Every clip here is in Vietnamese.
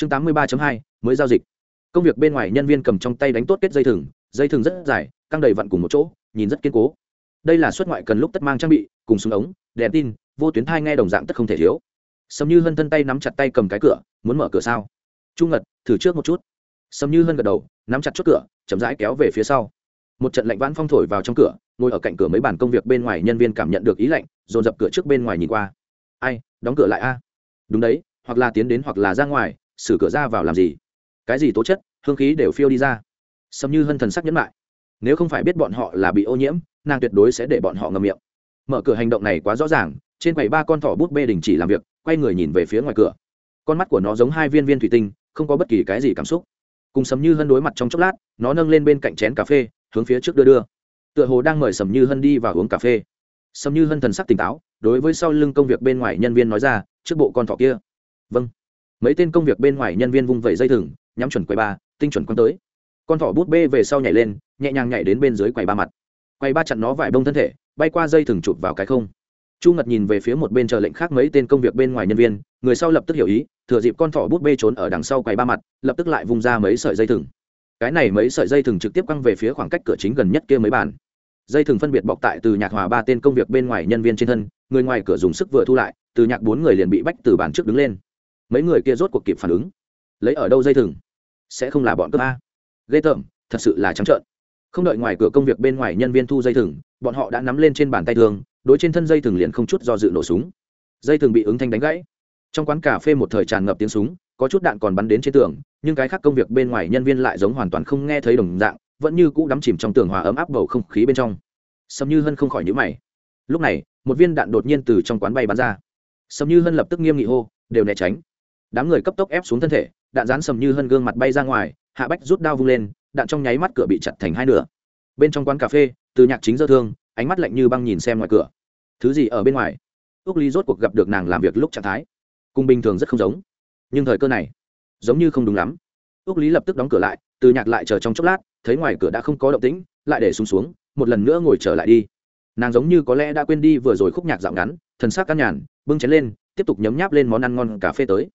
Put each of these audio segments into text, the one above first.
chương tám mươi ba hai, mới giao dịch. Công việc bên ngoài nhân viên cầm trong tay đánh tốt kết dây thừng dây thừng rất dài, căng đầy vặn cùng một chỗ, nhìn rất kiên cố. Đây là xuất ngoại cần lúc tất mang trang bị, cùng súng ống, đèn tin, vô tuyến thai nghe đồng dạng tất không thể thiếu. Sầm như hân thân tay nắm chặt tay cầm cái cửa, muốn mở cửa sao? Trung ngật, thử trước một chút. Sầm như hân gật đầu, nắm chặt chốt cửa, chậm rãi kéo về phía sau. Một trận lạnh vãn phong thổi vào trong cửa, ngồi ở cạnh cửa mấy bàn công việc bên ngoài nhân viên cảm nhận được ý lạnh, dồn dập cửa trước bên ngoài nhìn qua. Ai, đóng cửa lại a? Đúng đấy, hoặc là tiến đến hoặc là ra ngoài xử cửa ra vào làm gì? Cái gì tố chất, hương khí đều phiêu đi ra. Sầm như hân thần sắc nhẫn lại. Nếu không phải biết bọn họ là bị ô nhiễm, nàng tuyệt đối sẽ để bọn họ ngầm miệng. Mở cửa hành động này quá rõ ràng, trên quầy ba con thỏ bút bê đình chỉ làm việc, quay người nhìn về phía ngoài cửa. Con mắt của nó giống hai viên viên thủy tinh, không có bất kỳ cái gì cảm xúc. Cùng sầm như hân đối mặt trong chốc lát, nó nâng lên bên cạnh chén cà phê, hướng phía trước đưa đưa. Tựa hồ đang mời sầm như hân đi vào uống cà phê. Sầm như hân thần sắc tỉnh táo, đối với sau lưng công việc bên ngoài nhân viên nói ra, trước bộ con thỏ kia. Vâng mấy tên công việc bên ngoài nhân viên vung vẩy dây thừng, nhắm chuẩn quầy ba, tinh chuẩn quăng tới. Con thỏ bút bê về sau nhảy lên, nhẹ nhàng nhảy đến bên dưới quầy ba mặt. Quầy ba chặn nó vải bông thân thể, bay qua dây thừng chụp vào cái không. Chu ngật nhìn về phía một bên chờ lệnh khác mấy tên công việc bên ngoài nhân viên, người sau lập tức hiểu ý, thừa dịp con thỏ bút bê trốn ở đằng sau quầy ba mặt, lập tức lại vung ra mấy sợi dây thừng. Cái này mấy sợi dây thừng trực tiếp căng về phía khoảng cách cửa chính gần nhất kia mấy bàn. Dây thừng phân biệt bọc tại từ nhạc hòa ba tên công việc bên ngoài nhân viên trên thân, người ngoài cửa dùng sức vừa thu lại, từ nhạc bốn người liền bị bách từ bàn trước đứng lên mấy người kia rốt cuộc kịp phản ứng. Lấy ở đâu dây thừng? Sẽ không là bọn cướp a. Ghê tởm, thật sự là trắng trợn. Không đợi ngoài cửa công việc bên ngoài nhân viên thu dây thừng, bọn họ đã nắm lên trên bàn tay thường, đối trên thân dây thừng liền không chút do dự nổ súng. Dây thừng bị ứng thanh đánh gãy. Trong quán cà phê một thời tràn ngập tiếng súng, có chút đạn còn bắn đến trên tường, nhưng cái khác công việc bên ngoài nhân viên lại giống hoàn toàn không nghe thấy đồng dạng, vẫn như cũ đắm chìm trong tường hòa ấm áp bầu không khí bên trong. Sầm như hân không khỏi nhữ mày. Lúc này, một viên đạn đột nhiên từ trong quán bay bắn ra. Sầm như hân lập tức nghiêm nghị hô, đều né tránh đám người cấp tốc ép xuống thân thể, đạn rán sầm như hân gương mặt bay ra ngoài, hạ bách rút đao vung lên, đạn trong nháy mắt cửa bị chặt thành hai nửa. Bên trong quán cà phê, từ nhạc chính dơ thương, ánh mắt lạnh như băng nhìn xem ngoài cửa. Thứ gì ở bên ngoài? Ước ly rốt cuộc gặp được nàng làm việc lúc trạng thái. Cùng bình thường rất không giống. Nhưng thời cơ này, giống như không đúng lắm. Ước lý lập tức đóng cửa lại, từ nhạc lại chờ trong chốc lát, thấy ngoài cửa đã không có động tĩnh, lại để xuống xuống, một lần nữa ngồi trở lại đi. Nàng giống như có lẽ đã quên đi vừa rồi khúc nhạc dạo ngắn, thần sắc căn nhàn, bưng chén lên, tiếp tục nhấm nháp lên món ăn ngon cà phê tới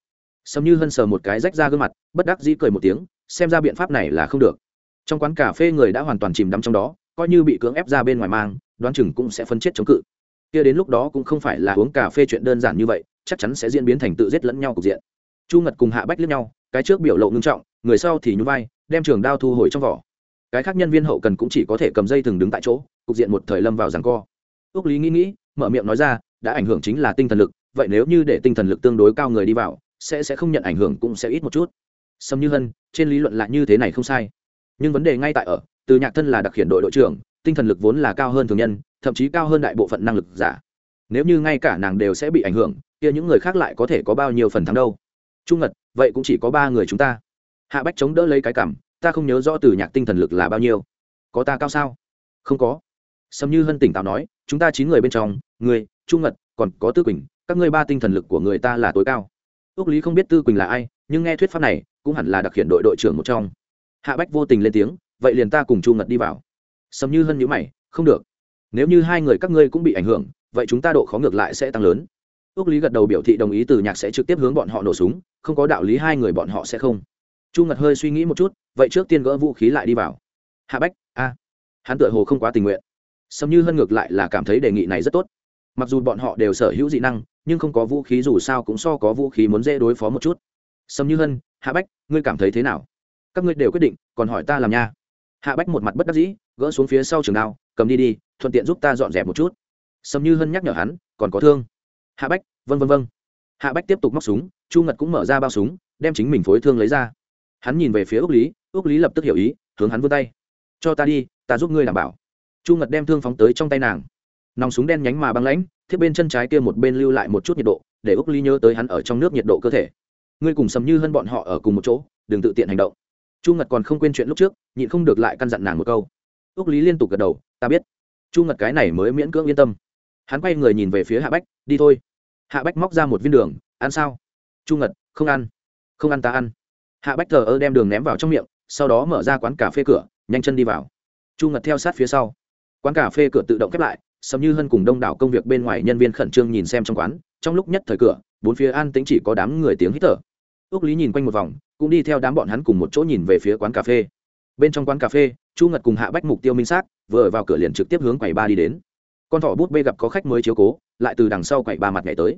sầm như hân sờ một cái rách ra gương mặt, bất đắc dĩ cười một tiếng, xem ra biện pháp này là không được. Trong quán cà phê người đã hoàn toàn chìm đắm trong đó, coi như bị cưỡng ép ra bên ngoài mang, đoán chừng cũng sẽ phân chết chống cự. Kia đến lúc đó cũng không phải là uống cà phê chuyện đơn giản như vậy, chắc chắn sẽ diễn biến thành tự giết lẫn nhau cục diện. Chu ngật cùng hạ bách lẫn nhau, cái trước biểu lộ ngưng trọng, người sau thì nhún vai, đem trường đao thu hồi trong vỏ. Cái khác nhân viên hậu cần cũng chỉ có thể cầm dây thừng đứng tại chỗ, cục diện một thời lâm vào giằng co. Ước lý nghĩ nghĩ, mở miệng nói ra, đã ảnh hưởng chính là tinh thần lực, vậy nếu như để tinh thần lực tương đối cao người đi vào sẽ sẽ không nhận ảnh hưởng cũng sẽ ít một chút. Sâm như hân, trên lý luận là như thế này không sai. Nhưng vấn đề ngay tại ở, từ nhạc thân là đặc khiển đội đội trưởng, tinh thần lực vốn là cao hơn thường nhân, thậm chí cao hơn đại bộ phận năng lực giả. Nếu như ngay cả nàng đều sẽ bị ảnh hưởng, kia những người khác lại có thể có bao nhiêu phần thắng đâu? Trung ngật, vậy cũng chỉ có ba người chúng ta. Hạ bách chống đỡ lấy cái cảm, ta không nhớ rõ từ nhạc tinh thần lực là bao nhiêu. Có ta cao sao? Không có. Sâm như hân tỉnh táo nói, chúng ta chín người bên trong người trung ngật, còn có tư quỳnh, các ngươi ba tinh thần lực của người ta là tối cao ước lý không biết tư quỳnh là ai, nhưng nghe thuyết pháp này, cũng hẳn là đặc hiện đội đội trưởng một trong. Hạ bách vô tình lên tiếng, vậy liền ta cùng chu ngật đi vào. Sầm như hân nhữ mày, không được. Nếu như hai người các ngươi cũng bị ảnh hưởng, vậy chúng ta độ khó ngược lại sẽ tăng lớn. Ước lý gật đầu biểu thị đồng ý từ nhạc sẽ trực tiếp hướng bọn họ nổ súng, không có đạo lý hai người bọn họ sẽ không. Chu ngật hơi suy nghĩ một chút, vậy trước tiên gỡ vũ khí lại đi vào. Hạ bách, a, hắn tựa hồ không quá tình nguyện. Sầm như hân ngược lại là cảm thấy đề nghị này rất tốt. Mặc dù bọn họ đều sở hữu dị năng nhưng không có vũ khí dù sao cũng so có vũ khí muốn dễ đối phó một chút. Sầm như hân, hạ bách, ngươi cảm thấy thế nào? Các ngươi đều quyết định, còn hỏi ta làm nha. Hạ bách một mặt bất đắc dĩ, gỡ xuống phía sau trường đao, cầm đi đi, thuận tiện giúp ta dọn dẹp một chút. Sầm như hân nhắc nhở hắn, còn có thương. Hạ bách vân vân vân hạ bách tiếp tục móc súng, chu ngật cũng mở ra bao súng, đem chính mình phối thương lấy ra. Hắn nhìn về phía ước lý ước lý lập tức hiểu ý, hướng hắn vươn tay. Cho ta đi, ta giúp ngươi đảm bảo. Chu ngật đem thương phóng tới trong tay nàng. Nòng súng đen nhánh mà băng lãnh thiết bên chân trái kia một bên lưu lại một chút nhiệt độ, để úc lý nhớ tới hắn ở trong nước nhiệt độ cơ thể. Ngươi cùng sầm như hơn bọn họ ở cùng một chỗ, đừng tự tiện hành động. Chu ngật còn không quên chuyện lúc trước, nhịn không được lại căn dặn nàng một câu. Úc lý liên tục gật đầu, ta biết. Chu ngật cái này mới miễn cưỡng yên tâm. Hắn quay người nhìn về phía hạ bách, đi thôi. Hạ bách móc ra một viên đường, ăn sao? Chu ngật, không ăn. Không ăn ta ăn. Hạ bách thờ ơ đem đường ném vào trong miệng, sau đó mở ra quán cà phê cửa, nhanh chân đi vào. Chu ngật theo sát phía sau. Quán cà phê cửa tự động khép lại sầm như hân cùng đông đảo công việc bên ngoài nhân viên khẩn trương nhìn xem trong quán, trong lúc nhất thời cửa, bốn phía an tính chỉ có đám người tiếng hít thở. Ước lý nhìn quanh một vòng, cũng đi theo đám bọn hắn cùng một chỗ nhìn về phía quán cà phê. Bên trong quán cà phê, chu ngật cùng hạ bách mục tiêu minh xác vừa vào cửa liền trực tiếp hướng quầy ba đi đến. Con thỏ bút bê gặp có khách mới chiếu cố, lại từ đằng sau quầy ba mặt nhảy tới.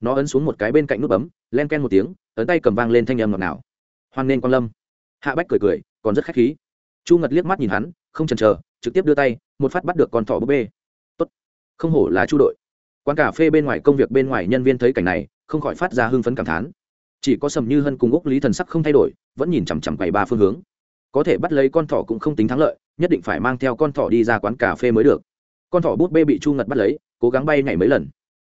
Nó ấn xuống một cái bên cạnh nút bấm, len ken một tiếng, ấn tay cầm vang lên thanh âm ngọt nào hoan nên quan lâm. Hạ bách cười cười, còn rất khách khí. Chu ngật liếc mắt nhìn hắn, không chần chờ, trực tiếp đưa tay, một phát bắt được con thỏ búp bê không hổ là chu đội. Quán cà phê bên ngoài công việc bên ngoài nhân viên thấy cảnh này, không khỏi phát ra hưng phấn cảm thán. Chỉ có sầm như hân cùng úc lý thần sắc không thay đổi, vẫn nhìn chằm chằm quầy ba phương hướng. Có thể bắt lấy con thỏ cũng không tính thắng lợi, nhất định phải mang theo con thỏ đi ra quán cà phê mới được. Con thỏ bút bê bị chu ngật bắt lấy, cố gắng bay nhảy mấy lần.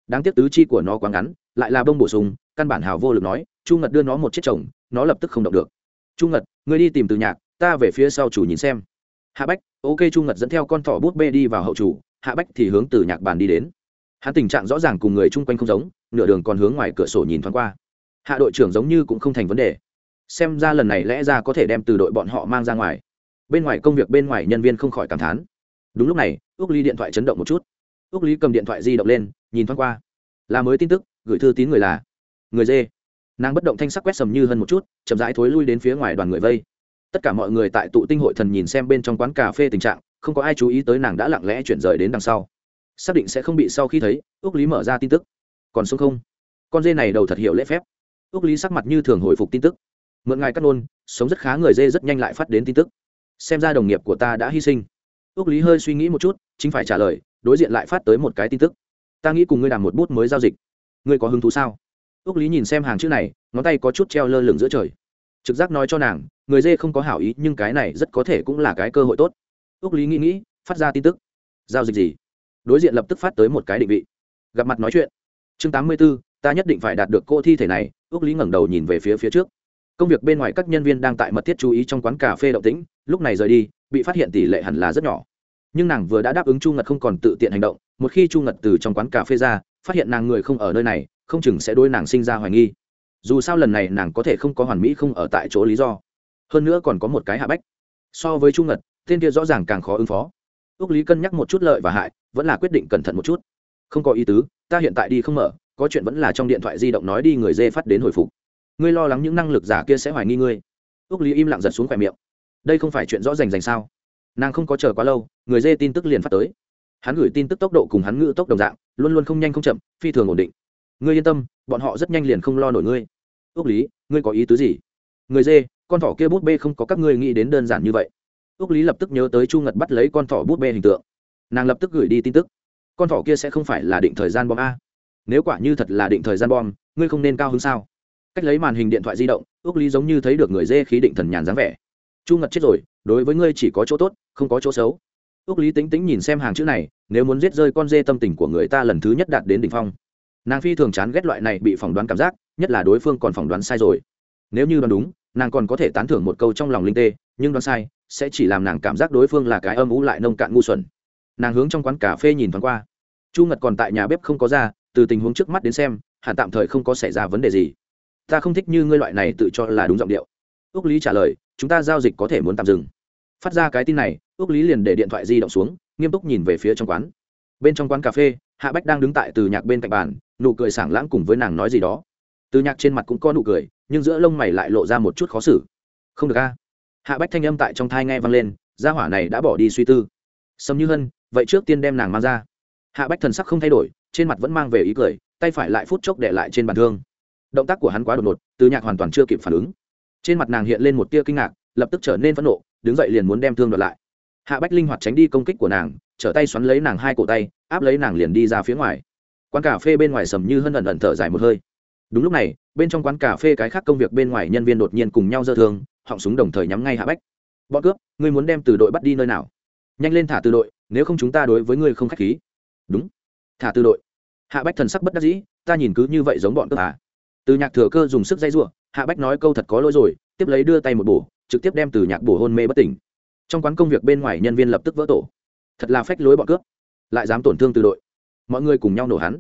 Đáng tiếc tứ chi của nó quá ngắn, lại là bông bổ sung, căn bản hào vô lực nói, chu ngật đưa nó một chiếc chồng, nó lập tức không động được. Chu ngật người đi tìm từ nhạc, ta về phía sau chủ nhìn xem. Hạ bách, ok chu ngật dẫn theo con thỏ bút bê đi vào hậu chủ hạ bách thì hướng từ nhạc bàn đi đến. Hắn tình trạng rõ ràng cùng người chung quanh không giống, nửa đường còn hướng ngoài cửa sổ nhìn thoáng qua. Hạ đội trưởng giống như cũng không thành vấn đề. Xem ra lần này lẽ ra có thể đem từ đội bọn họ mang ra ngoài. Bên ngoài công việc bên ngoài nhân viên không khỏi cảm thán. Đúng lúc này ước ly điện thoại chấn động một chút. Ước lý cầm điện thoại di động lên, nhìn thoáng qua. Là mới tin tức, gửi thư tín người là người dê. Nàng bất động thanh sắc quét sầm như hơn một chút, chậm rãi thối lui đến phía ngoài đoàn người vây. Tất cả mọi người tại tụ tinh hội thần nhìn xem bên trong quán cà phê tình trạng không có ai chú ý tới nàng đã lặng lẽ chuyển rời đến đằng sau. Xác định sẽ không bị sau khi thấy ước lý mở ra tin tức. Còn sống không? Con dê này đầu thật hiểu lễ phép. Ước lý sắc mặt như thường hồi phục tin tức. Mượn ngài cắt nôn, sống rất khá, người dê rất nhanh lại phát đến tin tức. Xem ra đồng nghiệp của ta đã hy sinh. Ước lý hơi suy nghĩ một chút, chính phải trả lời, đối diện lại phát tới một cái tin tức. Ta nghĩ cùng ngươi làm một bút mới giao dịch. Ngươi có hứng thú sao? Ước lý nhìn xem hàng chữ này, ngón tay có chút treo lơ lửng giữa trời. Trực giác nói cho nàng, người dê không có hảo ý, nhưng cái này rất có thể cũng là cái cơ hội tốt ước lý nghĩ nghĩ, phát ra tin tức. Giao dịch gì? Đối diện lập tức phát tới một cái định vị. Gặp mặt nói chuyện. Chương tám mươi b ố ta nhất định phải đạt được cô thi thể này ước lý ngẩng đầu nhìn về phía phía trước. Công việc bên ngoài các nhân viên đang tại mật thiết chú ý trong quán cà phê động tĩnh, lúc này rời đi, bị phát hiện tỷ lệ hẳn là rất nhỏ. Nhưng nàng vừa đã đáp ứng chu ngật không còn tự tiện hành động, một khi chu ngật từ trong quán cà phê ra, phát hiện nàng người không ở nơi này, không chừng sẽ đôi nàng sinh ra hoài nghi. Dù sao lần này nàng có thể không có hoàn mỹ không ở tại chỗ lý do. Hơn nữa còn có một cái hạ bách. So với chu ngật tên kia rõ ràng càng khó ứng phó. Ước lý cân nhắc một chút lợi và hại, vẫn là quyết định cẩn thận một chút. Không có ý tứ, ta hiện tại đi không mở, có chuyện vẫn là trong điện thoại di động nói đi người dê phát đến hồi phục. Ngươi lo lắng những năng lực giả kia sẽ hoài nghi ngươi. Ước lý im lặng giật xuống khỏe miệng. Đây không phải chuyện rõ rành rành sao? Nàng không có chờ quá lâu, người dê tin tức liền phát tới. Hắn gửi tin tức tốc độ cùng hắn ngữ tốc đồng dạng, luôn luôn không nhanh không chậm, phi thường ổn định. Ngươi yên tâm, bọn họ rất nhanh liền không lo nổi ngươi. Ước lý, ngươi có ý tứ gì? Người dê, con thỏ kia bút bê không có các ngươi nghĩ đến đơn giản như vậy ước lý lập tức nhớ tới chu ngật bắt lấy con thỏ bút bê hình tượng. Nàng lập tức gửi đi tin tức. Con thỏ kia sẽ không phải là định thời gian bom a. Nếu quả như thật là định thời gian bom, ngươi không nên cao hơn sao? Cách lấy màn hình điện thoại di động ước lý giống như thấy được người dê khí định thần nhàn dáng vẻ. Chu ngật chết rồi, đối với ngươi chỉ có chỗ tốt, không có chỗ xấu. Ước lý tính tính nhìn xem hàng chữ này, nếu muốn giết rơi con dê tâm tình của người ta lần thứ nhất đạt đến đ ỉ n h phong. Nàng phi thường chán ghét loại này bị phỏng đoán cảm giác, nhất là đối phương còn phỏng đoán sai rồi. Nếu như đoán đúng, nàng còn có thể tán thưởng một câu trong lòng linh tê, nhưng đoán sai sẽ chỉ làm nàng cảm giác đối phương là cái âm ú lại nông cạn ngu xuẩn. Nàng hướng trong quán cà phê nhìn thoáng qua. Chu ngật còn tại nhà bếp không có ra, từ tình huống trước mắt đến xem, hẳn tạm thời không có xảy ra vấn đề gì. Ta không thích như ngươi loại này tự cho là đúng giọng điệu. Ước lý trả lời, chúng ta giao dịch có thể muốn tạm dừng. Phát ra cái tin này ước lý liền để điện thoại di động xuống, nghiêm túc nhìn về phía trong quán. Bên trong quán cà phê, hạ bách đang đứng tại từ nhạc bên cạnh bàn, nụ cười sảng lãng cùng với nàng nói gì đó. Từ nhạc trên mặt cũng có nụ cười, nhưng giữa lông mày lại lộ ra một chút khó xử. Không được a hạ bách thanh âm tại trong thai nghe vang lên, gia hỏa này đã bỏ đi suy tư. Sâm như hân, vậy trước tiên đem nàng mang ra. Hạ bách thần sắc không thay đổi, trên mặt vẫn mang về ý cười, tay phải lại phút chốc để lại trên bàn thương. Động tác của hắn quá đột ngột, từ nhạc hoàn toàn chưa kịp phản ứng. Trên mặt nàng hiện lên một tia kinh ngạc, lập tức trở nên phẫn nộ, đứng dậy liền muốn đem thương đoạt lại. Hạ bách linh hoạt tránh đi công kích của nàng, trở tay xoắn lấy nàng hai cổ tay, áp lấy nàng liền đi ra phía ngoài. Quán cà phê bên ngoài sầm như hân ẩn ẩn thở dài một hơi. Đúng lúc này, bên trong quán cà phê cái khác công việc bên ngoài nhân viên đột nhiên cùng nhau dơ thương họng súng đồng thời nhắm ngay hạ bách. Bọn cướp, ngươi muốn đem từ đội bắt đi nơi nào? Nhanh lên thả từ đội, nếu không chúng ta đối với ngươi không k h á c h khí. Đúng. Thả từ đội. Hạ bách thần sắc bất đắc dĩ, ta nhìn cứ như vậy giống bọn cướp à? Từ nhạc thừa cơ dùng sức dây giụa hạ bách nói câu thật có lỗi rồi, tiếp lấy đưa tay một bổ, trực tiếp đem từ nhạc bổ hôn mê bất tỉnh. Trong quán công việc bên ngoài nhân viên lập tức vỡ tổ. Thật là phách lối bọn cướp, lại dám tổn thương từ đội. Mọi người cùng nhau nổ hắn.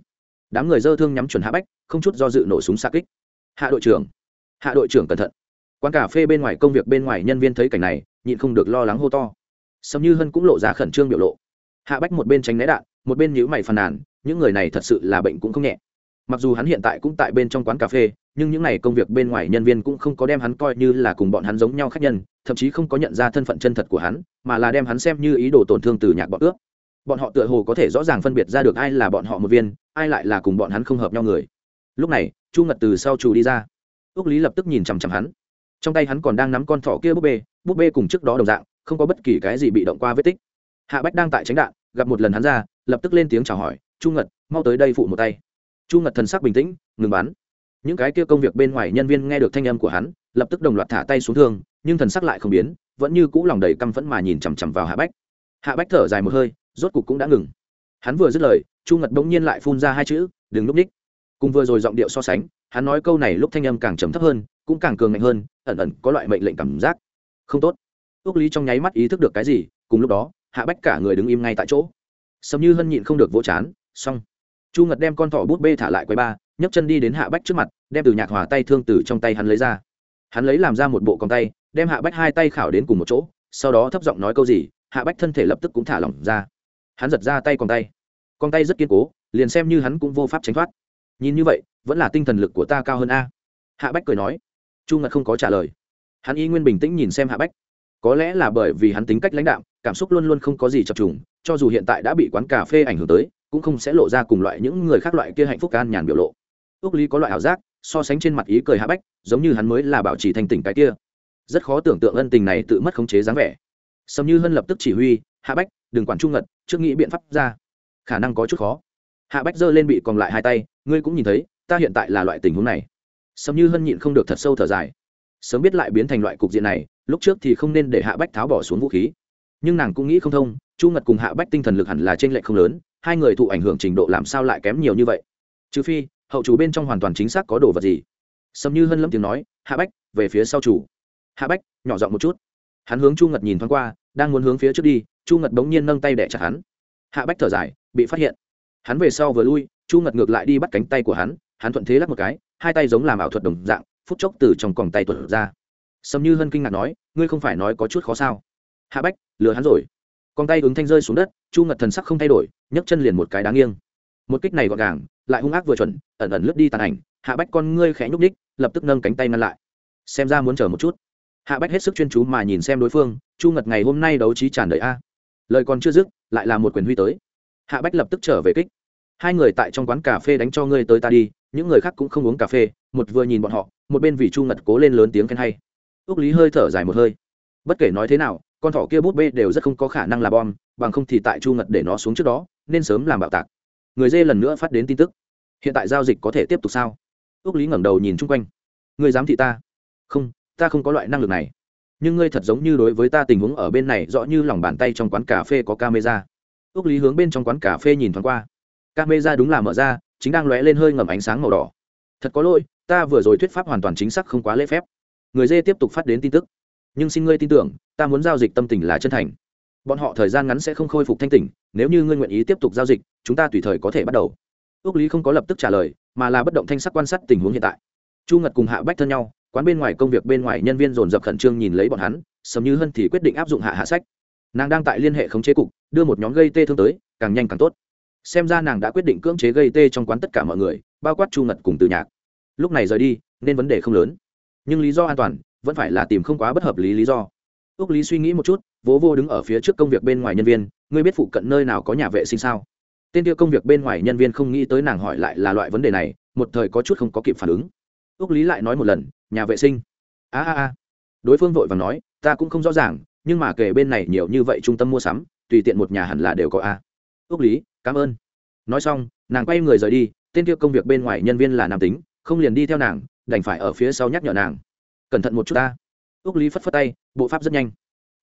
Đám người dơ thương nhắm chuẩn hạ bách, không chút do dự nổ súng xa kích. Hạ đội trưởng, hạ đội trưởng cẩn thận quán cà phê bên ngoài công việc bên ngoài nhân viên thấy cảnh này, nhịn không được lo lắng hô to. Sầm như hân cũng lộ ra khẩn trương biểu lộ. Hạ bách một bên tránh né đạn, một bên nhíu mày phàn nàn, những người này thật sự là bệnh cũng không nhẹ. Mặc dù hắn hiện tại cũng tại bên trong quán cà phê, nhưng những n à y công việc bên ngoài nhân viên cũng không có đem hắn coi như là cùng bọn hắn giống nhau khác nhân, thậm chí không có nhận ra thân phận chân thật của hắn, mà là đem hắn xem như ý đồ tổn thương từ nhạc bọn ước bọn họ tựa hồ có thể rõ ràng phân biệt ra được ai là bọn họ một viên, ai lại là cùng bọn hắn không hợp nhau người. Lúc này, chu ngật từ sau trù đi ra. Ước lý lập tức nhìn chằm chằm hắn trong tay hắn còn đang nắm con thỏ kia búp bê búp bê cùng trước đó đồng dạng, không có bất kỳ cái gì bị động qua vết tích. Hạ bách đang tại tránh đạn, gặp một lần hắn ra, lập tức lên tiếng chào hỏi, chu ngật, mau tới đây phụ một tay. Chu ngật thần sắc bình tĩnh, ngừng bắn. Những cái kia công việc bên ngoài nhân viên nghe được thanh âm của hắn, lập tức đồng loạt thả tay xuống thương, nhưng thần sắc lại không biến, vẫn như cũ lòng đầy căm phẫn mà nhìn chằm chằm vào hạ bách. Hạ bách thở dài một hơi, rốt cục cũng đã ngừng. Hắn vừa dứt lời, chu ngật bỗng nhiên lại phun ra hai chữ, đừng núp ních cùng vừa rồi giọng điệu so sánh, hắn nói câu này lúc thanh âm càng trầm thấp hơn, cũng càng cường ngạnh hơn, ẩn ẩn có loại mệnh lệnh cảm giác. Không tốt. Ước lý trong nháy mắt ý thức được cái gì, cùng lúc đó, hạ bách cả người đứng im ngay tại chỗ. Sầm như hân nhịn không được vỗ chán, xong. Chu ngật đem con thỏ bút bê thả lại quầy ba, nhấc chân đi đến hạ bách trước mặt, đem từ nhạc hòa tay thương từ trong tay hắn lấy ra. Hắn lấy làm ra một bộ con tay, đem hạ bách hai tay khảo đến cùng một chỗ, sau đó thấp giọng nói câu gì, hạ bách thân thể lập tức cũng thả lỏng ra. Hắn giật ra tay còng tay. Con tay rất kiên cố, liền xem như hắn cũng vô pháp tránh thoát nhìn như vậy, vẫn là tinh thần lực của ta cao hơn a. Hạ bách cười nói. Chu ngật không có trả lời. Hắn y nguyên bình tĩnh nhìn xem hạ bách. Có lẽ là bởi vì hắn tính cách lãnh đạm, cảm xúc luôn luôn không có gì chập trùng, cho dù hiện tại đã bị quán cà phê ảnh hưởng tới, cũng không sẽ lộ ra cùng loại những người khác loại kia hạnh phúc can nhàn biểu lộ. Ước lý có loại ảo giác, so sánh trên mặt ý cười hạ bách, giống như hắn mới là bảo trì thành tỉnh cái kia. Rất khó tưởng tượng ân tình này tự mất khống chế dáng vẻ. Sầm như hân lập tức chỉ huy, hạ bách, đừng quản trung ngật, trước nghĩ biện pháp ra. Khả năng có chút khó hạ bách giơ lên bị còn lại hai tay, ngươi cũng nhìn thấy, ta hiện tại là loại tình huống này. Sầm như hân nhịn không được thật sâu thở dài. Sớm biết lại biến thành loại cục diện này, lúc trước thì không nên để hạ bách tháo bỏ xuống vũ khí. Nhưng nàng cũng nghĩ không thông, chu ngật cùng hạ bách tinh thần lực hẳn là t r ê n lệch không lớn, hai người thụ ảnh hưởng trình độ làm sao lại kém nhiều như vậy? Trừ phi, hậu chủ bên trong hoàn toàn chính xác có đồ vật gì. Sầm như hân lâm tiếng nói, hạ bách, về phía sau chủ. Hạ bách, nhỏ giọng một chút. Hắn hướng chu ngật nhìn thoáng qua, đang muốn hướng phía trước đi, chu ngật bỗng nhiên nâng tay đẻ chặt hắn. Hạ bách thở dài, bị phát hiện hắn về sau vừa lui, chu ngật ngược lại đi bắt cánh tay của hắn hắn thuận thế lắc một cái, hai tay giống làm ảo thuật đồng dạng, phút chốc từ trong còng tay tuột ra. Sầm như hân kinh ngạc nói, ngươi không phải nói có chút khó sao? Hạ bách, lừa hắn rồi. Con tay ứng thanh rơi xuống đất, chu ngật thần sắc không thay đổi, nhấc chân liền một cái đáng nghiêng. Một kích này gọn gàng, lại hung ác vừa chuẩn, ẩn ẩn lướt đi tàn ảnh. Hạ bách con ngươi khẽ nhúc ních lập tức nâng cánh tay ngăn lại. Xem ra muốn chờ một chút. Hạ bách hết sức chuyên chú mà nhìn xem đối phương, chu ngật, ngày hôm nay đấu trí tràn đời a. Lời còn chưa dứt, lại là một quyền huy tới hạ bách lập tức trở về kích. Hai người tại trong quán cà phê đánh cho ngươi tới ta đi, những người khác cũng không uống cà phê, một vừa nhìn bọn họ, một bên vì chu ngật cố lên lớn tiếng khen hay. Ước lý hơi thở dài một hơi. Bất kể nói thế nào, con thỏ kia bút bê đều rất không có khả năng là bom, bằng không thì tại chu ngật để nó xuống trước đó, nên sớm làm bạo tạc. Người dê lần nữa phát đến tin tức. Hiện tại giao dịch có thể tiếp tục sao? Ước lý ngẩng đầu nhìn chung quanh. Người dám thị ta? Không ta không có loại năng lực này. Nhưng ngươi thật giống như đối với ta tình huống ở bên này, rõ như lòng bàn tay trong quán cà phê có camera ước lý hướng bên trong quán cà phê nhìn thoáng qua. Camera đúng là mở ra, chính đang lóe lên hơi ngầm ánh sáng màu đỏ. Thật có lỗi, ta vừa rồi thuyết pháp hoàn toàn chính xác không quá lễ phép. Người dê tiếp tục phát đến tin tức. Nhưng xin ngươi tin tưởng, ta muốn giao dịch tâm tình là chân thành. Bọn họ thời gian ngắn sẽ không khôi phục thanh tỉnh, nếu như ngươi nguyện ý tiếp tục giao dịch, chúng ta tùy thời có thể bắt đầu. Ước lý không có lập tức trả lời, mà là bất động thanh sắc quan sát tình huống hiện tại. Chu ngật cùng hạ bách thân nhau, quán bên ngoài công việc bên ngoài nhân viên dồn dập khẩn trương nhìn lấy bọn hắn, sầm như hân thì quyết định áp dụng hạ hạ sách. Nàng đang tại liên hệ khống chế cục đưa một nhóm gây tê thương tới, càng nhanh càng tốt. Xem ra nàng đã quyết định cưỡng chế gây tê trong quán tất cả mọi người, bao quát chu ngật cùng từ nhạc. Lúc này rời đi, nên vấn đề không lớn. Nhưng lý do an toàn, vẫn phải là tìm không quá bất hợp lý lý do. Ước lý suy nghĩ một chút, vỗ vô đứng ở phía trước công việc bên ngoài nhân viên, ngươi biết phụ cận nơi nào có nhà vệ sinh sao? Tên tiêu công việc bên ngoài nhân viên không nghĩ tới nàng hỏi lại là loại vấn đề này, một thời có chút không có kịp phản ứng. Ước lý lại nói một lần, nhà vệ sinh. A a a. Đối phương vội và nói, ta cũng không rõ ràng, nhưng mà kể bên này nhiều như vậy trung tâm mua sắm tùy tiện một nhà hẳn là đều có a. Ước lý, cảm ơn. Nói xong, nàng quay người rời đi, tên kia công việc bên ngoài nhân viên là nam tính, không liền đi theo nàng, đành phải ở phía sau nhắc nhở nàng. Cẩn thận một chút ta. Ước lý phất phất tay, bộ pháp rất nhanh.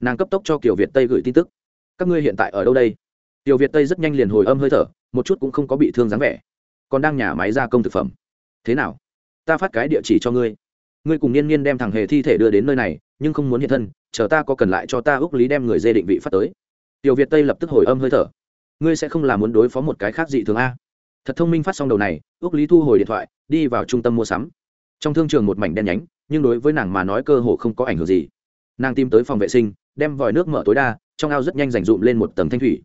Nàng cấp tốc cho kiều việt tây gửi tin tức. Các ngươi hiện tại ở đâu đây? Kiều việt tây rất nhanh liền hồi âm hơi thở, một chút cũng không có bị thương dáng vẻ. Còn đang nhà máy gia công thực phẩm. Thế nào? Ta phát cái địa chỉ cho ngươi. Ngươi cùng niên niên đem thằng hề thi thể đưa đến nơi này, nhưng không muốn hiện thân, chờ ta có cần lại cho ta ước lý đem người dê định vị phát tới tiểu việt tây lập tức hồi âm hơi thở. Ngươi sẽ không làm muốn đối phó một cái khác dị thường a? Thật thông minh phát xong đầu này ước lý thu hồi điện thoại, đi vào trung tâm mua sắm. Trong thương trường một mảnh đen nhánh, nhưng đối với nàng mà nói cơ hồ không có ảnh hưởng gì. Nàng tìm tới phòng vệ sinh, đem vòi nước mở tối đa, trong ao rất nhanh dành dụm lên một tầng thanh thủy.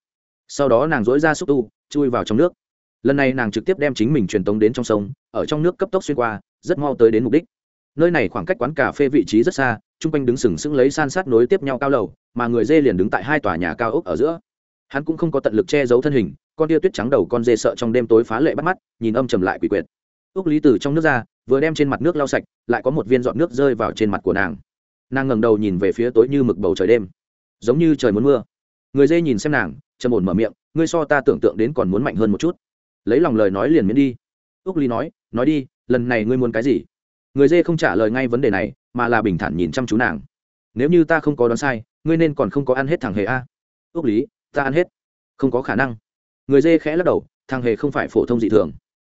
Sau đó nàng dỗi ra xúc tu, chui vào trong nước. Lần này nàng trực tiếp đem chính mình truyền tống đến trong sông, ở trong nước cấp tốc xuyên qua, rất mau tới đến mục đích nơi này khoảng cách quán cà phê vị trí rất xa, chung quanh đứng sừng sững lấy san sát nối tiếp nhau cao lầu, mà người dê liền đứng tại hai tòa nhà cao ốc ở giữa. Hắn cũng không có tận lực che giấu thân hình, con tia tuyết trắng đầu con dê sợ trong đêm tối phá lệ bắt mắt, nhìn âm trầm lại quỷ quyệt. Ước lý từ trong nước ra, vừa đem trên mặt nước lau sạch, lại có một viên dọn nước rơi vào trên mặt của nàng. Nàng ngẩng đầu nhìn về phía tối như mực bầu trời đêm. Giống như trời muốn mưa. Người dê nhìn xem nàng, trầm ổn mở miệng, ngươi so ta tưởng tượng đến còn muốn mạnh hơn một chút. Lấy lòng lời nói liền miễn đi. Ước lý nói nói đi, lần này ngươi muốn cái gì? Người dê không trả lời ngay vấn đề này, mà là bình thản nhìn chăm chú nàng. Nếu như ta không có đoán sai, ngươi nên còn không có ăn hết thằng hề a. Ước lý, ta ăn hết. Không có khả năng. Người dê khẽ lắc đầu, thằng hề không phải phổ thông dị thường.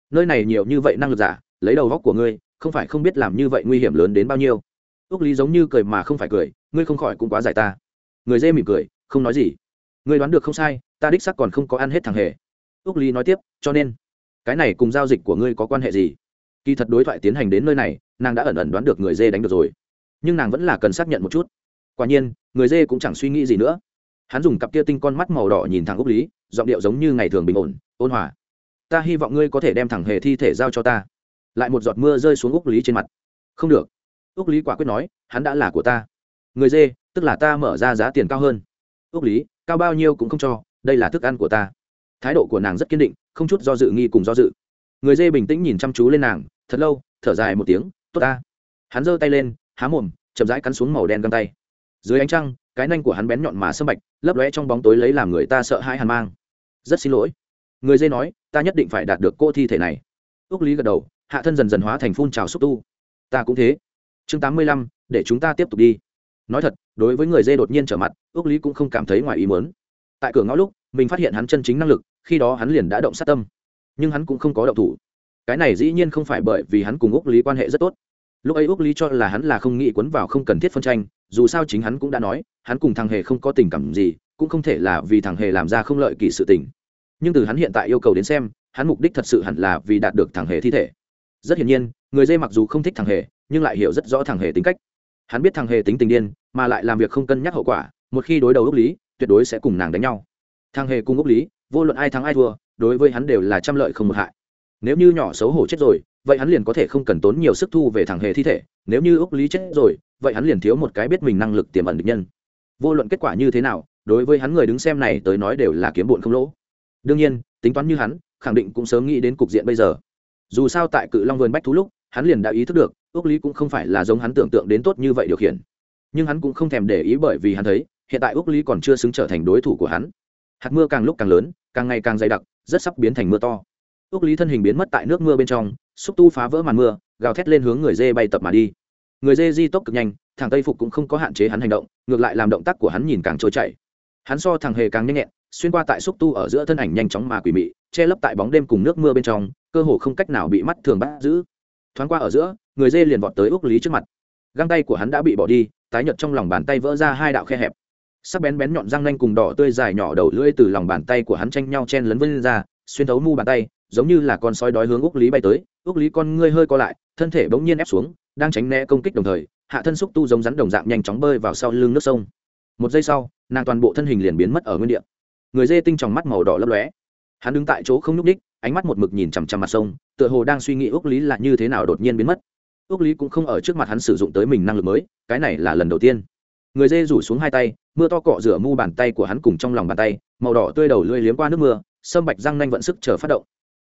Nơi này nhiều như vậy năng lực giả, lấy đầu góc của ngươi, không phải không biết làm như vậy nguy hiểm lớn đến bao nhiêu. Ước lý giống như cười mà không phải cười, ngươi không khỏi cũng quá giải ta. Người dê mỉm cười, không nói gì. Ngươi đoán được không sai, ta đích sắc còn không có ăn hết thằng hề. Ước lý nói tiếp, cho nên, cái này cùng giao dịch của ngươi có quan hệ gì? Kỳ thật đối thoại tiến hành đến nơi này, nàng đã ẩn ẩn đoán được người dê đánh được rồi. Nhưng nàng vẫn là cần xác nhận một chút. Quả nhiên, người dê cũng chẳng suy nghĩ gì nữa. Hắn dùng cặp kia tinh con mắt màu đỏ nhìn thẳng úc lý, giọng điệu giống như ngày thường bình ổn, ôn hòa, ta hy vọng ngươi có thể đem thẳng hề thi thể giao cho ta. Lại một giọt mưa rơi xuống úc lý trên mặt. Không được. Úc lý quả quyết nói, hắn đã là của ta. Người dê, tức là ta mở ra giá tiền cao hơn. Úc lý, cao bao nhiêu cũng không cho, đây là thức ăn của ta. Thái độ của nàng rất kiên định, không chút do dự nghi cùng do dự. Người dê bình tĩnh nhìn chăm chú lên nàng thật lâu, thở dài một tiếng, tốt ta. Hắn giơ tay lên, há mồm, chậm rãi cắn xuống màu đen găng tay. Dưới ánh trăng, cái nanh của hắn bén nhọn mà sâm bạch, lấp lóe trong bóng tối lấy làm người ta sợ hãi hàn mang. Rất xin lỗi. Người dây nói, ta nhất định phải đạt được cô thi thể này. Ước lý gật đầu, hạ thân dần dần hóa thành phun trào xúc tu. Ta cũng thế. Chương tám mươi lăm, để chúng ta tiếp tục đi. Nói thật, đối với người dê đột nhiên trở mặt ước lý cũng không cảm thấy ngoài ý mớn tại cửa ngõ lúc, mình phát hiện hắn chân chính năng lực, khi đó hắn liền đã động sát tâm. Nhưng hắn cũng không có động thủ cái này dĩ nhiên không phải bởi vì hắn cùng úc lý quan hệ rất tốt. Lúc ấy úc lý cho là hắn là không nghĩ quấn vào không cần thiết phân tranh, dù sao chính hắn cũng đã nói, hắn cùng thằng hề không có tình cảm gì, cũng không thể là vì thằng hề làm ra không lợi kỳ sự tình. Nhưng từ hắn hiện tại yêu cầu đến xem, hắn mục đích thật sự hẳn là vì đạt được thằng hề thi thể. Rất hiển nhiên, người dê mặc dù không thích thằng hề, nhưng lại hiểu rất rõ thằng hề tính cách. Hắn biết thằng hề tính tình điên, mà lại làm việc không cân nhắc hậu quả, một khi đối đầu úc lý, tuyệt đối sẽ cùng nàng đánh nhau. Thằng hề cùng úc lý, vô luận ai thắng ai thua, đối với hắn đều là trăm lợi không một hại nếu như nhỏ xấu hổ chết rồi, vậy hắn liền có thể không cần tốn nhiều sức thu về thằng hề thi thể. Nếu như ước lý chết rồi, vậy hắn liền thiếu một cái biết mình năng lực tiềm ẩn được nhân. Vô luận kết quả như thế nào, đối với hắn người đứng xem này tới nói đều là kiếm bụn không lỗ. Đương nhiên, tính toán như hắn, khẳng định cũng sớm nghĩ đến cục diện bây giờ. Dù sao tại cự long vườn bách thú lúc, hắn liền đã ý thức được ước lý cũng không phải là giống hắn tưởng tượng đến tốt như vậy điều khiển. Nhưng hắn cũng không thèm để ý bởi vì hắn thấy, hiện tại ước lý còn chưa xứng trở thành đối thủ của hắn. Hạt mưa càng lúc càng lớn, càng ngày càng dày đặc, rất sắp biến thành mưa to ước lý thân hình biến mất tại nước mưa bên trong, xúc tu phá vỡ màn mưa, gào thét lên hướng người dê bay tập mà đi. Người dê di tốc cực nhanh, thằng tây phục cũng không có hạn chế hắn hành động, ngược lại làm động tác của hắn nhìn càng trôi chảy. Hắn so thằng hề càng nhanh nhẹn, xuyên qua tại xúc tu ở giữa thân ảnh nhanh chóng mà quỷ mị, che lấp tại bóng đêm cùng nước mưa bên trong, cơ hồ không cách nào bị mắt thường bắt giữ. Thoáng qua ở giữa, người dê liền vọt tới ước lý trước mặt. Găng tay của hắn đã bị bỏ đi, tái nhợt trong lòng bàn tay vỡ ra hai đạo khe hẹp. Sắc bén bén nhọn răng nanh cùng đỏ tươi dài nhỏ đầu lưỡi từ lòng bàn tay của hắn tranh nhau chen lấn vân ra, xuyên thấu mu bàn tay giống như là con sói đói hướng úc lý bay tới. Úc lý con ngươi hơi co lại, thân thể bỗng nhiên ép xuống, đang tránh né công kích đồng thời, hạ thân xúc tu giống rắn đồng dạng nhanh chóng bơi vào sau lưng nước sông. Một giây sau, nàng toàn bộ thân hình liền biến mất ở nguyên địa. Người dê tinh tròng mắt màu đỏ lấp lóe. Hắn đứng tại chỗ không nhúc ních ánh mắt một mực nhìn chằm chằm mặt sông, tựa hồ đang suy nghĩ úc lý là như thế nào đột nhiên biến mất. Úc lý cũng không ở trước mặt hắn sử dụng tới mình năng lực mới, cái này là lần đầu tiên. Người dê rủ xuống hai tay, mưa to cọ rửa mu bàn tay của hắn cùng trong lòng bàn tay, màu đỏ tươi đầu lưỡi liếm qua nước mưa, sâm bạch răng nanh vận sức chờ phát động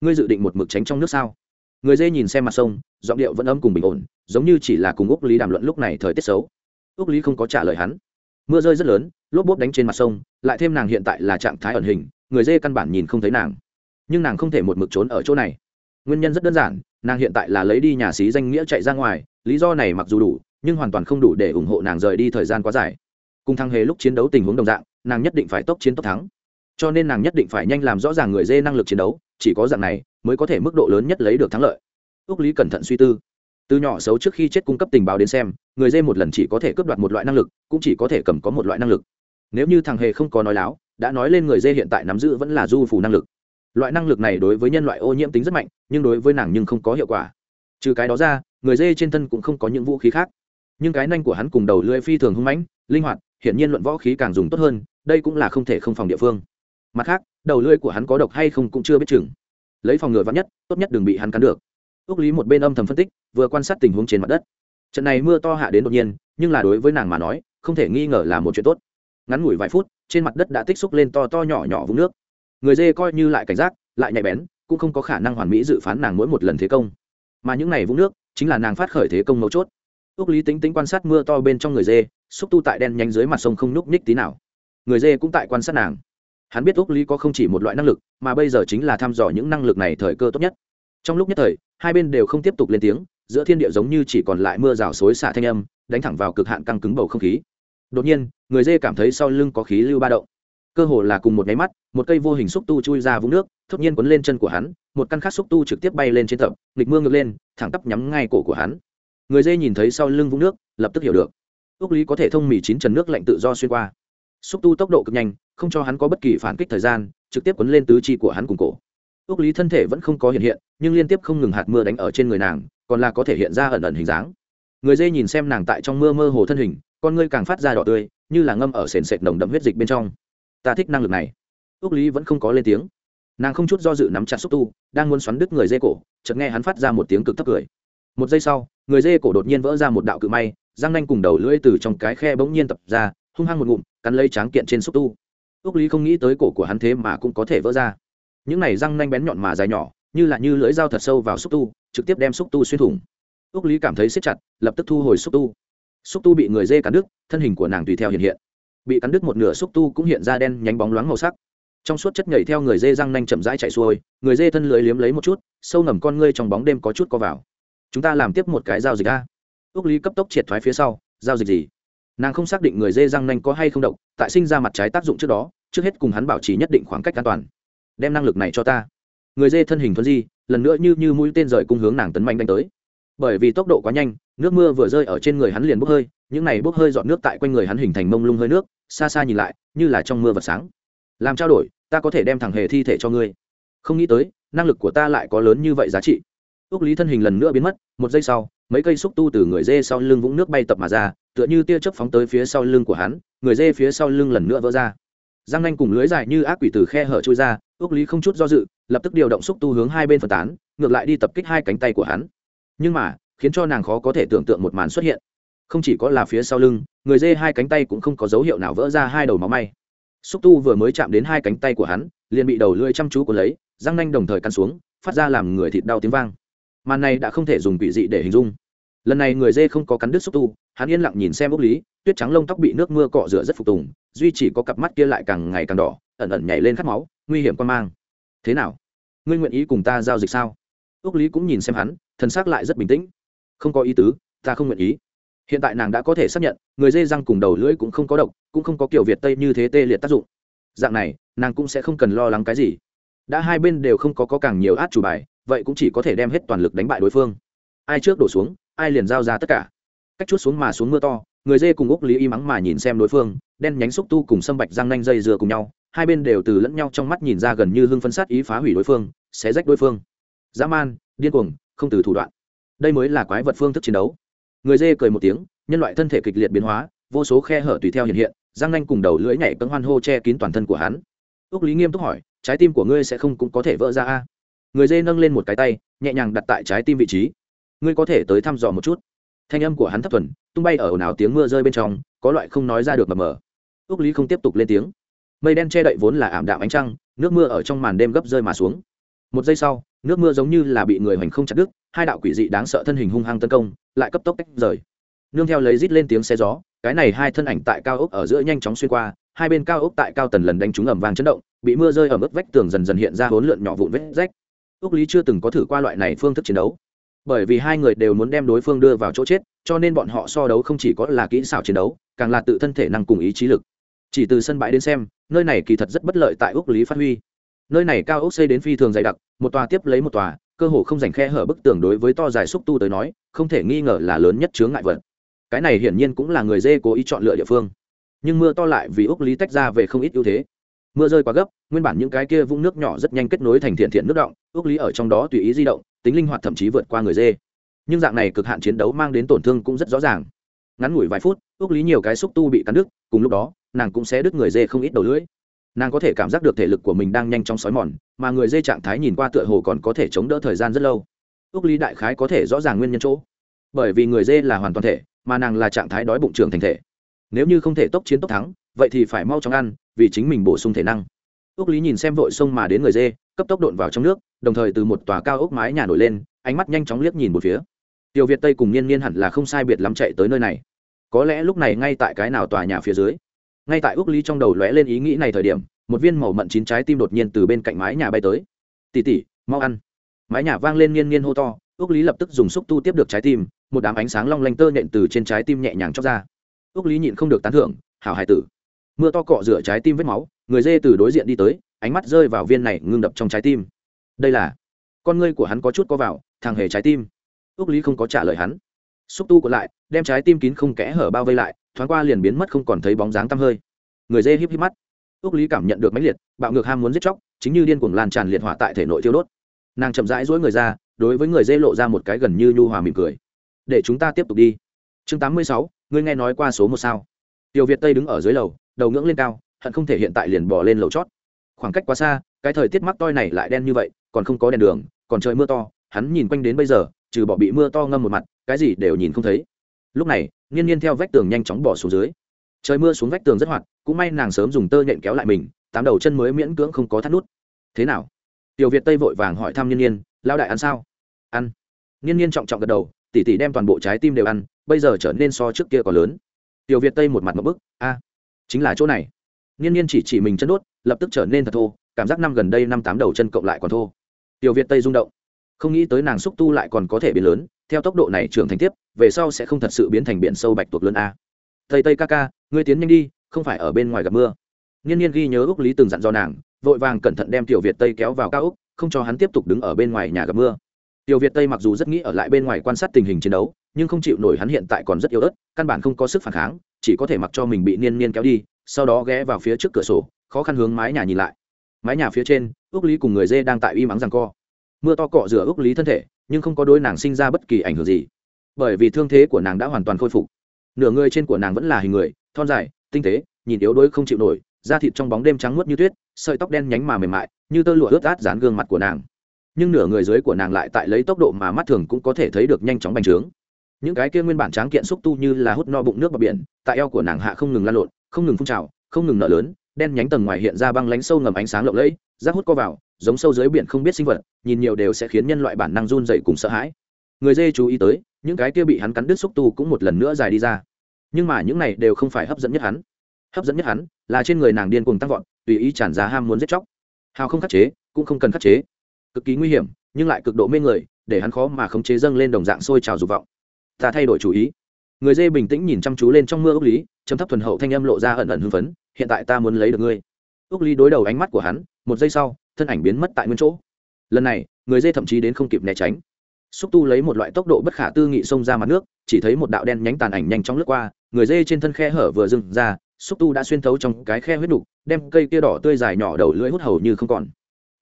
ngươi dự định một mực tránh trong nước sao? Người dê nhìn xem mặt sông, giọng điệu vẫn âm cùng bình ổn, giống như chỉ là cùng úc lý đàm luận lúc này thời tiết xấu. Úc lý không có trả lời hắn. Mưa rơi rất lớn, lốp bốp đánh trên mặt sông, lại thêm nàng hiện tại là trạng thái ẩn hình, người dê căn bản nhìn không thấy nàng. Nhưng nàng không thể một mực trốn ở chỗ này. Nguyên nhân rất đơn giản, nàng hiện tại là lấy đi nhà xí danh nghĩa chạy ra ngoài, lý do này mặc dù đủ, nhưng hoàn toàn không đủ để ủng hộ nàng rời đi thời gian quá dài. Cùng thăng hề lúc chiến đấu tình huống đồng dạng, nàng nhất định phải tốc chiến tốc thắng cho nên nàng nhất định phải nhanh làm rõ ràng người dê năng lực chiến đấu, chỉ có dạng này mới có thể mức độ lớn nhất lấy được thắng lợi. Ước lý cẩn thận suy tư. Từ nhỏ xấu trước khi chết cung cấp tình báo đến xem, người dê một lần chỉ có thể cướp đoạt một loại năng lực, cũng chỉ có thể cầm có một loại năng lực. Nếu như thằng hề không có nói láo, đã nói lên người dê hiện tại nắm giữ vẫn là du phù năng lực. Loại năng lực này đối với nhân loại ô nhiễm tính rất mạnh, nhưng đối với nàng nhưng không có hiệu quả. Trừ cái đó ra, người dê trên thân cũng không có những vũ khí khác. Nhưng cái nanh của hắn cùng đầu lưỡi phi thường hung mãnh, linh hoạt, hiển nhiên luận võ khí càng dùng tốt hơn, đây cũng là không thể không phòng địa phương mặt khác, đầu lưỡi của hắn có độc hay không cũng chưa biết chừng. Lấy phòng ngừa vắn nhất, tốt nhất đừng bị hắn cắn được. Ước lý một bên âm thầm phân tích, vừa quan sát tình huống trên mặt đất. Trận này mưa to hạ đến đột nhiên, nhưng là đối với nàng mà nói, không thể nghi ngờ là một chuyện tốt. Ngắn ngủi vài phút, trên mặt đất đã tích xúc lên to to nhỏ nhỏ vũng nước. Người dê coi như lại cảnh giác, lại nhạy bén, cũng không có khả năng hoàn mỹ dự phán nàng mỗi một lần thế công. Mà những này vũng nước, chính là nàng phát khởi thế công mấu chốt. Ước lý tính tính quan sát mưa to bên trong người dê, xúc tu tại đen nhanh dưới mặt sông không nhúc nhích tí nào. Người dê cũng tại quan sát nàng hắn biết úc lý có không chỉ một loại năng lực, mà bây giờ chính là thăm dò những năng lực này thời cơ tốt nhất. Trong lúc nhất thời, hai bên đều không tiếp tục lên tiếng, giữa thiên địa giống như chỉ còn lại mưa rào xối xả thanh âm, đánh thẳng vào cực hạn căng cứng bầu không khí. Đột nhiên, người dê cảm thấy sau lưng có khí lưu ba động. Cơ hồ là cùng một máy mắt, một cây vô hình xúc tu chui ra vũng nước, thốt nhiên quấn lên chân của hắn, một căn khác xúc tu trực tiếp bay lên trên tập, nghịch mưa ngược lên, thẳng tắp nhắm ngay cổ của hắn. Người dê nhìn thấy sau lưng vũng nước, lập tức hiểu được. Ước lý có thể thông mì chín trần nước lạnh tự do xuyên qua xúc tu tốc độ cực nhanh, không cho hắn có bất kỳ phản kích thời gian, trực tiếp quấn lên tứ chi của hắn cùng cổ. Ước lý thân thể vẫn không có hiện hiện, nhưng liên tiếp không ngừng hạt mưa đánh ở trên người nàng, còn là có thể hiện ra ẩn ẩn hình dáng. Người dê nhìn xem nàng tại trong mưa mơ hồ thân hình, con ngươi càng phát ra đỏ tươi, như là ngâm ở sền sệt nồng đậm huyết dịch bên trong. Ta thích năng lực này. Ước lý vẫn không có lên tiếng. Nàng không chút do dự nắm chặt xúc tu, đang muốn xoắn đứt người dê cổ, chợt nghe hắn phát ra một tiếng cực thấp cười. Một giây sau, người dê cổ đột nhiên vỡ ra một đạo cự may, răng nanh cùng đầu lưỡi từ trong cái khe bỗng nhiên tập ra hung hăng một ngụm, cắn lấy tráng kiện trên xúc tu. Ước lý không nghĩ tới cổ của hắn thế mà cũng có thể vỡ ra. Những này răng nanh bén nhọn mà dài nhỏ, như là như lưỡi dao thật sâu vào xúc tu, trực tiếp đem xúc tu xuyên thủng. Ước lý cảm thấy siết chặt, lập tức thu hồi xúc tu. Xúc tu bị người dê cắn đứt, thân hình của nàng tùy theo hiện hiện. Bị cắn đứt một nửa xúc tu cũng hiện ra đen nhánh bóng loáng màu sắc. Trong suốt chất nhảy theo người dê răng nanh chậm rãi chạy xuôi, người dê thân lưới liếm lấy một chút, sâu ngầm con ngươi trong bóng đêm có chút co vào. Chúng ta làm tiếp một cái giao dịch a. Ước lý cấp tốc triệt thoái phía sau, giao dịch gì? Nàng không xác định người dê răng nanh có hay không độc, tại sinh ra mặt trái tác dụng trước đó, trước hết cùng hắn bảo trì nhất định khoảng cách an toàn. Đem năng lực này cho ta. Người dê thân hình thuận di, lần nữa như như mũi tên rời cung hướng nàng tấn manh đánh tới. Bởi vì tốc độ quá nhanh, nước mưa vừa rơi ở trên người hắn liền bốc hơi, những này bốc hơi dọn nước tại quanh người hắn hình thành mông lung hơi nước, xa xa nhìn lại, như là trong mưa vật sáng. Làm trao đổi, ta có thể đem thẳng hề thi thể cho ngươi. Không nghĩ tới, năng lực của ta lại có lớn như vậy giá trị. Ước lý thân hình lần nữa biến mất, một giây sau, mấy cây xúc tu từ người dê sau lưng vũng nước bay tập mà ra tựa như tia chớp phóng tới phía sau lưng của hắn, người dê phía sau lưng lần nữa vỡ ra. Răng nanh cùng lưới dài như ác quỷ từ khe hở trôi ra ước lý không chút do dự, lập tức điều động xúc tu hướng hai bên phân tán, ngược lại đi tập kích hai cánh tay của hắn. Nhưng mà, khiến cho nàng khó có thể tưởng tượng một màn xuất hiện. Không chỉ có là phía sau lưng, người dê hai cánh tay cũng không có dấu hiệu nào vỡ ra hai đầu máu may. Xúc tu vừa mới chạm đến hai cánh tay của hắn, liền bị đầu lưỡi chăm chú của lấy răng nanh đồng thời căn xuống, phát ra làm người thịt đau tiếng vang. Màn này đã không thể dùng quỷ dị để hình dung lần này người dê không có cắn đứt xúc tu hắn yên lặng nhìn xem ốc lý tuyết trắng lông tóc bị nước mưa cọ rửa rất phục tùng duy chỉ có cặp mắt kia lại càng ngày càng đỏ ẩn ẩn nhảy lên khát máu nguy hiểm quan mang. Thế nào? Ngươi nguyện ý cùng ta giao dịch sao? Ốc lý cũng nhìn xem hắn thân xác lại rất bình tĩnh. Không có ý tứ ta không nguyện ý. Hiện tại nàng đã có thể xác nhận người dê răng cùng đầu lưỡi cũng không có độc cũng không có kiểu việt tây như thế tê liệt tác dụng. Dạng này nàng cũng sẽ không cần lo lắng cái gì. Đã hai bên đều không có, có càng nhiều át chủ bài vậy cũng chỉ có thể đem hết toàn lực đánh bại đối phương. Ai trước đổ xuống ai liền giao ra tất cả. Cách chút xuống mà xuống mưa to, người dê cùng úc lý y mắng mà nhìn xem đối phương, đen nhánh xúc tu cùng sâm bạch răng nanh dây dừa cùng nhau, hai bên đều từ lẫn nhau trong mắt nhìn ra gần như hưng phân sát ý phá hủy đối phương, xé rách đối phương. Dã man, điên cuồng, không từ thủ đoạn. Đây mới là quái vật phương thức chiến đấu. Người dê cười một tiếng, nhân loại thân thể kịch liệt biến hóa, vô số khe hở tùy theo hiện hiện, răng nanh cùng đầu lưỡi nhảy cấm hoan hô che kín toàn thân của hắn. Ước lý nghiêm túc hỏi, trái tim của ngươi sẽ không cũng có thể vỡ ra a? Người dê nâng lên một cái tay, nhẹ nhàng đặt tại trái tim vị trí ngươi có thể tới thăm dò một chút. Thanh âm của hắn thấp thuần, tung bay ở ồn ào tiếng mưa rơi bên trong, có loại không nói ra được mờ mờ. Ước lý không tiếp tục lên tiếng. Mây đen che đậy vốn là ảm đạm ánh trăng, nước mưa ở trong màn đêm gấp rơi mà xuống. Một giây sau, nước mưa giống như là bị người hoành không chặt đứt, hai đạo quỷ dị đáng sợ thân hình hung hăng tấn công, lại cấp tốc tách rời. Nương theo lấy rít lên tiếng xe gió, cái này hai thân ảnh tại cao ốc ở giữa nhanh chóng xuyên qua, hai bên cao ốc tại cao tần lần đánh trúng ẩm vàng chấn động, bị mưa rơi ở mức vách tường dần dần hiện ra hỗn lượn nhỏ vụn vết rách. Ước lý chưa từng có thử qua loại này phương thức chiến đấu bởi vì hai người đều muốn đem đối phương đưa vào chỗ chết, cho nên bọn họ so đấu không chỉ có là kỹ xảo chiến đấu, càng là tự thân thể năng cùng ý chí lực. Chỉ từ sân bãi đến xem, nơi này kỳ thật rất bất lợi tại úc lý phát huy. Nơi này cao ốc xây đến phi thường dày đặc, một tòa tiếp lấy một tòa, cơ hồ không dành khe hở bức tường đối với to dài xúc tu tới nói, không thể nghi ngờ là lớn nhất chướng ngại vật. Cái này hiển nhiên cũng là người dê cố ý chọn lựa địa phương. Nhưng mưa to lại vì úc lý tách ra về không ít ưu thế mưa rơi quá gấp, nguyên bản những cái kia vũng nước nhỏ rất nhanh kết nối thành thiện thiện nước động, ước lý ở trong đó tùy ý di động, tính linh hoạt thậm chí vượt qua người dê. Nhưng dạng này cực hạn chiến đấu mang đến tổn thương cũng rất rõ ràng. Ngắn ngủi vài phút, ước lý nhiều cái xúc tu bị cắn đứt, cùng lúc đó, nàng cũng sẽ đứt người dê không ít đầu lưỡi. Nàng có thể cảm giác được thể lực của mình đang nhanh chóng xói mòn, mà người dê trạng thái nhìn qua tựa hồ còn có thể chống đỡ thời gian rất lâu. Ước lý đại khái có thể rõ ràng nguyên nhân chỗ. Bởi vì người dê là hoàn toàn thể, mà nàng là trạng thái đói bụng trưởng thành thể. Nếu như không thể tốc chiến tốc thắng, vậy thì phải mau chóng ăn vì chính mình bổ sung thể năng. Ước lý nhìn xem vội sông mà đến người dê, cấp tốc độn vào trong nước, đồng thời từ một tòa cao ốc mái nhà nổi lên, ánh mắt nhanh chóng liếc nhìn một phía. Tiểu việt tây cùng niên niên hẳn là không sai biệt lắm chạy tới nơi này. Có lẽ lúc này ngay tại cái nào tòa nhà phía dưới. Ngay tại ước lý trong đầu lóe lên ý nghĩ này thời điểm, một viên màu mận chín trái tim đột nhiên từ bên cạnh mái nhà bay tới. Tỉ tỉ mau ăn. Mái nhà vang lên niên niên hô to ước lý lập tức dùng xúc tu tiếp được trái tim, một đám ánh sáng long lanh tơ nhện từ trên trái tim nhẹ nhàng chóc ra. Ước lý nhịn không được tán thưởng, hảo hải tử mưa to cọ rửa trái tim vết máu, người dê từ đối diện đi tới, ánh mắt rơi vào viên này ngưng đập trong trái tim. Đây là, con ngươi của hắn có chút có vào thằng hề trái tim. Ước lý không có trả lời hắn. Xúc tu còn lại, đem trái tim kín không kẽ hở bao vây lại, thoáng qua liền biến mất không còn thấy bóng dáng tăm hơi. Người dê híp híp mắt. Ước lý cảm nhận được mãnh liệt, bạo ngược ham muốn giết chóc, chính như điên cuồng lan tràn liệt hỏa tại thể nội tiêu đốt. Nàng chậm rãi dối người ra, đối với người dê lộ ra một cái gần như nhu hòa mỉm cười. Để chúng ta tiếp tục đi. Chương tám mươi sáu, ngươi nghe nói qua số một sao? Tiểu việt tây đứng ở dưới lầu đầu ngưỡng lên cao, hận không thể hiện tại liền bỏ lên lầu chót. Khoảng cách quá xa, cái thời tiết mắc toi này lại đen như vậy, còn không có đèn đường, còn trời mưa to, hắn nhìn quanh đến bây giờ, trừ bỏ bị mưa to ngâm một mặt, cái gì đều nhìn không thấy. Lúc này, nghiên nhiên theo vách tường nhanh chóng bỏ xuống dưới. Trời mưa xuống vách tường rất hoạt, cũng may nàng sớm dùng tơ nhện kéo lại mình, tám đầu chân mới miễn cưỡng không có thắt nút. Thế nào? Tiểu việt tây vội vàng hỏi thăm nhiên nhiên lao đại ăn sao? Ăn. Nhiên nhiên trọng trọng gật đầu, tỉ tỉ đem toàn bộ trái tim đều ăn, bây giờ trở nên so trước kia còn lớn. Tiểu việt tây một mặt một bức, a chính là chỗ này. Nhiên nhiên chỉ chỉ mình chân đốt, lập tức trở nên thật thô, cảm giác năm gần đây năm tám đầu chân cộng lại còn thô. Tiểu việt tây rung động. Không nghĩ tới nàng xúc tu lại còn có thể biến lớn, theo tốc độ này trưởng thành tiếp, về sau sẽ không thật sự biến thành biển sâu bạch tuộc lớn a. Tây tây ca ca, ngươi tiến nhanh đi, không phải ở bên ngoài gặp mưa. Nhiên nhiên ghi nhớ úc lý từng dặn do nàng, vội vàng cẩn thận đem tiểu việt tây kéo vào cao úc, không cho hắn tiếp tục đứng ở bên ngoài nhà gặp mưa. Tiểu việt tây mặc dù rất nghĩ ở lại bên ngoài quan sát tình hình chiến đấu, nhưng không chịu nổi hắn hiện tại còn rất yếu ớt, căn bản không có sức phản kháng chỉ có thể mặc cho mình bị niên niên kéo đi, sau đó ghé vào phía trước cửa sổ, khó khăn hướng mái nhà nhìn lại. Mái nhà phía trên ước lý cùng người dê đang tại uy mắng rằng co. Mưa to cọ rửa ước lý thân thể, nhưng không có đôi nàng sinh ra bất kỳ ảnh hưởng gì. Bởi vì thương thế của nàng đã hoàn toàn khôi phục. Nửa người trên của nàng vẫn là hình người, thon dài, tinh tế, nhìn yếu đuối không chịu nổi, da thịt trong bóng đêm trắng muốt như tuyết, sợi tóc đen nhánh mà mềm mại, như tơ lụa ướt át dán gương mặt của nàng. Nhưng nửa người dưới của nàng lại tại lấy tốc độ mà mắt thường cũng có thể thấy được nhanh chóng bành trướng những cái kia nguyên bản tráng kiện xúc tu như là hút no bụng nước vào biển, tại eo của nàng hạ không ngừng lan lộn, không ngừng phun trào, không ngừng nở lớn, đen nhánh tầng ngoài hiện ra băng lánh sâu ngầm ánh sáng lộng lẫy, rác hút co vào, giống sâu dưới biển không biết sinh vật, nhìn nhiều đều sẽ khiến nhân loại bản năng run dậy cùng sợ hãi. Người dê chú ý tới, những cái kia bị hắn cắn đứt xúc tu cũng một lần nữa dài đi ra. Nhưng mà những này đều không phải hấp dẫn nhất hắn. Hấp dẫn nhất hắn là trên người nàng điên cuồng tăng vọt, tùy ý tràn ra ham muốn giết chóc. Hào không khắc chế, cũng không cần khắc chế. Cực kỳ nguy hiểm, nhưng lại cực độ mê người, để hắn khó mà khống chế dâng lên đồng dạng sôi trào dục vọng ta thay đổi chủ ý. Người dê bình tĩnh nhìn chăm chú lên trong mưa ốc lý chấm thấp thuần hậu thanh âm lộ ra ẩn ẩn hưng phấn, hiện tại ta muốn lấy được ngươi. Ốc lý đối đầu ánh mắt của hắn, một giây sau, thân ảnh biến mất tại nguyên chỗ. Lần này, người dê thậm chí đến không kịp né tránh. Xúc tu lấy một loại tốc độ bất khả tư nghị xông ra mặt nước, chỉ thấy một đạo đen nhánh tàn ảnh nhanh chóng lướt qua, người dê trên thân khe hở vừa dừng ra, xúc tu đã xuyên thấu trong cái khe huyết đục đem cây kia đỏ tươi dài nhỏ đầu lưỡi hút hầu như không còn.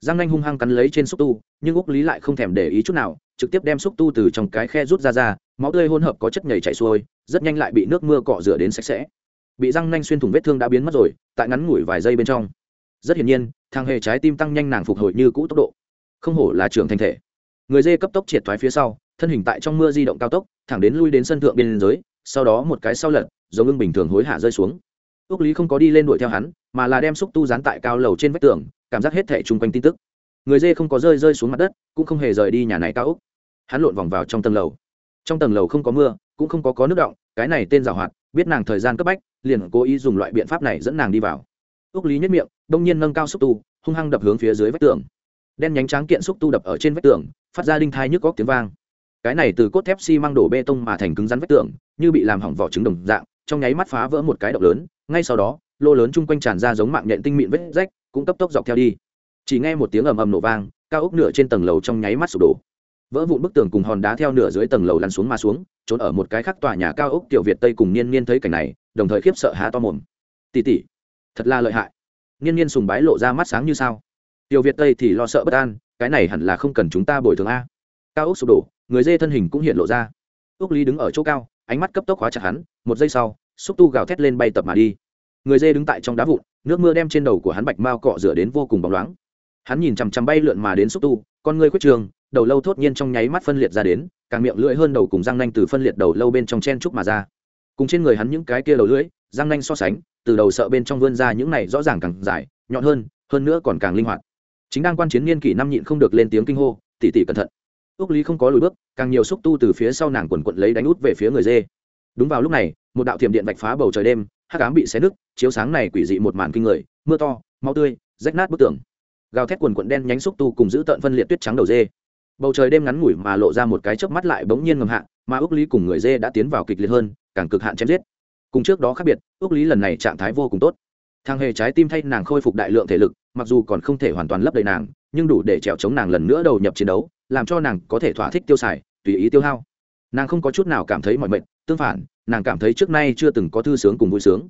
Giang nanh hung hăng cắn lấy trên xúc tu, nhưng úc lý lại không thèm để ý chút nào trực tiếp đem xúc tu từ trong cái khe rút ra ra, máu tươi hỗn hợp có chất nhầy chảy xuôi, rất nhanh lại bị nước mưa cọ rửa đến sạch sẽ. Bị răng nanh xuyên thủng vết thương đã biến mất rồi, tại ngắn ngủi vài giây bên trong. Rất hiển nhiên thằng hề trái tim tăng nhanh nàng phục hồi như cũ tốc độ. Không hổ là trưởng thành thể. Người dê cấp tốc triệt thoái phía sau, thân hình tại trong mưa di động cao tốc, thẳng đến lui đến sân thượng biên giới, sau đó một cái sau lật, giống ưng bình thường hối hả rơi xuống. Ước lý không có đi lên đuổi theo hắn, mà là đem xúc tu dán tại cao lầu trên vách tường, cảm giác hết thẻ chung quanh tin tức người dê không có rơi rơi xuống mặt đất, cũng không hề rời đi nhà này cao úc hắn lộn vòng vào trong tầng lầu. Trong tầng lầu không có mưa, cũng không có có nước động, cái này tên giảo hoạt, biết nàng thời gian cấp bách, liền cố ý dùng loại biện pháp này dẫn nàng đi vào. Úc lý nhất miệng, đông nhiên nâng cao xúc tu, hung hăng đập hướng phía dưới vách tường. Đen nhánh tráng kiện xúc tu đập ở trên vách tường, phát ra đinh thai nhức góc tiếng vang. Cái này từ cốt thép xi、si、măng đổ bê tông mà thành cứng rắn vách tường, như bị làm hỏng vỏ trứng đồng dạng, trong nháy mắt phá vỡ một cái động lớn, ngay sau đó, lô lớn chung quanh tràn ra giống mạng nhện tinh mịn vết rách, cũng cấp tốc dọc theo đi chỉ nghe một tiếng ầm ầm nổ vang, cao ốc nửa trên tầng lầu trong nháy mắt sụp đổ. Vỡ vụn bức tường cùng hòn đá theo nửa dưới tầng lầu lăn xuống mà xuống, trốn ở một cái khác tòa nhà cao ốc tiểu việt tây cùng niên niên thấy cảnh này, đồng thời khiếp sợ há to mồm. Tỉ tỉ thật là lợi hại. Niên niên sùng bái lộ ra mắt sáng như sao. Tiểu việt tây thì lo sợ bất an, cái này hẳn là không cần chúng ta bồi thường a. Cao ốc sụp đổ, người dê thân hình cũng hiện lộ ra. Ước lý đứng ở chỗ cao, ánh mắt cấp tốc hóa chặt hắn, một giây sau, xúc tu gào thét lên bay tập mà đi. Người dê đứng tại trong đá vụn, nước mưa đem trên đầu của hắn bạch mao cọ rửa đến vô cùng bóng loáng hắn nhìn chằm chằm bay lượn mà đến xúc tu, con ngươi khuyết trường, đầu lâu thốt nhiên trong nháy mắt phân liệt ra đến, càng miệng lưỡi hơn đầu cùng răng nanh từ phân liệt đầu lâu bên trong chen trúc mà ra. Cùng trên người hắn những cái kia đầu lưỡi, răng nanh so sánh, từ đầu sợ bên trong vươn ra những này rõ ràng càng dài, nhọn hơn hơn nữa còn càng linh hoạt. Chính đang quan chiến niên kỷ năm nhịn không được lên tiếng kinh hô tỉ tỉ cẩn thận. Ước lý không có lùi bước, càng nhiều xúc tu từ phía sau nàng quần quận lấy đánh út về phía người dê. Đúng vào lúc này, một đạo thiểm điện vạch phá bầu trời đêm, hắc ám bị xé nứt, chiếu sáng này quỷ dị một màn kinh người, mưa to, máu tươi, rách nát bức tường gào thét quần quận đen nhánh xúc tu cùng giữ tận phân liệt tuyết trắng đầu dê. Bầu trời đêm ngắn ngủi mà lộ ra một cái chớp mắt lại bỗng nhiên ngầm hạ, mà ước lý cùng người dê đã tiến vào kịch liệt hơn, càng cực hạn chém giết. Cùng trước đó khác biệt ước lý lần này trạng thái vô cùng tốt. Thang hề trái tim thay nàng khôi phục đại lượng thể lực, mặc dù còn không thể hoàn toàn lấp đầy nàng, nhưng đủ để trèo chống nàng lần nữa đầu nhập chiến đấu, làm cho nàng có thể thỏa thích tiêu xài, tùy ý tiêu hao. Nàng không có chút nào cảm thấy mọi mệnh tương phản, nàng cảm thấy trước nay chưa từng có thư sướng cùng vui sướng.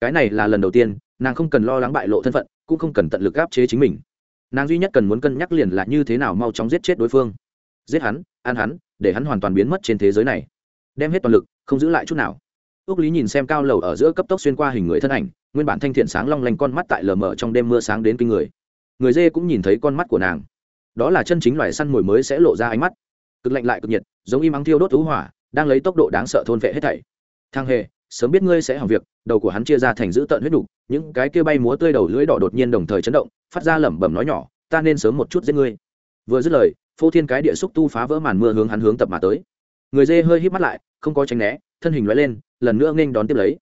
Cái này là lần đầu tiên, nàng không cần lo lắng bại lộ thân phận, cũng không cần tận lực áp chế chính mình nàng duy nhất cần muốn cân nhắc liền là như thế nào mau chóng giết chết đối phương. Giết hắn, ăn hắn, để hắn hoàn toàn biến mất trên thế giới này. Đem hết toàn lực, không giữ lại chút nào. Ước lý nhìn xem cao lầu ở giữa cấp tốc xuyên qua hình người thân ảnh, nguyên bản thanh thiện sáng long lanh con mắt tại lờ mờ trong đêm mưa sáng đến kinh người. Người dê cũng nhìn thấy con mắt của nàng. Đó là chân chính loài săn mồi mới sẽ lộ ra ánh mắt. Cực lạnh lại cực nhiệt, giống im ắng thiêu đốt thú hỏa, đang lấy tốc độ đáng sợ thôn vệ hết thảy. Thang hề sớm biết ngươi sẽ hỏng việc, đầu của hắn chia ra thành giữ tận huyết đục, những cái kia bay múa tươi đầu lưỡi đỏ đột nhiên đồng thời chấn động, phát ra lẩm bẩm nói nhỏ, ta nên sớm một chút giết ngươi. Vừa dứt lời, phô thiên cái địa xúc tu phá vỡ màn mưa hướng hắn hướng tập mà tới. Người dê hơi hít mắt lại, không có tránh né, thân hình loại lên, lần nữa nghênh đón tiếp lấy.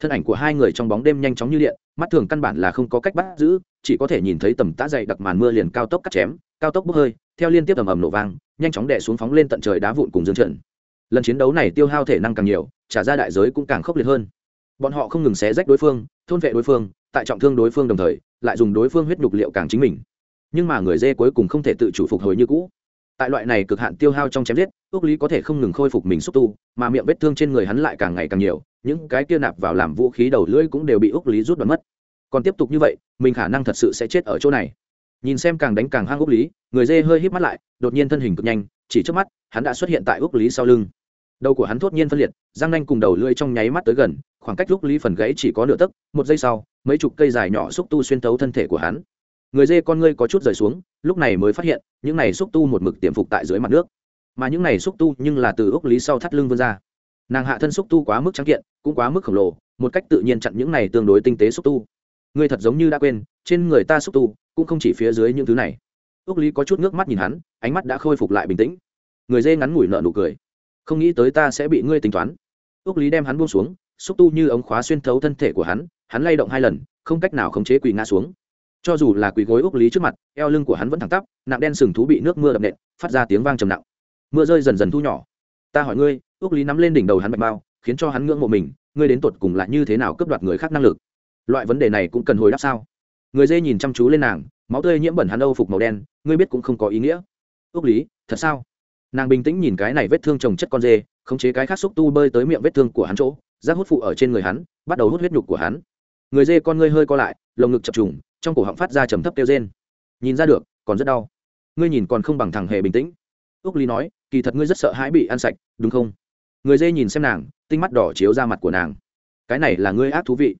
Thân ảnh của hai người trong bóng đêm nhanh chóng như điện, mắt thường căn bản là không có cách bắt giữ, chỉ có thể nhìn thấy tầm tã dày đặc màn mưa liền cao tốc cắt chém, cao tốc bốc hơi, theo liên tiếp ầm ầm nổ vang, nhanh chóng đè xuống phóng lên tận trời đá vụn cùng dương trận lần chiến đấu này tiêu hao thể năng càng nhiều, trả ra đại giới cũng càng khốc liệt hơn. Bọn họ không ngừng xé rách đối phương, thôn vệ đối phương, tại trọng thương đối phương đồng thời, lại dùng đối phương huyết nhục liệu càng chính mình. Nhưng mà người dê cuối cùng không thể tự chủ phục hồi như cũ. Tại loại này cực hạn tiêu hao trong chém giết ước lý có thể không ngừng khôi phục mình xúc tu, mà miệng vết thương trên người hắn lại càng ngày càng nhiều, những cái kia nạp vào làm vũ khí đầu lưỡi cũng đều bị ước lý rút đoán mất. Còn tiếp tục như vậy, mình khả năng thật sự sẽ chết ở chỗ này. Nhìn xem càng đánh càng hang ước lý, người dê hơi hít mắt lại, đột nhiên thân hình cực nhanh chỉ trước mắt, hắn đã xuất hiện tại úc lý sau lưng. Đầu của hắn thốt nhiên phân liệt, răng nanh cùng đầu lưỡi trong nháy mắt tới gần, khoảng cách úc lý phần gãy chỉ có nửa tấc, một giây sau, mấy chục cây dài nhỏ xúc tu xuyên tấu thân thể của hắn. Người dê con ngươi có chút rời xuống, lúc này mới phát hiện, những này xúc tu một mực tiềm phục tại dưới mặt nước. Mà những này xúc tu nhưng là từ úc lý sau thắt lưng vươn ra. Nàng hạ thân xúc tu quá mức trắng kiện, cũng quá mức khổng lồ, một cách tự nhiên chặn những này tương đối tinh tế xúc tu. Ngươi thật giống như đã quên, trên người ta xúc tu, cũng không chỉ phía dưới những thứ này ước lý có chút nước mắt nhìn hắn, ánh mắt đã khôi phục lại bình tĩnh. Người dê ngắn ngủi nợ nụ cười. Không nghĩ tới ta sẽ bị ngươi tính toán. Ước lý đem hắn buông xuống, xúc tu như ống khóa xuyên thấu thân thể của hắn hắn lay động hai lần, không cách nào khống chế quỳ ngã xuống. Cho dù là quỳ gối ước lý trước mặt, eo lưng của hắn vẫn thẳng tắp, nặng đen sừng thú bị nước mưa đập nện, phát ra tiếng vang trầm nặng. Mưa rơi dần dần thu nhỏ. Ta hỏi ngươi ước lý nắm lên đỉnh đầu hắn bạch bao, khiến cho hắn ngưỡng mộ mình, ngươi đến tột cùng là như thế nào cướp đoạt người khác năng lực? Loại vấn đề này cũng cần hồi đáp sao? Người dê nhìn chăm chú lên nàng máu tươi nhiễm bẩn hắn âu phục màu đen, ngươi biết cũng không có ý nghĩa. Ước lý, thật sao? Nàng bình tĩnh nhìn cái này vết thương trồng chất con dê, khống chế cái khác xúc tu bơi tới miệng vết thương của hắn chỗ, rác hút phụ ở trên người hắn, bắt đầu hút huyết nhục của hắn. Người dê con ngươi hơi co lại, lồng ngực chập trùng, trong cổ họng phát ra trầm thấp kêu rên. Nhìn ra được, còn rất đau. Ngươi nhìn còn không bằng thằng hề bình tĩnh. Ước lý nói, kỳ thật ngươi rất sợ hãi bị ăn sạch, đúng không? Người dê nhìn xem nàng, tinh mắt đỏ chiếu ra mặt của nàng. Cái này là ngươi ác thú vị.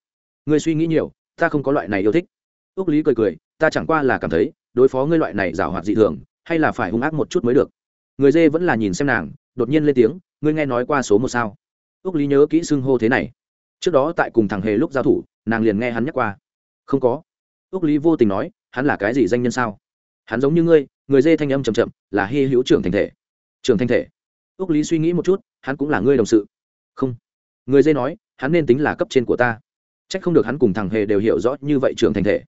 Ngươi suy nghĩ nhiều, ta không có loại này yêu thích. Ước lý cười cười ta chẳng qua là cảm thấy, đối phó ngươi loại này giảo hoạt dị thường, hay là phải hung ác một chút mới được. Người dê vẫn là nhìn xem nàng, đột nhiên lên tiếng, ngươi nghe nói qua số một sao? Ước lý nhớ kỹ xưng hô thế này. Trước đó tại cùng thằng hề lúc giao thủ, nàng liền nghe hắn nhắc qua. Không có. Ước lý vô tình nói, hắn là cái gì danh nhân sao? Hắn giống như ngươi, người dê thanh âm chầm chậm, là hy hữu trưởng thành thể. Trưởng thành thể. Ước lý suy nghĩ một chút, hắn cũng là ngươi đồng sự. Không. Người dê nói, hắn nên tính là cấp trên của ta. C h ắ c không được hắn cùng thằng hề đều hiểu rõ như vậy trưởng thành thể.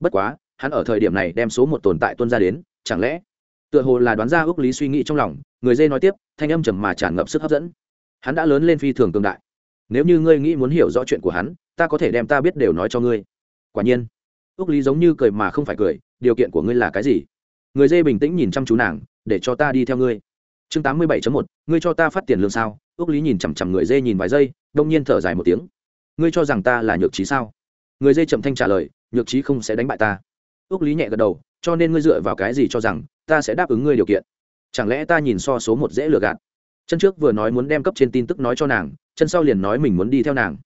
Bất quá hắn ở thời điểm này đem số một tồn tại tuân ra đến, chẳng lẽ, tựa hồ là đoán ra ước lý suy nghĩ trong lòng, người dê nói tiếp, thanh âm trầm mà tràn ngập sức hấp dẫn. Hắn đã lớn lên phi thường tương đại. Nếu như ngươi nghĩ muốn hiểu rõ chuyện của hắn, ta có thể đem ta biết đều nói cho ngươi. Quả nhiên, ước lý giống như cười mà không phải cười, điều kiện của ngươi là cái gì? Người dê bình tĩnh nhìn chăm chú nàng, để cho ta đi theo ngươi. Chương tám mươi bảy một, ngươi cho ta phát tiền lương sao? Ước lý nhìn chằm chằm người dê nhìn vài giây, đông nhiên thở dài một tiếng. Ngươi cho rằng ta là nhược trí sao? Người dê chậm thanh trả lời, nhược trí không sẽ đánh bại ta ước lý nhẹ gật đầu, cho nên ngươi dựa vào cái gì cho rằng ta sẽ đáp ứng ngươi điều kiện? Chẳng lẽ ta nhìn so số một dễ lừa gạt? Chân trước vừa nói muốn đem cấp trên tin tức nói cho nàng, chân sau liền nói mình muốn đi theo nàng.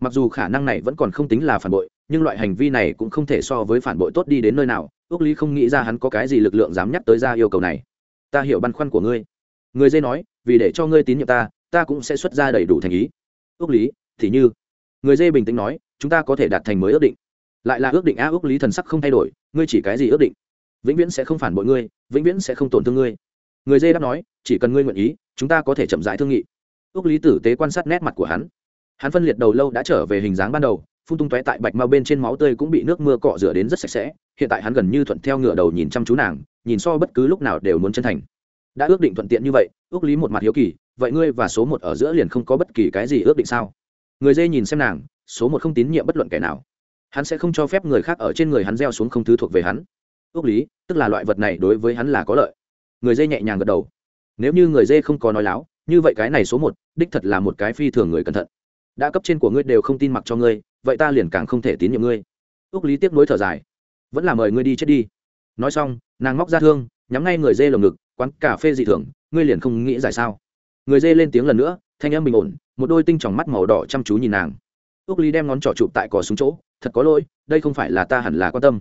Mặc dù khả năng này vẫn còn không tính là phản bội, nhưng loại hành vi này cũng không thể so với phản bội tốt đi đến nơi nào. Ước lý không nghĩ ra hắn có cái gì lực lượng dám nhắc tới ra yêu cầu này. Ta hiểu băn khoăn của ngươi. Người dây nói, vì để cho ngươi tín nhiệm ta ta cũng sẽ xuất ra đầy đủ thành ý. Ước lý, thì như, người dê bình tĩnh nói, chúng ta có thể đạt thành mới ước định lại là ước định a ước lý thần sắc không thay đổi, ngươi chỉ cái gì ước định? Vĩnh viễn sẽ không phản bội ngươi, vĩnh viễn sẽ không tổn thương ngươi. Người dê đáp nói, chỉ cần ngươi nguyện ý, chúng ta có thể chậm rãi thương nghị. Ước lý tử tế quan sát nét mặt của hắn. Hắn phân liệt đầu lâu đã trở về hình dáng ban đầu, phun tung tóe tại bạch mao bên trên máu tươi cũng bị nước mưa cọ rửa đến rất sạch sẽ, hiện tại hắn gần như thuận theo ngựa đầu nhìn chăm chú nàng, nhìn so bất cứ lúc nào đều muốn chân thành. Đã ước định thuận tiện như vậy, ước lý một mặt hiếu kỳ, vậy ngươi và số một ở giữa liền không có bất kỳ cái gì ước định sao? Người dê nhìn xem nàng, số một không tín nhiệm bất luận kẻ nào hắn sẽ không cho phép người khác ở trên người hắn gieo xuống không thứ thuộc về hắn. Ước lý, tức là loại vật này đối với hắn là có lợi. Người dê nhẹ nhàng gật đầu. Nếu như người dê không có nói láo, như vậy cái này số một, đích thật là một cái phi thường người cẩn thận. Đã cấp trên của ngươi đều không tin mặc cho ngươi, vậy ta liền càng không thể tín nhiệm ngươi. Ước lý tiếc nối thở dài. Vẫn là mời ngươi đi chết đi. Nói xong, nàng móc ra thương, nhắm ngay người dê lồng ngực, quán cà phê dị thường, ngươi liền không nghĩ giải sao. Người dê lên tiếng lần nữa, thanh em bình ổn, một đôi tinh tròng mắt màu đỏ chăm chú nhìn nàng. Ước lý đem ngón trỏ chụp tại cò súng chỗ thật có lỗi, đây không phải là ta hẳn là quan tâm.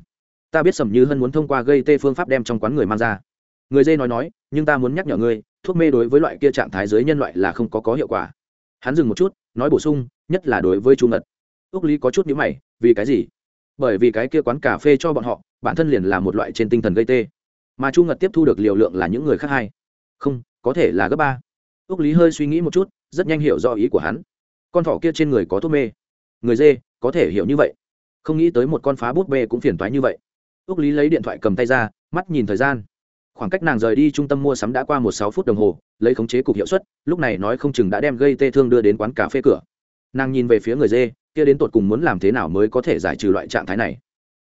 Ta biết sầm như hân muốn thông qua gây tê phương pháp đem trong quán người mang ra. Người dê nói nói, nhưng ta muốn nhắc nhở ngươi, thuốc mê đối với loại kia trạng thái dưới nhân loại là không có có hiệu quả. Hắn dừng một chút, nói bổ sung, nhất là đối với chu ngật. Ước lý có chút nhữ mày, vì cái gì? Bởi vì cái kia quán cà phê cho bọn họ, bản thân liền là một loại trên tinh thần gây tê. Mà chu ngật tiếp thu được liều lượng là những người khác hay không, có thể là gấp ba. Ước lý hơi suy nghĩ một chút, rất nhanh hiểu rõ ý của hắn. Con thỏ kia trên người có thuốc mê. Người dê, có thể hiểu như vậy không nghĩ tới một con phá bút bê cũng phiền toái như vậy. Ước lý lấy điện thoại cầm tay ra, mắt nhìn thời gian. Khoảng cách nàng rời đi trung tâm mua sắm đã qua một sáu phút đồng hồ, lấy khống chế cục hiệu suất, lúc này nói không chừng đã đem gây tê thương đưa đến quán cà phê cửa. Nàng nhìn về phía người dê, kia đến tột cùng muốn làm thế nào mới có thể giải trừ loại trạng thái này.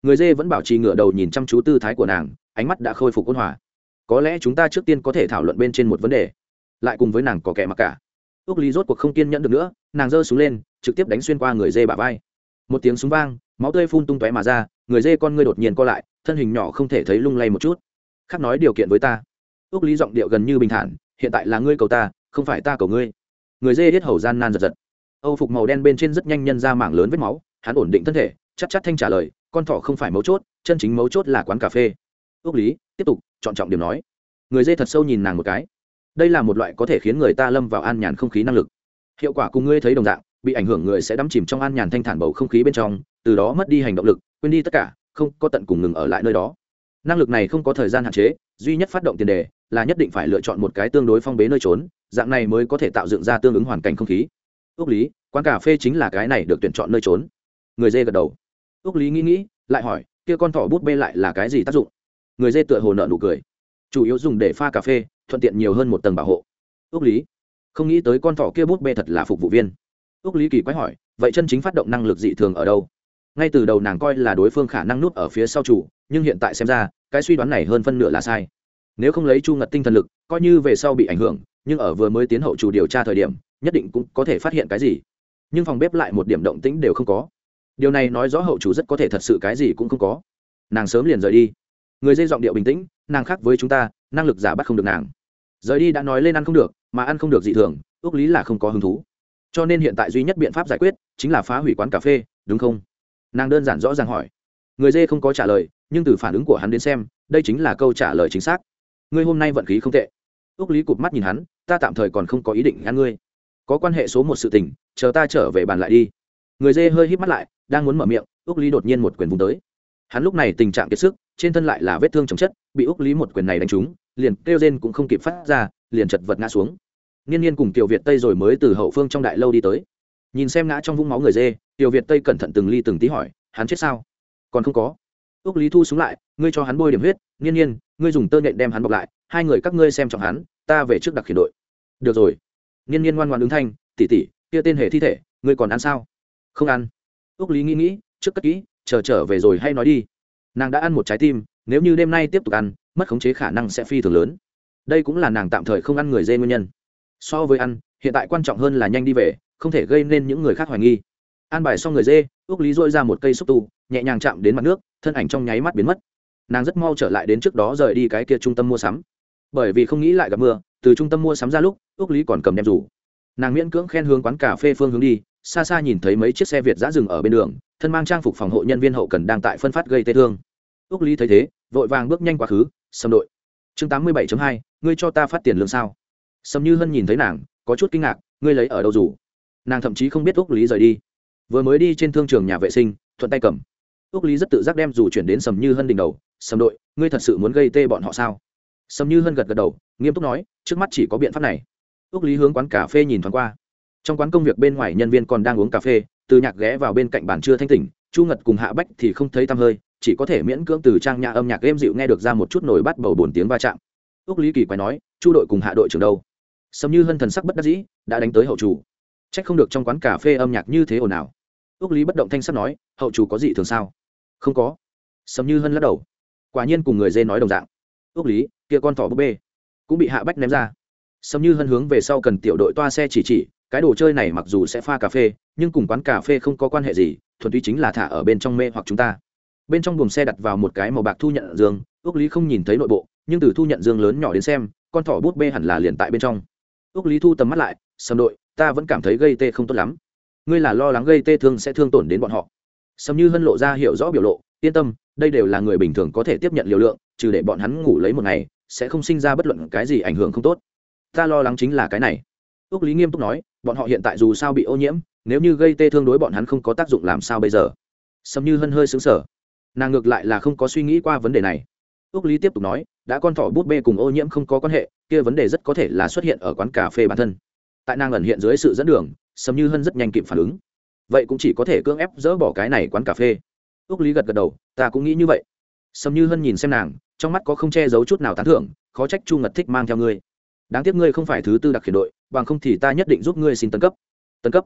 Người dê vẫn bảo trì ngựa đầu nhìn chăm chú tư thái của nàng, ánh mắt đã khôi phục ôn hòa. Có lẽ chúng ta trước tiên có thể thảo luận bên trên một vấn đề. Lại cùng với nàng có kẻ mặc cả. Ước lý rốt cuộc không kiên nhẫn được nữa, nàng giơ xuống lên, trực tiếp đánh xuyên qua người dê bả vai một tiếng súng vang, máu tươi phun tung tóe mà ra, người dê con ngươi đột nhiên co lại, thân hình nhỏ không thể thấy lung lay một chút. Khác nói điều kiện với ta. Ước lý giọng điệu gần như bình thản, hiện tại là ngươi cầu ta, không phải ta cầu ngươi. Người dê hết hầu gian nan giật giật. Âu phục màu đen bên trên rất nhanh nhân ra mảng lớn vết máu, hắn ổn định thân thể, chắc chắc thanh trả lời, con thỏ không phải mấu chốt, chân chính mấu chốt là quán cà phê. Ước lý, tiếp tục, chọn trọng điểm nói. Người dê thật sâu nhìn nàng một cái. Đây là một loại có thể khiến người ta lâm vào an nhàn không khí năng lực. Hiệu quả cùng ngươi thấy đồng dạng bị ảnh hưởng người sẽ đắm chìm trong an nhàn thanh thản bầu không khí bên trong, từ đó mất đi hành động lực, quên đi tất cả, không có tận cùng ngừng ở lại nơi đó. Năng lực này không có thời gian hạn chế, duy nhất phát động tiền đề là nhất định phải lựa chọn một cái tương đối phong bế nơi trốn, dạng này mới có thể tạo dựng ra tương ứng hoàn cảnh không khí. Ước lý, quán cà phê chính là cái này được tuyển chọn nơi trốn. Người dê gật đầu. Ước lý nghĩ nghĩ, lại hỏi, kia con thỏ bút bê lại là cái gì tác dụng? Người dê tựa hồ nợ nụ cười. Chủ yếu dùng để pha cà phê, thuận tiện nhiều hơn một tầng bảo hộ. Ước lý, không nghĩ tới con thỏ kia bút bê thật là phục vụ viên ước lý kỳ quái hỏi, vậy chân chính phát động năng lực dị thường ở đâu? Ngay từ đầu nàng coi là đối phương khả năng nút ở phía sau chủ, nhưng hiện tại xem ra, cái suy đoán này hơn phân nửa là sai. Nếu không lấy chu ngật tinh thần lực, coi như về sau bị ảnh hưởng, nhưng ở vừa mới tiến hậu chủ điều tra thời điểm, nhất định cũng có thể phát hiện cái gì. Nhưng phòng bếp lại một điểm động tĩnh đều không có. Điều này nói rõ hậu chủ rất có thể thật sự cái gì cũng không có. Nàng sớm liền rời đi. Người dây giọng điệu bình tĩnh, nàng khác với chúng ta, năng lực giả bắt không được nàng. Rời đi đã nói lên ăn không được, mà ăn không được dị thường ước lý là không có hứng thú cho nên hiện tại duy nhất biện pháp giải quyết chính là phá hủy quán cà phê, đúng không? Nàng đơn giản rõ ràng hỏi. Người dê không có trả lời, nhưng từ phản ứng của hắn đến xem, đây chính là câu trả lời chính xác. Ngươi hôm nay vận khí không tệ. Ước lý cụp mắt nhìn hắn, ta tạm thời còn không có ý định ngăn ngươi. Có quan hệ số một sự tình, chờ ta trở về bàn lại đi. Người dê hơi hít mắt lại, đang muốn mở miệng ước lý đột nhiên một quyền vùng tới. Hắn lúc này tình trạng kiệt sức, trên thân lại là vết thương chồng chất, bị ước lý một quyền này đánh trúng, liền kêu rên cũng không kịp phát ra, liền chật vật ngã xuống niên niên cùng tiểu việt tây rồi mới từ hậu phương trong đại lâu đi tới. Nhìn xem ngã trong vũng máu người dê, tiểu việt tây cẩn thận từng ly từng tí hỏi, hắn chết sao? Còn không có. Ước lý thu xuống lại, ngươi cho hắn bôi điểm huyết, niên niên, ngươi dùng tơ nhện đem hắn bọc lại, hai người các ngươi xem trọng hắn, ta về trước đặc khiển đội. Được rồi. Niên niên ngoan ngoan ứng thanh tỉ tỉ kia tên hệ thi thể, ngươi còn ăn sao? Không ăn. Ước lý nghĩ nghĩ, trước cất kỹ, chờ trở về rồi hay nói đi. Nàng đã ăn một trái tim, nếu như đêm nay tiếp tục ăn, mất khống chế khả năng sẽ phi thường lớn. Đây cũng là nàng tạm thời không ăn người dê nguyên nhân so với ăn, hiện tại quan trọng hơn là nhanh đi về, không thể gây nên những người khác hoài nghi. An bài xong người dê ước lý dội ra một cây xúc tu, nhẹ nhàng chạm đến mặt nước, thân ảnh trong nháy mắt biến mất. Nàng rất mau trở lại đến trước đó rời đi cái kia trung tâm mua sắm. Bởi vì không nghĩ lại gặp mưa, từ trung tâm mua sắm ra lúc ước lý còn cầm đem rủ. Nàng miễn cưỡng khen hướng quán cà phê phương hướng đi, xa xa nhìn thấy mấy chiếc xe việt giã rừng ở bên đường, thân mang trang phục phòng hộ nhân viên hậu cần đang tại phân phát gây tê thương. Ước lý thấy thế, vội vàng bước nhanh quá khứ xâm đội, chương tám mươi bảy hai, ngươi cho ta phát tiền lương sao? Sầm như hân nhìn thấy nàng, có chút kinh ngạc, ngươi lấy ở đâu rủ nàng thậm chí không biết úc lý rời đi. Vừa mới đi trên thương trường nhà vệ sinh, thuận tay cầm. Úc lý rất tự giác đem dù chuyển đến sầm như hân đỉnh đầu sầm đội, ngươi thật sự muốn gây tê bọn họ sao? Sầm như hân gật gật đầu, nghiêm túc nói, trước mắt chỉ có biện pháp này. Úc lý hướng quán cà phê nhìn thoáng qua. Trong quán công việc bên ngoài nhân viên còn đang uống cà phê, từ nhạc ghé vào bên cạnh bàn chưa thanh tỉnh, chu ngật cùng hạ bách thì không thấy tăm hơi, chỉ có thể miễn cưỡng từ trang nhà âm nhạc êm dịu nghe được ra một chút nổi bắt bầu bồn tiếng va chạm. Úc lý kỳ quay nói, chu đội cùng hạ đội trưởng đâu? Sầm như hân thần sắc bất đắc dĩ, đã đánh tới hậu chủ. Trách không được trong quán cà phê âm nhạc như thế ồn ào. Ước lý bất động thanh sắc nói, hậu chủ có gì thường sao? Không có. Sầm như hân lắc đầu. Quả nhiên cùng người dê nói đồng dạng. Ước lý, kia con thỏ búp bê. Cũng bị hạ bách ném ra. Sầm như hân hướng về sau cần tiểu đội toa xe chỉ chỉ, cái đồ chơi này mặc dù sẽ pha cà phê, nhưng cùng quán cà phê không có quan hệ gì, thuần túy chính là thả ở bên trong mê hoặc chúng ta. Bên trong buồng xe đặt vào một cái màu bạc thu nhận dương ước lý không nhìn thấy nội bộ, nhưng từ thu nhận dương lớn nhỏ đến xem, con thỏ bút bê hẳn là liền tại bên trong ước lý thu tầm mắt lại, sầm đội, ta vẫn cảm thấy gây tê không tốt lắm. Ngươi là lo lắng gây tê thương sẽ thương tổn đến bọn họ. Sầm như hân lộ ra hiểu rõ biểu lộ, yên tâm, đây đều là người bình thường có thể tiếp nhận liều lượng, trừ để bọn hắn ngủ lấy một ngày, sẽ không sinh ra bất luận cái gì ảnh hưởng không tốt. Ta lo lắng chính là cái này. Ước lý nghiêm túc nói, bọn họ hiện tại dù sao bị ô nhiễm, nếu như gây tê thương đối bọn hắn không có tác dụng làm sao bây giờ? Sầm như hân hơi xứng sở nàng ngược lại là không có suy nghĩ qua vấn đề này ước lý tiếp tục nói, đã con thỏ bút bê cùng ô nhiễm không có quan hệ, kia vấn đề rất có thể là xuất hiện ở quán cà phê bản thân. Tại nàng ẩn hiện dưới sự dẫn đường, sầm như hân rất nhanh kịp phản ứng. Vậy cũng chỉ có thể cưỡng ép dỡ bỏ cái này quán cà phê. Ước lý gật gật đầu, ta cũng nghĩ như vậy. Sầm như hân nhìn xem nàng, trong mắt có không che giấu chút nào tán thưởng, khó trách chu ngật thích mang theo ngươi. Đáng tiếc ngươi không phải thứ tư đặc khiển đội, bằng không thì ta nhất định giúp ngươi xin tân cấp. Tân cấp?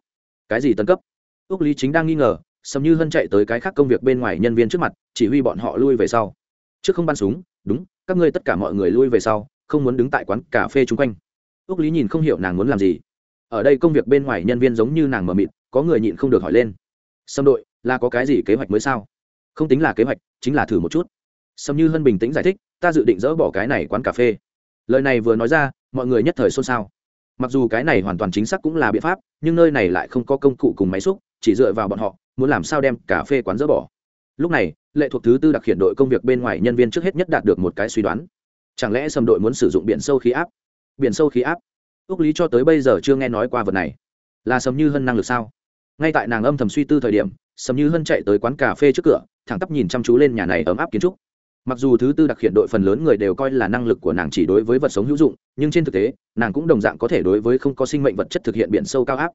Cái gì tân cấp? Ước lý chính đang nghi ngờ, sầm như hân chạy tới cái khác công việc bên ngoài nhân viên trước mặt, chỉ huy bọn họ lui về sau trước không bắn súng, đúng, các ngươi tất cả mọi người lui về sau, không muốn đứng tại quán cà phê chung quanh. Ước lý nhìn không hiểu nàng muốn làm gì. Ở đây công việc bên ngoài nhân viên giống như nàng mờ mịt, có người nhịn không được hỏi lên. Sâm đội, là có cái gì kế hoạch mới sao? Không tính là kế hoạch, chính là thử một chút. Sâm như hân bình tĩnh giải thích, ta dự định dỡ bỏ cái này quán cà phê. Lời này vừa nói ra, mọi người nhất thời xôn xao. Mặc dù cái này hoàn toàn chính xác cũng là biện pháp, nhưng nơi này lại không có công cụ cùng máy xúc, chỉ dựa vào bọn họ, muốn làm sao đem cà phê quán dỡ bỏ. Lúc này lệ thuộc thứ tư đặc hiện đội công việc bên ngoài nhân viên trước hết nhất đạt được một cái suy đoán. Chẳng lẽ sầm đội muốn sử dụng biển sâu khí áp? Biển sâu khí áp? Ước lý cho tới bây giờ chưa nghe nói qua vật này. Là sầm như hân năng lực sao? Ngay tại nàng âm thầm suy tư thời điểm, sầm như hân chạy tới quán cà phê trước cửa, thẳng tắp nhìn chăm chú lên nhà này ấm áp kiến trúc. Mặc dù thứ tư đặc hiện đội phần lớn người đều coi là năng lực của nàng chỉ đối với vật sống hữu dụng, nhưng trên thực tế, nàng cũng đồng dạng có thể đối với không có sinh mệnh vật chất thực hiện biển sâu cao áp.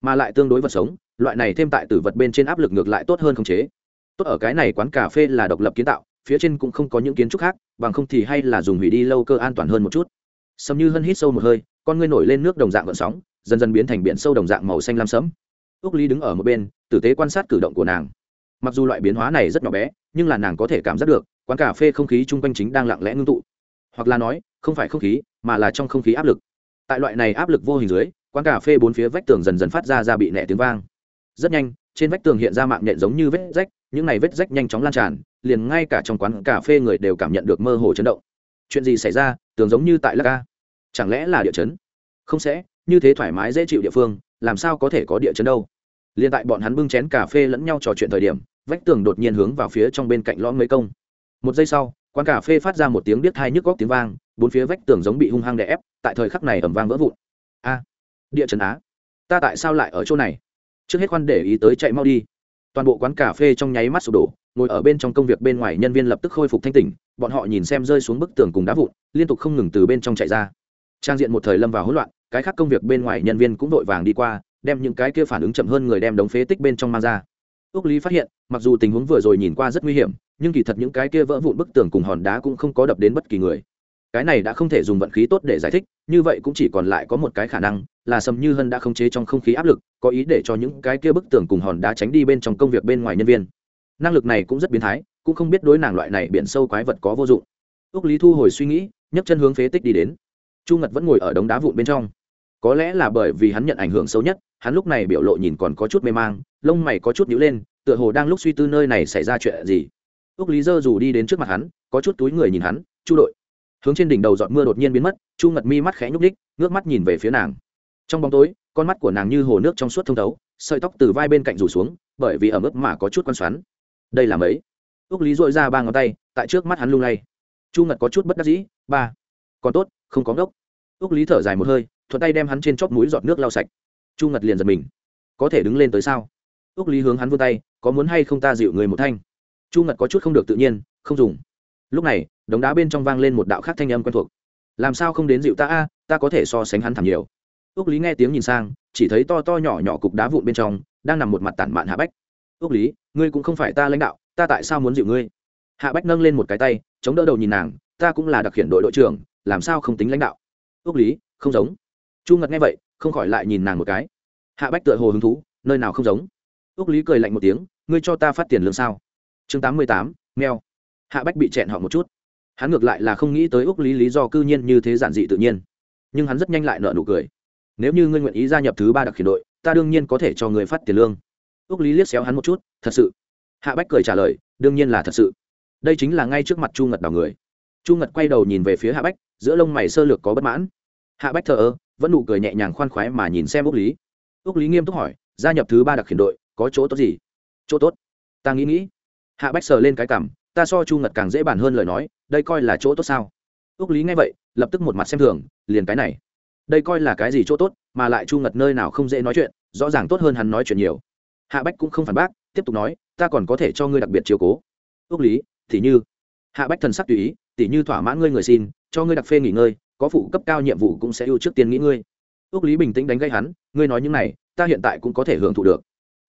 Mà lại tương đối vật sống, loại này thêm tại tử vật bên trên áp lực ngược lại tốt hơn khống chế tốt ở cái này quán cà phê là độc lập kiến tạo, phía trên cũng không có những kiến trúc khác, bằng không thì hay là dùng hủy đi lâu cơ an toàn hơn một chút. Sầm như hân hít sâu một hơi, con ngươi nổi lên nước đồng dạng gợn sóng, dần dần biến thành biển sâu đồng dạng màu xanh lam sẫm. Ước lý đứng ở một bên, tử tế quan sát cử động của nàng. Mặc dù loại biến hóa này rất nhỏ bé, nhưng là nàng có thể cảm giác được, quán cà phê không khí chung quanh chính đang lặng lẽ ngưng tụ. Hoặc là nói, không phải không khí, mà là trong không khí áp lực. Tại loại này áp lực vô hình dưới, quán cà phê bốn phía vách tường dần dần phát ra ra bị nẹ tiếng vang. Rất nhanh, trên vách tường hiện ra mạng nhện giống như vết rách những này vết rách nhanh chóng lan tràn, liền ngay cả trong quán cà phê người đều cảm nhận được mơ hồ chấn động. Chuyện gì xảy ra tường giống như tại la ca. Chẳng lẽ là địa chấn? Không sẽ, như thế thoải mái dễ chịu địa phương, làm sao có thể có địa chấn đâu? Liền tại bọn hắn bưng chén cà phê lẫn nhau trò chuyện thời điểm, vách tường đột nhiên hướng vào phía trong bên cạnh lõm mấy công. Một giây sau, quán cà phê phát ra một tiếng biết thai nhức góc tiếng vang, bốn phía vách tường giống bị hung hăng đè ép, tại thời khắc này ẩm vang vỡ vụn. A, địa chấn á. Ta tại sao lại ở chỗ này? Trước hết khoan để ý tới chạy mau đi toàn bộ quán cà phê trong nháy mắt sụp đổ, ngồi ở bên trong công việc bên ngoài nhân viên lập tức khôi phục thanh tỉnh, bọn họ nhìn xem rơi xuống bức tường cùng đá vụn, liên tục không ngừng từ bên trong chạy ra. Trang diện một thời lâm vào hỗn loạn, cái khác công việc bên ngoài nhân viên cũng vội vàng đi qua, đem những cái kia phản ứng chậm hơn người đem đống phế tích bên trong mang ra. Ước lý phát hiện, mặc dù tình huống vừa rồi nhìn qua rất nguy hiểm, nhưng kỳ thật những cái kia vỡ vụn bức tường cùng hòn đá cũng không có đập đến bất kỳ người. Cái này đã không thể dùng vận khí tốt để giải thích, như vậy cũng chỉ còn lại có một cái khả năng là sầm như hân đã khống chế trong không khí áp lực, có ý để cho những cái kia bức tường cùng hòn đá tránh đi bên trong công việc bên ngoài nhân viên. Năng lực này cũng rất biến thái, cũng không biết đối nàng loại này biển sâu quái vật có vô dụng. Ước lý thu hồi suy nghĩ, nhấc chân hướng phế tích đi đến. Chu ngật vẫn ngồi ở đống đá vụn bên trong. Có lẽ là bởi vì hắn nhận ảnh hưởng xấu nhất, hắn lúc này biểu lộ nhìn còn có chút mê mang, lông mày có chút nhíu lên, tựa hồ đang lúc suy tư nơi này xảy ra chuyện gì. Ước lý dơ dù đi đến trước mặt hắn, có chút túi người nhìn hắn, chu đội. Hướng trên đỉnh đầu giọt mưa đột nhiên biến mất, chu ngật mi mắt khẽ nhúc ních ngước mắt nhìn về phía nàng trong bóng tối, con mắt của nàng như hồ nước trong suốt thông thấu, sợi tóc từ vai bên cạnh rủ xuống, bởi vì ở mức mà có chút quan xoắn. Đây là mấy? Ước lý dội ra ba ngón tay, tại trước mắt hắn lung lay. Chu ngật có chút bất đắc dĩ, ba, còn tốt, không có ngốc. Ước lý thở dài một hơi, thuận tay đem hắn trên chóp mũi giọt nước lau sạch. Chu ngật liền giật mình. Có thể đứng lên tới sao? Ước lý hướng hắn vươn tay, có muốn hay không ta dịu người một thanh? Chu ngật có chút không được tự nhiên, không dùng. Lúc này, đống đá bên trong vang lên một đạo khác thanh âm quen thuộc. Làm sao không đến dịu ta a? Ta có thể so sánh hắn thảm nhiều ước lý nghe tiếng nhìn sang, chỉ thấy to to nhỏ nhỏ cục đá vụn bên trong, đang nằm một mặt tản mạn hạ bách. Ước lý, ngươi cũng không phải ta lãnh đạo, ta tại sao muốn dịu ngươi? Hạ bách nâng lên một cái tay, chống đỡ đầu nhìn nàng, ta cũng là đặc hiện đội đội trưởng, làm sao không tính lãnh đạo? Ước lý, không giống. Chu ngật nghe vậy, không khỏi lại nhìn nàng một cái. Hạ bách tựa hồ hứng thú, nơi nào không giống? Ước lý cười lạnh một tiếng, ngươi cho ta phát tiền lương sao? Chương tám mươi tám, mèo. Hạ bách bị chẹn họ một chút. Hắn ngược lại là không nghĩ tới ước lý lý do cư nhiên như thế giản dị tự nhiên. Nhưng hắn rất nhanh lại nợ nụ cười nếu như ngươi nguyện ý gia nhập thứ ba đặc khiển đội, ta đương nhiên có thể cho người phát tiền lương. Ước lý liếc xéo hắn một chút, thật sự. Hạ bách cười trả lời, đương nhiên là thật sự. Đây chính là ngay trước mặt chu ngật đào người. Chu ngật quay đầu nhìn về phía hạ bách, giữa lông mày sơ lược có bất mãn. Hạ bách thờ ơ, vẫn nụ cười nhẹ nhàng khoan khoái mà nhìn xem ước lý. Ước lý nghiêm túc hỏi, gia nhập thứ ba đặc khiển đội, có chỗ tốt gì? Chỗ tốt? Ta nghĩ nghĩ. Hạ bách sờ lên cái cảm ta so chu ngật càng dễ bàn hơn lời nói, đây coi là chỗ tốt sao? Ước lý nghe vậy, lập tức một mặt xem thường, liền cái này đây coi là cái gì chỗ tốt, mà lại chu ngật nơi nào không dễ nói chuyện, rõ ràng tốt hơn hắn nói chuyện nhiều. Hạ bách cũng không phản bác, tiếp tục nói, ta còn có thể cho ngươi đặc biệt chiều cố. Ước lý, thì như, hạ bách thần sắc tùy ý, tỉ như thỏa mãn ngươi người xin, cho ngươi đặc phê nghỉ ngơi, có phụ cấp cao nhiệm vụ cũng sẽ ưu trước tiên nghĩ ngươi ước lý bình tĩnh đánh gây hắn, ngươi nói những này, ta hiện tại cũng có thể hưởng thụ được.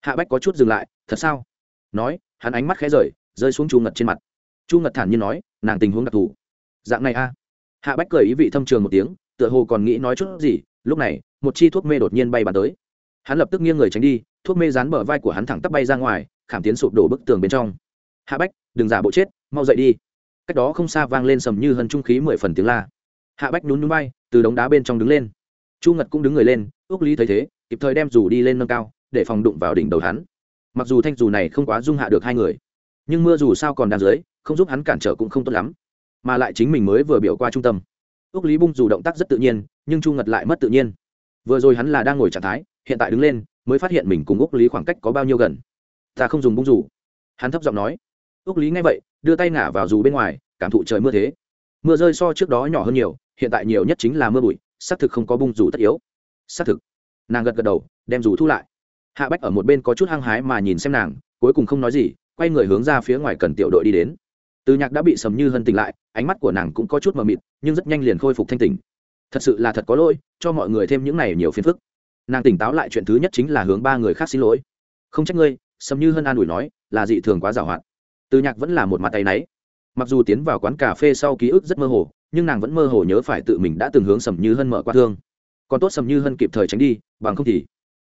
Hạ bách có chút dừng lại, thật sao? Nói, hắn ánh mắt khẽ rời, rơi xuống chu ngật trên mặt. Chu ngật thản nhiên nói, nàng tình huống đặc thù. Dạng này a. Hạ bách cười ý vị thâm trường một tiếng tựa hồ còn nghĩ nói chút gì, lúc này, một chi thuốc mê đột nhiên bay bắn tới. Hắn lập tức nghiêng người tránh đi, thuốc mê dán bờ vai của hắn thẳng tắp bay ra ngoài, khảm tiến sụp đổ bức tường bên trong. Hạ bách, đừng giả bộ chết, mau dậy đi. Cách đó không xa vang lên sầm như hân trung khí mười phần tiếng la. Hạ bách nhún núi bay từ đống đá bên trong đứng lên. Chu ngật cũng đứng người lên ước lý thấy thế, kịp thời đem dù đi lên nâng cao, để phòng đụng vào đỉnh đầu hắn. Mặc dù thanh dù này không quá dung hạ được hai người, nhưng mưa dù sao còn đang dưới, không giúp hắn cản trở cũng không tốt lắm. Mà lại chính mình mới vừa biểu qua trung tâm ước lý bung dù động tác rất tự nhiên, nhưng chu ngật lại mất tự nhiên. Vừa rồi hắn là đang ngồi trạng thái, hiện tại đứng lên, mới phát hiện mình cùng ước lý khoảng cách có bao nhiêu gần. Ta không dùng bung dù. Hắn thấp giọng nói. Ước lý nghe vậy, đưa tay ngả vào dù bên ngoài, cảm thụ trời mưa thế. Mưa rơi so trước đó nhỏ hơn nhiều, hiện tại nhiều nhất chính là mưa bụi, xác thực không có bung dù tất yếu. Xác thực. Nàng gật gật đầu, đem dù thu lại. Hạ bách ở một bên có chút hăng hái mà nhìn xem nàng, cuối cùng không nói gì, quay người hướng ra phía ngoài cần tiểu đội đi đến từ nhạc đã bị sầm như hân tỉnh lại, ánh mắt của nàng cũng có chút mờ mịt, nhưng rất nhanh liền khôi phục thanh tỉnh. Thật sự là thật có lỗi, cho mọi người thêm những này nhiều phiền phức. Nàng tỉnh táo lại chuyện thứ nhất chính là hướng ba người khác xin lỗi. Không trách ngươi, sầm như hân an ủi nói, là dị thường quá giảo hoạt từ nhạc vẫn là một mặt tay náy. Mặc dù tiến vào quán cà phê sau ký ức rất mơ hồ, nhưng nàng vẫn mơ hồ nhớ phải tự mình đã từng hướng sầm như hân mở qua thương còn tốt sầm như hân kịp thời tránh đi, bằng không thì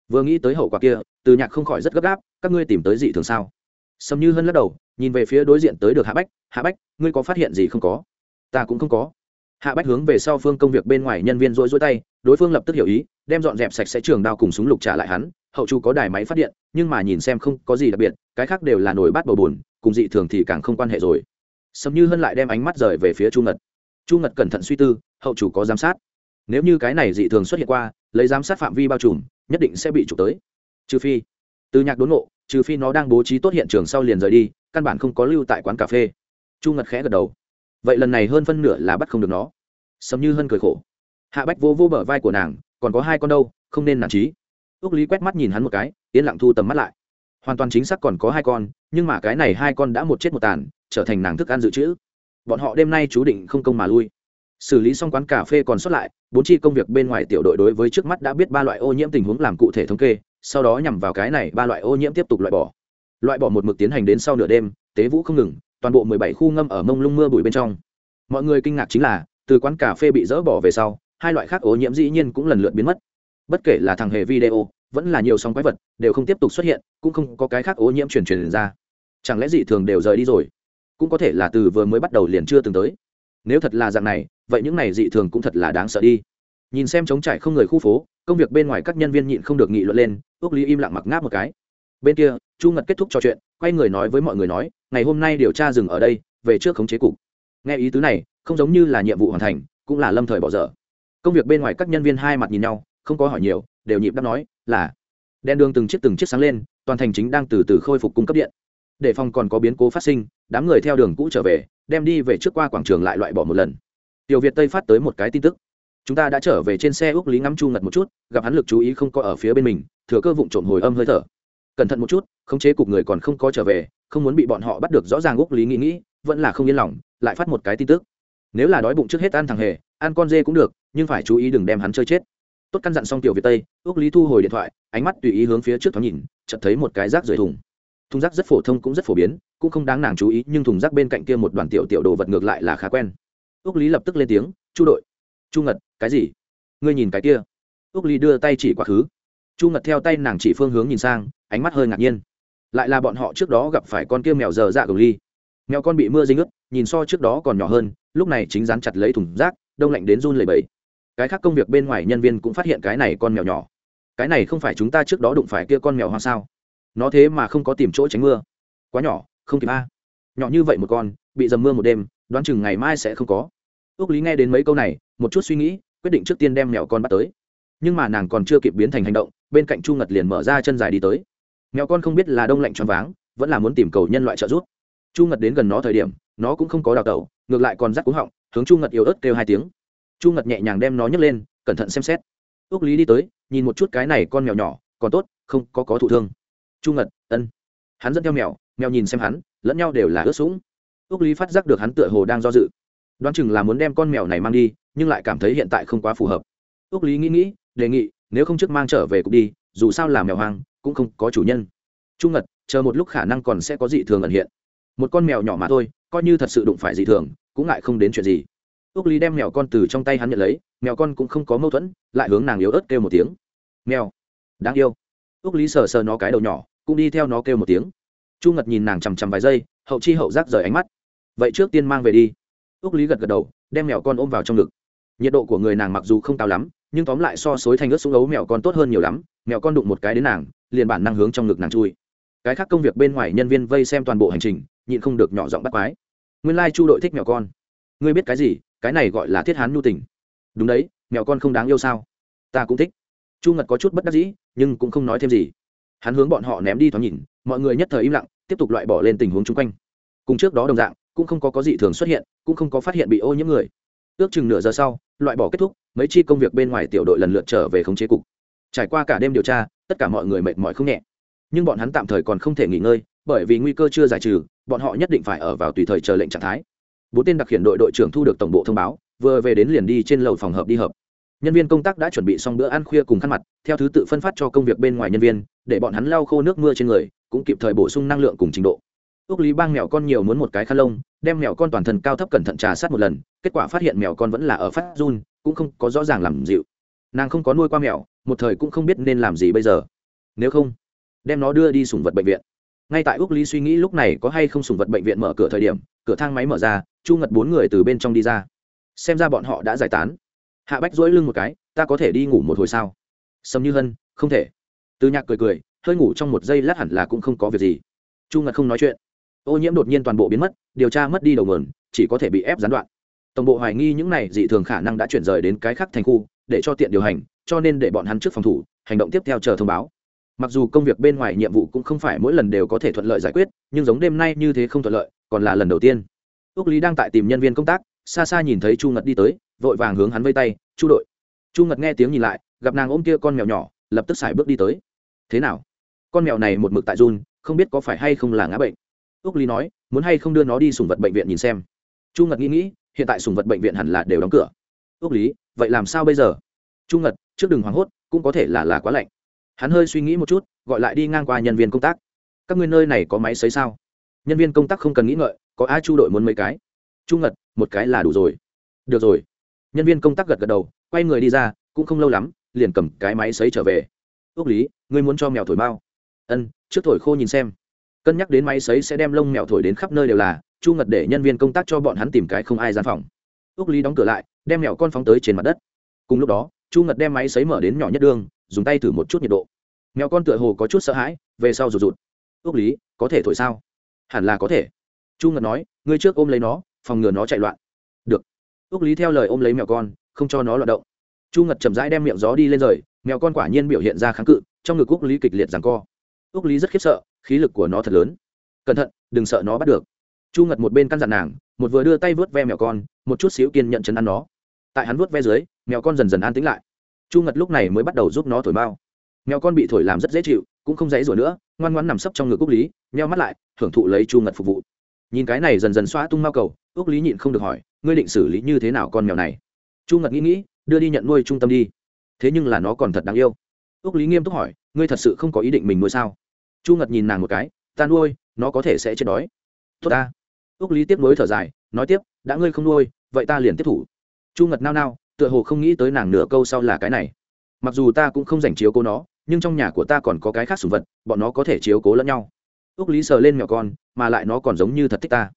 vừa nghĩ tới hậu quả kia, từ nhạc không khỏi rất gấp gáp, các ngươi tìm tới dị thường sao? Sầm như hân lắc đầu nhìn về phía đối diện tới được hạ bách hạ bách, ngươi có phát hiện gì không có? Ta cũng không có. Hạ bách hướng về sau phương công việc bên ngoài nhân viên rỗi rỗi tay, đối phương lập tức hiểu ý, đem dọn dẹp sạch sẽ trường đao cùng súng lục trả lại hắn, hậu chu có đài máy phát điện, nhưng mà nhìn xem không có gì đặc biệt, cái khác đều là nồi bát bầu bùn, cùng dị thường thì càng không quan hệ rồi. Sầm như hân lại đem ánh mắt rời về phía chu ngật. Chu ngật cẩn thận suy tư, hậu chủ có giám sát. Nếu như cái này dị thường xuất hiện qua, lấy giám sát phạm vi bao trùm, nhất định sẽ bị trục tới. Trừ phi, từ nhạc đốn ngộ, trừ phi nó đang bố trí tốt hiện trường sau liền rời đi căn bản không có lưu tại quán cà phê. Chu ngật khẽ gật đầu. Vậy lần này hơn phân nửa là bắt không được nó. Sầm như hân cười khổ. Hạ bách vô vô bờ vai của nàng, còn có hai con đâu, không nên nản trí. Ước lý quét mắt nhìn hắn một cái, yên lặng thu tầm mắt lại. Hoàn toàn chính xác còn có hai con, nhưng mà cái này hai con đã một chết một tàn, trở thành nàng thức ăn dự trữ. Bọn họ đêm nay chú định không công mà lui. Xử lý xong quán cà phê còn sót lại, bốn chi công việc bên ngoài tiểu đội đối với trước mắt đã biết ba loại ô nhiễm tình huống làm cụ thể thống kê, sau đó nhằm vào cái này ba loại ô nhiễm tiếp tục loại bỏ loại bỏ một mực tiến hành đến sau nửa đêm, tế vũ không ngừng, toàn bộ mười bảy khu ngâm ở mông lung mưa bụi bên trong. Mọi người kinh ngạc chính là, từ quán cà phê bị dỡ bỏ về sau, hai loại khác ô nhiễm dĩ nhiên cũng lần lượt biến mất. Bất kể là thằng hề video, vẫn là nhiều sóng quái vật, đều không tiếp tục xuất hiện, cũng không có cái khác ô nhiễm truyền truyền ra. Chẳng lẽ dị thường đều rời đi rồi? Cũng có thể là từ vừa mới bắt đầu liền chưa từng tới. Nếu thật là dạng này, vậy những này dị thường cũng thật là đáng sợ đi. Nhìn xem trống trải không người khu phố, công việc bên ngoài các nhân viên nhịn không được nghị luận lên ước lý im lặng mặc ngáp một cái bên kia, chu ngật kết thúc trò chuyện, quay người nói với mọi người nói, ngày hôm nay điều tra dừng ở đây, về trước khống chế cục. Nghe ý tứ này, không giống như là nhiệm vụ hoàn thành, cũng là lâm thời bỏ dở. Công việc bên ngoài các nhân viên hai mặt nhìn nhau, không có hỏi nhiều, đều nhịp đáp nói, là. Đèn đường từng chiếc từng chiếc sáng lên, toàn thành chính đang từ từ khôi phục cung cấp điện. Để phòng còn có biến cố phát sinh, đám người theo đường cũ trở về, đem đi về trước qua quảng trường lại loại bỏ một lần. Tiểu việt tây phát tới một cái tin tức. Chúng ta đã trở về trên xe úc lý ngắm chu ngật một chút, gặp hắn lực chú ý không có ở phía bên mình, thừa cơ vụng trộm hồi âm hơi thở cẩn thận một chút, khống chế cục người còn không có trở về, không muốn bị bọn họ bắt được rõ ràng úc lý nghĩ nghĩ vẫn là không yên lòng, lại phát một cái tin tức. Nếu là đói bụng trước hết ăn thằng hề, ăn con dê cũng được, nhưng phải chú ý đừng đem hắn chơi chết. Tốt căn dặn xong tiểu việt tây ước lý thu hồi điện thoại, ánh mắt tùy ý hướng phía trước thoáng nhìn, chợt thấy một cái rác rời thùng. Thùng rác rất phổ thông cũng rất phổ biến, cũng không đáng nàng chú ý, nhưng thùng rác bên cạnh kia một đoàn tiểu tiểu đồ vật ngược lại là khá quen. Ước lý lập tức lên tiếng, chu đội. Chu ngật, cái gì? Ngươi nhìn cái kia. Ước lý đưa tay chỉ quá khứ chu ngật theo tay nàng chỉ phương hướng nhìn sang, ánh mắt hơi ngạc nhiên. Lại là bọn họ trước đó gặp phải con kia mèo dở dạ gồng ly. Mèo con bị mưa dính ướt, nhìn so trước đó còn nhỏ hơn, lúc này chính dán chặt lấy thùng rác, đông lạnh đến run lẩy bẩy. Cái khác công việc bên ngoài nhân viên cũng phát hiện cái này con mèo nhỏ. Cái này không phải chúng ta trước đó đụng phải kia con mèo hoa sao? Nó thế mà không có tìm chỗ tránh mưa. Quá nhỏ, không kịp a. Nhỏ như vậy một con, bị dầm mưa một đêm, đoán chừng ngày mai sẽ không có. Ước lý nghe đến mấy câu này, một chút suy nghĩ, quyết định trước tiên đem mèo con bắt tới nhưng mà nàng còn chưa kịp biến thành hành động, bên cạnh chu ngật liền mở ra chân dài đi tới. Mèo con không biết là đông lạnh choáng váng, vẫn là muốn tìm cầu nhân loại trợ giúp. Chu ngật đến gần nó thời điểm, nó cũng không có đào tẩu, ngược lại còn rắc cúng họng, hướng chu ngật yếu ớt kêu hai tiếng. Chu ngật nhẹ nhàng đem nó nhấc lên, cẩn thận xem xét. Ước lý đi tới, nhìn một chút cái này con mèo nhỏ, còn tốt, không có có thụ thương. Chu ngật, ân. Hắn dẫn theo mèo mèo nhìn xem hắn, lẫn nhau đều là ướt sũng. Ước lý phát giác được hắn tựa hồ đang do dự. Đoán chừng là muốn đem con mèo này mang đi, nhưng lại cảm thấy hiện tại không quá phù hợp. Ước lý nghĩ nghĩ đề nghị, nếu không trước mang trở về cũng đi, dù sao là mèo hoang, cũng không có chủ nhân. Trung ngật, chờ một lúc khả năng còn sẽ có dị thường ẩn hiện. Một con mèo nhỏ mà thôi, coi như thật sự đụng phải dị thường, cũng ngại không đến chuyện gì. Ước lý đem mèo con từ trong tay hắn nhận lấy, mèo con cũng không có mâu thuẫn, lại hướng nàng yếu ớt kêu một tiếng. Mèo, đáng yêu. Ước lý sờ sờ nó cái đầu nhỏ, cũng đi theo nó kêu một tiếng. Chu ngật nhìn nàng chằm chằm vài giây, hậu chi hậu giác rời ánh mắt. Vậy trước tiên mang về đi. Ước lý gật gật đầu, đem mèo con ôm vào trong ngực. Nhiệt độ của người nàng mặc dù không cao lắm nhưng tóm lại so sối thành ướt xuống ấu mèo con tốt hơn nhiều lắm, mèo con đụng một cái đến nàng, liền bản năng hướng trong ngực nàng chui. Cái khác công việc bên ngoài nhân viên vây xem toàn bộ hành trình, nhịn không được nhỏ giọng bắt quái. Nguyên lai、like、chu đội thích mèo con. Ngươi biết cái gì? Cái này gọi là thiết hán nhu tình. Đúng đấy, mèo con không đáng yêu sao? Ta cũng thích. Chu ngật có chút bất đắc dĩ, nhưng cũng không nói thêm gì. Hắn hướng bọn họ ném đi thoáng nhìn, mọi người nhất thời im lặng, tiếp tục loại bỏ lên tình huống chung quanh. Cùng trước đó đồng dạng, cũng không có có gì thường xuất hiện, cũng không có phát hiện bị ô nhiễm người. Ước chừng nửa giờ sau loại bỏ kết thúc, mấy chi công việc bên ngoài tiểu đội lần lượt trở về khống chế cục. Trải qua cả đêm điều tra, tất cả mọi người mệt mỏi không nhẹ. Nhưng bọn hắn tạm thời còn không thể nghỉ ngơi, bởi vì nguy cơ chưa giải trừ, bọn họ nhất định phải ở vào tùy thời chờ lệnh trạng thái. Bốn tên đặc hiện đội đội trưởng thu được tổng bộ thông báo, vừa về đến liền đi trên lầu phòng hợp đi hợp nhân viên công tác đã chuẩn bị xong bữa ăn khuya cùng khăn mặt, theo thứ tự phân phát cho công việc bên ngoài nhân viên, để bọn hắn lau khô nước mưa trên người, cũng kịp thời bổ sung năng lượng cùng trình độ ước lý bang mèo con nhiều muốn một cái khăn lông, đem mèo con toàn thân cao thấp cẩn thận trà sát một lần, kết quả phát hiện mèo con vẫn là ở phát run, cũng không có rõ ràng làm dịu. Nàng không có nuôi qua mèo, một thời cũng không biết nên làm gì bây giờ. Nếu không, đem nó đưa đi sùng vật bệnh viện. Ngay tại úc lý suy nghĩ lúc này có hay không sùng vật bệnh viện mở cửa thời điểm, cửa thang máy mở ra, chu ngật bốn người từ bên trong đi ra. Xem ra bọn họ đã giải tán. Hạ bách dỗi lưng một cái, ta có thể đi ngủ một hồi sao? Sầm như hân, không thể. Từ nhạc cười cười, hơi ngủ trong một giây lát hẳn là cũng không có việc gì. Chu ngật không nói chuyện ô nhiễm đột nhiên toàn bộ biến mất, điều tra mất đi đầu mườn chỉ có thể bị ép gián đoạn. Tổng bộ hoài nghi những này dị thường khả năng đã chuyển rời đến cái khác thành khu, để cho tiện điều hành, cho nên để bọn hắn trước phòng thủ, hành động tiếp theo chờ thông báo. Mặc dù công việc bên ngoài nhiệm vụ cũng không phải mỗi lần đều có thể thuận lợi giải quyết, nhưng giống đêm nay như thế không thuận lợi, còn là lần đầu tiên. Ước lý đang tại tìm nhân viên công tác, xa xa nhìn thấy chu ngật đi tới, vội vàng hướng hắn vây tay, chu đội. Chu ngật nghe tiếng nhìn lại, gặp nàng ôm kia con mèo nhỏ, lập tức xài bước đi tới. Thế nào? Con mèo này một mực tại run, không biết có phải hay không là ngã bệnh úc lý nói, muốn hay không đưa nó đi sùng vật bệnh viện nhìn xem? Chu ngật nghĩ nghĩ, hiện tại sùng vật bệnh viện hẳn là đều đóng cửa. Úc lý, vậy làm sao bây giờ? Chu ngật, trước đừng hoảng hốt, cũng có thể là là quá lạnh. Hắn hơi suy nghĩ một chút, gọi lại đi ngang qua nhân viên công tác. Các ngươi nơi này có máy xấy sao? Nhân viên công tác không cần nghĩ ngợi, có ai chu đội muốn mấy cái? Chu ngật, một cái là đủ rồi. Được rồi. Nhân viên công tác gật gật đầu, quay người đi ra, cũng không lâu lắm, liền cầm cái máy xấy trở về. Ước lý, ngươi muốn cho mèo thổi bao ân, trước thổi khô nhìn xem cân nhắc đến máy sấy sẽ đem lông mèo thổi đến khắp nơi đều là, chu ngật để nhân viên công tác cho bọn hắn tìm cái không ai gian phòng. Ước lý đóng cửa lại, đem mèo con phóng tới trên mặt đất. Cùng lúc đó, chu ngật đem máy sấy mở đến nhỏ nhất đương dùng tay thử một chút nhiệt độ. Mèo con tựa hồ có chút sợ hãi, về sau rụt rụt. Ước lý, có thể thổi sao? Hẳn là có thể. Chu ngật nói, ngươi trước ôm lấy nó, phòng ngừa nó chạy loạn. Được. Ước lý theo lời ôm lấy mèo con, không cho nó loạn động. Chu ngật chậm rãi đem miệng gió đi lên rời, mèo con quả nhiên biểu hiện ra kháng cự, trong ngực ước lý kịch liệt rằng co. Ước lý rất khiếp sợ khí lực của nó thật lớn. Cẩn thận, đừng sợ nó bắt được. Chu ngật một bên căn dặn nàng, một vừa đưa tay vớt ve mèo con, một chút xíu kiên nhận chấn ăn nó. Tại hắn vớt ve dưới, mèo con dần dần an tĩnh lại. Chu ngật lúc này mới bắt đầu giúp nó thổi bao mèo con bị thổi làm rất dễ chịu, cũng không dãy rủa nữa, ngoan ngoan nằm sấp trong ngực úc lý meo mắt lại, hưởng thụ lấy chu ngật phục vụ. Nhìn cái này dần dần xoa tung mao cầu, úc lý nhịn không được hỏi, ngươi định xử lý như thế nào con mèo này? Chu ngật nghĩ nghĩ, đưa đi nhận nuôi trung tâm đi. Thế nhưng là nó còn thật đáng yêu. Úc lý nghiêm túc hỏi, ngươi thật sự không có ý định mình nuôi sao? Chu ngật nhìn nàng một cái, ta nuôi, nó có thể sẽ chết đói. Tốt ta. Ước lý tiếp nối thở dài, nói tiếp, đã ngươi không nuôi, vậy ta liền tiếp thủ. Chu ngật nao nao, tựa hồ không nghĩ tới nàng nửa câu sau là cái này. Mặc dù ta cũng không dành chiếu cố nó, nhưng trong nhà của ta còn có cái khác sùng vật, bọn nó có thể chiếu cố lẫn nhau. Ước lý sờ lên mèo con, mà lại nó còn giống như thật thích ta.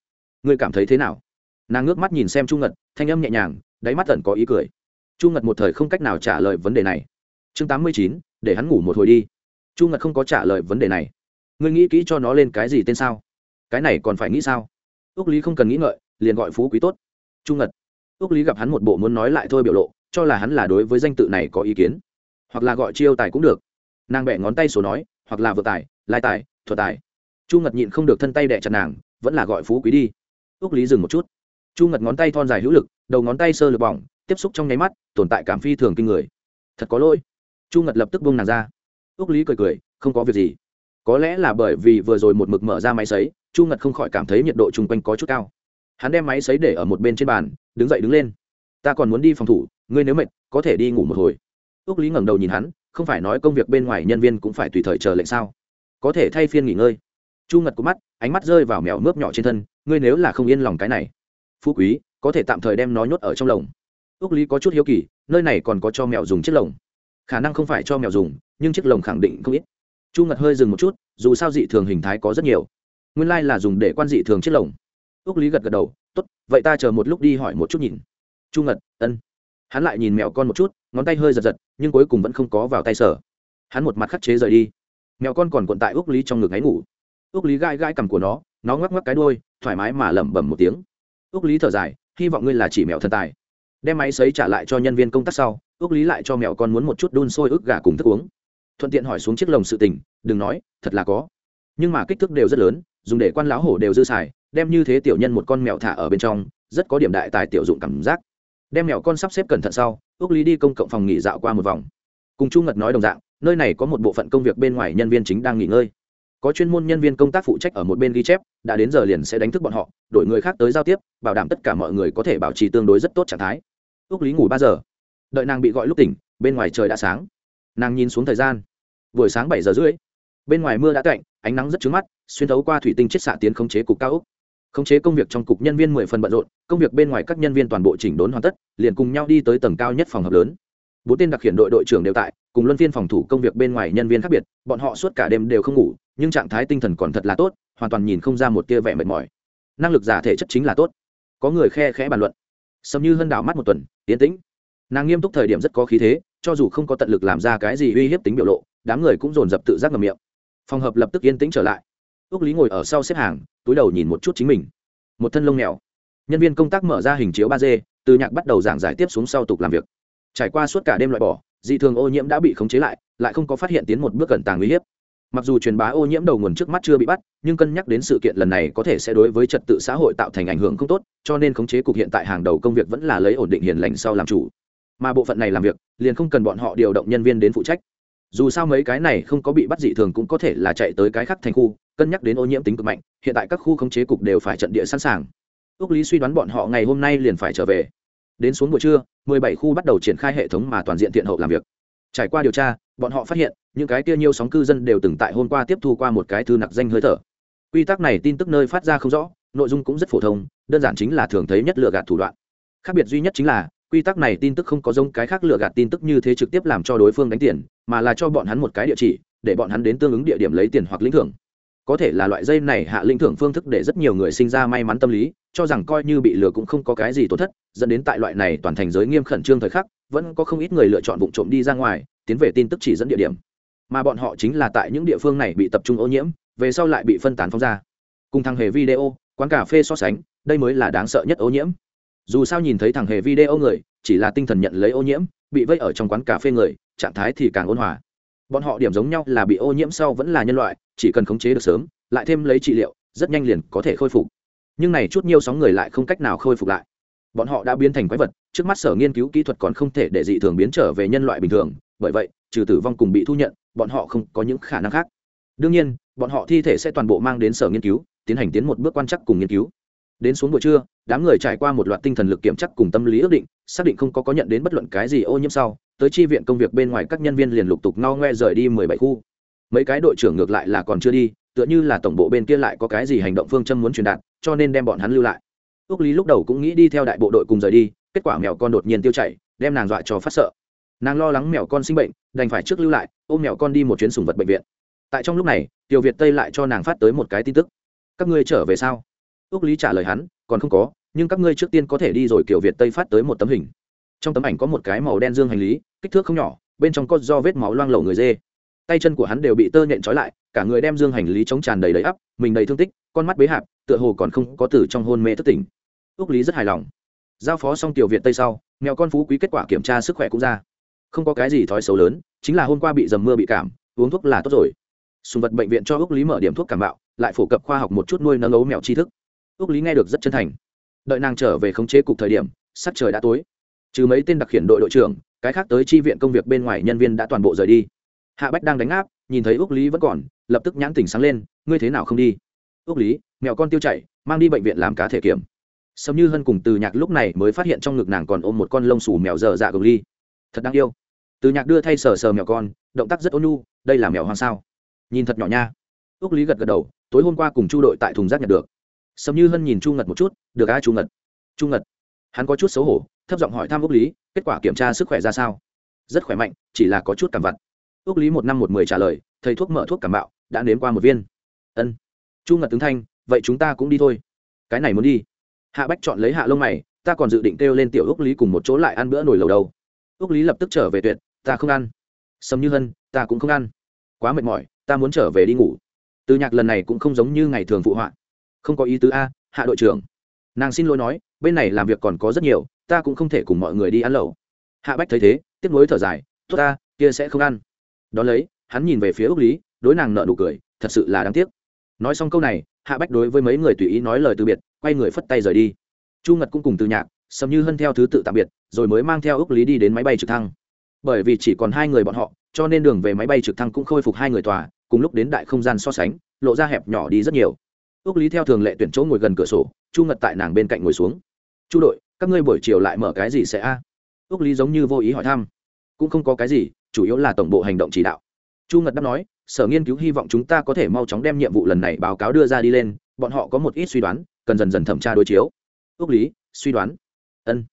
Ngươi cảm thấy thế nào? Nàng ngước mắt nhìn xem chu ngật, thanh âm nhẹ nhàng, đáy mắt tẩn có ý cười. Chu ngật một thời không cách nào trả lời vấn đề này. Chương tám mươi chín, để hắn ngủ một hồi đi. Chu ngật không có trả lời vấn đề này ngươi nghĩ kỹ cho nó lên cái gì tên sao? Cái này còn phải nghĩ sao? Ước lý không cần nghĩ ngợi, liền gọi phú quý tốt. Chu ngật. Ước lý gặp hắn một bộ muốn nói lại thôi biểu lộ, cho là hắn là đối với danh tự này có ý kiến. Hoặc là gọi chiêu tài cũng được. Nàng bẻ ngón tay số nói, hoặc là vợ tài, lai tài thuật tài. Chu ngật nhịn không được thân tay đẻ chặt nàng, vẫn là gọi phú quý đi. Ước lý dừng một chút. Chu ngật ngón tay thon dài hữu lực, đầu ngón tay sơ lược bỏng, tiếp xúc trong nháy mắt, tồn tại cảm phi thường kinh người. Thật có lỗi. Chu ngật lập tức buông nàng ra. Ước lý cười cười, không có việc gì có lẽ là bởi vì vừa rồi một mực mở ra máy sấy, chu ngật không khỏi cảm thấy nhiệt độ chung quanh có chút cao. Hắn đem máy sấy để ở một bên trên bàn, đứng dậy đứng lên. Ta còn muốn đi phòng thủ, ngươi nếu mệt, có thể đi ngủ một hồi. Ước lý ngẩng đầu nhìn hắn, không phải nói công việc bên ngoài nhân viên cũng phải tùy thời chờ lệnh sao? Có thể thay phiên nghỉ ngơi. Chu ngật có mắt, ánh mắt rơi vào mèo mướp nhỏ trên thân, ngươi nếu là không yên lòng cái này, phú quý, có thể tạm thời đem nó nhốt ở trong lồng. Ước lý có chút hiếu kỳ, nơi này còn có cho mèo dùng chiếc lồng? Khả năng không phải cho mèo dùng, nhưng chiếc lồng khẳng định không ít chu ngật hơi dừng một chút, dù sao dị thường hình thái có rất nhiều. Nguyên lai、like、là dùng để quan dị thường chiếc lồng. Ước lý gật gật đầu t ố t vậy ta chờ một lúc đi hỏi một chút nhìn. Chu ngật, ân. Hắn lại nhìn mèo con một chút, ngón tay hơi giật giật, nhưng cuối cùng vẫn không có vào tay sở. Hắn một mặt khắc chế rời đi. Mèo con còn cuộn tại ước lý trong ngực ngáy ngủ. Ước lý gai gai cằm của nó nó ngoắc ngoắc cái đôi thoải mái mà lẩm bẩm một tiếng. Ước lý thở dài, hy vọng ngươi là chỉ mèo thần tài. Đem máy xấy trả lại cho nhân viên công tác sau ước lý lại cho mèo con muốn một chút đun sôi ức gà cùng thức uống thuận tiện hỏi xuống chiếc lồng sự tình, đừng nói, thật là có. Nhưng mà kích thước đều rất lớn, dùng để quan lão hổ đều dư xài, đem như thế tiểu nhân một con mèo thả ở bên trong, rất có điểm đại tài tiểu dụng cảm giác. Đem mèo con sắp xếp cẩn thận sau ước lý đi công cộng phòng nghỉ dạo qua một vòng. Cùng chu ngật nói đồng dạng, nơi này có một bộ phận công việc bên ngoài nhân viên chính đang nghỉ ngơi. Có chuyên môn nhân viên công tác phụ trách ở một bên ghi chép, đã đến giờ liền sẽ đánh thức bọn họ, đổi người khác tới giao tiếp, bảo đảm tất cả mọi người có thể bảo trì tương đối rất tốt trạng thái. Ước lý ngủ ba giờ. Đợi nàng bị gọi lúc tỉnh, bên ngoài trời đã sáng nàng nhìn xuống thời gian. Buổi sáng bảy giờ rưỡi, bên ngoài mưa đã cạnh ánh nắng rất trứng mắt, xuyên thấu qua thủy tinh chiết xạ tiến khống chế cục cao úc khống chế công việc trong cục nhân viên mười phần bận rộn, công việc bên ngoài các nhân viên toàn bộ chỉnh đốn hoàn tất, liền cùng nhau đi tới tầng cao nhất phòng hợp lớn. Bốn tên đặc hiện đội đội trưởng đều tại, cùng luân phiên phòng thủ công việc bên ngoài nhân viên khác biệt, bọn họ suốt cả đêm đều không ngủ, nhưng trạng thái tinh thần còn thật là tốt, hoàn toàn nhìn không ra một tia vẻ mệt mỏi. Năng lực giả thể chất chính là tốt. Có người khe khẽ bàn luận. Sầm như hân đảo mắt một tuần, tiến tĩnh. Nàng nghiêm túc thời điểm rất có khí thế cho dù không có tận lực làm ra cái gì uy hiếp tính biểu lộ, đám người cũng dồn dập tự giác ngầm miệng. Phòng hợp lập tức yên tĩnh trở lại. Ước lý ngồi ở sau xếp hàng, túi đầu nhìn một chút chính mình. Một thân lông mèo. Nhân viên công tác mở ra hình chiếu ba d, từ nhạc bắt đầu giảng giải tiếp xuống sau tục làm việc. Trải qua suốt cả đêm loại bỏ, dị thường ô nhiễm đã bị khống chế lại lại không có phát hiện tiến một bước cẩn tàng uy hiếp. Mặc dù truyền bá ô nhiễm đầu nguồn trước mắt chưa bị bắt, nhưng cân nhắc đến sự kiện lần này có thể sẽ đối với trật tự xã hội tạo thành ảnh hưởng không tốt, cho nên khống chế cục hiện tại hàng đầu công việc vẫn là lấy ổn định hiền lành sau làm chủ mà bộ phận này làm việc, liền không cần bọn họ điều động nhân viên đến phụ trách. Dù sao mấy cái này không có bị bắt dị thường cũng có thể là chạy tới cái khác thành khu, cân nhắc đến ô nhiễm tính cực mạnh, hiện tại các khu khống chế cục đều phải trận địa sẵn sàng. Ước lý suy đoán bọn họ ngày hôm nay liền phải trở về. Đến xuống buổi trưa 17 khu bắt đầu triển khai hệ thống mà toàn diện thiện hậu làm việc. Trải qua điều tra, bọn họ phát hiện, những cái kia nhiều sóng cư dân đều từng tại hôm qua tiếp thu qua một cái thư nặc danh hơi thở. Quy tắc này tin tức nơi phát ra không rõ, nội dung cũng rất phổ thông, đơn giản chính là thường thấy nhất lừa gạt thủ đoạn. Khác biệt duy nhất chính là quy tắc này tin tức không có giống cái khác lừa gạt tin tức như thế trực tiếp làm cho đối phương đánh tiền, mà là cho bọn hắn một cái địa chỉ, để bọn hắn đến tương ứng địa điểm lấy tiền hoặc lĩnh thưởng. Có thể là loại dây này hạ lĩnh thưởng phương thức để rất nhiều người sinh ra may mắn tâm lý, cho rằng coi như bị lừa cũng không có cái gì tổn thất, dẫn đến tại loại này toàn thành giới nghiêm khẩn trương thời khắc, vẫn có không ít người lựa chọn vụ trộm đi ra ngoài, tiến về tin tức chỉ dẫn địa điểm. Mà bọn họ chính là tại những địa phương này bị tập trung ô nhiễm, về sau lại bị phân tán phóng ra. Cùng thằng hề video, quán cà phê so sánh, đây mới là đáng sợ nhất ô nhiễm dù sao nhìn thấy thằng hề video người, chỉ là tinh thần nhận lấy ô nhiễm, bị vây ở trong quán cà phê người, trạng thái thì càng ôn hòa. Bọn họ điểm giống nhau là bị ô nhiễm sau vẫn là nhân loại, chỉ cần khống chế được sớm, lại thêm lấy trị liệu, rất nhanh liền có thể khôi phục. Nhưng này chút nhiều sóng người lại không cách nào khôi phục lại. Bọn họ đã biến thành quái vật, trước mắt sở nghiên cứu kỹ thuật còn không thể để dị thường biến trở về nhân loại bình thường, bởi vậy, trừ tử vong cùng bị thu nhận, bọn họ không có những khả năng khác. Đương nhiên, bọn họ thi thể sẽ toàn bộ mang đến sở nghiên cứu, tiến hành tiến một bước quan chắc cùng nghiên cứu đến xuống buổi trưa, đám người trải qua một loạt tinh thần lực kiểm chắc cùng tâm lý ước định, xác định không có có nhận đến bất luận cái gì ô nhiễm sau, tới chi viện công việc bên ngoài các nhân viên liền lục tục no ngoe rời đi mười bảy khu. Mấy cái đội trưởng ngược lại là còn chưa đi, tựa như là tổng bộ bên kia lại có cái gì hành động phương châm muốn truyền đạt, cho nên đem bọn hắn lưu lại. Ước lý lúc đầu cũng nghĩ đi theo đại bộ đội cùng rời đi, kết quả mèo con đột nhiên tiêu chảy, đem nàng dọa cho phát sợ. Nàng lo lắng mèo con sinh bệnh, đành phải trước lưu lại, ôm mèo con đi một chuyến sùng vật bệnh viện. Tại trong lúc này, tiểu việt tây lại cho nàng phát tới một cái tin tức. Các ngươi trở về sao? Ước lý trả lời hắn, còn không có, nhưng các ngươi trước tiên có thể đi rồi kiểu việt tây phát tới một tấm hình. Trong tấm ảnh có một cái màu đen dương hành lý, kích thước không nhỏ, bên trong có do vết máu loang lổ người dê. Tay chân của hắn đều bị tơ nhện trói lại, cả người đem dương hành lý chống tràn đầy đầy ắp, mình đầy thương tích, con mắt bế hạp, tựa hồ còn không có từ trong hôn mê thất tỉnh. Ước lý rất hài lòng. Giao phó xong tiểu việt tây sau, mèo con phú quý kết quả kiểm tra sức khỏe cũng ra. Không có cái gì thói xấu lớn, chính là hôm qua bị dầm mưa bị cảm, uống thuốc là tốt rồi. Sùng vật bệnh viện cho ước lý mở điểm thuốc cảm bạo lại phổ cập khoa học một chút nuôi nâng ấu mèo tri thức ước lý nghe được rất chân thành. Đợi nàng trở về khống chế cục thời điểm, sắc trời đã tối. Trừ mấy tên đặc khiển đội đội trưởng, cái khác tới chi viện công việc bên ngoài nhân viên đã toàn bộ rời đi. Hạ bách đang đánh áp, nhìn thấy ước lý vẫn còn, lập tức nhãn tỉnh sáng lên, ngươi thế nào không đi? Ước lý, mèo con tiêu chảy, mang đi bệnh viện làm cá thể kiểm. Sầm như hân cùng từ nhạc lúc này mới phát hiện trong ngực nàng còn ôm một con lông xù mèo dở dạ gồng ly. Thật đáng yêu. Từ nhạc đưa thay sờ sờ mèo con, động tác rất ôn nhu, đây là mèo hoang sao? Nhìn thật nhỏ nha. Ước lý gật gật đầu, tối hôm qua cùng chu đội tại thùng rác nhặt được sầm như hân nhìn chu ngật một chút, được a chu ngật. Chu ngật, hắn có chút xấu hổ, thấp giọng hỏi thăm ước lý, kết quả kiểm tra sức khỏe ra sao? Rất khỏe mạnh, chỉ là có chút cảm vặt. Ước lý một năm một mười trả lời, thầy thuốc mở thuốc cảm bạo, đã nếm qua một viên. Ân. Chu ngật tướng thanh, vậy chúng ta cũng đi thôi. Cái này muốn đi. Hạ bách chọn lấy hạ lông mày, ta còn dự định kêu lên tiểu ước lý cùng một chỗ lại ăn bữa nồi lầu đầu ước lý lập tức trở về tuyệt, ta không ăn. Sầm như hân, ta cũng không ăn. Quá mệt mỏi, ta muốn trở về đi ngủ. Từ nhạc lần này cũng không giống như ngày thường phụ họa không có ý tứ a, hạ đội trưởng. Nàng xin lỗi nói, bên này làm việc còn có rất nhiều, ta cũng không thể cùng mọi người đi ăn lẩu. Hạ bách thấy thế, tiếp nối thở dài, tốt ta, kia sẽ không ăn. Đ ó lấy, hắn nhìn về phía ước lý, đối nàng nợ nụ cười, thật sự là đáng tiếc. Nói xong câu này, hạ bách đối với mấy người tùy ý nói lời từ biệt, quay người phất tay rời đi. Chu ngật cũng cùng từ nhạc, sầm như hân theo thứ tự tạm biệt, rồi mới mang theo ước lý đi đến máy bay trực thăng. Bởi vì chỉ còn hai người bọn họ, cho nên đường về máy bay trực thăng cũng khôi phục hai người tòa, cùng lúc đến đại không gian so sánh, lộ ra hẹp nhỏ đi rất nhiều ước lý theo thường lệ tuyển chỗ ngồi gần cửa sổ, chu ngật tại nàng bên cạnh ngồi xuống. Chu đội, các ngươi buổi chiều lại mở cái gì sẽ a? À? ước lý giống như vô ý hỏi thăm. Cũng không có cái gì, chủ yếu là tổng bộ hành động chỉ đạo. Chu ngật đáp nói, sở nghiên cứu hy vọng chúng ta có thể mau chóng đem nhiệm vụ lần này báo cáo đưa ra đi lên, bọn họ có một ít suy đoán, cần dần dần thẩm tra đối chiếu. Ước lý, suy đoán? Ân.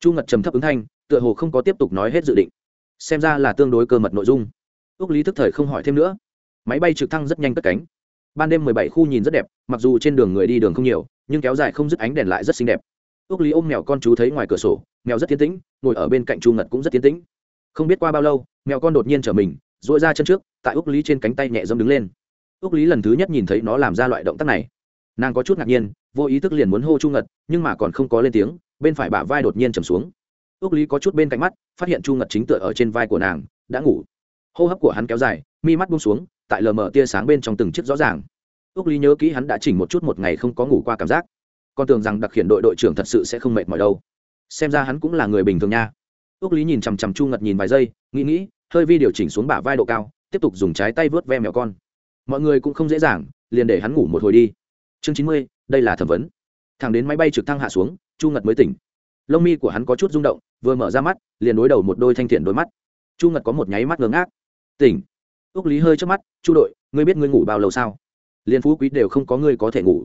Chu ngật trầm thấp ứng thanh, tựa hồ không có tiếp tục nói hết dự định. Xem ra là tương đối cơ mật nội dung. Ước lý thức thời không hỏi thêm nữa. Máy bay trực thăng rất nhanh cất cánh ban đêm mười bảy khu nhìn rất đẹp, mặc dù trên đường người đi đường không nhiều, nhưng kéo dài không dứt ánh đèn lại rất xinh đẹp. Ước lý ôm mèo con chú thấy ngoài cửa sổ, mèo rất tiến tĩnh, ngồi ở bên cạnh chu ngật cũng rất tiến tĩnh. Không biết qua bao lâu, mèo con đột nhiên trở mình dội ra chân trước, tại ước lý trên cánh tay nhẹ dâm đứng lên. Ước lý lần thứ nhất nhìn thấy nó làm ra loại động tác này. Nàng có chút ngạc nhiên, vô ý thức liền muốn hô chu ngật, nhưng mà còn không có lên tiếng, bên phải bả vai đột nhiên trầm xuống. Ước lý có chút bên cạnh mắt, phát hiện chu ngật chính tựa ở trên vai của nàng, đã ngủ. Hô hấp của hắn kéo dài, mi mắt buông xuống tại lờ mờ tia sáng bên trong từng chiếc rõ ràng. Ước lý nhớ kỹ hắn đã chỉnh một chút một ngày không có ngủ qua cảm giác. Con tưởng rằng đặc hiện đội đội trưởng thật sự sẽ không mệt mỏi đâu. Xem ra hắn cũng là người bình thường nha. Ước lý nhìn chằm chằm chu ngật nhìn vài giây, nghĩ nghĩ, hơi vi điều chỉnh xuống bả vai độ cao, tiếp tục dùng trái tay vớt ve mèo con. Mọi người cũng không dễ dàng, liền để hắn ngủ một hồi đi. Chương chín mươi, đây là thẩm vấn. Thằng đến máy bay trực thăng hạ xuống, chu ngật mới tỉnh. Lông mi của hắn có chút rung động, vừa mở ra mắt, liền đối đầu một đôi thanh thiện đôi mắt. Chu ngật có một nháy mắt ngớ ngác. Tỉnh ước lý hơi trước mắt, chu đội, ngươi biết ngươi ngủ bao lâu sao? Liên phú quý đều không có ngươi có thể ngủ.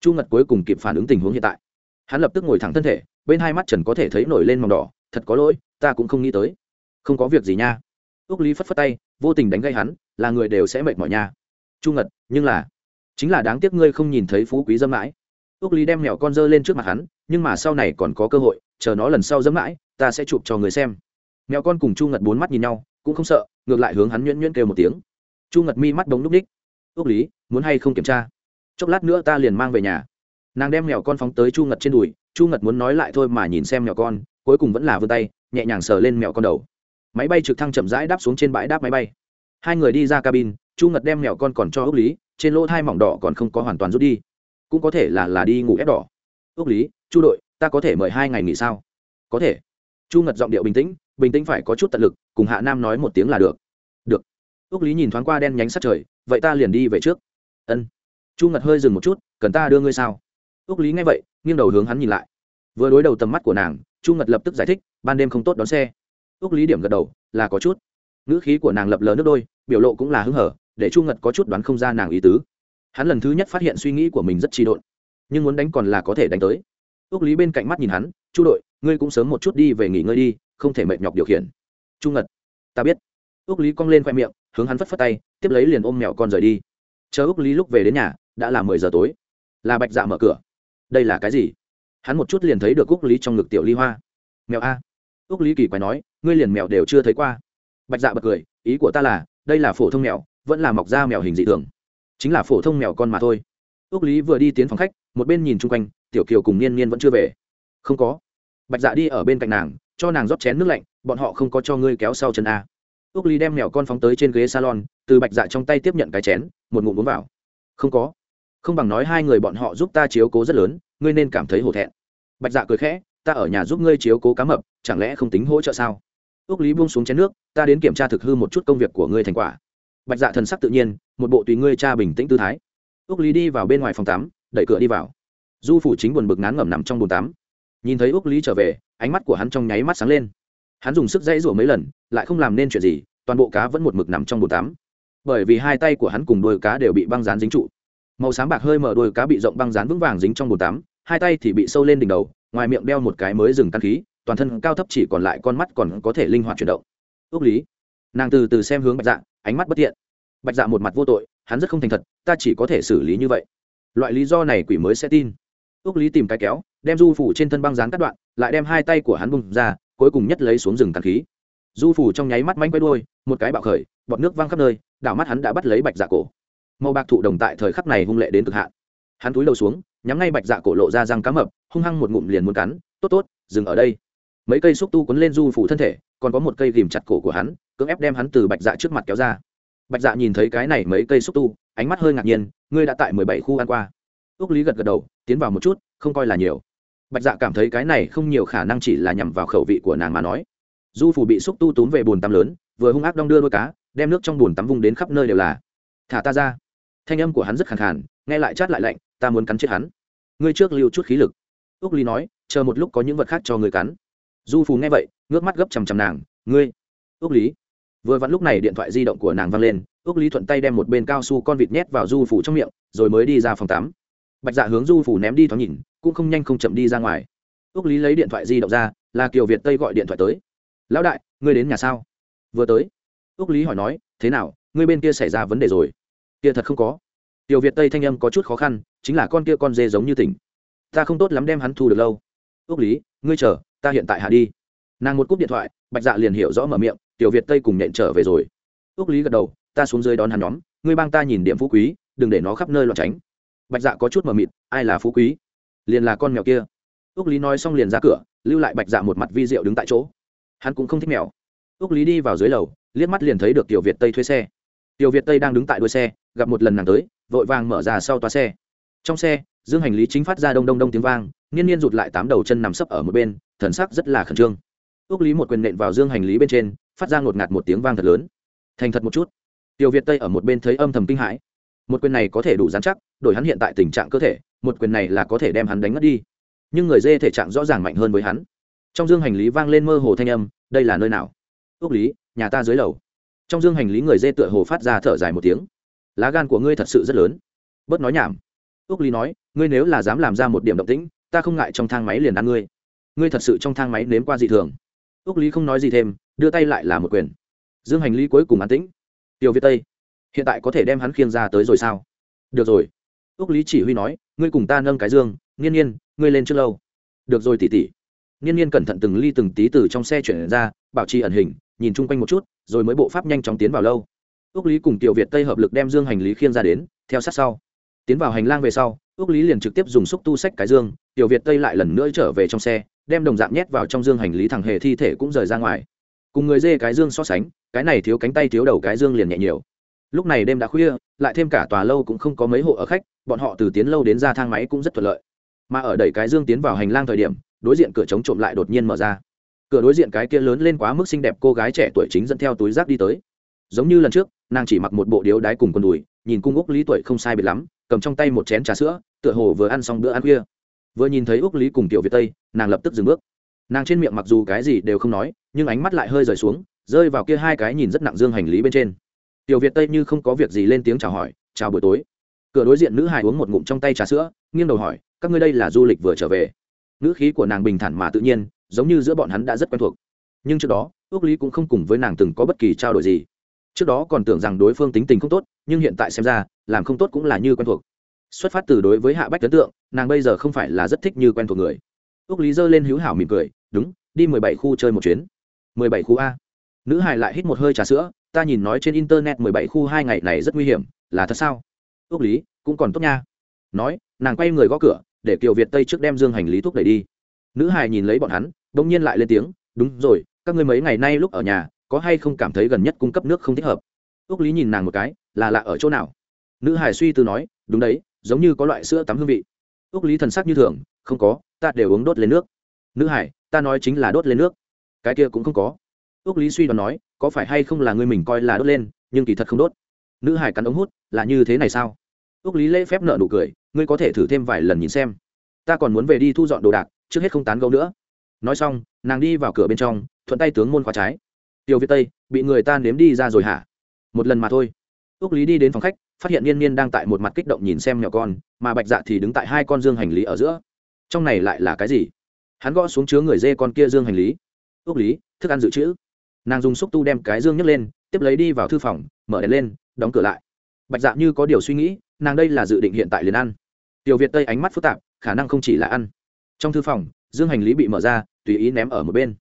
Chu ngật cuối cùng kịp phản ứng tình huống hiện tại. Hắn lập tức ngồi thẳng thân thể, bên hai mắt trần có thể thấy nổi lên màu đỏ, thật có lỗi, ta cũng không nghĩ tới. Không có việc gì nha. Ước lý phất phất tay, vô tình đánh gây hắn, là người đều sẽ mệt mỏi nha. Chu ngật, nhưng là, chính là đáng tiếc ngươi không nhìn thấy phú quý dâm mãi. Ước lý đem mèo con dơ lên trước mặt hắn, nhưng mà sau này còn có cơ hội, chờ nó lần sau dâm mãi, ta sẽ chụp cho người xem. Mèo con cùng chu ngật bốn mắt nhìn nhau, cũng không sợ ngược lại hướng hắn nhuyễn nhuyễn kêu một tiếng. Chu ngật mi mắt bóng núp ních. Ước lý, muốn hay không kiểm tra? Chốc lát nữa ta liền mang về nhà. Nàng đem mèo con phóng tới chu ngật trên đùi, chu ngật muốn nói lại thôi mà nhìn xem mèo con, cuối cùng vẫn là vươn tay, nhẹ nhàng sờ lên mèo con đầu. Máy bay trực thăng chậm rãi đáp xuống trên bãi đáp máy bay. Hai người đi ra cabin, chu ngật đem mèo con còn cho ước lý, trên lỗ thai mỏng đỏ còn không có hoàn toàn rút đi. Cũng có thể là là đi ngủ ép đỏ. Ước lý, chu đội, ta có thể mời hai ngày nghỉ sao? Có thể. Chu ngật giọng điệu bình tĩnh bình tĩnh phải có chút tận lực, cùng hạ nam nói một tiếng là được. Được. Ước lý nhìn thoáng qua đen nhánh sát trời, vậy ta liền đi về trước. Ân. Chu ngật hơi dừng một chút, cần ta đưa ngươi sao? Ước lý nghe vậy, nghiêng đầu hướng hắn nhìn lại. Vừa đối đầu tầm mắt của nàng, chu ngật lập tức giải thích, ban đêm không tốt đón xe. Ước lý điểm gật đầu, là có chút. Ngữ khí của nàng lập lờ nước đôi, biểu lộ cũng là hứng hở, để chu ngật có chút đoán không ra nàng ý tứ. Hắn lần thứ nhất phát hiện suy nghĩ của mình rất trì độn, nhưng muốn đánh còn là có thể đánh tới. Ước lý bên cạnh mắt nhìn hắn, chu đội, ngươi cũng sớm một chút đi về nghỉ ngơi đi không thể mệt nhọc điều khiển. Chu ngật, ta biết. Ước lý cong lên khoe miệng, hướng hắn phất phất tay, tiếp lấy liền ôm mèo con rời đi. Chờ ước lý lúc về đến nhà, đã là mười giờ tối. Là bạch dạ mở cửa. Đây là cái gì? Hắn một chút liền thấy được ước lý trong ngực tiểu ly hoa. Mèo a. Ước lý kỳ quái nói, ngươi liền mèo đều chưa thấy qua. Bạch dạ bật cười, ý của ta là, đây là phổ thông mèo, vẫn là mọc da mèo hình dị thường. Chính là phổ thông mèo con mà thôi. Ước lý vừa đi tiến phòng khách, một bên nhìn chung quanh, tiểu kiều cùng niên niên vẫn chưa về. Không có. Bạch dạ đi ở bên cạnh nàng cho nàng rót chén nước lạnh, bọn họ không có cho ngươi kéo sau chân a. Ước ly đem mèo con phóng tới trên ghế salon, từ bạch dạ trong tay tiếp nhận cái chén, một ngụm uống vào. Không có. Không bằng nói hai người bọn họ giúp ta chiếu cố rất lớn, ngươi nên cảm thấy hổ thẹn. Bạch dạ cười khẽ, ta ở nhà giúp ngươi chiếu cố cá mập, chẳng lẽ không tính hỗ trợ sao? Ước lý buông xuống chén nước, ta đến kiểm tra thực hư một chút công việc của ngươi thành quả. Bạch dạ thần sắc tự nhiên, một bộ tùy ngươi cha bình tĩnh tư thái. Ước lý đi vào bên ngoài phòng tắm, đẩy cửa đi vào. Du phủ chính buồn bực ngán ngẩm nằm trong bồn tắm nhìn thấy úc lý trở về, ánh mắt của hắn trong nháy mắt sáng lên. Hắn dùng sức dãy rủa mấy lần, lại không làm nên chuyện gì, toàn bộ cá vẫn một mực nằm trong bồn tắm. Bởi vì hai tay của hắn cùng đôi cá đều bị băng dán dính trụ. Màu sáng bạc hơi mở đôi cá bị rộng băng dán vững vàng dính trong bồn tắm, hai tay thì bị sâu lên đỉnh đầu, ngoài miệng đeo một cái mới dừng căn khí, toàn thân cao thấp chỉ còn lại con mắt còn có thể linh hoạt chuyển động. Ước lý, nàng từ từ xem hướng bạch dạ ánh mắt bất tiện bạch dạ một mặt vô tội, hắn rất không thành thật, ta chỉ có thể xử lý như vậy. Loại lý do này quỷ mới sẽ tin. Ước lý tìm cái kéo đem du phủ trên thân băng dán cắt đoạn, lại đem hai tay của hắn bung ra, cuối cùng nhất lấy xuống rừng tàn khí. Du phủ trong nháy mắt manh quay đôi một cái bạo khởi, bọt nước văng khắp nơi, đảo mắt hắn đã bắt lấy bạch dạ cổ. Màu bạc thụ đồng tại thời khắc này hung lệ đến cực hạn. Hắn túi đầu xuống, nhắm ngay bạch dạ cổ lộ ra răng cá mập, hung hăng một ngụm liền muốn cắn, tốt tốt, dừng ở đây. Mấy cây xúc tu quấn lên du phủ thân thể, còn có một cây ghìm chặt cổ của hắn, cưỡng ép đem hắn từ bạch dạ trước mặt kéo ra. Bạch dạ nhìn thấy cái này mấy cây xúc tu, ánh mắt hơi ngạc nhiên, ngươi đã tại mười bảy khu ăn qua. Ước lý gật gật đầu, tiến vào một chút, không coi là nhiều bạch dạ cảm thấy cái này không nhiều khả năng chỉ là nhằm vào khẩu vị của nàng mà nói. Du phủ bị xúc tu túm về bồn tắm lớn, vừa hung ác đong đưa đôi cá, đem nước trong bồn tắm vung đến khắp nơi đều là. Thả ta ra. Thanh âm của hắn rất khàn khàn, nghe lại chát lại lạnh, ta muốn cắn chết hắn. Ngươi trước lưu chút khí lực. Úc ly nói, chờ một lúc có những vật khác cho ngươi cắn. Du phù nghe vậy, ngước mắt gấp chằm chằm nàng, ngươi. Úc lý. Vừa vặn lúc này điện thoại di động của nàng văng lên, úc lý thuận tay đem một bên cao su con vịt nhét vào du phủ trong miệng, rồi mới đi ra phòng tắm. Bạch dạ hướng du phủ ném đi thoáng nhìn cũng không nhanh không chậm đi ra ngoài. Ước lý lấy điện thoại di động ra, là kiều việt tây gọi điện thoại tới. Lão đại, ngươi đến nhà sao? Vừa tới. Ước lý hỏi nói, thế nào, ngươi bên kia xảy ra vấn đề rồi? Kia thật không có. Kiều việt tây thanh âm có chút khó khăn, chính là con kia con dê giống như tỉnh. Ta không tốt lắm đem hắn thu được lâu. Ước lý, ngươi chờ, ta hiện tại hạ đi. Nàng một cúp điện thoại, bạch dạ liền hiểu rõ mở miệng tiểu việt tây cùng nhện trở về rồi. Ước lý gật đầu, ta xuống dưới đón hắn nhóm, ngươi bang ta nhìn điểm phú quý, đừng để nó khắp nơi loạn tránh. Bạch dạ có chút mờ mịt, ai là phú quý? Liền là con mèo kia. Ước lý nói xong liền ra cửa, lưu lại bạch dạ một mặt vi rượu đứng tại chỗ. Hắn cũng không thích mèo. Ước lý đi vào dưới lầu, liếc mắt liền thấy được tiểu việt tây thuê xe. Tiểu việt tây đang đứng tại đuôi xe, gặp một lần nàng tới, vội vàng mở ra sau toa xe. Trong xe, dương hành lý chính phát ra đông đông đông tiếng vang, nghiên nhiên rụt lại tám đầu chân nằm sấp ở một bên, thần sắc rất là khẩn trương. Ước lý một quyền nện vào dương hành lý bên trên, phát ra ngột ngạt một tiếng vang thật lớn. Thành thật một chút. Tiểu việt tây ở một bên thấy âm thầm kinh hãi. Một quyền này có thể đủ dán chắc, đổi hắn hiện tại tình trạng cơ thể một quyền này là có thể đem hắn đánh mất đi. Nhưng người dê thể trạng rõ ràng mạnh hơn với hắn. Trong dương hành lý vang lên mơ hồ thanh âm, đây là nơi nào? Ước lý, nhà ta dưới lầu. Trong dương hành lý người dê tựa hồ phát ra thở dài một tiếng. Lá gan của ngươi thật sự rất lớn. Bớt nói nhảm. Ước lý nói, ngươi nếu là dám làm ra một điểm động tĩnh, ta không ngại trong thang máy liền ăn ngươi. Ngươi thật sự trong thang máy nếm qua dị thường. Ước lý không nói gì thêm, đưa tay lại là một quyền. Dương hành lý cuối cùng an tĩnh. Tiểu việt tây, hiện tại có thể đem hắn khiêng ra tới rồi sao? Được rồi. Ước lý chỉ huy nói ngươi cùng ta nâng cái dương, nghiên nhiên ngươi lên trước lâu. Được rồi tỉ tỉ nghiên nhiên cẩn thận từng ly từng tí từ trong xe chuyển ra, bảo trì ẩn hình, nhìn chung quanh một chút, rồi mới bộ pháp nhanh chóng tiến vào lâu. Ước lý cùng tiểu việt tây hợp lực đem dương hành lý khiêng ra đến, theo sát sau. Tiến vào hành lang về sau ước lý liền trực tiếp dùng xúc tu sách cái dương, tiểu việt tây lại lần nữa trở về trong xe, đem đồng dạng nhét vào trong dương hành lý thằng hề thi thể cũng rời ra ngoài. Cùng người dê cái dương so sánh, cái này thiếu cánh tay thiếu đầu cái dương liền nhẹ nhiều lúc này đêm đã khuya, lại thêm cả tòa lâu cũng không có mấy hộ ở khách, bọn họ từ tiến lâu đến ra thang máy cũng rất thuận lợi. Mà ở đẩy cái dương tiến vào hành lang thời điểm, đối diện cửa chống trộm lại đột nhiên mở ra. Cửa đối diện cái kia lớn lên quá mức xinh đẹp cô gái trẻ tuổi chính dẫn theo túi rác đi tới. Giống như lần trước, nàng chỉ mặc một bộ điếu đái cùng quần đùi, nhìn cung úc lý tuổi không sai biệt lắm, cầm trong tay một chén trà sữa, tựa hồ vừa ăn xong bữa ăn khuya. Vừa nhìn thấy úc lý cùng tiểu việt tây, nàng lập tức dừng bước. Nàng trên miệng mặc dù cái gì đều không nói, nhưng ánh mắt lại hơi rời xuống, rơi vào kia hai cái nhìn rất nặng dương hành lý bên trên tiểu việt tây như không có việc gì lên tiếng chào hỏi, chào buổi tối. Cửa đối diện nữ hài uống một ngụm trong tay trà sữa, nghiêng đầu hỏi, các ngươi đây là du lịch vừa trở về? Nữ khí của nàng bình thản mà tự nhiên, giống như giữa bọn hắn đã rất quen thuộc. Nhưng trước đó ước lý cũng không cùng với nàng từng có bất kỳ trao đổi gì. Trước đó còn tưởng rằng đối phương tính tình không tốt, nhưng hiện tại xem ra, làm không tốt cũng là như quen thuộc. Xuất phát từ đối với hạ bách ấn tượng, nàng bây giờ không phải là rất thích như quen thuộc người. Ước lý giơ lên hữu hảo mỉm cười, đúng, đi mười bảy khu chơi một chuyến. Mười bảy khu a. Nữ hài lại hít một hơi trà sữa ta nhìn nói trên internet mười bảy khu hai ngày này rất nguy hiểm, là thật sao? Ước lý, cũng còn tốt nha. Nói, nàng quay người gõ cửa, để kiều việt tây trước đem dương hành lý thuốc đẩy đi. Nữ hài nhìn lấy bọn hắn đ ỗ n g nhiên lại lên tiếng, đúng rồi, các ngươi mấy ngày nay lúc ở nhà, có hay không cảm thấy gần nhất cung cấp nước không thích hợp? Ước lý nhìn nàng một cái, là lạ ở chỗ nào? Nữ hải suy tư nói, đúng đấy, giống như có loại sữa tắm hương vị. Ước lý thần sắc như thường, không có, ta đều uống đốt lên nước. Nữ hải ta nói chính là đốt lên nước. Cái kia cũng không có ước lý suy đoán nói, có phải hay không là ngươi mình coi là đốt lên, nhưng kỳ thật không đốt. Nữ hải cắn ống hút, là như thế này sao? Ước lý lễ phép nợ nụ cười, ngươi có thể thử thêm vài lần nhìn xem. Ta còn muốn về đi thu dọn đồ đạc, trước hết không tán gấu nữa. Nói xong, nàng đi vào cửa bên trong, thuận tay tướng môn khóa trái. Tiêu việt tây, bị người ta nếm đi ra rồi hả? Một lần mà thôi. Ước lý đi đến phòng khách, phát hiện niên niên đang tại một mặt kích động nhìn xem nhỏ con, mà bạch dạ thì đứng tại hai con dương hành lý ở giữa. Trong này lại là cái gì? Hắn gõ xuống chứa người dê con kia dương hành lý. Ước lý, thức ăn dự trữ nàng dùng xúc tu đem cái dương nhấc lên, tiếp lấy đi vào thư phòng, mở đèn lên, đóng cửa lại. Bạch dạ như có điều suy nghĩ, nàng đây là dự định hiện tại liền ăn. Tiểu việt tây ánh mắt phức tạp, khả năng không chỉ là ăn. Trong thư phòng, dương hành lý bị mở ra, tùy ý ném ở một bên.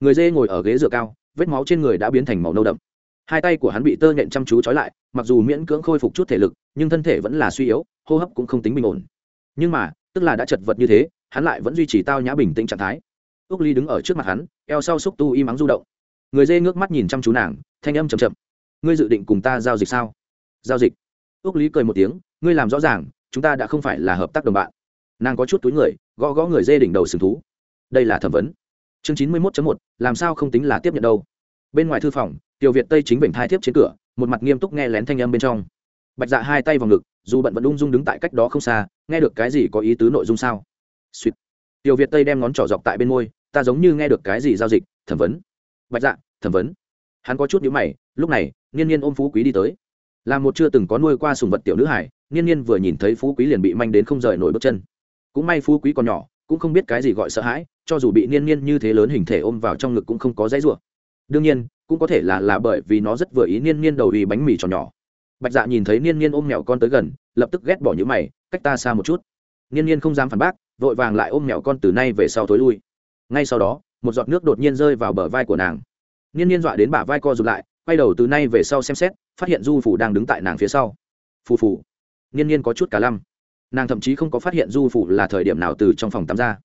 Người dê ngồi ở ghế dựa cao, vết máu trên người đã biến thành màu nâu đậm. Hai tay của hắn bị tơ nhện chăm chú trói lại, mặc dù miễn cưỡng khôi phục chút thể lực, nhưng thân thể vẫn là suy yếu, hô hấp cũng không tính bình ổn. Nhưng mà, tức là đã chật vật như thế, hắn lại vẫn duy trì tao nhã bình tĩnh trạng thái. Ước ly đứng ở trước mặt hắn, eo sau xúc tu im ắng du động người dê ngước mắt nhìn chăm chú nàng, thanh âm chầm chậm. Ngươi dự định cùng ta giao dịch sao? Giao dịch. Ước lý cười một tiếng, ngươi làm rõ ràng, chúng ta đã không phải là hợp tác đồng bạn. Nàng có chút túi người, gõ gõ người dê đỉnh đầu sừng thú. Đây là thẩm vấn. Chương chín mươi mốt một, làm sao không tính là tiếp nhận đâu? Bên ngoài thư phòng, tiểu việt tây chính vịnh thai thiếp trên cửa, một mặt nghiêm túc nghe lén thanh âm bên trong. Bạch dạ hai tay vào ngực, dù bận vẫn ung dung đứng tại cách đó không xa, nghe được cái gì có ý tứ nội dung sao? Suýt. Tiểu việt tây đem ngón trỏ dọc tại bên môi, ta giống như nghe được cái gì giao dịch, thẩm vấn bạch dạ thẩm vấn. Hắn có chút nhữ mày, lúc này, niên niên ôm phú quý đi tới. Là một chưa từng có nuôi qua sùng vật tiểu nữ hải niên niên vừa nhìn thấy phú quý liền bị manh đến không rời nổi bước chân. Cũng may phú quý còn nhỏ, cũng không biết cái gì gọi sợ hãi, cho dù bị niên niên như thế lớn hình thể ôm vào trong ngực cũng không có dãy rủa. Đương nhiên, cũng có thể là là bởi vì nó rất vừa ý niên niên đầu ý bánh mì tròn nhỏ. Bạch dạ nhìn thấy niên niên ôm mèo con tới gần, lập tức ghét bỏ những mày, cách ta xa một chút. Niên niên không dám phản bác, vội vàng lại ôm mèo con từ nay về sau tối lui. Ngay sau đó một giọt nước đột nhiên rơi vào bờ vai của nàng. Niên niên dọa đến bả vai co rụt lại quay đầu từ nay về sau xem xét phát hiện du phủ đang đứng tại nàng phía sau. Phù phù. Niên niên có chút cả lăm. Nàng thậm chí không có phát hiện du phủ là thời điểm nào từ trong phòng tắm ra.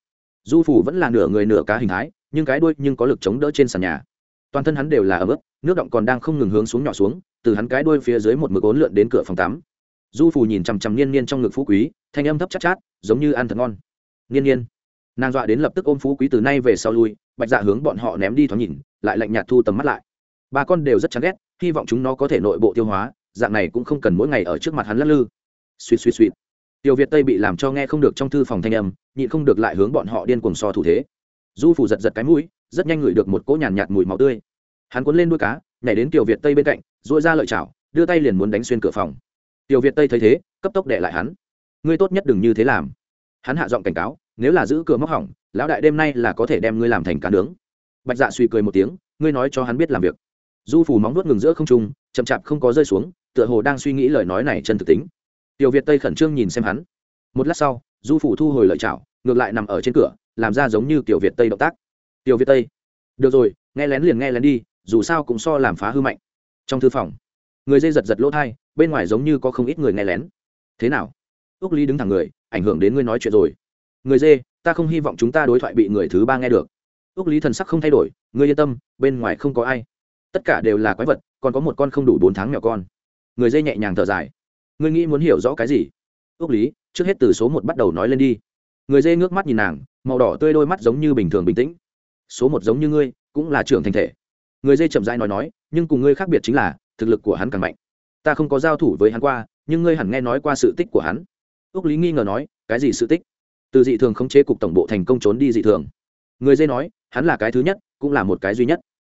Du phủ vẫn là nửa người nửa cá hình thái nhưng cái đuôi nhưng có lực chống đỡ trên sàn nhà. Toàn thân hắn đều là ấm ướt nước động còn đang không ngừng hướng xuống nhỏ xuống từ hắn cái đuôi phía dưới một mực ốn lượn đến cửa phòng tắm. Du phủ nhìn chằm chằm niên niên trong ngực phú quý thanh âm thấp chắc chát, chát giống như ăn thật ngon. Niên niên. Nàng dọa đến lập tức ôm phú quý từ nay về sau lui bạch dạ hướng bọn họ ném đi thoáng nhìn lại lạnh nhạt thu tầm mắt lại. Ba con đều rất chán ghét hy vọng chúng nó có thể nội bộ tiêu hóa dạng này cũng không cần mỗi ngày ở trước mặt hắn lắc lư. Suýt suýt suýt tiểu việt tây bị làm cho nghe không được trong thư phòng thanh âm nhịn không được lại hướng bọn họ điên cuồng so thủ thế. Du phủ giật giật cái mũi rất nhanh ngửi được một cỗ nhàn nhạt, nhạt mùi máu tươi. Hắn cuốn lên đuôi cá nhảy đến tiểu việt tây bên cạnh dội ra lợi chảo đưa tay liền muốn đánh xuyên cửa phòng. Tiểu việt tây thấy thế cấp tốc đệ lại hắn. Ngươi tốt nhất đừng như thế làm. Hắn hạ giọng cảnh cáo nếu là giữ cửa móc hỏng, lão đại đêm nay là có thể đem ngươi làm thành cá nướng. Bạch dạ suy cười một tiếng, ngươi nói cho hắn biết làm việc. Du phủ móng nuốt ngừng giữa không trung, chậm chạp không có rơi xuống, tựa hồ đang suy nghĩ lời nói này chân thực tính. Tiểu việt tây khẩn trương nhìn xem hắn. Một lát sau, du phủ thu hồi lợi chảo ngược lại nằm ở trên cửa, làm ra giống như tiểu việt tây động tác. Tiểu việt tây, được rồi, nghe lén liền nghe lén đi, dù sao cũng so làm phá hư mạnh. Trong thư phòng, người dây giật giật lỗ thai, bên ngoài giống như có không ít người nghe lén. Thế nào? Ước Ly đứng thẳng người, ảnh hưởng đến ngươi nói chuyện rồi người dê, ta không hy vọng chúng ta đối thoại bị người thứ ba nghe được. Ước lý thần sắc không thay đổi, ngươi yên tâm, bên ngoài không có ai. Tất cả đều là quái vật, còn có một con không đủ bốn tháng mèo con. Người dê nhẹ nhàng thở dài. Ngươi nghĩ muốn hiểu rõ cái gì? Ước lý, trước hết từ số một bắt đầu nói lên đi. Người dê ngước mắt nhìn nàng, màu đỏ tươi đôi mắt giống như bình thường bình tĩnh. Số một giống như ngươi, cũng là trưởng thành thể. Người dê chậm rãi nói nói, nhưng cùng ngươi khác biệt chính là, thực lực của hắn càng mạnh. Ta không có giao thủ với hắn qua, nhưng ngươi hẳn nghe nói qua sự tích của hắn. Ước lý nghi ngờ nói, cái gì sự tích? Từ dị thường khống chế cục tổng bộ thành công trốn đi dị thường. Người dê nói, hắn là cái thứ nhất, cũng là một cái duy nhất.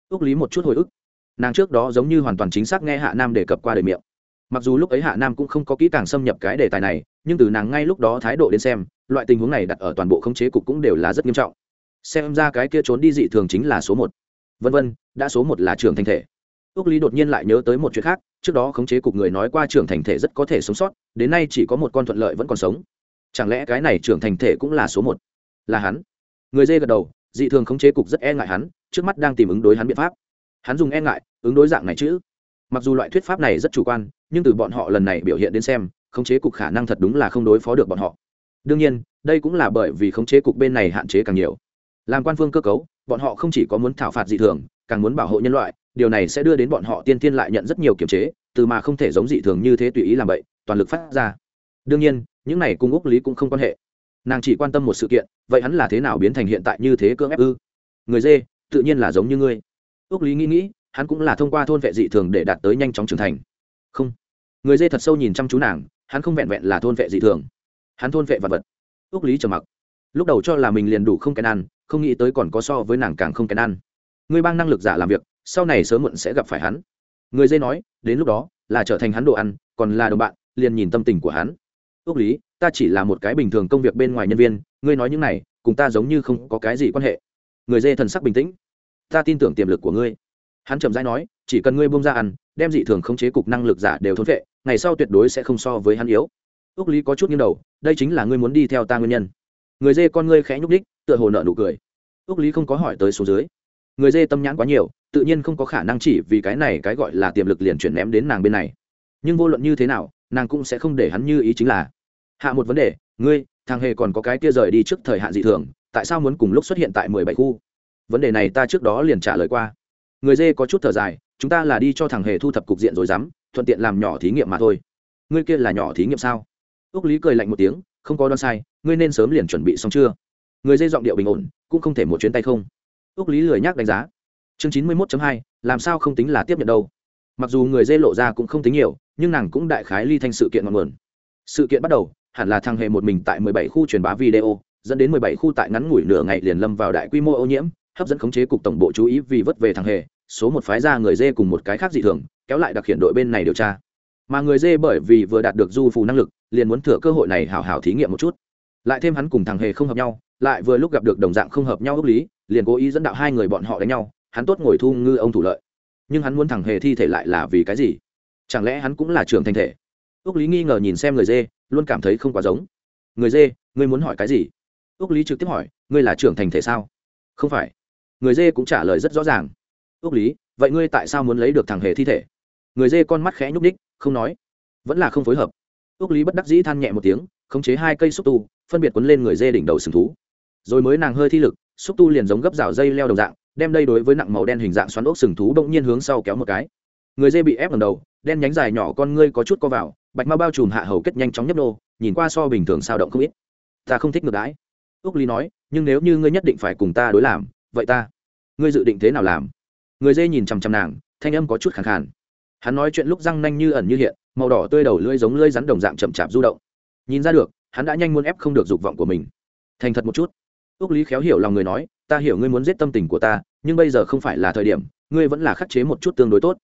Ước lý một chút hồi ức. Nàng trước đó giống như hoàn toàn chính xác nghe hạ nam đề cập qua đời miệng. Mặc dù lúc ấy hạ nam cũng không có kỹ càng xâm nhập cái đề tài này, nhưng từ nàng ngay lúc đó thái độ đến xem, loại tình huống này đặt ở toàn bộ khống chế cục cũng đều là rất nghiêm trọng. Xem ra cái kia trốn đi dị thường chính là số một. Vân vân, đã số một là trưởng thành thể. Ước lý đột nhiên lại nhớ tới một chuyện khác, trước đó khống chế cục người nói qua trưởng thành thể rất có thể sống sót, đến nay chỉ có một con thuận lợi vẫn còn sống chẳng lẽ cái này trưởng thành thể cũng là số một? Là hắn. Người dê gật đầu, dị thường khống chế cục rất e ngại hắn, trước mắt đang tìm ứng đối hắn biện pháp. Hắn dùng e ngại, ứng đối dạng này chứ. mặc dù loại thuyết pháp này rất chủ quan, nhưng từ bọn họ lần này biểu hiện đến xem, khống chế cục khả năng thật đúng là không đối phó được bọn họ. Đương nhiên, đây cũng là bởi vì khống chế cục bên này hạn chế càng nhiều. Làm quan phương cơ cấu, bọn họ không chỉ có muốn thảo phạt dị thường, càng muốn bảo hộ nhân loại, điều này sẽ đưa đến bọn họ tiên tiên lại nhận rất nhiều kiểm chế, từ mà không thể giống dị thường như thế tùy ý làm vậy toàn lực phát ra. Đương nhiên những này cùng úc lý cũng không quan hệ. Nàng chỉ quan tâm một sự kiện, vậy hắn là thế nào biến thành hiện tại như thế cưỡng ép ư? Người dê, tự nhiên là giống như ngươi. Úc lý nghĩ nghĩ, hắn cũng là thông qua thôn vệ dị thường để đạt tới nhanh chóng trưởng thành. Không. Người dê thật sâu nhìn chăm chú nàng, hắn không vẹn vẹn là thôn vệ dị thường. Hắn thôn vệ vật vật. Úc lý trầm mặc. Lúc đầu cho là mình liền đủ không kèn ăn, không nghĩ tới còn có so với nàng càng không kèn ăn. Người bang năng lực giả làm việc, sau này sớm muộn sẽ gặp phải hắn. Người dê nói, đến lúc đó, là trở thành hắn đồ ăn, còn là đồng bạn, liền nhìn tâm tình của hắn ước lý, ta chỉ là một cái bình thường công việc bên ngoài nhân viên, ngươi nói những này, cùng ta giống như không có cái gì quan hệ. Người dê thần sắc bình tĩnh. Ta tin tưởng tiềm lực của ngươi. Hắn chậm rãi nói, chỉ cần ngươi bông ra ăn, đem dị thường khống chế cục năng lực giả đều thốn vệ, ngày sau tuyệt đối sẽ không so với hắn yếu. Ước lý có chút nghiêng đầu, đây chính là ngươi muốn đi theo ta nguyên nhân. Người dê con ngươi khẽ nhúc đích tựa hồ nợ nụ cười. Ước lý không có hỏi tới số dưới. Người dê tâm nhãn quá nhiều, tự nhiên không có khả năng chỉ vì cái này cái gọi là tiềm lực liền chuyển ném đến nàng bên này. Nhưng vô luận như thế nào, nàng cũng sẽ không để hắn như ý chính là hạ một vấn đề, ngươi, thằng hề còn có cái kia rời đi trước thời hạn dị thường, tại sao muốn cùng lúc xuất hiện tại mười bảy khu? Vấn đề này ta trước đó liền trả lời qua. Người dê có chút thở dài, chúng ta là đi cho thằng hề thu thập cục diện rồi dám, thuận tiện làm nhỏ thí nghiệm mà thôi. Ngươi kia là nhỏ thí nghiệm sao? Ước lý cười lạnh một tiếng, không có đoan sai, ngươi nên sớm liền chuẩn bị xong chưa? Người dê giọng điệu bình ổn, cũng không thể một chuyến tay không. Ước lý lười nhác đánh giá. Chương chín mươi mốt hai, làm sao không tính là tiếp nhận đâu? Mặc dù người dê lộ ra cũng không tính nhiều, nhưng nàng cũng đại khái ly thành sự kiện ngọn nguồn. Sự kiện bắt đầu hẳn là thằng hề một mình tại 17 khu truyền bá video, dẫn đến 17 khu tại ngắn ngủi nửa ngày liền lâm vào đại quy mô ô nhiễm, hấp dẫn khống chế cục tổng bộ chú ý vì vất về thằng hề số một phái ra người dê cùng một cái khác dị thường, kéo lại đặc hiện đội bên này điều tra. Mà người dê bởi vì vừa đạt được du phù năng lực, liền muốn thừa cơ hội này hảo hảo thí nghiệm một chút. Lại thêm hắn cùng thằng hề không hợp nhau, lại vừa lúc gặp được đồng dạng không hợp nhau ước lý, liền cố ý dẫn đạo hai người bọn họ đánh nhau, hắn tốt ngồi thu ngư ông thủ lợi. Nhưng hắn muốn thằng hề thi thể lại là vì cái gì? Chẳng lẽ hắn cũng là trưởng thành thể? Ước lý nghi ngờ nhìn xem người dê, luôn cảm thấy không quá giống. Người dê, ngươi muốn hỏi cái gì? Ước lý trực tiếp hỏi, ngươi là trưởng thành thể sao? Không phải. Người dê cũng trả lời rất rõ ràng. Ước lý, vậy ngươi tại sao muốn lấy được thằng hề thi thể? Người dê con mắt khẽ nhúc ních không nói. Vẫn là không phối hợp. Ước lý bất đắc dĩ than nhẹ một tiếng, khống chế hai cây xúc tu, phân biệt quấn lên người dê đỉnh đầu sừng thú. Rồi mới nàng hơi thi lực, xúc tu liền giống gấp rào dây leo đồng dạng, đem đây đối với nặng màu đen hình dạng xoắn ốc sừng thú động nhiên hướng sau kéo một cái. Người dê bị ép lần đầu, đen nhánh dài nhỏ con ngươi có chút co vào bạch Mao bao trùm hạ hầu kết nhanh chóng nhấp nô, nhìn qua so bình thường sao động không ít. Ta không thích ngược đãi. Úc lý nói, nhưng nếu như ngươi nhất định phải cùng ta đối làm, vậy ta, ngươi dự định thế nào làm? Người dê nhìn chằm chằm nàng, thanh âm có chút khẳng khàn. Hắn nói chuyện lúc răng nanh như ẩn như hiện, màu đỏ tươi đầu lưỡi giống lưỡi rắn đồng dạng chậm chạp du động. Nhìn ra được, hắn đã nhanh muốn ép không được dục vọng của mình. Thành thật một chút. Ước lý khéo hiểu lòng người nói, ta hiểu ngươi muốn giết tâm tình của ta, nhưng bây giờ không phải là thời điểm, ngươi vẫn là khắc chế một chút tương đối tốt.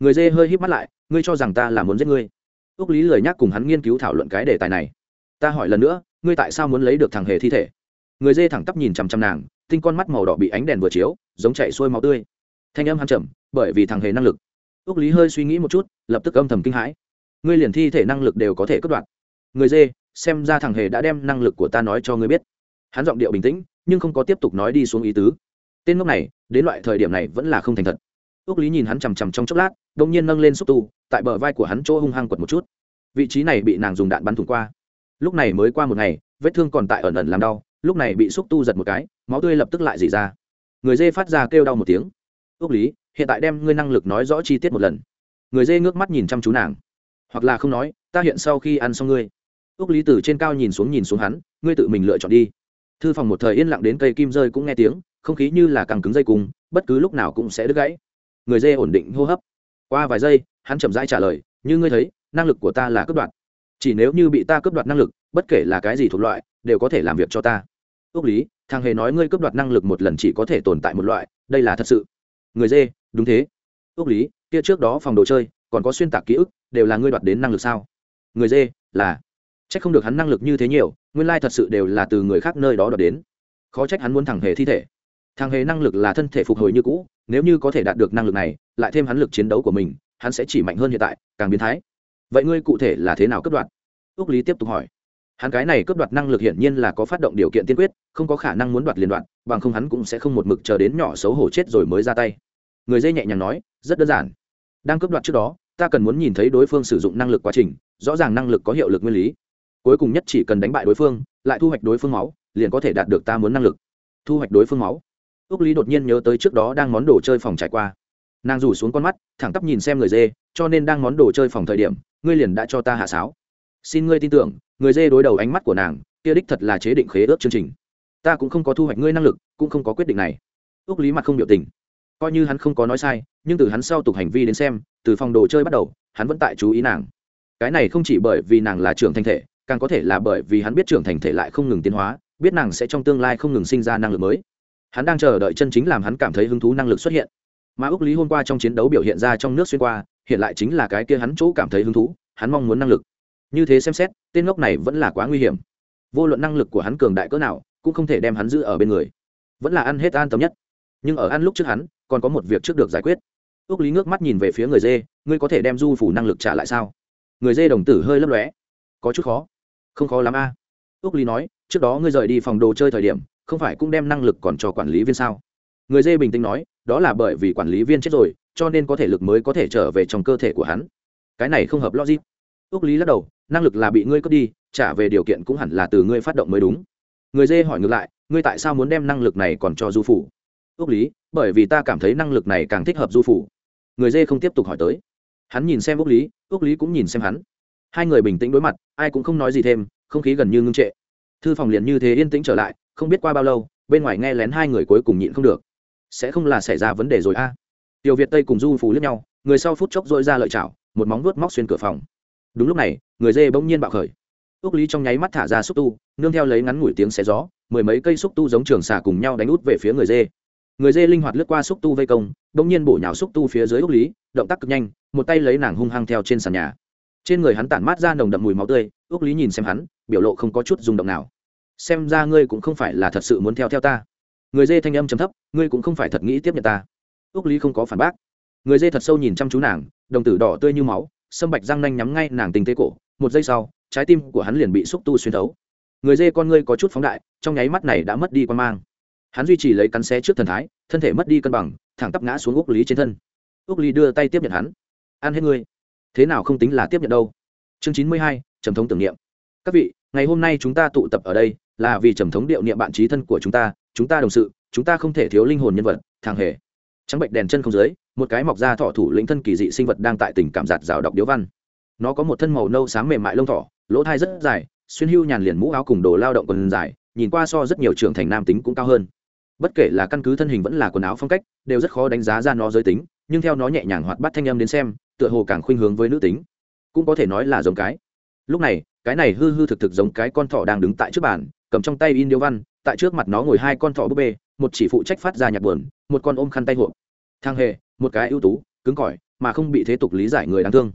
Người dê hơi híp mắt lại, ngươi cho rằng ta là muốn giết ngươi ước lý lời nhắc cùng hắn nghiên cứu thảo luận cái đề tài này. Ta hỏi lần nữa, ngươi tại sao muốn lấy được thằng hề thi thể? Người dê thẳng tắp nhìn chằm chằm nàng, tinh con mắt màu đỏ bị ánh đèn vừa chiếu, giống chạy xuôi máu tươi. Thanh âm hắn chậm bởi vì thằng hề năng lực. Ước lý hơi suy nghĩ một chút, lập tức âm thầm kinh hãi. Ngươi liền thi thể năng lực đều có thể cất đoạn. Người dê, xem ra thằng hề đã đem năng lực của ta nói cho ngươi biết. Hắn giọng điệu bình tĩnh, nhưng không có tiếp tục nói đi xuống ý tứ. Tên ngốc này, đến loại thời điểm này vẫn là không thành thật. Ước lý nhìn hắn chằm chằm trong chốc lát, đột nhiên nâng lên xúc tu tại bờ vai của hắn chỗ hung hăng quật một chút. Vị trí này bị nàng dùng đạn bắn thủng qua. Lúc này mới qua một ngày, vết thương còn tại ẩn ẩn làm đau, lúc này bị xúc tu giật một cái, máu tươi lập tức lại dỉ ra. Người dê phát ra kêu đau một tiếng. Ước lý, hiện tại đem ngươi năng lực nói rõ chi tiết một lần. Người dê ngước mắt nhìn chăm chú nàng. Hoặc là không nói, ta hiện sau khi ăn xong ngươi. Ước lý từ trên cao nhìn xuống nhìn xuống hắn, ngươi tự mình lựa chọn đi. Thư phòng một thời yên lặng đến cây kim rơi cũng nghe tiếng, không khí như là càng cứng dây cung bất cứ lúc nào cũng sẽ đứt gãy. Người dê ổn định hô hấp. Qua vài giây hắn chậm rãi trả lời, như ngươi thấy, năng lực của ta là cướp đoạt. Chỉ nếu như bị ta cướp đoạt năng lực, bất kể là cái gì thuộc loại, đều có thể làm việc cho ta. Ước lý, thằng hề nói ngươi cướp đoạt năng lực một lần chỉ có thể tồn tại một loại, đây là thật sự. Người dê, đúng thế. Ước lý, kia trước đó phòng đồ chơi, còn có xuyên tạc ký ức, đều là ngươi đoạt đến năng lực sao? Người dê, là. C h ắ c không được hắn năng lực như thế nhiều, nguyên lai thật sự đều là từ người khác nơi đó đoạt đến. Khó trách hắn muốn thằng hề thi thể. Thằng hề năng lực là thân thể phục hồi như cũ, nếu như có thể đạt được năng lực này, lại thêm hắn lực chiến đấu của mình hắn sẽ chỉ mạnh hơn hiện tại, càng biến thái. Vậy ngươi cụ thể là thế nào cướp đoạt? Ước lý tiếp tục hỏi. Hắn cái này cướp đoạt năng lực hiển nhiên là có phát động điều kiện tiên quyết, không có khả năng muốn đoạt liên đoạn bằng không hắn cũng sẽ không một mực chờ đến nhỏ xấu hổ chết rồi mới ra tay. Người dây nhẹ nhàng nói, rất đơn giản. Đang cướp đoạt trước đó, ta cần muốn nhìn thấy đối phương sử dụng năng lực quá trình, rõ ràng năng lực có hiệu lực nguyên lý. Cuối cùng nhất chỉ cần đánh bại đối phương, lại thu hoạch đối phương máu, liền có thể đạt được ta muốn năng lực. Thu hoạch đối phương máu. Ước lý đột nhiên nhớ tới trước đó đang món đồ chơi phòng trải qua nàng rủ xuống con mắt, thẳng tắp nhìn xem người dê, cho nên đang món đồ chơi phòng thời điểm, ngươi liền đã cho ta hạ sáo. Xin ngươi tin tưởng, người dê đối đầu ánh mắt của nàng, kia đích thật là chế định khế ước chương trình. Ta cũng không có thu hoạch ngươi năng lực, cũng không có quyết định này. Ước lý mặt không biểu tình. Coi như hắn không có nói sai, nhưng từ hắn sau tục hành vi đến xem, từ phòng đồ chơi bắt đầu, hắn vẫn tại chú ý nàng. Cái này không chỉ bởi vì nàng là trưởng thành thể, càng có thể là bởi vì hắn biết trưởng thành thể lại không ngừng tiến hóa, biết nàng sẽ trong tương lai không ngừng sinh ra năng lực mới. Hắn đang chờ đợi chân chính làm hắn cảm thấy hứng thú năng lực xuất hiện mà ước lý hôm qua trong chiến đấu biểu hiện ra trong nước xuyên qua, hiện lại chính là cái kia hắn chỗ cảm thấy hứng thú, hắn mong muốn năng lực. Như thế xem xét, tên ngốc này vẫn là quá nguy hiểm. Vô luận năng lực của hắn cường đại cỡ nào, cũng không thể đem hắn giữ ở bên người. Vẫn là ăn hết an tâm nhất. Nhưng ở ăn lúc trước hắn, còn có một việc trước được giải quyết. Ước lý ngước mắt nhìn về phía người dê, ngươi có thể đem du phủ năng lực trả lại sao? Người dê đồng tử hơi lấp lóe. Có chút khó. Không khó lắm a. À. ước lý nói, trước đó ngươi rời đi phòng đồ chơi thời điểm, không phải cũng đem năng lực còn cho quản lý viên sao? Người dê bình tĩnh nói đó là bởi vì quản lý viên chết rồi, cho nên có thể lực mới có thể trở về trong cơ thể của hắn. Cái này không hợp logic. Ước lý lắc đầu, năng lực là bị ngươi cướp đi, trả về điều kiện cũng hẳn là từ ngươi phát động mới đúng. Người dê hỏi ngược lại, ngươi tại sao muốn đem năng lực này còn cho du phủ? Ước lý, bởi vì ta cảm thấy năng lực này càng thích hợp du phủ. Người dê không tiếp tục hỏi tới. Hắn nhìn xem ước lý ước lý cũng nhìn xem hắn. Hai người bình tĩnh đối mặt, ai cũng không nói gì thêm, không khí gần như ngưng trệ. Thư phòng liền như thế yên tĩnh trở lại, không biết qua bao lâu, bên ngoài nghe lén hai người cuối cùng nhịn không được sẽ không là xảy ra vấn đề rồi a. Tiểu việt tây cùng du phù lướt nhau, người sau phút chốc dội ra lợi chảo, một móng vuốt móc xuyên cửa phòng. Đúng lúc này, người dê bỗng nhiên bạo khởi. Ước lý trong nháy mắt thả ra xúc tu, nương theo lấy ngắn ngủi tiếng xé gió, mười mấy cây xúc tu giống trường xà cùng nhau đánh út về phía người dê. Người dê linh hoạt lướt qua xúc tu vây công, bỗng nhiên bổ nhào xúc tu phía dưới ước lý, động tác cực nhanh, một tay lấy nàng hung hăng theo trên sàn nhà. Trên người hắn tản mát ra nồng đậm mùi máu tươi ước lý nhìn xem hắn, biểu lộ không có chút rung động nào. Xem ra ngươi cũng không phải là thật sự muốn theo theo ta người dê thanh âm chấm thấp, ngươi cũng không phải thật nghĩ tiếp nhận ta. Ước lý không có phản bác. Người dê thật sâu nhìn chăm chú nàng, đồng tử đỏ tươi như máu, sâm bạch răng nanh nhắm ngay nàng tình tế cổ. Một giây sau, trái tim của hắn liền bị xúc tu xuyên thấu. Người dê con ngươi có chút phóng đại, trong nháy mắt này đã mất đi quan mang. Hắn duy trì lấy cắn xé trước thần thái, thân thể mất đi cân bằng, thẳng tắp ngã xuống úc lý trên thân. Úc lý đưa tay tiếp nhận hắn. Ăn hết ngươi. Thế nào không tính là tiếp nhận đâu. Chương chín mươi hai, trầm thống tưởng niệm. Các vị, ngày hôm nay chúng ta tụ tập ở đây là vì trầm thống điệu niệm bạn trí thân của chúng ta chúng ta đồng sự, chúng ta không thể thiếu linh hồn nhân vật, thằng hề. Trắng bệnh đèn chân không dưới, một cái mọc ra thỏ thủ lĩnh thân kỳ dị sinh vật đang tại tình cảm giạt rào đọc điếu văn. Nó có một thân màu nâu sáng mềm mại lông thỏ, lỗ thai rất dài, xuyên hưu nhàn liền mũ áo cùng đồ lao động quần dài, nhìn qua so rất nhiều trưởng thành nam tính cũng cao hơn. Bất kể là căn cứ thân hình vẫn là quần áo phong cách, đều rất khó đánh giá ra nó giới tính, nhưng theo nó nhẹ nhàng hoạt bắt thanh âm đến xem, tựa hồ càng khuynh hướng với nữ tính. Cũng có thể nói là giống cái. Lúc này, cái này hư hư thực thực giống cái con thỏ đang đứng tại trước bàn, cầm trong tay in điếu văn tại trước mặt nó ngồi hai con thỏ búp bê, một chỉ phụ trách phát ra nhạc buồn, một con ôm khăn tay hộp. Thang hề, một cái ưu tú, cứng cỏi, mà không bị thế tục lý giải người đáng thương.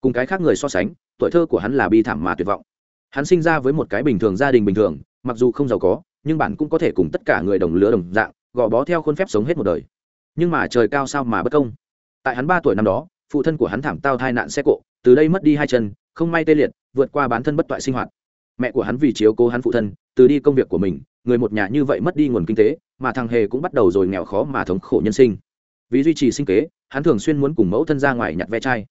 Cùng cái khác người so sánh, tuổi thơ của hắn là bi thảm mà tuyệt vọng. Hắn sinh ra với một cái bình thường gia đình bình thường, mặc dù không giàu có, nhưng bản cũng có thể cùng tất cả người đồng lứa đồng dạng, gò bó theo khuôn phép sống hết một đời. Nhưng mà trời cao sao mà bất công. Tại hắn ba tuổi năm đó, phụ thân của hắn thảm tao thai nạn xe cộ, từ đây mất đi hai chân, không may tê liệt, vượt qua bán thân bất toại sinh hoạt. Mẹ của hắn vì chiếu cố hắn phụ thân, từ đi công việc của mình người một nhà như vậy mất đi nguồn kinh tế, mà thằng hề cũng bắt đầu rồi nghèo khó mà thống khổ nhân sinh. Vì duy trì sinh kế, hắn thường xuyên muốn cùng mẫu thân ra ngoài nhặt ve chai.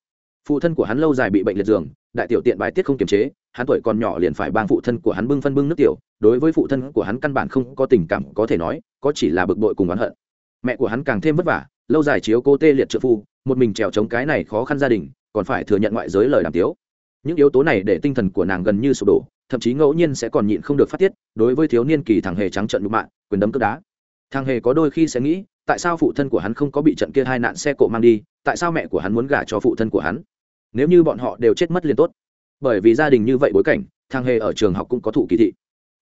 Phụ thân của hắn lâu dài bị bệnh liệt giường, đại tiểu tiện bài tiết không kiềm chế, hắn tuổi còn nhỏ liền phải bang phụ thân của hắn bưng phân bưng nước tiểu, đối với phụ thân của hắn căn bản không có tình cảm, có thể nói, có chỉ là bực bội cùng oán hận. Mẹ của hắn càng thêm vất vả, lâu dài chiếu cô tê liệt trợ phu, một mình trèo chống cái này khó khăn gia đình, còn phải thừa nhận ngoại giới lời đàm tiếu. Những yếu tố này để tinh thần của nàng gần như sụp đổ thậm chí ngẫu nhiên sẽ còn nhịn không được phát tiết, đối với thiếu niên kỳ thằng hề trắng trận nhục mạ, quyền đấm cướp đá. Thằng hề có đôi khi sẽ nghĩ, tại sao phụ thân của hắn không có bị trận kia hai nạn xe cộ mang đi, tại sao mẹ của hắn muốn gả cho phụ thân của hắn? Nếu như bọn họ đều chết mất liền tốt. Bởi vì gia đình như vậy bối cảnh, thằng hề ở trường học cũng có thụ kỳ thị.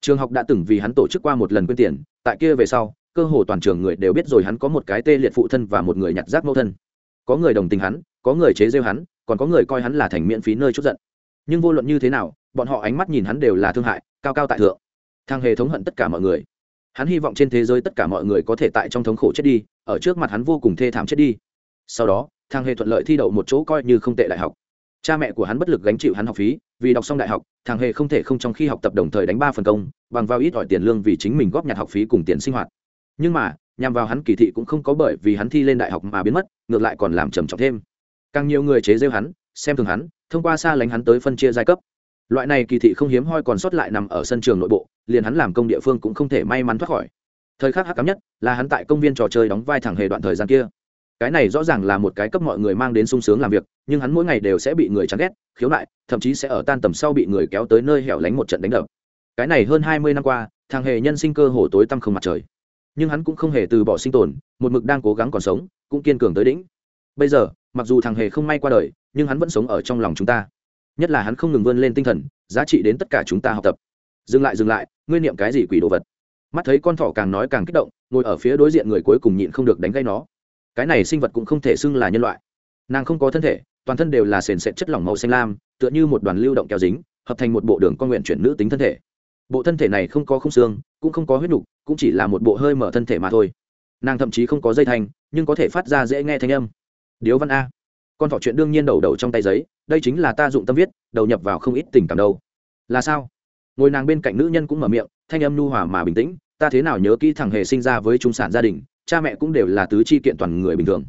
Trường học đã từng vì hắn tổ chức qua một lần quyên tiền, tại kia về sau, cơ hồ toàn trường người đều biết rồi hắn có một cái tê liệt phụ thân và một người nhặt rác mẫu thân. Có người đồng tình hắn, có người chế rêu hắn, còn có người coi hắn là thành miễn phí nơi chút giận. Nhưng vô luận như thế nào bọn họ ánh mắt nhìn hắn đều là thương hại, cao cao tại thượng. Thang hề thống hận tất cả mọi người. Hắn hy vọng trên thế giới tất cả mọi người có thể tại trong thống khổ chết đi, ở trước mặt hắn vô cùng thê thảm chết đi. Sau đó, thang hề thuận lợi thi đậu một chỗ coi như không tệ đại học. Cha mẹ của hắn bất lực gánh chịu hắn học phí, vì đọc xong đại học thằng hề không thể không trong khi học tập đồng thời đánh ba phần công, bằng vào ít ỏi tiền lương vì chính mình góp nhặt học phí cùng tiền sinh hoạt. Nhưng mà, nhằm vào hắn kỳ thị cũng không có bởi vì hắn thi lên đại học mà biến mất, ngược lại còn làm trầm trọng thêm. Càng nhiều người chế rêu hắn, xem thường hắn, thông qua xa lánh hắn tới phân chia giai cấp loại này kỳ thị không hiếm hoi còn sót lại nằm ở sân trường nội bộ, liền hắn làm công địa phương cũng không thể may mắn thoát khỏi. Thời khắc hắc cắm nhất, là hắn tại công viên trò chơi đóng vai thẳng hề đoạn thời gian kia. Cái này rõ ràng là một cái cấp mọi người mang đến sung sướng làm việc, nhưng hắn mỗi ngày đều sẽ bị người chán ghét, khiếu nại, thậm chí sẽ ở tan tầm sau bị người kéo tới nơi hẻo lánh một trận đánh đập. Cái này hơn hai mươi năm qua, thằng hề nhân sinh cơ hồ tối tăm không mặt trời. Nhưng hắn cũng không hề từ bỏ sinh tồn, một mực đang cố gắng còn sống, cũng kiên cường tới đỉnh. Bây giờ, mặc dù thằng hề không may qua đời, nhưng hắn vẫn sống ở trong lòng chúng ta nhất là hắn không ngừng vươn lên tinh thần, giá trị đến tất cả chúng ta học tập. Dừng lại dừng lại, ngươi niệm cái gì quỷ đồ vật? Mắt thấy con thỏ càng nói càng kích động, ngồi ở phía đối diện người cuối cùng nhịn không được đánh gây nó. Cái này sinh vật cũng không thể xưng là nhân loại. Nàng không có thân thể, toàn thân đều là sền sệt chất lỏng màu xanh lam, tựa như một đoàn lưu động kéo dính, hợp thành một bộ đường con nguyện chuyển nữ tính thân thể. Bộ thân thể này không có khung xương, cũng không có huyết nục, cũng chỉ là một bộ hơi mở thân thể mà thôi. Nàng thậm chí không có dây thanh, nhưng có thể phát ra dễ nghe thanh âm. Điếu văn a con thỏ chuyện đương nhiên đầu đầu trong tay giấy, đây chính là ta dụng tâm viết, đầu nhập vào không ít tình cảm đâu. Là sao? Ngồi nàng bên cạnh nữ nhân cũng mở miệng, thanh âm nu hòa mà bình tĩnh, ta thế nào nhớ kỹ thằng hề sinh ra với trung sản gia đình, cha mẹ cũng đều là tứ chi kiện toàn người bình thường.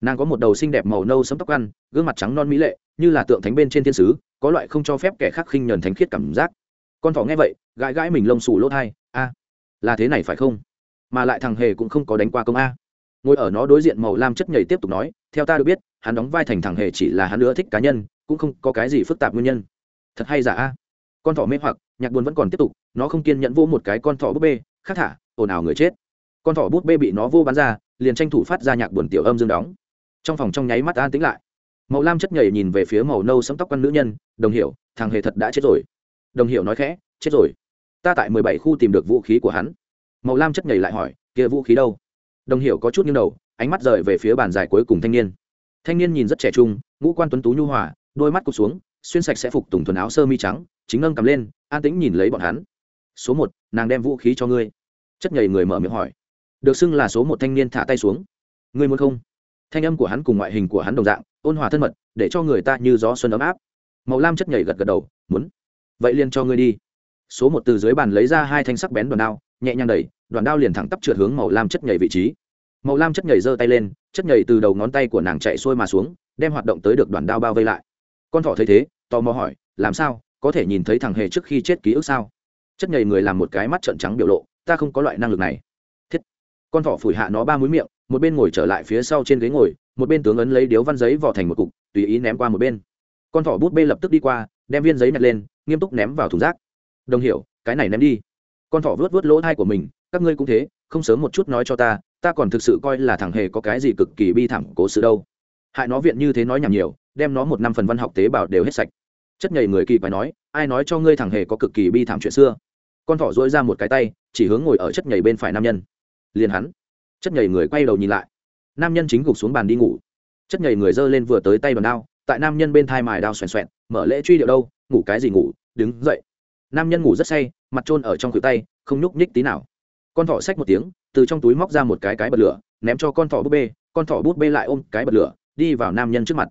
Nàng có một đầu xinh đẹp màu nâu sấm tóc ăn, gương mặt trắng non mỹ lệ, như là tượng thánh bên trên thiên sứ, có loại không cho phép kẻ khác khinh nhờn thánh khiết cảm giác. Con thỏ nghe vậy, gãi gãi mình lông xù lỗ thai, a, là thế này phải không? Mà lại thằng hề cũng không có đánh qua công a. Ngồi ở nó đối diện màu lam chất nhảy tiếp tục nói, theo ta được biết hắn đóng vai thành thằng hề chỉ là hắn nữa thích cá nhân, cũng không có cái gì phức tạp nguyên nhân. Thật hay giả a? Con thỏ mê hoặc, nhạc buồn vẫn còn tiếp tục, nó không kiên nhẫn vô một cái con thỏ búp bê khác thả, ồn ào người chết. Con thỏ bút bê bị nó vô bắn ra, liền tranh thủ phát ra nhạc buồn tiểu âm dương đóng. Trong phòng trong nháy mắt an tĩnh lại. Màu lam chất nhảy nhìn về phía màu nâu sẫm tóc con nữ nhân, đồng hiểu, thằng hề thật đã chết rồi. Đồng hiểu nói khẽ, chết rồi. Ta tại mười bảy khu tìm được vũ khí của hắn. Màu lam chất nhảy lại hỏi, kia vũ khí đâu? Đồng hiểu có chút nghiêng đầu, ánh mắt rời về phía bàn dài cuối cùng thanh niên thanh niên nhìn rất trẻ trung, ngũ quan tuấn tú nhu hòa, đôi mắt cụt xuống, xuyên sạch sẽ phục tùng thuần áo sơ mi trắng, chính ngân cầm lên, an tĩnh nhìn lấy bọn hắn. Số một, nàng đem vũ khí cho ngươi. Chất nhảy người mở miệng hỏi. Được xưng là số một thanh niên thả tay xuống. Ngươi muốn không? Thanh âm của hắn cùng ngoại hình của hắn đồng dạng, ôn hòa thân mật, để cho người ta như gió xuân ấm áp. Màu lam chất nhảy gật gật đầu, muốn. Vậy liền cho ngươi đi. Số một từ dưới bàn lấy ra hai thanh sắc bén đoàn đao, nhẹ nhàng đẩy, đoàn đao liền thẳng tắp trượt hướng màu lam chất nhảy vị trí màu lam chất nhảy giơ tay lên, chất nhảy từ đầu ngón tay của nàng chạy xuôi mà xuống, đem hoạt động tới được đoàn đao bao vây lại. Con thỏ thấy thế, tò mò hỏi, làm sao? Có thể nhìn thấy thằng hề trước khi chết ký ức sao? Chất nhảy người làm một cái mắt trợn trắng biểu lộ, ta không có loại năng lực này. Con thỏ phủi hạ nó ba mũi miệng, một bên ngồi trở lại phía sau trên ghế ngồi, một bên tướng ấn lấy điếu văn giấy vỏ thành một cục, tùy ý ném qua một bên. Con thỏ bút bê lập tức đi qua, đem viên giấy nhặt lên, nghiêm túc ném vào thùng rác. Đồng hiểu, cái này ném đi. Con thỏ vớt vớt lỗ thai của mình, các ngươi cũng thế, không sớm một chút nói cho ta ta còn thực sự coi là thằng hề có cái gì cực kỳ bi thảm cố sự đâu. Hại nó viện như thế nói nhảm nhiều, đem nó một năm phần văn học tế bào đều hết sạch. Chất nhầy người kỳ phải nói, ai nói cho ngươi thằng hề có cực kỳ bi thảm chuyện xưa? Con thỏ dỗi ra một cái tay, chỉ hướng ngồi ở chất nhầy bên phải nam nhân. Liền hắn. Chất nhầy người quay đầu nhìn lại. Nam nhân chính gục xuống bàn đi ngủ. Chất nhầy người giơ lên vừa tới tay đòn đao, tại nam nhân bên thai mài đao xoèn xoẹn, mở lễ truy điệu đâu, ngủ cái gì ngủ, đứng dậy. Nam nhân ngủ rất say, mặt trôn ở trong cửa tay, không nhúc nhích tí nào con thỏ xách một tiếng, từ trong túi móc ra một cái cái bật lửa, ném cho con thỏ bút bê, con thỏ bút bê lại ôm cái bật lửa, đi vào nam nhân trước mặt.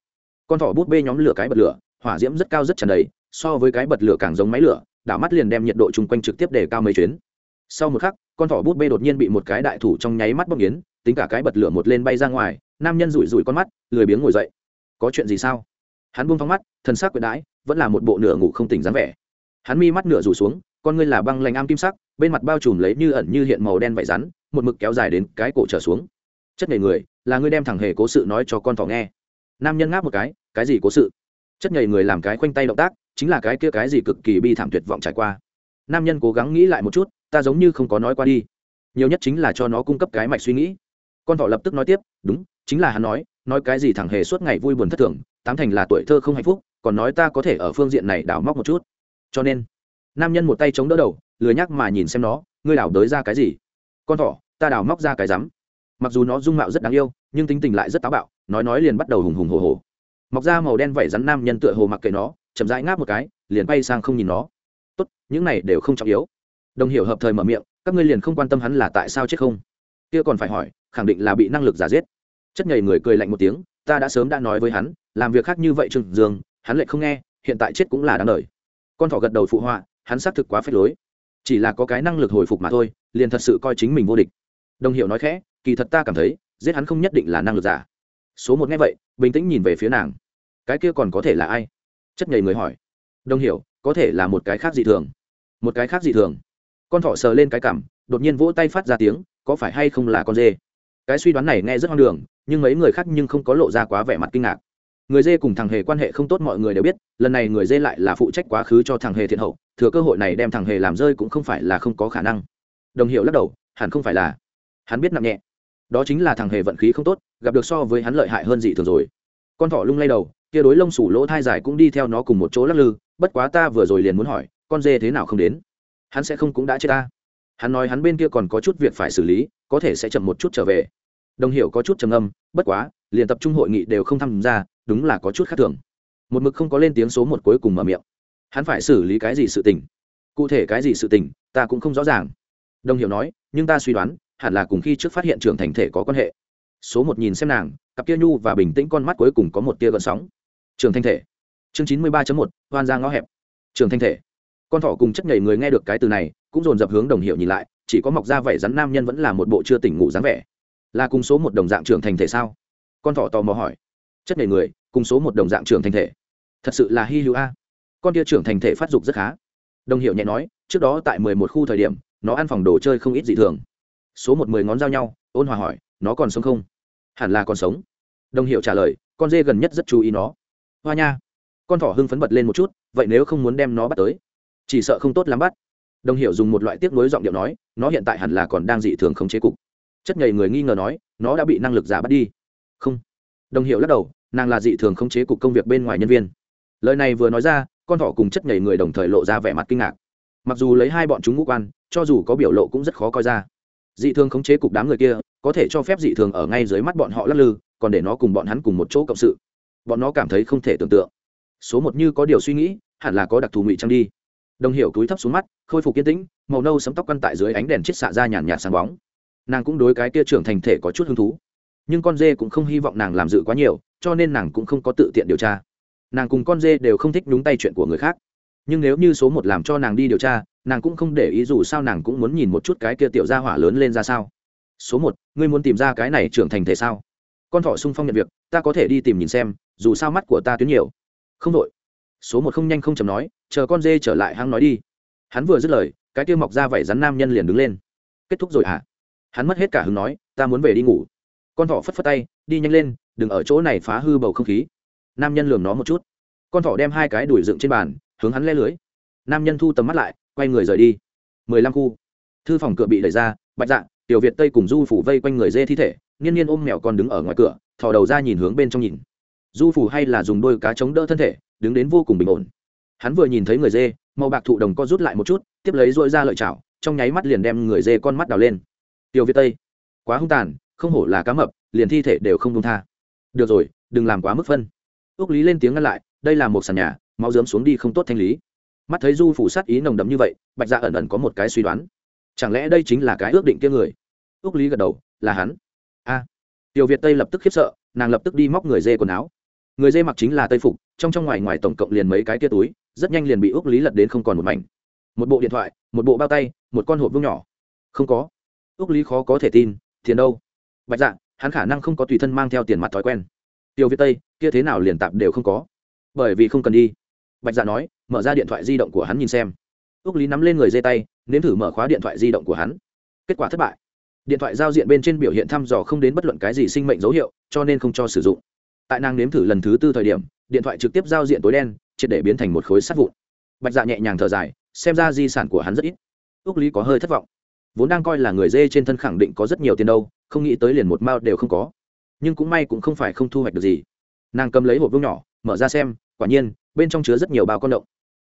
Con thỏ bút bê nhóm lửa cái bật lửa, hỏa diễm rất cao rất tràn đầy, so với cái bật lửa càng giống máy lửa, đảo mắt liền đem nhiệt độ chung quanh trực tiếp để cao mấy chuyến. Sau một khắc, con thỏ bút bê đột nhiên bị một cái đại thủ trong nháy mắt bóc nghiến, tính cả cái bật lửa một lên bay ra ngoài, nam nhân rủi rủi con mắt, lười biếng ngồi dậy. Có chuyện gì sao? Hắn buông thong mắt thân xác quyệt đãi, vẫn là một bộ nửa ngủ không tỉnh dáng vẻ. Hắn mi mắt nửa rủ xuống con ngươi là băng lạnh am kim sắc, bên mặt bao trùm lấy như ẩn như hiện màu đen vải rắn, một mực kéo dài đến cái cổ trở xuống. Chất nhảy người, là ngươi đem thẳng hề cố sự nói cho con thỏ nghe. Nam nhân ngáp một cái cái gì cố sự? Chất nhảy người làm cái khoanh tay động tác, chính là cái kia cái gì cực kỳ bi thảm tuyệt vọng trải qua. Nam nhân cố gắng nghĩ lại một chút, ta giống như không có nói qua đi. Nhiều nhất chính là cho nó cung cấp cái mạch suy nghĩ. Con thỏ lập tức nói tiếp, đúng, chính là hắn nói nói cái gì thẳng hề suốt ngày vui buồn thất thường, tám thành là tuổi thơ không hạnh phúc, còn nói ta có thể ở phương diện này đào móc một chút. Cho nên nam nhân một tay chống đỡ đầu, lười nhắc mà nhìn xem nó, ngươi đào đới ra cái gì? Con thỏ, ta đào móc ra cái rắm. Mặc dù nó dung mạo rất đáng yêu, nhưng tính tình lại rất táo bạo, nói nói liền bắt đầu hùng hùng hồ hồ. Mọc ra màu đen vẩy rắn nam nhân tựa hồ mặc kệ nó, chậm rãi ngáp một cái, liền bay sang không nhìn nó. Tốt, những này đều không trọng yếu. Đồng hiểu hợp thời mở miệng, các ngươi liền không quan tâm hắn là tại sao chết không? Kia còn phải hỏi, khẳng định là bị năng lực giả giết. Chất nhầy người cười lạnh một tiếng, ta đã sớm đã nói với hắn, làm việc khác như vậy trừng dương, hắn lại không nghe, hiện tại chết cũng là đáng đời. Con thỏ gật đầu phụ họa hắn xác thực quá phép lối. Chỉ là có cái năng lực hồi phục mà thôi, liền thật sự coi chính mình vô địch. Đồng hiệu nói khẽ, kỳ thật ta cảm thấy, giết hắn không nhất định là năng lực giả. Số một nghe vậy, bình tĩnh nhìn về phía nàng. Cái kia còn có thể là ai? Chất nhầy người hỏi. Đồng hiểu, có thể là một cái khác dị thường. Một cái khác dị thường. Con thỏ sờ lên cái cảm đột nhiên vỗ tay phát ra tiếng, có phải hay không là con dê? Cái suy đoán này nghe rất hoang đường, nhưng mấy người khác nhưng không có lộ ra quá vẻ mặt kinh ngạc người dê cùng thằng hề quan hệ không tốt mọi người đều biết, lần này người dê lại là phụ trách quá khứ cho thằng hề thiện hậu, thừa cơ hội này đem thằng hề làm rơi cũng không phải là không có khả năng. Đồng hiệu lắc đầu, hẳn không phải là. Hắn biết nặng nhẹ. Đó chính là thằng hề vận khí không tốt, gặp được so với hắn lợi hại hơn dị thường rồi. Con thỏ lung lay đầu, kia đối lông sủ lỗ thai dài cũng đi theo nó cùng một chỗ lắc lư, bất quá ta vừa rồi liền muốn hỏi, con dê thế nào không đến? Hắn sẽ không cũng đã chết ta. Hắn nói hắn bên kia còn có chút việc phải xử lý, có thể sẽ chậm một chút trở về. Đồng hiểu có chút trầm âm bất quá, liền tập trung hội nghị đều không tham gia đúng là có chút khác thường. Một mực không có lên tiếng số một cuối cùng mở miệng. Hắn phải xử lý cái gì sự tình? Cụ thể cái gì sự tình, ta cũng không rõ ràng. Đồng hiểu nói, nhưng ta suy đoán, hẳn là cùng khi trước phát hiện trưởng thành thể có quan hệ. Số một nhìn xem nàng, cặp kia nhu và bình tĩnh con mắt cuối cùng có một tia gợn sóng. Trường thanh thể. Chương chín mươi ba một hoan ra ngõ hẹp. Trường thanh thể. Con thỏ cùng chất nhảy người nghe được cái từ này, cũng dồn dập hướng đồng hiệu nhìn lại, chỉ có mọc ra vảy rắn nam nhân vẫn là một bộ chưa tỉnh ngủ dáng vẻ. Là cùng số một đồng dạng trưởng thành thể sao? Con thỏ tò mò hỏi chất nề người, cùng số một đồng dạng trưởng thành thể. Thật sự là hy hữu a. Con tia trưởng thành thể phát dục rất khá. Đồng hiệu nhẹ nói, trước đó tại mười một khu thời điểm, nó ăn phòng đồ chơi không ít dị thường. Số một mười ngón giao nhau, ôn hòa hỏi, nó còn sống không? Hẳn là còn sống. Đồng hiệu trả lời, con dê gần nhất rất chú ý nó. Hoa nha. Con thỏ hưng phấn bật lên một chút, vậy nếu không muốn đem nó bắt tới? Chỉ sợ không tốt lắm bắt. Đồng hiệu dùng một loại tiếc nuối giọng điệu nói, nó hiện tại hẳn là còn đang dị thường không chế cục. Chất nhầy người nghi ngờ nói, nó đã bị năng lực giả bắt đi. Không đồng hiệu lắc đầu, nàng là dị thường không chế cục công việc bên ngoài nhân viên. Lời này vừa nói ra, con thỏ cùng chất nhảy người đồng thời lộ ra vẻ mặt kinh ngạc. Mặc dù lấy hai bọn chúng ngũ quan, cho dù có biểu lộ cũng rất khó coi ra. Dị thường khống chế cục đám người kia, có thể cho phép dị thường ở ngay dưới mắt bọn họ lắc lư, còn để nó cùng bọn hắn cùng một chỗ cộng sự. Bọn nó cảm thấy không thể tưởng tượng. Số một như có điều suy nghĩ, hẳn là có đặc thù ngụy trang đi. Đồng hiểu túi thấp xuống mắt, khôi phục yên tĩnh, màu nâu sấm tóc căn tại dưới ánh đèn chiết xạ ra nhàn nhạt sáng bóng. Nàng cũng đối cái kia trưởng thành thể có chút hứng thú nhưng con dê cũng không hy vọng nàng làm dự quá nhiều, cho nên nàng cũng không có tự tiện điều tra. Nàng cùng con dê đều không thích đúng tay chuyện của người khác. Nhưng nếu như số một làm cho nàng đi điều tra, nàng cũng không để ý dù sao nàng cũng muốn nhìn một chút cái kia tiểu gia hỏa lớn lên ra sao. Số một, ngươi muốn tìm ra cái này trưởng thành thể sao? Con thọ sung phong nhận việc, ta có thể đi tìm nhìn xem, dù sao mắt của ta tuyến nhiều. Không đội số một không nhanh không chầm nói, chờ con dê trở lại hăng nói đi. Hắn vừa dứt lời, cái kia mọc ra vảy rắn nam nhân liền đứng lên. Kết thúc rồi hả? Hắn mất hết cả hứng nói, ta muốn về đi ngủ con thỏ phất phất tay, đi nhanh lên, đừng ở chỗ này phá hư bầu không khí. Nam nhân lường nó một chút. Con thỏ đem hai cái đuổi dựng trên bàn, hướng hắn le lưới. Nam nhân thu tầm mắt lại, quay người rời đi. Mười lăm khu. Thư phòng cửa bị đẩy ra, bạch dạ tiểu việt tây cùng du phủ vây quanh người dê thi thể, nghiên nhiên ôm mèo con đứng ở ngoài cửa, thò đầu ra nhìn hướng bên trong nhìn. Du phủ hay là dùng đôi cá chống đỡ thân thể, đứng đến vô cùng bình ổn. Hắn vừa nhìn thấy người dê, màu bạc thụ đồng co rút lại một chút, tiếp lấy dội ra lợi chảo, trong nháy mắt liền đem người dê con mắt đào lên. Tiểu việt tây, quá hung tàn không hổ là cá mập, liền thi thể đều không đông tha. Được rồi, đừng làm quá mức phân. Ước lý lên tiếng ngăn lại, đây là một sàn nhà, máu dớm xuống đi không tốt thanh lý. Mắt thấy du phủ sát ý nồng đậm như vậy, bạch dạ ẩn ẩn có một cái suy đoán. Chẳng lẽ đây chính là cái ước định kia người? Ước lý gật đầu, là hắn. A. Tiểu việt tây lập tức khiếp sợ, nàng lập tức đi móc người dê quần áo. Người dê mặc chính là tây phục, trong trong ngoài ngoài tổng cộng liền mấy cái kia túi, rất nhanh liền bị ước lý lật đến không còn một mảnh. Một bộ điện thoại, một bộ bao tay, một con hộp vương nhỏ. Không có. Ước lý khó có thể tin, tiền đâu? Bạch dạ hắn khả năng không có tùy thân mang theo tiền mặt thói quen. Tiêu viết tây, kia thế nào liền tạp đều không có. Bởi vì không cần đi. Bạch dạ nói, mở ra điện thoại di động của hắn nhìn xem. Ước lý nắm lên người dây tay, nếm thử mở khóa điện thoại di động của hắn. Kết quả thất bại. Điện thoại giao diện bên trên biểu hiện thăm dò không đến bất luận cái gì sinh mệnh dấu hiệu, cho nên không cho sử dụng. Tại nàng nếm thử lần thứ tư thời điểm, điện thoại trực tiếp giao diện tối đen, triệt để biến thành một khối sắt vụn. Bạch dạ nhẹ nhàng thở dài, xem ra di sản của hắn rất ít. Ước lý có hơi thất vọng. Vốn đang coi là người dê trên thân khẳng định có rất nhiều tiền đâu không nghĩ tới liền một mao đều không có. Nhưng cũng may cũng không phải không thu hoạch được gì. Nàng cầm lấy hộp vương nhỏ, mở ra xem, quả nhiên, bên trong chứa rất nhiều bao con động.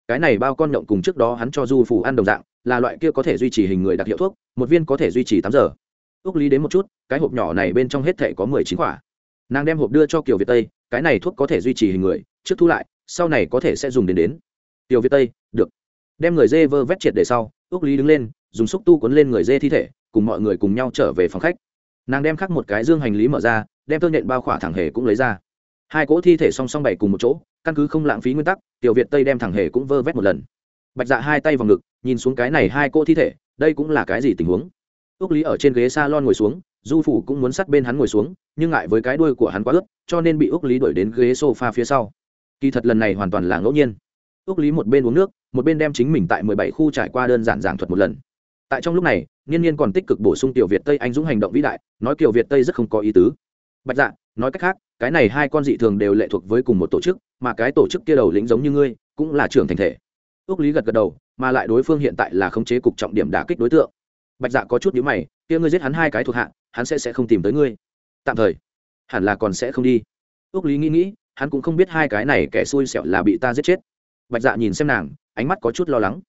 Cái này bao con động cùng trước đó hắn cho du phủ ăn đồng dạng, là loại kia có thể duy trì hình người đặc hiệu thuốc, một viên có thể duy trì tám giờ. Ước lý đến một chút, cái hộp nhỏ này bên trong hết thể có mười chín quả. Nàng đem hộp đưa cho kiều việt tây, cái này thuốc có thể duy trì hình người, trước thu lại, sau này có thể sẽ dùng đến đến. Kiều việt tây, được. Đem người dê vơ vét triệt để sau ước lý đứng lên, dùng xúc tu cuốn lên người dê thi thể, cùng mọi người cùng nhau trở về phòng khách nàng đem khắc một cái dương hành lý mở ra, đem tơ nhện bao khỏa thẳng hề cũng lấy ra. Hai cỗ thi thể song song bày cùng một chỗ, căn cứ không lãng phí nguyên tắc, tiểu việt tây đem thẳng hề cũng vơ vét một lần. Bạch dạ hai tay vào ngực, nhìn xuống cái này hai cỗ thi thể, đây cũng là cái gì tình huống? Ước lý ở trên ghế s a lon ngồi xuống, du phủ cũng muốn sát bên hắn ngồi xuống, nhưng ngại với cái đuôi của hắn quá ướt, cho nên bị ước lý đuổi đến ghế s o f a phía sau. Kỳ thật lần này hoàn toàn là ngẫu nhiên. Ước lý một bên uống nước, một bên đem chính mình tại mười bảy khu trải qua đơn giản giảng thuật một lần tại trong lúc này niên niên còn tích cực bổ sung tiểu việt tây anh dũng hành động vĩ đại, nói kiều việt tây rất không có ý tứ. Bạch dạ nói cách khác, cái này hai con dị thường đều lệ thuộc với cùng một tổ chức, mà cái tổ chức kia đầu lĩnh giống như ngươi, cũng là trưởng thành thể. Ước lý gật gật đầu, mà lại đối phương hiện tại là khống chế cục trọng điểm đả kích đối tượng. Bạch dạ có chút nhữ mày, kia ngươi giết hắn hai cái thuộc hạ, hắn sẽ sẽ không tìm tới ngươi. Tạm thời, hẳn là còn sẽ không đi. Ước lý nghĩ nghĩ, hắn cũng không biết hai cái này kẻ xui xẻo là bị ta giết chết. Bạch dạ nhìn xem nàng, ánh mắt có chút lo lắng.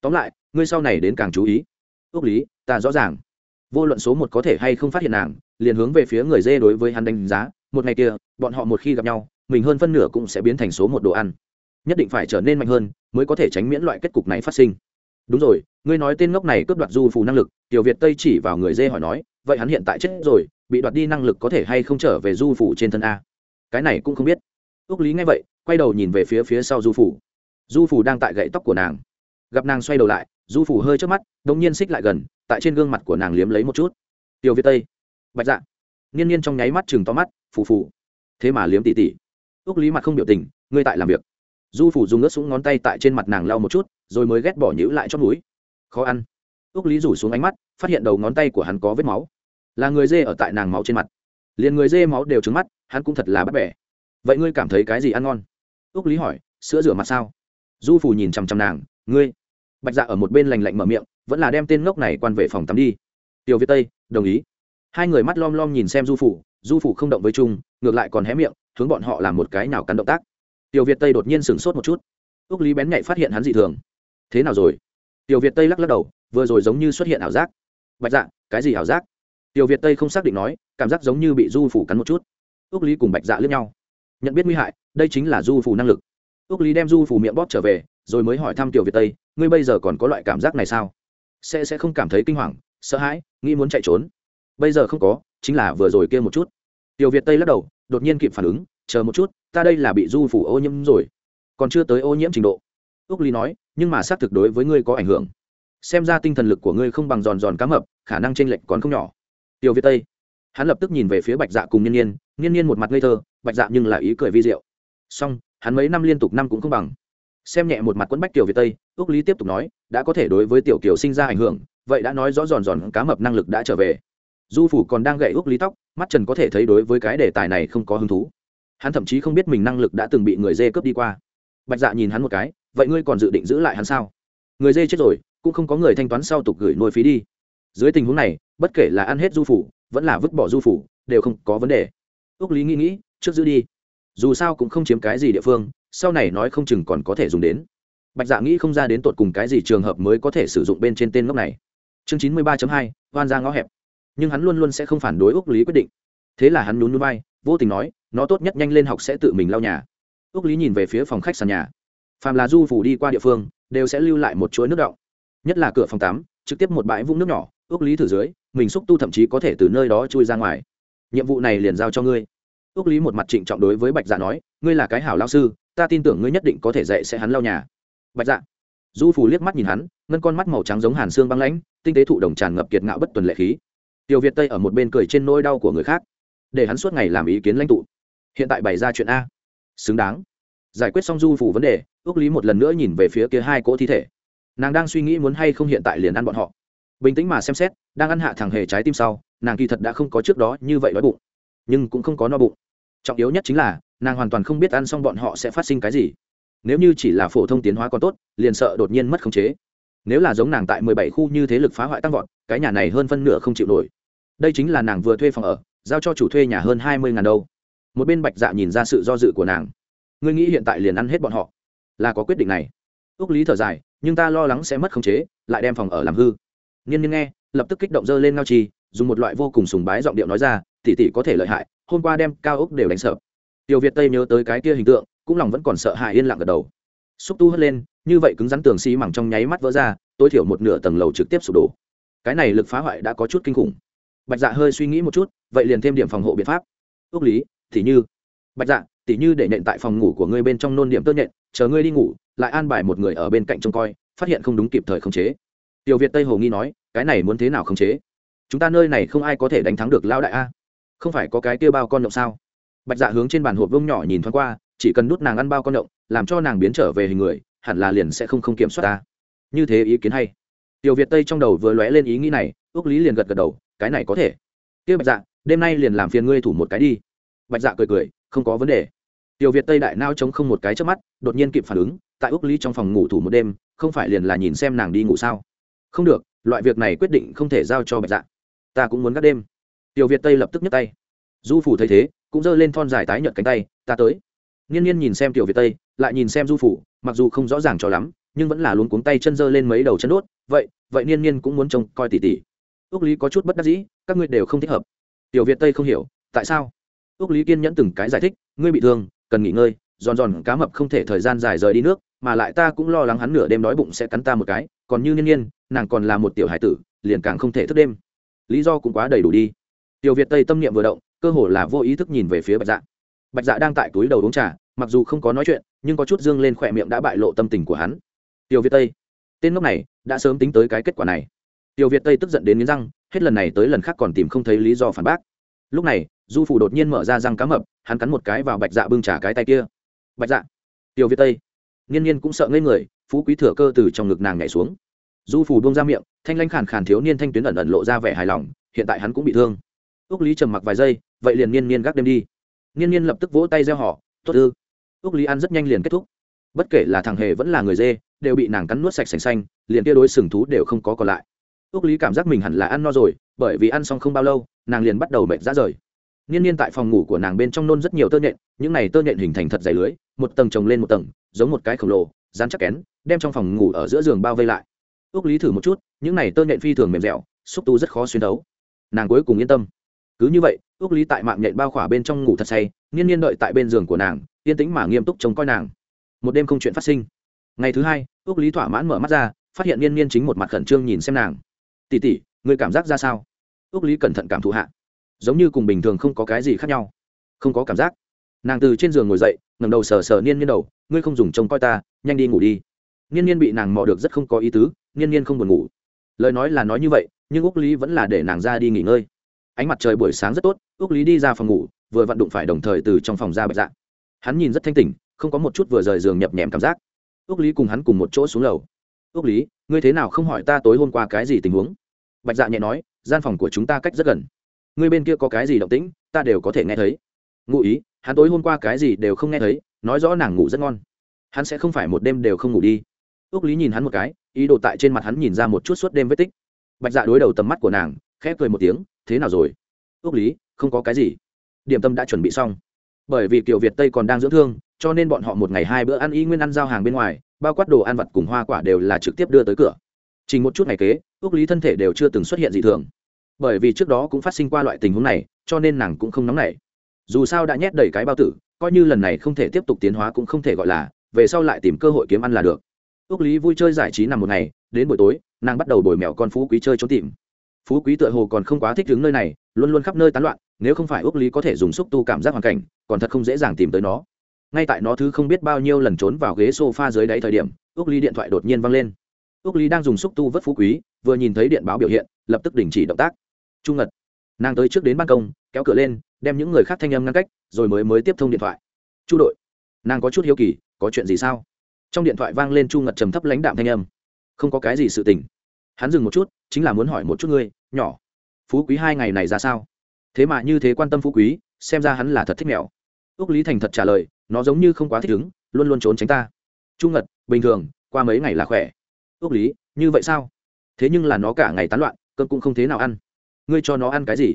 Tóm lại, ngươi sau này đến càng chú ý ước lý, ta rõ ràng. Vô luận số một có thể hay không phát hiện nàng, liền hướng về phía người dê đối với hắn đánh giá, một ngày kia, bọn họ một khi gặp nhau, mình hơn phân nửa cũng sẽ biến thành số một đồ ăn. Nhất định phải trở nên mạnh hơn, mới có thể tránh miễn loại kết cục này phát sinh. Đúng rồi, ngươi nói tên ngốc này cướp đoạt du phù năng lực, tiểu việt tây chỉ vào người dê hỏi nói, vậy hắn hiện tại chết rồi, bị đoạt đi năng lực có thể hay không trở về du phủ trên thân a? Cái này cũng không biết. Ước lý nghe vậy, quay đầu nhìn về phía phía sau du phủ du phủ đang tại gậy tóc của nàng. Gặp nàng xoay đầu lại du phủ hơi trước mắt đ ỗ n g nhiên xích lại gần, tại trên gương mặt của nàng liếm lấy một chút. Tiểu việt tây, bạch dạ. Niên niên trong nháy mắt chừng to mắt, phù phù. Thế mà liếm tỉ tỉ. Ước lý mặt không biểu tình, ngươi tại làm việc. Du phủ dùng ướt súng ngón tay tại trên mặt nàng lau một chút, rồi mới ghét bỏ nhữ lại trong núi khó ăn. Ước lý rủ xuống ánh mắt, phát hiện đầu ngón tay của hắn có vết máu. Là người dê ở tại nàng máu trên mặt. Liền người dê máu đều trứng mắt, hắn cũng thật là bắt bẻ. Vậy ngươi cảm thấy cái gì ăn ngon? Ước lý hỏi, sữa rửa mặt sao? Du phủ nhìn chằm chằm nàng, ngươi bạch dạ ở một bên lành lạnh mở miệng, vẫn là đem tên ngốc này quan về phòng tắm đi. Tiểu việt tây, đồng ý. Hai người mắt lom lom nhìn xem du phủ du phủ không động với trung ngược lại còn hé miệng, hướng bọn họ làm một cái nào cắn động tác. Tiểu việt tây đột nhiên sửng sốt một chút. Ước lý bén nhạy phát hiện hắn dị thường. Thế nào rồi? Tiểu việt tây lắc lắc đầu, vừa rồi giống như xuất hiện ảo giác. Bạch dạ cái gì ảo giác? Tiểu việt tây không xác định nói, cảm giác giống như bị du phủ cắn một chút. Ước lý cùng bạch dạ lướt nhau. Nhận biết nguy hại, đây chính là du phủ năng lực. Ước lý đem du phủ miệng bóp trở về, rồi mới hỏi thăm tiểu việt tây ngươi bây giờ còn có loại cảm giác này sao? Sẽ sẽ không cảm thấy kinh hoàng sợ hãi nghĩ muốn chạy trốn. Bây giờ không có chính là vừa rồi kia một chút. Tiểu việt tây lắc đầu đột nhiên kịp phản ứng chờ một chút ta đây là bị du phủ ô nhiễm rồi. Còn chưa tới ô nhiễm trình độ. Úc lý nói nhưng mà xác thực đối với ngươi có ảnh hưởng. Xem ra tinh thần lực của ngươi không bằng giòn giòn cá mập khả năng tranh lệch còn không nhỏ. Tiểu việt tây hắn lập tức nhìn về phía bạch dạ cùng nhiên Niên, nhiên Niên một mặt ngây thơ bạch dạ nhưng là ý cười vi diệu. Song hắn mấy năm liên tục năm cũng không bằng xem nhẹ một mặt quẫn bách tiểu việt tây ước lý tiếp tục nói, đã có thể đối với tiểu kiều sinh ra ảnh hưởng, vậy đã nói rõ giòn giòn cá mập năng lực đã trở về. Du phủ còn đang gậy ước lý tóc, mắt trần có thể thấy đối với cái đề tài này không có hứng thú. Hắn thậm chí không biết mình năng lực đã từng bị người dê cướp đi qua. Bạch dạ nhìn hắn một cái, vậy ngươi còn dự định giữ lại hắn sao? Người dê chết rồi, cũng không có người thanh toán sau tục gửi nuôi phí đi. Dưới tình huống này, bất kể là ăn hết du phủ, vẫn là vứt bỏ du phủ, đều không có vấn đề. Ước lý nghĩ nghĩ, trước giữ đi dù sao cũng không chiếm cái gì địa phương, sau này nói không chừng còn có thể dùng đến. Bạch dạ nghĩ không ra đến tột cùng cái gì trường hợp mới có thể sử dụng bên trên tên ngốc này. Chương chín mươi ba hai, oan ra ngõ hẹp. Nhưng hắn luôn luôn sẽ không phản đối úc lý quyết định. Thế là hắn nhún núi bay vô tình nói, nó tốt nhất nhanh lên học sẽ tự mình lau nhà. Úc lý nhìn về phía phòng khách sàn nhà. Phàm là du phủ đi qua địa phương, đều sẽ lưu lại một chuỗi nước động nhất là cửa phòng tắm, trực tiếp một bãi vũng nước nhỏ ước lý thử dưới, mình xúc tu thậm chí có thể từ nơi đó chui ra ngoài. Nhiệm vụ này liền giao cho ngươi ước lý một mặt trịnh trọng đối với bạch dạ nói, ngươi là cái hảo lao sư, ta tin tưởng ngươi nhất định có thể dạy sẽ hắn lau nhà. Bạch dạ du phù liếc mắt nhìn hắn, ngân con mắt màu trắng giống hàn xương băng lãnh, tinh tế thụ đồng tràn ngập kiệt ngạo bất tuần lệ khí. Tiểu việt tây ở một bên cười trên nỗi đau của người khác, để hắn suốt ngày làm ý kiến lãnh tụ. Hiện tại bày ra chuyện a. Xứng đáng. Giải quyết xong du phủ vấn đề ước lý một lần nữa nhìn về phía kia hai cỗ thi thể. Nàng đang suy nghĩ muốn hay không hiện tại liền ăn bọn họ. Bình tĩnh mà xem xét, đang ăn hạ thằng hề trái tim sau, nàng kỳ thật đã không có trước đó như vậy đói bụng, nhưng cũng không có no bụng trọng yếu nhất chính là, nàng hoàn toàn không biết ăn xong bọn họ sẽ phát sinh cái gì. Nếu như chỉ là phổ thông tiến hóa còn tốt, liền sợ đột nhiên mất khống chế. Nếu là giống nàng tại mười bảy khu như thế lực phá hoại tăng vọt, cái nhà này hơn phân nửa không chịu nổi. Đây chính là nàng vừa thuê phòng ở, giao cho chủ thuê nhà hơn hai mươi ngàn đâu một bên bạch dạ nhìn ra sự do dự của nàng. Ngươi nghĩ hiện tại liền ăn hết bọn họ. Là có quyết định này. Ước lý thở dài, nhưng ta lo lắng sẽ mất khống chế, lại đem phòng ở làm hư. Nghiên nhiên nghe, lập tức kích động dơ lên ngao chi, dùng một loại vô cùng sùng bái giọng điệu nói ra tỷ tỷ có thể lợi hại, hôm qua đem cao ốc đều đánh sợ. Tiểu việt tây nhớ tới cái kia hình tượng, cũng lòng vẫn còn sợ hãi yên lặng gật đầu. Xúc tu hất lên, như vậy cứng rắn tường xi mẳng trong nháy mắt vỡ ra, tối thiểu một nửa tầng lầu trực tiếp sụp đổ. Cái này lực phá hoại đã có chút kinh khủng. Bạch dạ hơi suy nghĩ một chút, vậy liền thêm điểm phòng hộ biện pháp. Ước lý, thì như. Bạch dạ tỉ như để nện tại phòng ngủ của ngươi bên trong nôn điểm tơ nhện, chờ ngươi đi ngủ, lại an bài một người ở bên cạnh trông coi, phát hiện không đúng kịp thời khống chế. Tiểu việt tây hồ nghi nói, cái này muốn thế nào khống chế? Chúng ta nơi này không ai có thể đánh thắng được lao đại a không phải có cái kia bao con động sao? Bạch dạ hướng trên bàn hộp vông nhỏ nhìn thoáng qua, chỉ cần nút nàng ăn bao con động làm cho nàng biến trở về hình người, hẳn là liền sẽ không không kiểm soát ta. Như thế ý kiến hay. Tiểu việt tây trong đầu vừa lóe lên ý nghĩ này ước lý liền gật gật đầu, cái này có thể. Kia bạch dạ đêm nay liền làm phiền ngươi thủ một cái đi. Bạch dạ cười cười, không có vấn đề. Tiểu việt tây đại nao chống không một cái trước mắt, đột nhiên kịp phản ứng, tại ước lý trong phòng ngủ thủ một đêm, không phải liền là nhìn xem nàng đi ngủ sao? Không được, loại việc này quyết định không thể giao cho bạch dạ. Ta cũng muốn gác đêm tiểu việt tây lập tức nhấc tay. Du phủ thấy thế, cũng giơ lên thon dài tái nhợt cánh tay, ta tới. Nghiên nhiên nhìn xem tiểu việt tây, lại nhìn xem du phủ, mặc dù không rõ ràng cho lắm, nhưng vẫn là luôn cuống tay chân giơ lên mấy đầu chân đốt, vậy vậy niên niên cũng muốn trông coi tỉ tỉ ước lý có chút bất đắc dĩ, các ngươi đều không thích hợp. Tiểu việt tây không hiểu, tại sao? Ước lý kiên nhẫn từng cái giải thích, ngươi bị thương, cần nghỉ ngơi, giòn giòn cá mập không thể thời gian dài rời đi nước, mà lại ta cũng lo lắng hắn nửa đêm đói bụng sẽ cắn ta một cái, còn như niên niên nàng còn là một tiểu hải tử, liền càng không thể thức đêm. Lý do cũng quá đầy đủ đi tiểu việt tây tâm niệm vừa động, cơ hồ là vô ý thức nhìn về phía bạch dạ. Bạch dạ đang tại túi đầu uống trà, mặc dù không có nói chuyện, nhưng có chút dương lên khỏe miệng đã bại lộ tâm tình của hắn. Tiểu việt tây, tên ngốc này đã sớm tính tới cái kết quả này. Tiểu việt tây tức giận đến nghiến răng, hết lần này tới lần khác còn tìm không thấy lý do phản bác. Lúc này, du phủ đột nhiên mở ra răng cá mập, hắn cắn một cái vào bạch dạ bưng trả cái tay kia. Bạch dạ tiểu việt tây, nghiên nhiên cũng sợ ngây người, phú quý thừa cơ từ trong ngực nàng nhảy xuống. Du phủ buông ra miệng, thanh lanh khàn khàn thiếu niên thanh tuyến ẩn ẩn lộ ra vẻ hài lòng, hiện tại hắn cũng bị thương ước lý trầm mặc vài giây, vậy liền niên niên gác đêm đi. Niên niên lập tức vỗ tay gieo họ, tốt ư? Ước lý ăn rất nhanh liền kết thúc. Bất kể là thằng hề vẫn là người dê, đều bị nàng cắn nuốt sạch sành xanh, liền kia đối sừng thú đều không có còn lại. Ước lý cảm giác mình hẳn là ăn no rồi, bởi vì ăn xong không bao lâu, nàng liền bắt đầu mệt ra rời. Niên niên tại phòng ngủ của nàng bên trong nôn rất nhiều tơ nhện, những này tơ nhện hình thành thật dày lưới, một tầng trồng lên một tầng, giống một cái khổng lồ, dán chắc kén, đem trong phòng ngủ ở giữa giường bao vây lại. Ước lý thử một chút, những này tơ nhện phi thường mềm dẻo, xúc tu rất khó xuyên đấu nàng cuối cùng yên tâm cứ như vậy ước lý tại mạng nhện bao khỏa bên trong ngủ thật say niên niên đợi tại bên giường của nàng, yên tĩnh mà nghiêm túc trông coi nàng. Một đêm không chuyện phát sinh. Ngày thứ hai ước lý thỏa mãn mở mắt ra, phát hiện niên niên chính một mặt khẩn trương nhìn xem nàng. Tỉ tỉ người cảm giác ra sao? Ước lý cẩn thận cảm thụ hạ. Giống như cùng bình thường không có cái gì khác nhau. Không có cảm giác. Nàng từ trên giường ngồi dậy ngầm đầu sờ sờ niên niên đầu, ngươi không dùng trông coi ta, nhanh đi ngủ đi. Niên niên bị nàng mò được rất không có ý tứ niên niên không buồn ngủ. Lời nói là nói như vậy, nhưng úc lý vẫn là để nàng ra đi nghỉ ngơi ánh mặt trời buổi sáng rất tốt ước lý đi ra phòng ngủ, vừa vặn đụng phải đồng thời từ trong phòng ra bạch Dạ. hắn nhìn rất thanh tỉnh, không có một chút vừa rời giường nhập nhèm cảm giác. Ước lý cùng hắn cùng một chỗ xuống lầu. Ước lý, ngươi thế nào không hỏi ta tối hôm qua cái gì tình huống? Bạch dạ nhẹ nói, gian phòng của chúng ta cách rất gần. Ngươi bên kia có cái gì động tĩnh, ta đều có thể nghe thấy. Ngụ ý, hắn tối hôm qua cái gì đều không nghe thấy, nói rõ nàng ngủ rất ngon. Hắn sẽ không phải một đêm đều không ngủ đi. Ước lý nhìn hắn một cái, ý đồ tại trên mặt hắn nhìn ra một chút suốt đêm vết tích. Bạch dạ đối đầu tầm mắt của nàng, khẽ cười một tiếng thế nào rồi? Ước lý, không có cái gì. Điểm tâm đã chuẩn bị xong. Bởi vì kiểu việt tây còn đang dưỡng thương, cho nên bọn họ một ngày hai bữa ăn y nguyên ăn giao hàng bên ngoài, bao quát đồ ăn vặt cùng hoa quả đều là trực tiếp đưa tới cửa. Chỉ một chút ngày kế, ước lý thân thể đều chưa từng xuất hiện gì thường. Bởi vì trước đó cũng phát sinh qua loại tình huống này, cho nên nàng cũng không nóng nảy. Dù sao đã nhét đầy cái bao tử, coi như lần này không thể tiếp tục tiến hóa cũng không thể gọi là, về sau lại tìm cơ hội kiếm ăn là được. Ước lý vui chơi giải trí nằm một ngày, đến buổi tối, nàng bắt đầu bồi mèo con phú quý chơi trốn tìm phú quý tựa hồ còn không quá thích đứng nơi này, luôn luôn khắp nơi tán loạn, nếu không phải ước lý có thể dùng xúc tu cảm giác hoàn cảnh, còn thật không dễ dàng tìm tới nó. Ngay tại nó thứ không biết bao nhiêu lần trốn vào ghế s o f a dưới đáy thời điểm ước lý điện thoại đột nhiên văng lên. Ước lý đang dùng xúc tu vớt phú quý, vừa nhìn thấy điện báo biểu hiện, lập tức đình chỉ động tác. Trung ngật, nàng tới trước đến ban công, kéo cửa lên, đem những người khác thanh âm ngăn cách, rồi mới mới tiếp thông điện thoại. Chu đội, nàng có chút hiếu kỳ, có chuyện gì sao? Trong điện thoại vang lên chu ngật trầm thấp lãnh đạm thanh âm. Không có cái gì sự tình hắn dừng một chút, chính là muốn hỏi một chút ngươi, nhỏ, phú quý hai ngày này ra sao? Thế mà như thế quan tâm phú quý, xem ra hắn là thật thích mèo. Ước lý thành thật trả lời, nó giống như không quá thích ứng, luôn luôn trốn tránh ta. Chu ngật, bình thường, qua mấy ngày là khỏe. Ước lý, như vậy sao? Thế nhưng là nó cả ngày tán loạn, cơm cũng không thế nào ăn. Ngươi cho nó ăn cái gì?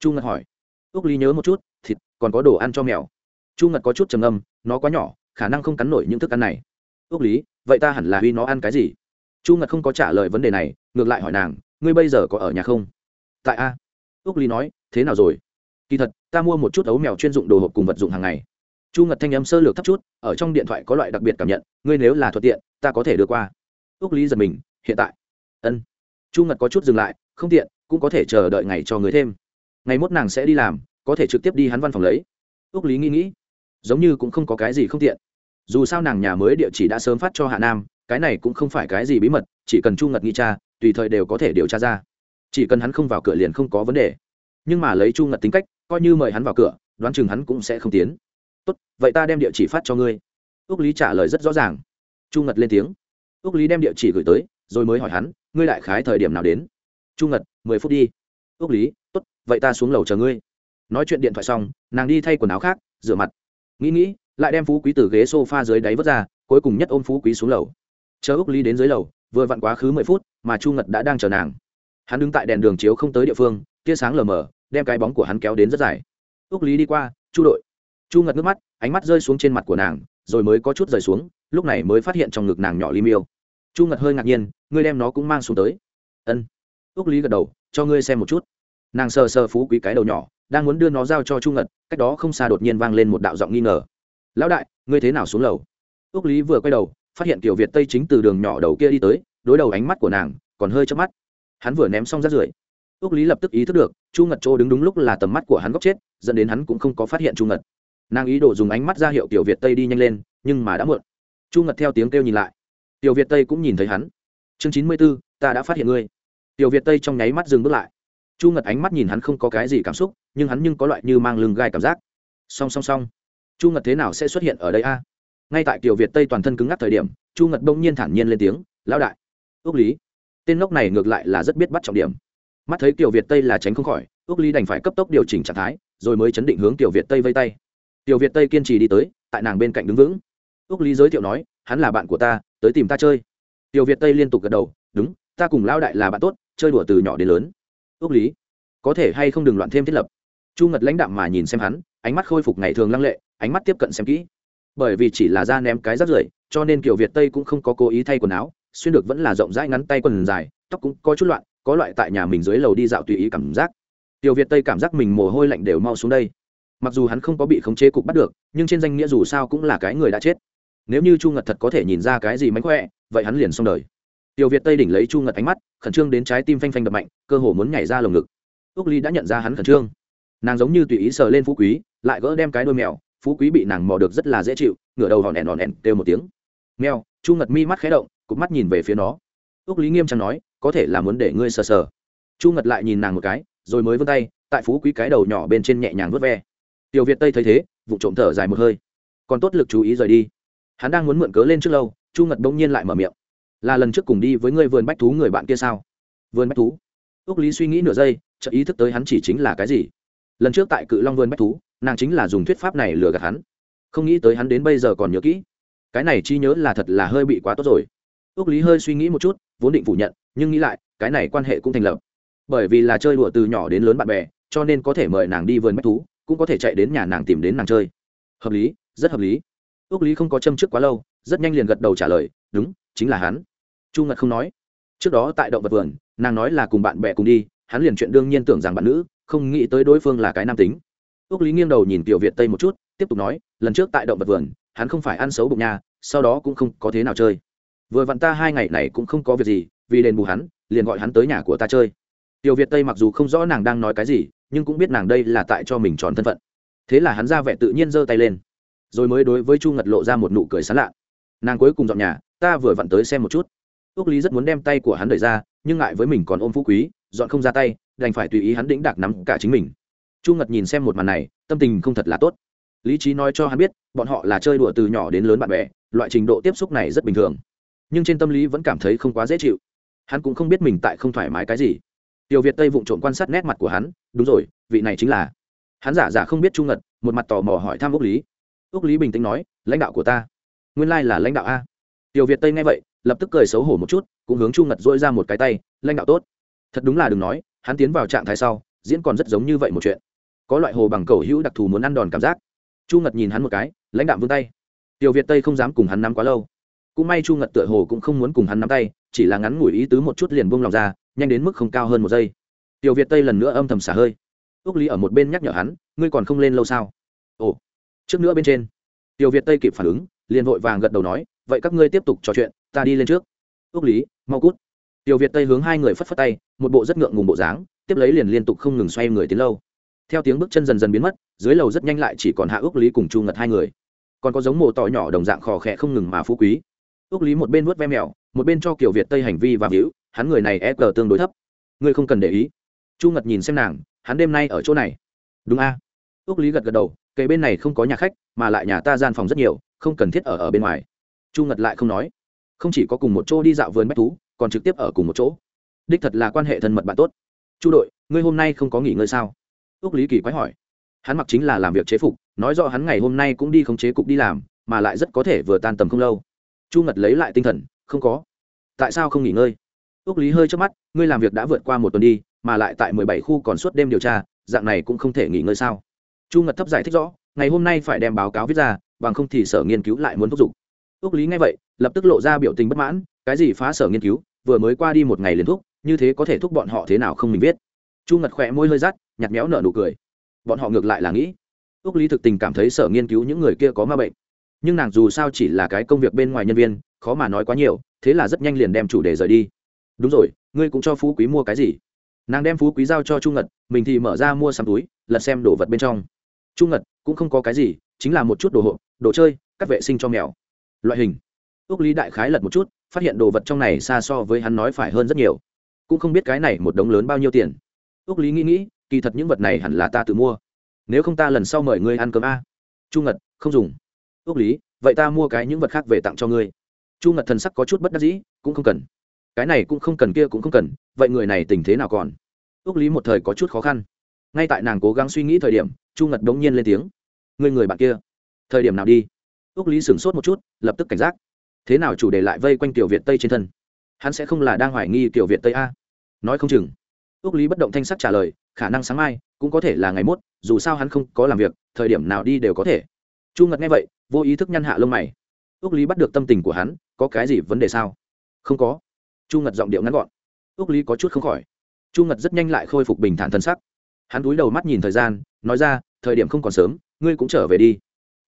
Chu ngật hỏi. Ước lý nhớ một chút, thịt, còn có đồ ăn cho mèo. Chu ngật có chút trầm âm nó quá nhỏ, khả năng không cắn nổi những thức ăn này. Ước lý, vậy ta hẳn là huy nó ăn cái gì? Chu ngật không có trả lời vấn đề này, ngược lại hỏi nàng, ngươi bây giờ có ở nhà không? Tại a. Úc ly nói, thế nào rồi? Kỳ thật, ta mua một chút ấu mèo chuyên dụng đồ hộp cùng vật dụng hàng ngày. Chu ngật thanh âm sơ lược thấp chút, ở trong điện thoại có loại đặc biệt cảm nhận, ngươi nếu là thuận tiện, ta có thể đưa qua. Úc lý giật mình, hiện tại. Ân. Chu ngật có chút dừng lại, không tiện, cũng có thể chờ đợi ngày cho người thêm. Ngày mốt nàng sẽ đi làm, có thể trực tiếp đi hắn văn phòng lấy. Úc lý nghĩ nghĩ, giống như cũng không có cái gì không tiện. Dù sao nàng nhà mới địa chỉ đã sớm phát cho hạ nam cái này cũng không phải cái gì bí mật, chỉ cần chu ngật nghi cha, tùy thời đều có thể điều tra ra. Chỉ cần hắn không vào cửa liền không có vấn đề. Nhưng mà lấy chu ngật tính cách, coi như mời hắn vào cửa, đoán chừng hắn cũng sẽ không tiến. Tốt, vậy ta đem địa chỉ phát cho ngươi. Ước lý trả lời rất rõ ràng. Chu ngật lên tiếng. Ước lý đem địa chỉ gửi tới, rồi mới hỏi hắn, ngươi lại khái thời điểm nào đến? Chu ngật, mười phút đi. Ước lý, tốt, vậy ta xuống lầu chờ ngươi. Nói chuyện điện thoại xong, nàng đi thay quần áo khác, rửa mặt. Nghĩ nghĩ, lại đem phú quý từ ghế s o f a dưới đáy vớt ra, cuối cùng nhất ôm phú quý xuống lầu chờ úc ly đến dưới lầu, vừa vặn quá khứ mười phút, mà chu ngật đã đang chờ nàng. Hắn đứng tại đèn đường chiếu không tới địa phương, tia sáng lờ mờ, đem cái bóng của hắn kéo đến rất dài. Úc lý đi qua, chu đội. Chu ngật nước mắt, ánh mắt rơi xuống trên mặt của nàng, rồi mới có chút rời xuống, lúc này mới phát hiện trong ngực nàng nhỏ li miêu. Chu ngật hơi ngạc nhiên, ngươi đem nó cũng mang xuống tới. Ân. Úc lý gật đầu, cho ngươi xem một chút. Nàng sờ sờ phú quý cái đầu nhỏ, đang muốn đưa nó giao cho chu ngật, cách đó không xa đột nhiên vang lên một đạo giọng nghi ngờ. Lão đại, ngươi thế nào xuống lầu? Úc lý vừa quay đầu phát hiện kiểu việt tây chính từ đường nhỏ đầu kia đi tới, đối đầu ánh mắt của nàng, còn hơi chớp mắt. Hắn vừa ném xong rác rưởi ước lý lập tức ý thức được, chu ngật chỗ đứng đúng lúc là tầm mắt của hắn góc chết, dẫn đến hắn cũng không có phát hiện chu ngật. Nàng ý đồ dùng ánh mắt ra hiệu tiểu việt tây đi nhanh lên, nhưng mà đã muộn. Chu ngật theo tiếng kêu nhìn lại. Tiểu việt tây cũng nhìn thấy hắn. Chương chín mươi b ố ta đã phát hiện ngươi. Tiểu việt tây trong nháy mắt dừng bước lại. Chu ngật ánh mắt nhìn hắn không có cái gì cảm xúc, nhưng hắn nhưng có loại như mang lưng gai cảm giác. Song song song chu ngật thế nào sẽ xuất hiện ở đây a? Ngay tại tiểu việt tây toàn thân cứng ngắc thời điểm, chu ngật bỗng nhiên thản nhiên lên tiếng, lão đại, ước lý. Tên ngốc này ngược lại là rất biết bắt trọng điểm. Mắt thấy tiểu việt tây là tránh không khỏi, ước lý đành phải cấp tốc điều chỉnh trạng thái, rồi mới chấn định hướng tiểu việt tây vây tay. Tiểu việt tây kiên trì đi tới, tại nàng bên cạnh đứng vững. Ước lý giới thiệu nói, hắn là bạn của ta, tới tìm ta chơi. Tiểu việt tây liên tục gật đầu, đúng, ta cùng Lão đại là bạn tốt, chơi đùa từ nhỏ đến lớn. Ước lý, có thể hay không đừng loạn thêm thiết lập? Chu ngật lãnh đạm mà nhìn xem hắn, ánh mắt khôi phục ngày thường lăng lệ, ánh mắt tiếp cận xem kỹ bởi vì chỉ là da ném cái rác rưởi, cho nên kiểu việt tây cũng không có cố ý thay quần áo, xuyên được vẫn là rộng rãi ngắn tay quần dài, tóc cũng có chút loạn, có loại tại nhà mình dưới lầu đi dạo tùy ý cảm giác. Tiểu việt tây cảm giác mình mồ hôi lạnh đều mau xuống đây. Mặc dù hắn không có bị khống chế cục bắt được, nhưng trên danh nghĩa dù sao cũng là cái người đã chết. Nếu như chu ngật thật có thể nhìn ra cái gì mánh khỏe, vậy hắn liền xong đời. Tiểu việt tây đỉnh lấy chu ngật ánh mắt, khẩn trương đến trái tim phanh phanh đập mạnh, cơ hồ muốn nhảy ra lồng ngực. Ước ly đã nhận ra hắn khẩn trương. Nàng giống như tùy ý sờ lên phú quý, lại gỡ đem cái đôi mèo phú quý bị nàng mò được rất là dễ chịu, ngửa đầu hòn đèn hòn đèn kêu một tiếng. Mèo, chu ngật mi mắt khé động, cụp mắt nhìn về phía nó. Ước lý nghiêm trang nói, có thể là muốn để ngươi sờ sờ. Chu ngật lại nhìn nàng một cái, rồi mới vươn tay, tại phú quý cái đầu nhỏ bên trên nhẹ nhàng vớt ve. Tiểu việt tây thấy thế vụ trộm thở dài một hơi. Còn tốt lực chú ý rời đi. Hắn đang muốn mượn cớ lên trước lâu, chu ngật bỗng nhiên lại mở miệng. Là lần trước cùng đi với ngươi vườn bách thú người bạn kia sao? Vườn bách thú? Ước lý suy nghĩ nửa giây chợ ý thức tới hắn chỉ chính là cái gì? Lần trước tại cự long vườn bách thú nàng chính là dùng thuyết pháp này lừa gạt hắn. Không nghĩ tới hắn đến bây giờ còn nhớ kỹ. Cái này chi nhớ là thật là hơi bị quá tốt rồi. Ước lý hơi suy nghĩ một chút, vốn định phủ nhận, nhưng nghĩ lại, cái này quan hệ cũng thành lập. Bởi vì là chơi đùa từ nhỏ đến lớn bạn bè, cho nên có thể mời nàng đi vườn bách thú, cũng có thể chạy đến nhà nàng tìm đến nàng chơi. Hợp lý, rất hợp lý. Ước lý không có châm trước quá lâu, rất nhanh liền gật đầu trả lời, đúng, chính là hắn. Chu ngật không nói. Trước đó tại động vật vườn, nàng nói là cùng bạn bè cùng đi, hắn liền chuyện đương nhiên tưởng rằng bạn nữ, không nghĩ tới đối phương là cái nam tính ước lý nghiêng đầu nhìn tiểu việt tây một chút, tiếp tục nói, lần trước tại động vật vườn, hắn không phải ăn xấu bụng nhà, sau đó cũng không có thế nào chơi. Vừa vặn ta hai ngày này cũng không có việc gì, vì đền bù hắn, liền gọi hắn tới nhà của ta chơi. Tiểu việt tây mặc dù không rõ nàng đang nói cái gì, nhưng cũng biết nàng đây là tại cho mình tròn thân phận. Thế là hắn ra vẻ tự nhiên giơ tay lên. Rồi mới đối với chu ngật lộ ra một nụ cười sán lạ. Nàng cuối cùng dọn nhà, ta vừa vặn tới xem một chút. Ước lý rất muốn đem tay của hắn đẩy ra, nhưng ngại với mình còn ôm phú quý, dọn không ra tay, đành phải tùy ý hắn đĩnh đạc nắm cả chính mình chu ngật nhìn xem một màn này, tâm tình không thật là tốt. Lý trí nói cho hắn biết, bọn họ là chơi đùa từ nhỏ đến lớn bạn bè, loại trình độ tiếp xúc này rất bình thường. Nhưng trên tâm lý vẫn cảm thấy không quá dễ chịu. Hắn cũng không biết mình tại không thoải mái cái gì. Tiểu việt tây vụng trộm quan sát nét mặt của hắn, đúng rồi, vị này chính là. Hắn giả giả không biết chu ngật, một mặt tò mò hỏi thăm úc lý. Úc lý bình tĩnh nói, lãnh đạo của ta. Nguyên lai là lãnh đạo a. Tiểu việt tây nghe vậy, lập tức cười xấu hổ một chút, cũng hướng chu ngật dỗi ra một cái tay, lãnh đạo tốt. Thật đúng là đừng nói, hắn tiến vào trạng thái sau, diễn còn rất giống như vậy một chuyện có loại hồ bằng cầu hữu đặc thù muốn ăn đòn cảm giác. Chu ngật nhìn hắn một cái, lãnh đạm vươn tay. Tiểu việt tây không dám cùng hắn nắm quá lâu. Cũng may chu ngật tựa hồ cũng không muốn cùng hắn nắm tay, chỉ là ngắn ngủi ý tứ một chút liền buông lòng ra, nhanh đến mức không cao hơn một giây. Tiểu việt tây lần nữa âm thầm xả hơi. Ước lý ở một bên nhắc nhở hắn, ngươi còn không lên lâu sao? Ồ. Trước nữa bên trên, tiểu việt tây kịp phản ứng, liền vội vàng gật đầu nói, vậy các ngươi tiếp tục trò chuyện, ta đi lên trước. Ước lý, mau cút. Tiểu việt tây hướng hai người phất phất tay, một bộ rất ngượng ngùng bộ dáng, tiếp lấy liền liên tục không ngừng xoay người tiến lâu theo tiếng bước chân dần dần biến mất, dưới lầu rất nhanh lại chỉ còn hạ ước lý cùng chu ngật hai người. Còn có giống mồ tỏi nhỏ đồng dạng khò khẽ không ngừng mà phú quý. Ước lý một bên vuốt ve mèo, một bên cho kiểu việt tây hành vi và víu, hắn người này e cờ tương đối thấp. Ngươi không cần để ý. Chu ngật nhìn xem nàng, hắn đêm nay ở chỗ này. Đúng a. À? ước lý gật gật đầu cây bên này không có nhà khách, mà lại nhà ta gian phòng rất nhiều, không cần thiết ở ở bên ngoài. Chu ngật lại không nói. Không chỉ có cùng một chỗ đi dạo vườn bách thú, còn trực tiếp ở cùng một chỗ. Đích thật là quan hệ thân mật bạn tốt. Chu đội, ngươi hôm nay không có nghỉ ngơi sao? Ước lý kỳ quái hỏi. Hắn mặc chính là làm việc chế phục, nói rõ hắn ngày hôm nay cũng đi không chế cục đi làm, mà lại rất có thể vừa tan tầm không lâu. Chu ngật lấy lại tinh thần, không có. Tại sao không nghỉ ngơi? Ước lý hơi trước mắt, ngươi làm việc đã vượt qua một tuần đi, mà lại tại mười bảy khu còn suốt đêm điều tra, dạng này cũng không thể nghỉ ngơi sao? Chu ngật thấp giải thích rõ, ngày hôm nay phải đem báo cáo viết ra, bằng không thì sở nghiên cứu lại muốn thúc giục. Ước lý nghe vậy, lập tức lộ ra biểu tình bất mãn, cái gì phá sở nghiên cứu, vừa mới qua đi một ngày liền thúc, như thế có thể thúc bọn họ thế nào không mình biết? Chu ngật khỏe môi hơi rát nhặt méo nở nụ cười. Bọn họ ngược lại là nghĩ ước lý thực tình cảm thấy sở nghiên cứu những người kia có ma bệnh. Nhưng nàng dù sao chỉ là cái công việc bên ngoài nhân viên, khó mà nói quá nhiều, thế là rất nhanh liền đem chủ đề rời đi. Đúng rồi, ngươi cũng cho phú quý mua cái gì? Nàng đem phú quý giao cho trung ngật, mình thì mở ra mua sắm túi, lật xem đồ vật bên trong. Trung ngật, cũng không có cái gì, chính là một chút đồ hộp, đồ chơi cắt vệ sinh cho mèo. Loại hình. Ước lý đại khái lật một chút, phát hiện đồ vật trong này xa so với hắn nói phải hơn rất nhiều. Cũng không biết cái này một đống lớn bao nhiêu tiền. Ước lý nghĩ nghĩ kỳ thật những vật này hẳn là ta tự mua. Nếu không ta lần sau mời ngươi ăn cơm a. Chu ngật, không dùng. Ước lý, vậy ta mua cái những vật khác về tặng cho ngươi. Chu ngật thần sắc có chút bất đắc dĩ, cũng không cần. Cái này cũng không cần, kia cũng không cần. Vậy người này tình thế nào còn? Ước lý một thời có chút khó khăn. Ngay tại nàng cố gắng suy nghĩ thời điểm, chu ngật đống nhiên lên tiếng. Người người bạn kia. Thời điểm nào đi? Ước lý sửng sốt một chút, lập tức cảnh giác. Thế nào chủ đề lại vây quanh tiểu việt tây trên thân? Hắn sẽ không là đang hoài nghi tiểu việt tây a? Nói không chừng ước lý bất động thanh sắc trả lời, khả năng sáng mai, cũng có thể là ngày mốt, dù sao hắn không có làm việc, thời điểm nào đi đều có thể. Chu ngật nghe vậy, vô ý thức nhăn hạ lông mày. Ước lý bắt được tâm tình của hắn, có cái gì vấn đề sao? Không có. Chu ngật giọng điệu ngắn gọn. Ước lý có chút không khỏi. Chu ngật rất nhanh lại khôi phục bình thản thân sắc. Hắn cúi đầu mắt nhìn thời gian, nói ra, thời điểm không còn sớm, ngươi cũng trở về đi.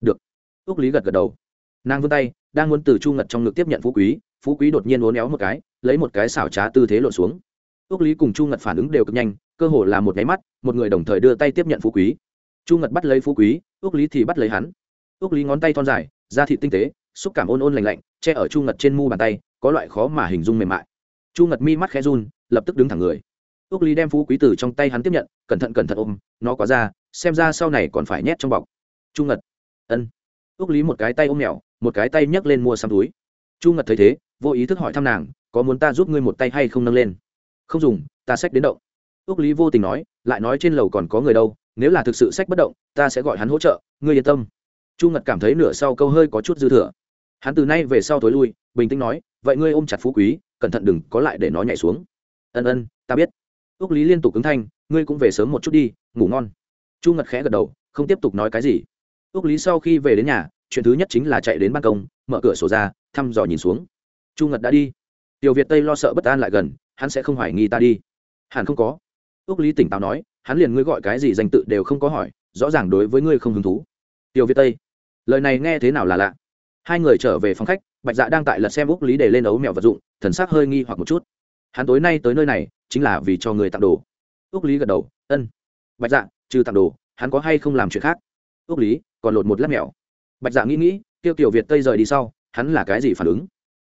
Được. Ước lý gật gật đầu. Nàng vươn tay, đang muốn từ chu ngật trong ngực tiếp nhận phú quý phú quý đột nhiên uốn éo một cái, lấy một cái xảo trá tư thế lộn xuống ước lý cùng chu ngật phản ứng đều cực nhanh, cơ hồ là một nháy mắt, một người đồng thời đưa tay tiếp nhận phú quý. Chu ngật bắt lấy phú quý ước lý thì bắt lấy hắn. Ước lý ngón tay thon dài, da thịt tinh tế, xúc cảm ôn ôn lành lạnh, che ở chu ngật trên mu bàn tay, có loại khó mà hình dung mềm mại. Chu ngật mi mắt khẽ run, lập tức đứng thẳng người. Ước lý đem phú quý từ trong tay hắn tiếp nhận, cẩn thận cẩn thận ôm, nó quá ra, xem ra sau này còn phải nhét trong bọc. Chu ngật. Ân. Ước lý một cái tay ôm mèo một cái tay nhấc lên mua xăm túi. Chu ngật thấy thế, vô ý thức hỏi thăm nàng, có muốn ta giúp ngươi một tay hay không nâng lên? Không dùng, ta xách đến động. Ước lý vô tình nói, lại nói trên lầu còn có người đâu, nếu là thực sự sách bất động, ta sẽ gọi hắn hỗ trợ, ngươi yên tâm. Chu ngật cảm thấy nửa sau câu hơi có chút dư thừa. Hắn từ nay về sau tối lui, bình tĩnh nói, vậy ngươi ôm chặt phú quý, cẩn thận đừng có lại để nó nhảy xuống. Ân ân, ta biết. Ước lý liên tục ứng thanh, ngươi cũng về sớm một chút đi, ngủ ngon. Chu ngật khẽ gật đầu, không tiếp tục nói cái gì. Ước lý sau khi về đến nhà, chuyện thứ nhất chính là chạy đến ban công, mở cửa sổ ra, thăm dò nhìn xuống. Chu ngật đã đi. Tiểu việt tây lo sợ bất an lại gần hắn sẽ không hoài nghi ta đi. Hẳn không có. Ước lý tỉnh táo nói, hắn liền ngươi gọi cái gì danh tự đều không có hỏi, rõ ràng đối với ngươi không hứng thú. Tiêu việt tây, lời này nghe thế nào là lạ? Hai người trở về phòng khách, bạch dạ đang tại lật xem úc lý để lên ấu mèo vật dụng, thần sắc hơi nghi hoặc một chút. Hắn tối nay tới nơi này, chính là vì cho người tặng đồ. Úc lý gật đầu, ân. Bạch dạ trừ tặng đồ, hắn có hay không làm chuyện khác? Úc lý, còn lột một lát mèo. Bạch dạ nghĩ nghĩ tiêu tiểu việt tây rời đi sau, hắn là cái gì phản ứng?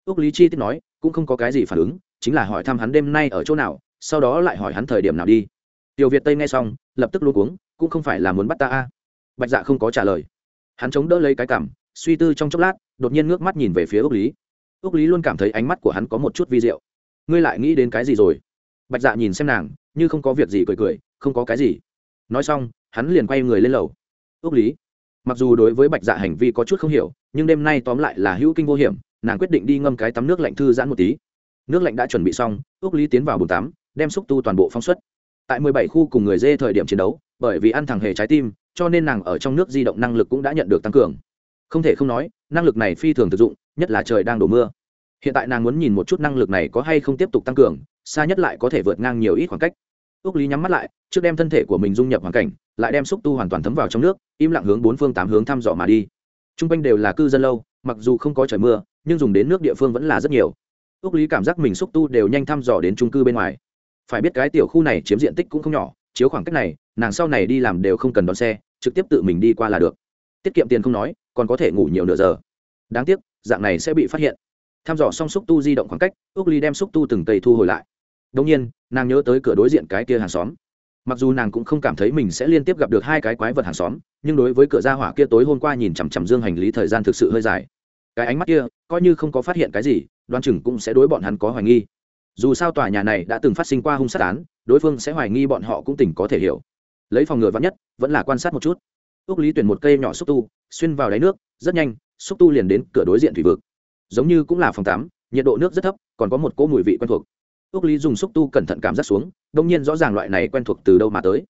Úc lý chi tiết nói cũng không có cái gì phản ứng chính là hỏi thăm hắn đêm nay ở chỗ nào sau đó lại hỏi hắn thời điểm nào đi. Tiểu việt tây nghe xong lập tức luôn cuống, cũng không phải là muốn bắt ta a. Bạch dạ không có trả lời. Hắn chống đỡ lấy cái cảm suy tư trong chốc lát đột nhiên ngước mắt nhìn về phía ước lý. Ước lý luôn cảm thấy ánh mắt của hắn có một chút vi d i ệ u ngươi lại nghĩ đến cái gì rồi? Bạch dạ nhìn xem nàng như không có việc gì cười cười không có cái gì. Nói xong hắn liền quay người lên lầu. Ước lý. Mặc dù đối với bạch dạ hành vi có chút không hiểu nhưng đêm nay tóm lại là hữu kinh vô hiểm nàng quyết định đi ngâm cái tắm nước lạnh thư giãn một tí. Nước lạnh đã chuẩn bị xong ước lý tiến vào bồn tắm, đem xúc tu toàn bộ phóng xuất. Tại mười bảy khu cùng người dê thời điểm chiến đấu, bởi vì ăn thằng hề trái tim, cho nên nàng ở trong nước di động năng lực cũng đã nhận được tăng cường. Không thể không nói, năng lực này phi thường thực dụng, nhất là trời đang đổ mưa. Hiện tại nàng muốn nhìn một chút năng lực này có hay không tiếp tục tăng cường, xa nhất lại có thể vượt ngang nhiều ít khoảng cách. Ước lý nhắm mắt lại, trước đem thân thể của mình dung nhập hoàn cảnh, lại đem xúc tu hoàn toàn thấm vào trong nước, im lặng hướng bốn phương tám hướng thăm dò mà đi. T r u n g quanh đều là cư dân lâu mặc dù không có trời mưa, nhưng dùng đến nước địa phương vẫn là rất nhiều. Ước lý cảm giác mình xúc tu đều nhanh thăm dò đến trung cư bên ngoài. Phải biết cái tiểu khu này chiếm diện tích cũng không nhỏ, chiếu khoảng cách này, nàng sau này đi làm đều không cần đón xe, trực tiếp tự mình đi qua là được. Tiết kiệm tiền không nói, còn có thể ngủ nhiều nửa giờ. Đáng tiếc, dạng này sẽ bị phát hiện. Thăm dò xong xúc tu di động khoảng cách ước lý đem xúc tu từng cây thu hồi lại. Đông nhiên, nàng nhớ tới cửa đối diện cái kia hàng xóm. Mặc dù nàng cũng không cảm thấy mình sẽ liên tiếp gặp được hai cái quái vật hàng xóm, nhưng đối với cửa ra hỏa kia tối hôm qua nhìn chằm chằm dương hành lý thời gian thực sự hơi dài cái ánh mắt kia coi như không có phát hiện cái gì đoan chừng cũng sẽ đối bọn hắn có hoài nghi. Dù sao tòa nhà này đã từng phát sinh qua hung sát án, đối phương sẽ hoài nghi bọn họ cũng tỉnh có thể hiểu. Lấy phòng ngừa vắn nhất, vẫn là quan sát một chút. Ước lý tuyển một cây nhỏ xúc tu, xuyên vào đáy nước, rất nhanh, xúc tu liền đến cửa đối diện thủy vực. Giống như cũng là phòng tắm, nhiệt độ nước rất thấp, còn có một cỗ mùi vị quen thuộc. Ước lý dùng xúc tu cẩn thận cảm giác xuống, đông nhiên rõ ràng loại này quen thuộc từ đâu mà tới.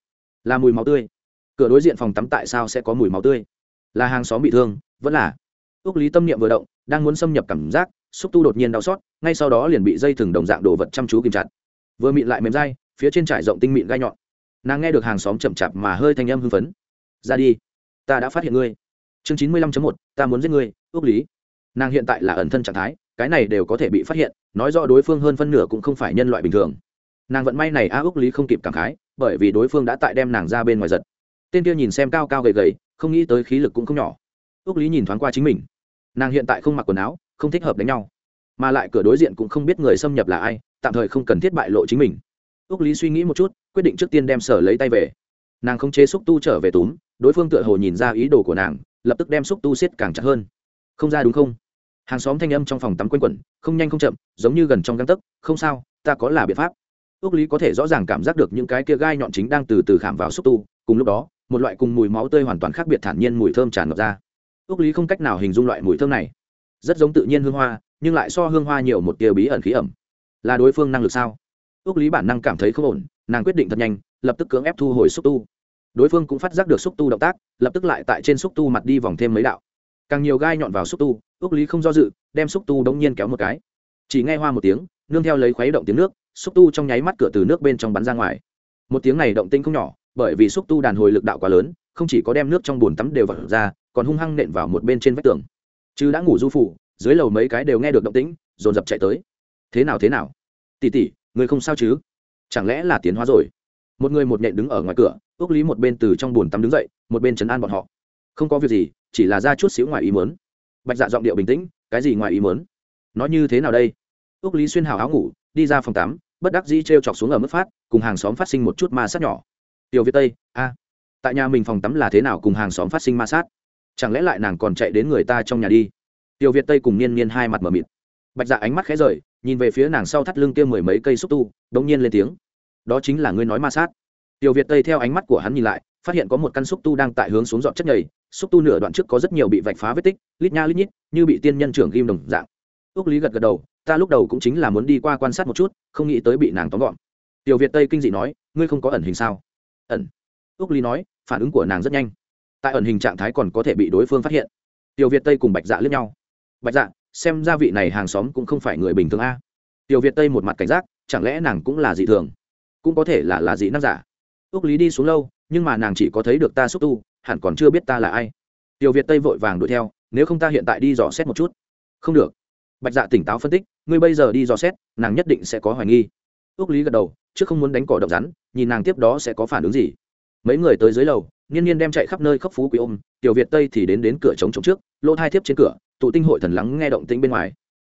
Là mùi máu tươi. Cửa đối diện phòng tắm tại sao sẽ có mùi máu tươi? Là hàng xóm bị thương, vẫn là ước lý tâm niệm vừa động, đang muốn xâm nhập cảm giác, xúc tu đột nhiên đau xót, ngay sau đó liền bị dây thừng đồng dạng đồ vật chăm chú kìm chặt. Vừa mịn lại mềm dai, phía trên trải rộng tinh mịn gai nhọn. Nàng nghe được hàng xóm chậm chạp mà hơi thanh âm hưng phấn. Ra đi, ta đã phát hiện ngươi. Chương chín mươi lăm một, ta muốn giết ngươi ước lý. Nàng hiện tại là ẩn thân trạng thái, cái này đều có thể bị phát hiện, nói rõ đối phương hơn phân nửa cũng không phải nhân loại bình thường. Nàng vận may này a ước lý không kịp cảm khái, bởi vì đối phương đã tại đem nàng ra bên ngoài giật. Tên kia nhìn xem cao cao gầy gầy, không nghĩ tới khí lực cũng không nhỏ. Ước lý nhìn thoáng qua chính mình nàng hiện tại không mặc quần áo, không thích hợp đánh nhau. Mà lại cửa đối diện cũng không biết người xâm nhập là ai, tạm thời không cần thiết bại lộ chính mình. Ước lý suy nghĩ một chút, quyết định trước tiên đem sở lấy tay về. Nàng không chế xúc tu trở về túm, đối phương tựa hồ nhìn ra ý đồ của nàng, lập tức đem xúc tu siết càng chặt hơn. Không ra đúng không? Hàng xóm thanh âm trong phòng tắm quanh quẩn, không nhanh không chậm, giống như gần trong găng tấc, không sao, ta có là biện pháp. Ước lý có thể rõ ràng cảm giác được những cái kia gai nhọn chính đang từ từ khảm vào xúc tu, cùng lúc đó, một loại cùng mùi máu tươi hoàn toàn khác biệt thản nhiên mùi thơm tràn ngập ra ước lý không cách nào hình dung loại mùi thơm này. Rất giống tự nhiên hương hoa, nhưng lại so hương hoa nhiều một tia bí ẩn khí ẩm. Là đối phương năng lực sao? Ước lý bản năng cảm thấy không ổn, nàng quyết định thật nhanh, lập tức cưỡng ép thu hồi xúc tu. Đối phương cũng phát giác được xúc tu động tác, lập tức lại tại trên xúc tu mặt đi vòng thêm mấy đạo. Càng nhiều gai nhọn vào xúc tu ước lý không do dự, đem xúc tu đống nhiên kéo một cái. Chỉ nghe hoa một tiếng, nương theo lấy khuấy động tiếng nước, xúc tu trong nháy mắt cửa từ nước bên trong bắn ra ngoài. Một tiếng này động tinh không nhỏ, bởi vì xúc tu đàn hồi lực đạo quá lớn không chỉ có đem nước trong bồn tắm đều vật ra, còn hung hăng nện vào một bên trên vách tường. Chứ đã ngủ du phủ, dưới lầu mấy cái đều nghe được động tĩnh, dồn dập chạy tới. Thế nào thế nào? Tỉ tỉ người không sao chứ? Chẳng lẽ là tiến hóa rồi? Một người một nhện đứng ở ngoài cửa, ước lý một bên từ trong bồn tắm đứng dậy, một bên chấn an bọn họ. Không có việc gì, chỉ là ra chút xíu ngoài ý mớn bạch dạ giọng điệu bình tĩnh, cái gì ngoài ý mớn nó như thế nào đây? Ước lý xuyên hào áo ngủ, đi ra phòng tắm, bất đắc dĩ t r e o chọc xuống ở mức phát, cùng hàng xóm phát sinh một chút ma sát nhỏ. Tiểu việt tây, a tại nhà mình phòng tắm là thế nào cùng hàng xóm phát sinh ma sát? Chẳng lẽ lại nàng còn chạy đến người ta trong nhà đi? Tiểu việt tây cùng niên niên hai mặt m ở mịt. Bạch dạ ánh mắt khẽ rời, nhìn về phía nàng sau thắt lưng kia mười mấy cây xúc tu đ ỗ n g nhiên lên tiếng. Đó chính là ngươi nói ma sát. Tiểu việt tây theo ánh mắt của hắn nhìn lại, phát hiện có một căn xúc tu đang tại hướng xuống dọn chất nhầy, xúc tu nửa đoạn trước có rất nhiều bị vạch phá vết tích, lít nha lít nhít, như bị tiên nhân trưởng ghim đồng dạng. Ước lý gật gật đầu, ta lúc đầu cũng chính là muốn đi qua quan sát một chút, không nghĩ tới bị nàng tóm gọn. Tiểu việt tây kinh dị nói, ngươi không có ẩn hình sao? Ẩn. Ước lý nói phản ứng của nàng rất nhanh. Tại ẩn hình trạng thái còn có thể bị đối phương phát hiện. Tiểu việt tây cùng bạch dạ lướt nhau. Bạch dạ xem ra vị này hàng xóm cũng không phải người bình thường a. Tiểu việt tây một mặt cảnh giác, chẳng lẽ nàng cũng là dị thường? Cũng có thể là là dị năng giả. Ước lý đi xuống lâu, nhưng mà nàng chỉ có thấy được ta xúc tu, hẳn còn chưa biết ta là ai. Tiểu việt tây vội vàng đuổi theo, nếu không ta hiện tại đi dò xét một chút. Không được. Bạch dạ tỉnh táo phân tích, ngươi bây giờ đi dò xét, nàng nhất định sẽ có hoài nghi. Ước lý gật đầu chứ không muốn đánh cỏ độc rắn, nhìn nàng tiếp đó sẽ có phản ứng gì mấy người tới dưới lầu, niên niên đem chạy khắp nơi khắp phú quý ôm, tiểu việt tây thì đến đến cửa trống trống trước lỗ thai thiếp trên cửa, tụ tinh hội thần lắng nghe động tĩnh bên ngoài.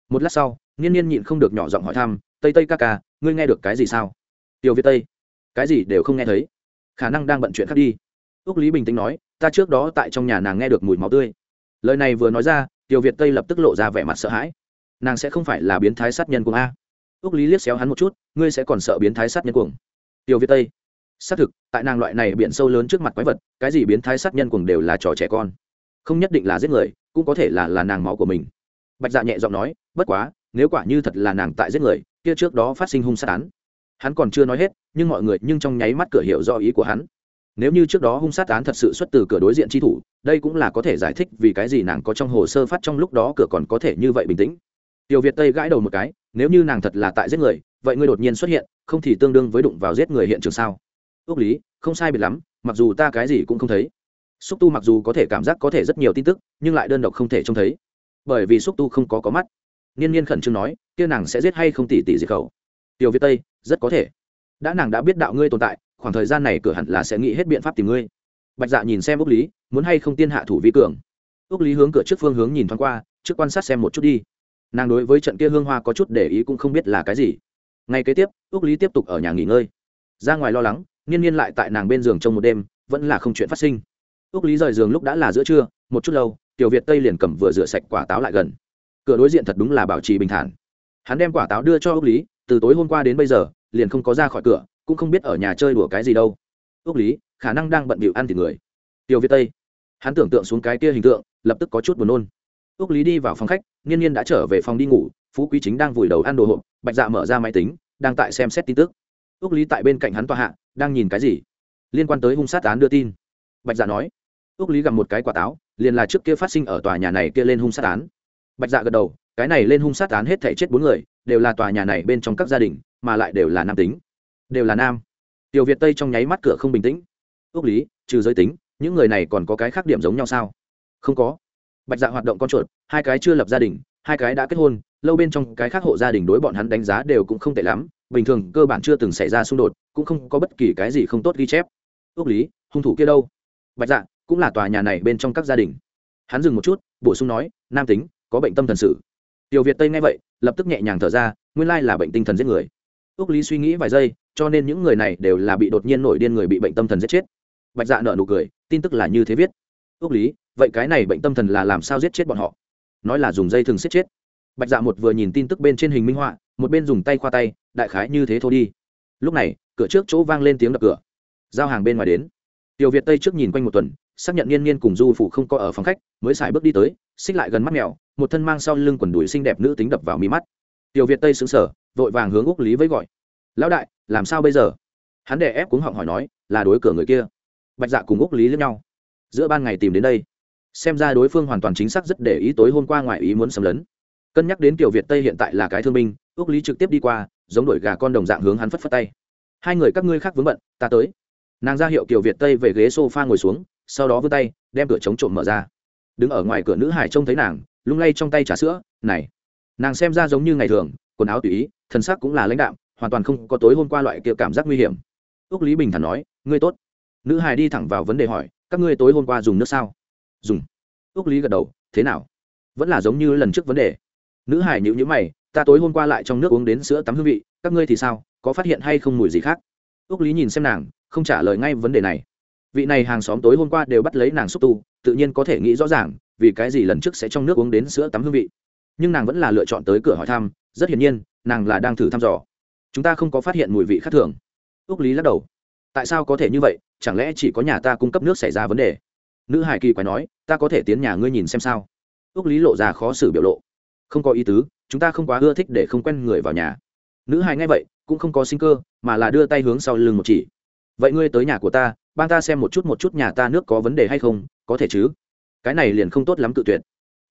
Một lát sau, niên niên nhịn không được nhỏ giọng hỏi thăm, tây tây ca ca, ngươi nghe được cái gì sao? Tiểu việt tây, cái gì đều không nghe thấy, khả năng đang bận chuyện khác đi. Ước lý bình tĩnh nói, ta trước đó tại trong nhà nàng nghe được mùi máu tươi. Lời này vừa nói ra, tiểu việt tây lập tức lộ ra vẻ mặt sợ hãi. Nàng sẽ không phải là biến thái sát nhân cuồng a. Ước lý liếc xéo hắn một chút, ngươi sẽ còn sợ biến thái sát nhân cuồng. Tiểu việt tây xác thực, tại nàng loại này biển sâu lớn trước mặt quái vật, cái gì biến thái sát nhân cuồng đều là trò trẻ con. Không nhất định là giết người, cũng có thể là là nàng máu của mình. Bạch dạ nhẹ giọng nói, bất quá, nếu quả như thật là nàng tại giết người, kia trước đó phát sinh hung sát án. Hắn còn chưa nói hết, nhưng mọi người nhưng trong nháy mắt cửa hiểu do ý của hắn. Nếu như trước đó hung sát án thật sự xuất từ cửa đối diện tri thủ, đây cũng là có thể giải thích vì cái gì nàng có trong hồ sơ phát trong lúc đó cửa còn có thể như vậy bình tĩnh. Tiểu việt tây gãi đầu một cái, nếu như nàng thật là tại giết người, vậy ngươi đột nhiên xuất hiện, không thì tương đương với đụng vào giết người hiện trường sao? Ước lý, không sai biệt lắm, mặc dù ta cái gì cũng không thấy. Xúc tu mặc dù có thể cảm giác có thể rất nhiều tin tức, nhưng lại đơn độc không thể trông thấy. Bởi vì xúc tu không có có mắt. Niên niên khẩn trương nói, kia nàng sẽ giết hay không tỉ tỷ diệt khẩu? Tiểu việt tây, rất có thể. Đã nàng đã biết đạo ngươi tồn tại, khoảng thời gian này cửa hẳn là sẽ nghĩ hết biện pháp tìm ngươi. Bạch dạ nhìn xem úc lý, muốn hay không tiên hạ thủ vi cường. Úc lý hướng cửa trước phương hướng nhìn thoáng qua, trước quan sát xem một chút đi. Nàng đối với trận kia hương hoa có chút để ý cũng không biết là cái gì. Ngay kế tiếp úc lý tiếp tục ở nhà nghỉ ngơi. Ra ngoài lo lắng niên niên lại tại nàng bên giường trong một đêm, vẫn là không chuyện phát sinh. Úc lý rời giường lúc đã là giữa trưa, một chút lâu, tiểu việt tây liền cầm vừa rửa sạch quả táo lại gần. Cửa đối diện thật đúng là bảo trì bình thản. Hắn đem quả táo đưa cho úc lý, từ tối hôm qua đến bây giờ, liền không có ra khỏi cửa, cũng không biết ở nhà chơi đùa cái gì đâu. Ước lý, khả năng đang bận bịu ăn thịt người. Tiểu việt tây, hắn tưởng tượng xuống cái kia hình tượng, lập tức có chút buồn nôn. Ước lý đi vào phòng khách, niên niên đã trở về phòng đi ngủ, phú quý chính đang vùi đầu ăn đồ hộp, bạch dạ mở ra máy tính, đang tại xem xét tin tức ước lý tại bên cạnh hắn tòa hạ, đang nhìn cái gì? Liên quan tới hung sát án đưa tin. Bạch dạ nói. Ước lý gặp một cái quả táo, liền là trước kia phát sinh ở tòa nhà này kia lên hung sát án. Bạch dạ gật đầu, cái này lên hung sát án hết thể chết bốn người, đều là tòa nhà này bên trong các gia đình, mà lại đều là nam tính. Đều là nam. Tiểu việt tây trong nháy mắt cửa không bình tĩnh. Ước lý, trừ giới tính, những người này còn có cái khác điểm giống nhau sao? Không có. Bạch dạ hoạt động con chuột, hai cái chưa lập gia đình, hai cái đã kết hôn, lâu bên trong cái khác hộ gia đình đối bọn hắn đánh giá đều cũng không tệ lắm bình thường cơ bản chưa từng xảy ra xung đột, cũng không có bất kỳ cái gì không tốt ghi chép. Ước lý, hung thủ kia đâu? Bạch dạ cũng là tòa nhà này bên trong các gia đình. Hắn dừng một chút, bổ sung nói, nam tính, có bệnh tâm thần sự. Tiểu việt tây nghe vậy, lập tức nhẹ nhàng thở ra, nguyên lai là bệnh tinh thần giết người. Ước lý suy nghĩ vài giây, cho nên những người này đều là bị đột nhiên nổi điên người bị bệnh tâm thần giết chết. Bạch dạ nợ nụ cười, tin tức là như thế viết. Ước lý, vậy cái này bệnh tâm thần là làm sao giết chết bọn họ? Nói là dùng dây thường giết chết. Bạch dạ một vừa nhìn tin tức bên trên hình minh họa một bên dùng tay khoa tay, đại khái như thế thôi đi. Lúc này, cửa trước chỗ vang lên tiếng đập cửa. Giao hàng bên ngoài đến. Tiểu việt tây trước nhìn quanh một tuần, xác nhận niên niên cùng du phụ không có ở phòng khách, mới xài bước đi tới, xích lại gần mắt mèo, một thân mang sau lưng quần đùi xinh đẹp nữ tính đập vào mí mắt. Tiểu việt tây xứng sở vội vàng hướng úc lý với gọi. Lão đại, làm sao bây giờ? Hắn đè ép cuống họng hỏi nói, là đối cửa người kia. Bạch dạ cùng úc lý lẫn nhau. Giữa ban ngày tìm đến đây. Xem ra đối phương hoàn toàn chính xác rất để ý tối hôm qua ngoài ý muốn xâm lấn. Cân nhắc đến tiểu việt tây hiện tại là cái thương binh ước lý trực tiếp đi qua, giống đổi gà con đồng dạng hướng hắn phất phất tay. Hai người các ngươi khác vướng bận, ta tới. Nàng ra hiệu kiều việt tây về ghế s o f a ngồi xuống, sau đó vươn tay, đem cửa chống trộm mở ra. Đứng ở ngoài cửa nữ hải trông thấy nàng, lung lay trong tay trà sữa, này. Nàng xem ra giống như ngày thường, quần áo tùy ý, thân xác cũng là lãnh đạm, hoàn toàn không có tối hôm qua loại kia cảm giác nguy hiểm. Ước lý bình thản nói, ngươi tốt. Nữ Hải đi thẳng vào vấn đề hỏi, các ngươi tối hôm qua dùng nước sao? Dùng. Ước lý gật đầu, thế nào? Vẫn là giống như lần trước vấn đề. Nữ hải nhữ nhữ mày ta tối hôm qua lại trong nước uống đến sữa tắm hương vị, các ngươi thì sao, có phát hiện hay không mùi gì khác? Ước lý nhìn xem nàng, không trả lời ngay vấn đề này. Vị này hàng xóm tối hôm qua đều bắt lấy nàng xúc tu, tự nhiên có thể nghĩ rõ ràng, vì cái gì lần trước sẽ trong nước uống đến sữa tắm hương vị. Nhưng nàng vẫn là lựa chọn tới cửa hỏi thăm, rất hiển nhiên, nàng là đang thử thăm dò. Chúng ta không có phát hiện mùi vị khác thường. Ước lý lắc đầu. Tại sao có thể như vậy, chẳng lẽ chỉ có nhà ta cung cấp nước xảy ra vấn đề? Nữ hải kỳ quái nói, ta có thể tiến nhà ngươi nhìn xem sao. Ước lý lộ ra khó xử biểu lộ. Không có ý tứ chúng ta không quá ưa thích để không quen người vào nhà. Nữ hài nghe vậy, cũng không có sinh cơ, mà là đưa tay hướng sau lưng một chỉ. Vậy ngươi tới nhà của ta ban ta xem một chút một chút nhà ta nước có vấn đề hay không, có thể chứ? Cái này liền không tốt lắm tự tuyệt.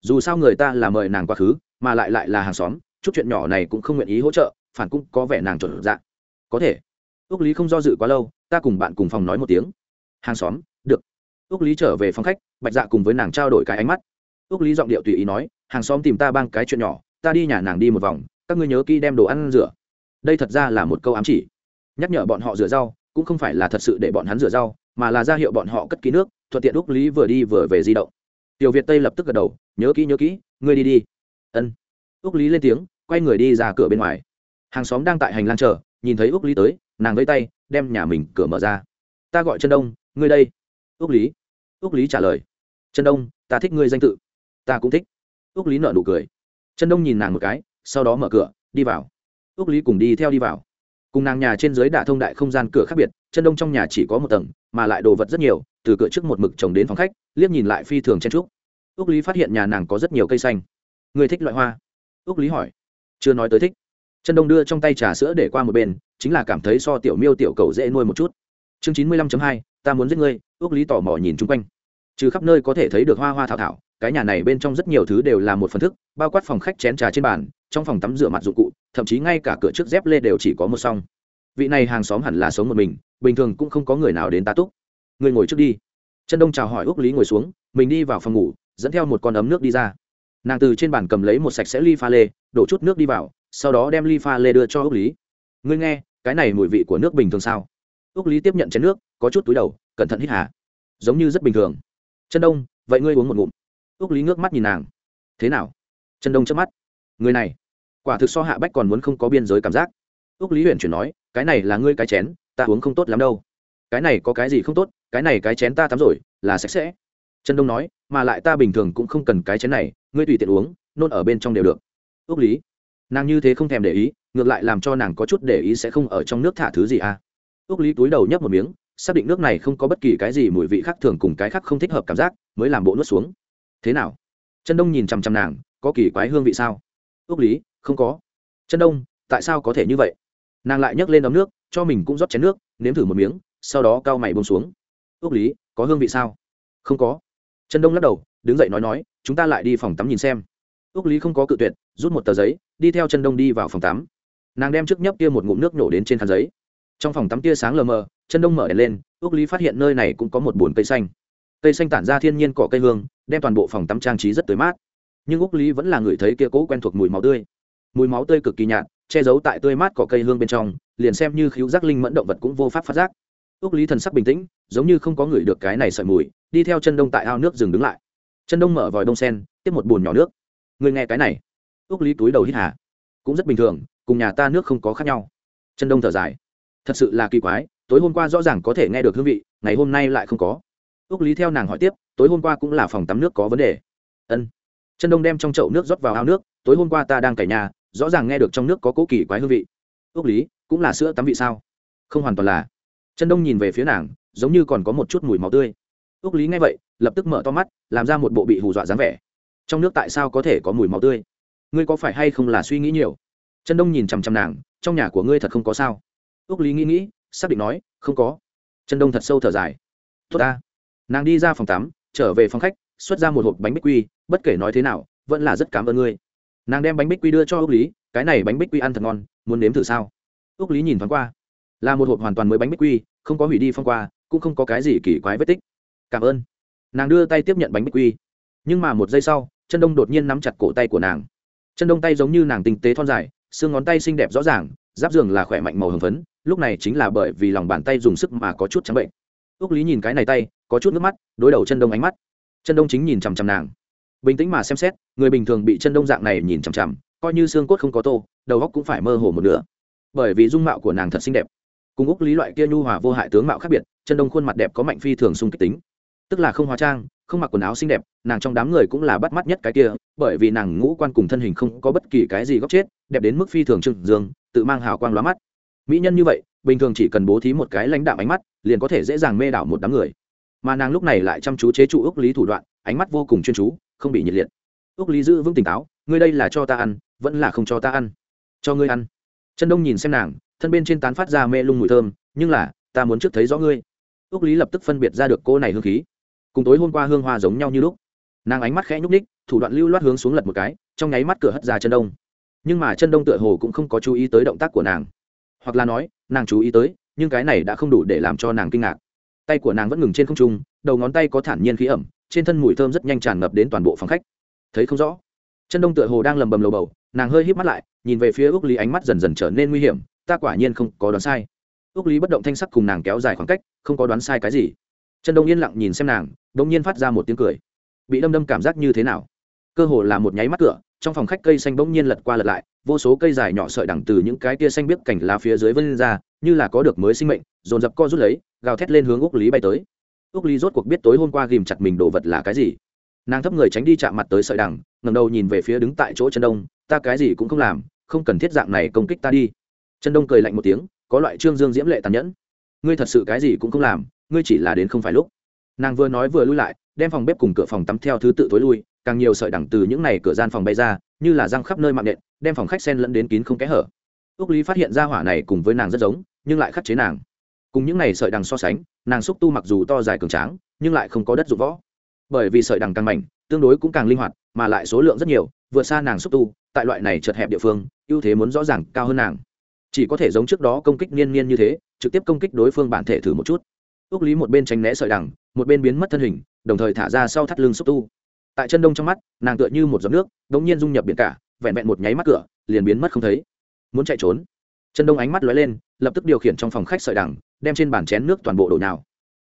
Dù sao người ta là mời nàng quá khứ, mà lại lại là hàng xóm, chút chuyện nhỏ này cũng không nguyện ý hỗ trợ, phản cũng có vẻ nàng chuẩn dạng có thể. Ước lý không do dự quá lâu, ta cùng bạn cùng phòng nói một tiếng. Hàng xóm, được. Ước lý trở về phòng khách, bạch dạ cùng với nàng trao đổi cái ánh mắt. Ước lý giọng điệu tùy ý nói, hàng xóm tìm ta bang cái chuyện nhỏ ta đi nhà nàng đi một vòng, các ngươi nhớ kỹ đem đồ ăn rửa. Đây thật ra là một câu ám chỉ. Nhắc nhở bọn họ rửa rau, cũng không phải là thật sự để bọn hắn rửa rau, mà là ra hiệu bọn họ cất ký nước, thuận tiện ước lý vừa đi vừa về di động. Tiểu việt tây lập tức gật đầu, nhớ kỹ nhớ kỹ, ngươi đi đi. Ân. Úc lý lên tiếng, quay người đi ra cửa bên ngoài. Hàng xóm đang tại hành lang chờ, nhìn thấy úc lý tới, nàng vẫy tay, đem nhà mình cửa mở ra. Ta gọi chân đông, ngươi đây. Úc lý. Úc lý trả lời. Chân đông, ta thích ngươi danh tự. Ta cũng thích. Úc lý nợ nụ cười chân đông nhìn nàng một cái, sau đó mở cửa, đi vào. Ước lý cùng đi theo đi vào. Cùng nàng nhà trên dưới đả thông đại không gian cửa khác biệt chân đông trong nhà chỉ có một tầng, mà lại đồ vật rất nhiều, từ cửa trước một mực trồng đến phòng khách, liếc nhìn lại phi thường chen trúc ước lý phát hiện nhà nàng có rất nhiều cây xanh. Người thích loại hoa? Ước lý hỏi. Chưa nói tới thích. Chân đông đưa trong tay trà sữa để qua một bên, chính là cảm thấy so tiểu miêu tiểu cầu dễ nuôi một chút. Chương chín mươi lăm hai, ta muốn giết ngươi. Ước lý tò mò nhìn chung quanh. Trừ khắp nơi có thể thấy được hoa hoa thảo thảo cái nhà này bên trong rất nhiều thứ đều là một phần thức, bao quát phòng khách chén trà trên bàn, trong phòng tắm rửa mặt dụng cụ, thậm chí ngay cả cửa trước dép lê đều chỉ có một song. Vị này hàng xóm hẳn là sống một mình, bình thường cũng không có người nào đến tá túc. Người ngồi trước đi. Chân đông chào hỏi úc lý ngồi xuống, mình đi vào phòng ngủ, dẫn theo một con ấm nước đi ra. Nàng từ trên bàn cầm lấy một sạch sẽ ly pha lê, đổ chút nước đi vào, sau đó đem ly pha lê đưa cho úc lý. Ngươi nghe, cái này mùi vị của nước bình thường sao? Úc lý tiếp nhận chén nước, có chút túi đầu, cẩn thận hít hà. Giống như rất bình thường. Chân đông, vậy ngươi uống một ngụm úc lý ngước mắt nhìn nàng. Thế nào? Trần đông chớp mắt. Người này, quả thực so hạ bách còn muốn không có biên giới cảm giác. Úc lý huyện chuyển nói, cái này là ngươi cái chén, ta uống không tốt lắm đâu. Cái này có cái gì không tốt, cái này cái chén ta tắm rồi, là sạch sẽ. Trần đông nói, mà lại ta bình thường cũng không cần cái chén này, ngươi tùy tiện uống, nôn ở bên trong đều được. Ước lý, nàng như thế không thèm để ý, ngược lại làm cho nàng có chút để ý sẽ không ở trong nước thả thứ gì à. Ước lý túi đầu nhấp một miếng, xác định nước này không có bất kỳ cái gì mùi vị khác thường cùng cái khác không thích hợp cảm giác, mới làm bộ nuốt xuống thế nào? Chân đông nhìn chằm chằm nàng, có kỳ quái hương vị sao? Ước lý, không có. Chân đông, tại sao có thể như vậy? Nàng lại nhấc lên ấm nước, cho mình cũng rót chén nước, nếm thử một miếng, sau đó cao mày bông xuống. Ước lý, có hương vị sao? Không có. Chân đông lắc đầu, đứng dậy nói nói, chúng ta lại đi phòng tắm nhìn xem. Ước lý không có cự tuyệt, rút một tờ giấy, đi theo chân đông đi vào phòng tắm. Nàng đem trước nhấp kia một ngụm nước nổ đến trên khăn giấy. Trong phòng tắm tia sáng lờ mờ chân đông mở đèn lên, ước lý phát hiện nơi này cũng có một bồn cây xanh. Cây xanh tản ra thiên nhiên cỏ cây hương đem toàn bộ phòng tắm trang trí rất tươi mát. Nhưng úc lý vẫn là người thấy kia cố quen thuộc mùi máu tươi. Mùi máu tươi cực kỳ nhạt, che giấu tại tươi mát cỏ cây hương bên trong, liền xem như khíu giác linh mẫn động vật cũng vô pháp phát giác. Úc lý thần sắc bình tĩnh, giống như không có người được cái này sợi mùi, đi theo chân đông tại ao nước dừng đứng lại. Chân đông mở vòi đông sen, tiếp một bùn nhỏ nước. Người nghe cái này. Úc lý túi đầu hít hà. Cũng rất bình thường, cùng nhà ta nước không có khác nhau. Chân đông thở dài. Thật sự là kỳ quái, tối hôm qua rõ ràng có thể nghe được hương vị, ngày hôm nay lại không có ước lý theo nàng hỏi tiếp, tối hôm qua cũng là phòng tắm nước có vấn đề. Ân. Chân đông đem trong chậu nước rót vào ao nước, tối hôm qua ta đang cải nhà, rõ ràng nghe được trong nước có cố kỳ quái hương vị. Ước lý, cũng là sữa tắm vị sao? Không hoàn toàn là. Chân đông nhìn về phía nàng, giống như còn có một chút mùi máu tươi. Ước lý nghe vậy, lập tức mở to mắt, làm ra một bộ bị hù dọa dáng vẻ. Trong nước tại sao có thể có mùi máu tươi? Ngươi có phải hay không là suy nghĩ nhiều? Chân đông nhìn chằm chằm nàng, trong nhà của ngươi thật không có sao? Ước lý nghĩ nghĩ, xác định nói, không có. Chân đông thật sâu thở dài. Tốt ta nàng đi ra phòng tắm, trở về phòng khách, xuất ra một hộp bánh bích quy, bất kể nói thế nào, vẫn là rất cảm ơn ngươi. Nàng đem bánh bích quy đưa cho ước lý, cái này bánh bích quy ăn thật ngon, muốn nếm thử sao? Ước lý nhìn thoáng qua, là một hộp hoàn toàn mới bánh bích quy, không có hủy đi phong qua, cũng không có cái gì kỳ quái vết tích. Cảm ơn. Nàng đưa tay tiếp nhận bánh bích quy. Nhưng mà một giây sau, chân đông đột nhiên nắm chặt cổ tay của nàng. Chân đông tay giống như nàng tinh tế thon dài, xương ngón tay xinh đẹp rõ ràng, giáp giường là khỏe mạnh màu hồng phấn, lúc này chính là bởi vì lòng bàn tay dùng sức mà có chút trắng bệnh. Ước lý nhìn cái này tay có chút nước mắt, đối đầu chân đông ánh mắt. Chân đông chính nhìn chằm chằm nàng. Bình tĩnh mà xem xét, người bình thường bị chân đông dạng này nhìn chằm chằm, coi như xương cốt không có tô, đầu góc cũng phải mơ hồ một nửa. Bởi vì dung mạo của nàng thật xinh đẹp. Cùng úc lý loại kia nhu hòa vô hại tướng mạo khác biệt chân đông khuôn mặt đẹp có mạnh phi thường sung kích tính. Tức là không hóa trang, không mặc quần áo xinh đẹp, nàng trong đám người cũng là bắt mắt nhất cái kia, bởi vì nàng ngũ quan cùng thân hình không có bất kỳ cái gì góc chết, đẹp đến mức phi thường trưng dương, tự mang hào quang lóa mắt. Mỹ nhân như vậy, bình thường chỉ cần bố thí một cái lãnh đạo ánh mắt, liền có thể dễ dàng mê đảo một đám người mà nàng lúc này lại chăm chú chế trụ ước lý thủ đoạn, ánh mắt vô cùng chuyên chú, không bị nhiệt liệt. Ước lý giữ vững tỉnh táo, ngươi đây là cho ta ăn, vẫn là không cho ta ăn? Cho ngươi ăn. Chân đông nhìn xem nàng, thân bên trên tán phát ra mê lung mùi thơm, nhưng là, ta muốn trước thấy rõ ngươi. Ước lý lập tức phân biệt ra được cô này hương khí. Cùng tối hôm qua hương hoa giống nhau như lúc. Nàng ánh mắt khẽ nhúc ních thủ đoạn lưu loát hướng xuống lật một cái, trong nháy mắt cửa hất ra chân đông. Nhưng mà chân đông tựa hồ cũng không có chú ý tới động tác của nàng. Hoặc là nói, nàng chú ý tới, nhưng cái này đã không đủ để làm cho nàng kinh ngạc tay của nàng vẫn ngừng trên không trung, đầu ngón tay có thản nhiên khí ẩm, trên thân mùi thơm rất nhanh tràn ngập đến toàn bộ phòng khách. Thấy không rõ? Chân đông tựa hồ đang lầm bầm lầu bầu, nàng hơi híp mắt lại, nhìn về phía ước lý ánh mắt dần dần trở nên nguy hiểm, ta quả nhiên không có đoán sai. Ước lý bất động thanh sắc cùng nàng kéo dài khoảng cách, không có đoán sai cái gì. Chân đông yên lặng nhìn xem nàng đ ỗ n g nhiên phát ra một tiếng cười. Bị đâm đâm cảm giác như thế nào? Cơ hồ là một nháy mắt cửa, trong phòng khách cây xanh bỗng nhiên lật qua lật lại, vô số cây dài nhỏ sợi đẳng từ những cái tia xanh biếc cảnh lá phía dưới vân ra, như là có được mới sinh mệnh dồn dập co rút lấy, gào thét lên hướng úc lý bay tới. Úc lý rốt cuộc biết tối hôm qua ghìm chặt mình đồ vật là cái gì. Nàng thấp người tránh đi chạm mặt tới sợi đằng ngầm đầu nhìn về phía đứng tại chỗ chân đông, ta cái gì cũng không làm, không cần thiết dạng này công kích ta đi. Chân đông cười lạnh một tiếng, có loại trương dương diễm lệ tàn nhẫn. Ngươi thật sự cái gì cũng không làm, ngươi chỉ là đến không phải lúc. Nàng vừa nói vừa lui lại, đem phòng bếp cùng cửa phòng tắm theo thứ tự tối lui, càng nhiều sợi đằng từ những này cửa gian phòng bay ra, như là răng khắp nơi mạng nện, đem phòng khách sen lẫn đến kín không kẽ hở. Ước lý phát hiện ra hỏa này cùng với nàng rất giống, nhưng lại khắc chế nàng cùng những này sợi đằng so sánh, nàng xúc tu mặc dù to dài cường tráng, nhưng lại không có đất dụng võ. Bởi vì sợi đằng càng mảnh, tương đối cũng càng linh hoạt, mà lại số lượng rất nhiều, vượt xa nàng xúc tu, tại loại này chật hẹp địa phương, ưu thế muốn rõ ràng cao hơn nàng. Chỉ có thể giống trước đó công kích niên niên như thế, trực tiếp công kích đối phương bản thể thử một chút. Ước lý một bên tránh né sợi đằng, một bên biến mất thân hình, đồng thời thả ra sau thắt lưng xúc tu. Tại chân đông trong mắt, nàng tựa như một giọt nước đ ỗ n g nhiên dung nhập biển cả, vẹn vẹn một nháy mắt cửa, liền biến mất không thấy. Muốn chạy trốn. Chân đông ánh mắt lóe lên, lập tức điều khiển trong phòng khách sợi đằng đem trên bàn chén nước toàn bộ đổ nào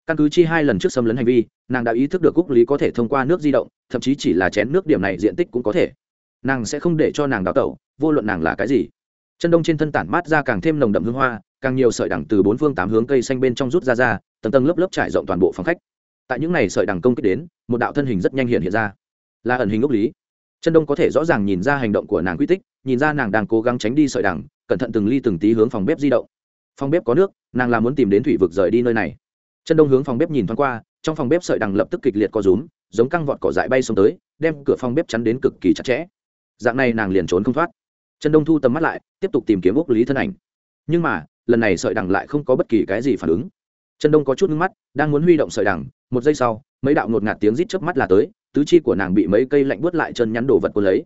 căn cứ chi hai lần trước xâm lấn hành vi, nàng đã ý thức được cúc lý có thể thông qua nước di động, thậm chí chỉ là chén nước điểm này diện tích cũng có thể. Nàng sẽ không để cho nàng đào tẩu, vô luận nàng là cái gì. Chân đông trên thân tản mát ra càng thêm nồng đậm hương hoa, càng nhiều sợi đằng từ bốn phương tám hướng cây xanh bên trong rút ra ra, tầng tầng lớp lớp trải rộng toàn bộ phòng khách. Tại những này sợi đằng công kích đến, một đạo thân hình rất nhanh hiện hiện ra. Là ẩn hình ốc lý. Chân đông có thể rõ ràng nhìn ra hành động của nàng quy tích, nhìn ra nàng đang cố gắng tránh đi sợi đằng, cẩn thận từng ly từng tí hướng phòng bếp di động phòng bếp có nước, nàng là muốn tìm đến thủy vực rời đi nơi này. Chân đông hướng phòng bếp nhìn thoáng qua, trong phòng bếp sợi đằng lập tức kịch liệt co rúm, giống căng vọt cỏ dại bay xuống tới, đem cửa phòng bếp chắn đến cực kỳ chặt chẽ. Dạng này nàng liền trốn không thoát. Chân đông thu tầm mắt lại, tiếp tục tìm kiếm úc lý thân ảnh. Nhưng mà, lần này sợi đằng lại không có bất kỳ cái gì phản ứng. Chân đông có chút ngưng mắt, đang muốn huy động sợi đằng, một giây sau, mấy đạo ngột ngạt tiếng rít chớp mắt là tới, tứ chi của nàng bị mấy cây lạnh buốt lại chân nhắn đồ vật cuốn lấy.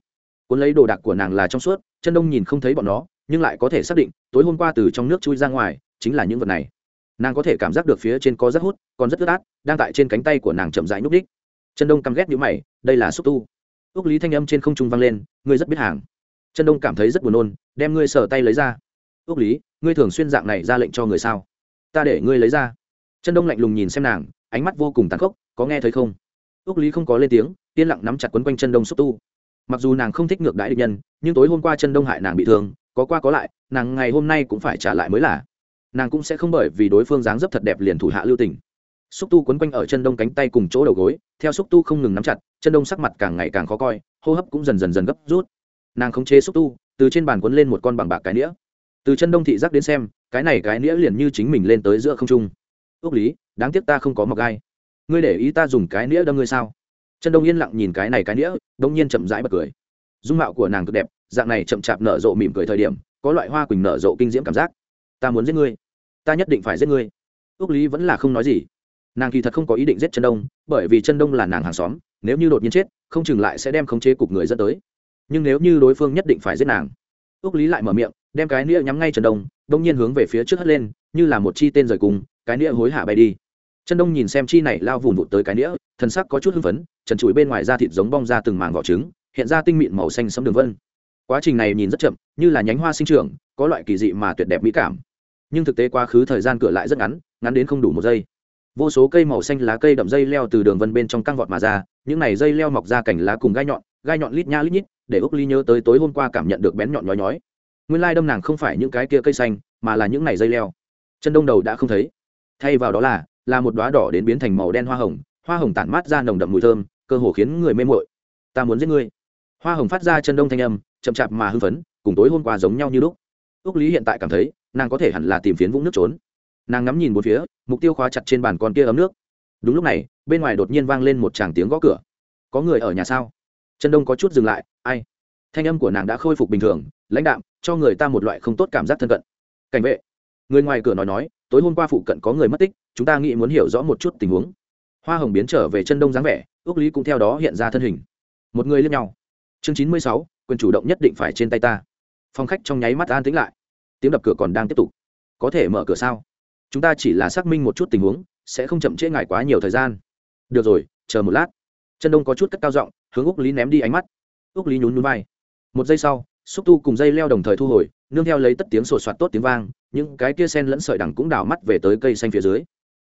Cuốn lấy đồ đạc của nàng là trong suốt, chân đông nhìn không thấy bọn nó nhưng lại có thể xác định tối hôm qua từ trong nước chui ra ngoài chính là những vật này. Nàng có thể cảm giác được phía trên có rất hút, còn rất ướt át, đang tại trên cánh tay của nàng chậm rãi nhúc đích. Chân đông căm ghét nhữ mày, đây là xúc tu. Ước lý thanh âm trên không trung vang lên, ngươi rất biết hàng. Chân đông cảm thấy rất buồn nôn, đem ngươi sờ tay lấy ra. Ước lý, ngươi thường xuyên dạng này ra lệnh cho người sao? Ta để ngươi lấy ra. Chân đông lạnh lùng nhìn xem nàng, ánh mắt vô cùng tàn khốc, có nghe thấy không? Ước lý không có lên tiếng, yên lặng nắm chặt quấn quanh chân đông xúc tu. Mặc dù nàng không thích ngược đãi địch nhân, nhưng tối hôm qua chân đông hại nàng bị thương có qua có lại, nàng ngày hôm nay cũng phải trả lại mới là. Nàng cũng sẽ không bởi vì đối phương dáng dấp thật đẹp liền thủ hạ lưu tình. Xúc tu quấn quanh ở chân đông cánh tay cùng chỗ đầu gối, theo xúc tu không ngừng nắm chặt, chân đông sắc mặt càng ngày càng khó coi, hô hấp cũng dần dần dần gấp rút. Nàng khống chế xúc tu, từ trên bàn quấn lên một con bằng bạc cái nĩa. Từ chân đông thị giác đến xem, cái này cái nĩa liền như chính mình lên tới giữa không trung. Ước lý, đáng tiếc ta không có mọc gai. Ngươi để ý ta dùng cái nĩa đâm ngươi sao? Chân đông yên lặng nhìn cái này cái nĩa đông nhiên chậm rãi bật cười. Dung mạo của nàng cực đẹp dạng này chậm chạp nở rộ mỉm cười thời điểm, có loại hoa quỳnh nở rộ kinh diễm cảm giác. Ta muốn giết ngươi. Ta nhất định phải giết ngươi. Ước lý vẫn là không nói gì. Nàng kỳ thật không có ý định giết chân đông, bởi vì chân đông là nàng hàng xóm, nếu như đột nhiên chết, không chừng lại sẽ đem khống chế cục người dẫn tới. Nhưng nếu như đối phương nhất định phải giết nàng. Ước lý lại mở miệng, đem cái nĩa nhắm ngay chân đông đông nhiên hướng về phía trước hất lên, như là một chi tên rời cùng, cái nĩa hối hả bay đi. Chân đông nhìn xem chi này lao vùn vụt tới cái nĩa thân sắc có chút hưng phấn, trần trụi bên ngoài da thịt giống bong ra từng màng vỏ trứng, hiện ra tinh mịn màu xanh sấm đường vân quá trình này nhìn rất chậm, như là nhánh hoa sinh trưởng, có loại kỳ dị mà tuyệt đẹp mỹ cảm. Nhưng thực tế quá khứ thời gian cửa lại rất ngắn ngắn đến không đủ một giây. Vô số cây màu xanh lá cây đậm dây leo từ đường vân bên trong căng vọt mà ra, những này dây leo mọc ra cành lá cùng gai nhọn gai nhọn lít nha lít nhít, để úc ly nhớ tới tối hôm qua cảm nhận được bén nhọn nhói nhói. Nguyên lai đâm nàng không phải những cái kia cây xanh, mà là những này dây leo. Chân đông đầu đã không thấy. Thay vào đó là là một đoá đỏ đến biến thành màu đen hoa hồng hoa hồng tản mát ra nồng đậm mùi thơm, cơ hồ khiến người mê mội ta muốn giết ngươi hoa hồng phát ra chân đông thanh âm, chậm chạp mà hưng phấn, cùng tối hôm qua giống nhau như lúc. Ước lý hiện tại cảm thấy, nàng có thể hẳn là tìm phiến vũng nước trốn. Nàng ngắm nhìn một phía, mục tiêu khóa chặt trên bàn con kia ấm nước. Đúng lúc này, bên ngoài đột nhiên vang lên một tràng tiếng gõ cửa. Có người ở nhà sao? Chân đông có chút dừng lại, ai? Thanh âm của nàng đã khôi phục bình thường, lãnh đạm, cho người ta một loại không tốt cảm giác thân cận. Cảnh vệ. Người ngoài cửa nói nói, tối hôm qua phụ cận có người mất tích, chúng ta nghĩ muốn hiểu rõ một chút tình huống. Hoa hồng biến trở về chân đông dáng vẻ ước lý cũng theo đó hiện ra thân hình. Một người lên nhau chương chín mươi sáu, quyền chủ động nhất định phải trên tay ta. Phòng khách trong nháy mắt an tĩnh lại. Tiếng đập cửa còn đang tiếp tục. Có thể mở cửa sao? Chúng ta chỉ là xác minh một chút tình huống, sẽ không chậm trễ ngại quá nhiều thời gian. Được rồi, chờ một lát. Chân đông có chút cất cao giọng, hướng úc lý ném đi ánh mắt. Úc lý nhún nhún vai. Một giây sau, xúc tu cùng dây leo đồng thời thu hồi, nương theo lấy tất tiếng sột soạt tốt tiếng vang, những cái kia sen lẫn sợi đằng cũng đào mắt về tới cây xanh phía dưới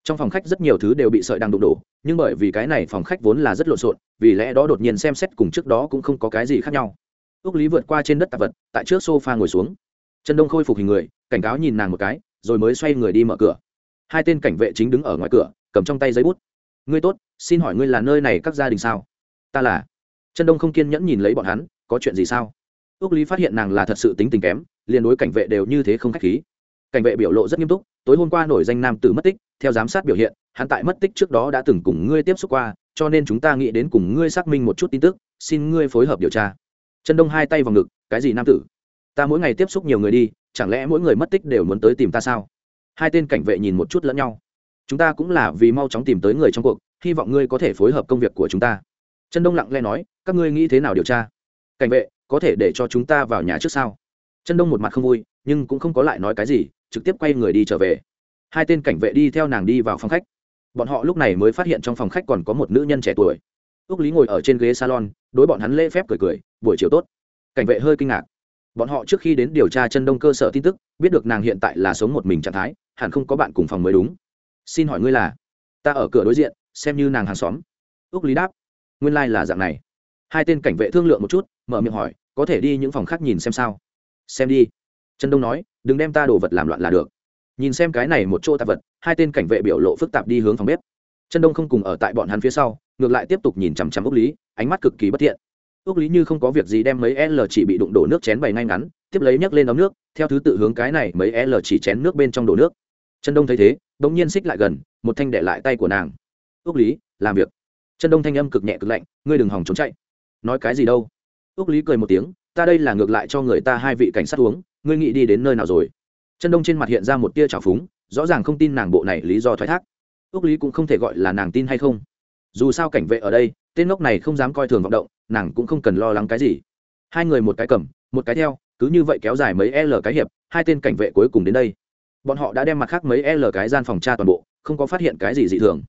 trong phòng khách rất nhiều thứ đều bị sợi đang đụng đổ, nhưng bởi vì cái này phòng khách vốn là rất lộn xộn, vì lẽ đó đột nhiên xem xét cùng trước đó cũng không có cái gì khác nhau. Ước lý vượt qua trên đất tạp vật, tại trước sofa ngồi xuống. Chân đông khôi phục hình người, cảnh cáo nhìn nàng một cái, rồi mới xoay người đi mở cửa. Hai tên cảnh vệ chính đứng ở ngoài cửa, cầm trong tay giấy bút. Ngươi tốt, xin hỏi ngươi là nơi này các gia đình sao? Ta là. Chân đông không kiên nhẫn nhìn lấy bọn hắn, có chuyện gì sao? Ước lý phát hiện nàng là thật sự tính tình kém, liền đối cảnh vệ đều như thế không k h á c h khí cảnh vệ biểu lộ rất nghiêm túc, tối hôm qua nổi danh nam tử mất tích, theo giám sát biểu hiện, hắn tại mất tích trước đó đã từng cùng ngươi tiếp xúc qua, cho nên chúng ta nghĩ đến cùng ngươi xác minh một chút tin tức, xin ngươi phối hợp điều tra. Chân đông hai tay vào ngực, cái gì nam tử? Ta mỗi ngày tiếp xúc nhiều người đi, chẳng lẽ mỗi người mất tích đều muốn tới tìm ta sao? Hai tên cảnh vệ nhìn một chút lẫn nhau. Chúng ta cũng là vì mau chóng tìm tới người trong cuộc, hy vọng ngươi có thể phối hợp công việc của chúng ta. Chân đông lặng lẽ nói, các ngươi nghĩ thế nào điều tra? Cảnh vệ, có thể để cho chúng ta vào nhà trước sao? Chân đông một mặt không vui, nhưng cũng không có lại nói cái gì trực tiếp quay người đi trở về. Hai tên cảnh vệ đi theo nàng đi vào phòng khách. Bọn họ lúc này mới phát hiện trong phòng khách còn có một nữ nhân trẻ tuổi. Ước lý ngồi ở trên ghế salon, đối bọn hắn lễ phép cười cười, buổi chiều tốt. Cảnh vệ hơi kinh ngạc. Bọn họ trước khi đến điều tra chân đông cơ sở tin tức, biết được nàng hiện tại là sống một mình trạng thái, hẳn không có bạn cùng phòng mới đúng. Xin hỏi ngươi là? Ta ở cửa đối diện, xem như nàng hàng xóm. Ước lý đáp. Nguyên lai、like、là dạng này. Hai tên cảnh vệ thương lượng một chút, mở miệng hỏi, có thể đi những phòng khác nhìn xem sao? Xem đi trần đông nói, đừng đem ta đồ vật làm loạn là được. Nhìn xem cái này một chỗ tạp vật, hai tên cảnh vệ biểu lộ phức tạp đi hướng phòng bếp. Trần đông không cùng ở tại bọn hắn phía sau, ngược lại tiếp tục nhìn chằm chằm úc lý, ánh mắt cực kỳ bất thiện. Úc lý như không có việc gì đem mấy l chỉ bị đụng đổ nước chén bày ngay ngắn, tiếp lấy nhấc lên ấm nước, theo thứ tự hướng cái này mấy l chỉ chén nước bên trong đổ nước. Trần đông thấy thế đ ỗ n g nhiên xích lại gần, một thanh đệ lại tay của nàng. Úc lý, làm việc. Trần đông thanh âm cực nhẹ cực lạnh, ngươi đừng hòng trốn chạy. Nói cái gì đâu? Úc lý cười một tiếng, ta đây là ngược lại cho người ta hai vị cảnh sát uống ngươi nghĩ đi đến nơi nào rồi? Chân đông trên mặt hiện ra một tia trào phúng, rõ ràng không tin nàng bộ này lý do thoái thác. Ước lý cũng không thể gọi là nàng tin hay không. Dù sao cảnh vệ ở đây, tên ngốc này không dám coi thường vọng động, nàng cũng không cần lo lắng cái gì. Hai người một cái cầm, một cái theo, cứ như vậy kéo dài mấy l cái hiệp, hai tên cảnh vệ cuối cùng đến đây. Bọn họ đã đem mặt khác mấy l cái gian phòng tra toàn bộ, không có phát hiện cái gì dị thường.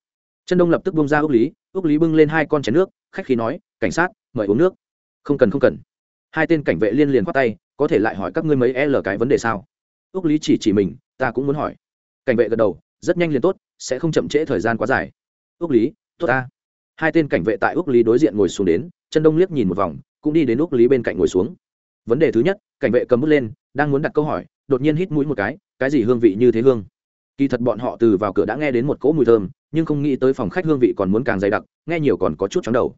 Chân đông lập tức bông ra ước lý ước lý bưng lên hai con chén nước, khách khí nói, cảnh sát, mời uống nước. Không cần không cần hai tên cảnh vệ liên liền khoát tay, có thể lại hỏi các ngươi mấy l cái vấn đề sao? Ước lý chỉ chỉ mình, ta cũng muốn hỏi. Cảnh vệ gật đầu, rất nhanh liền tốt, sẽ không chậm trễ thời gian quá dài. Ước lý, tốt ta. Hai tên cảnh vệ tại ước lý đối diện ngồi xuống đến, chân đông liếc nhìn một vòng, cũng đi đến ước lý bên cạnh ngồi xuống. Vấn đề thứ nhất, cảnh vệ cầm bút lên, đang muốn đặt câu hỏi, đột nhiên hít mũi một cái cái gì hương vị như thế hương? Kỳ thật bọn họ từ vào cửa đã nghe đến một cỗ mùi thơm, nhưng không nghĩ tới phòng khách hương vị còn muốn càng dày đặc, nghe nhiều còn có chút chóng đầu.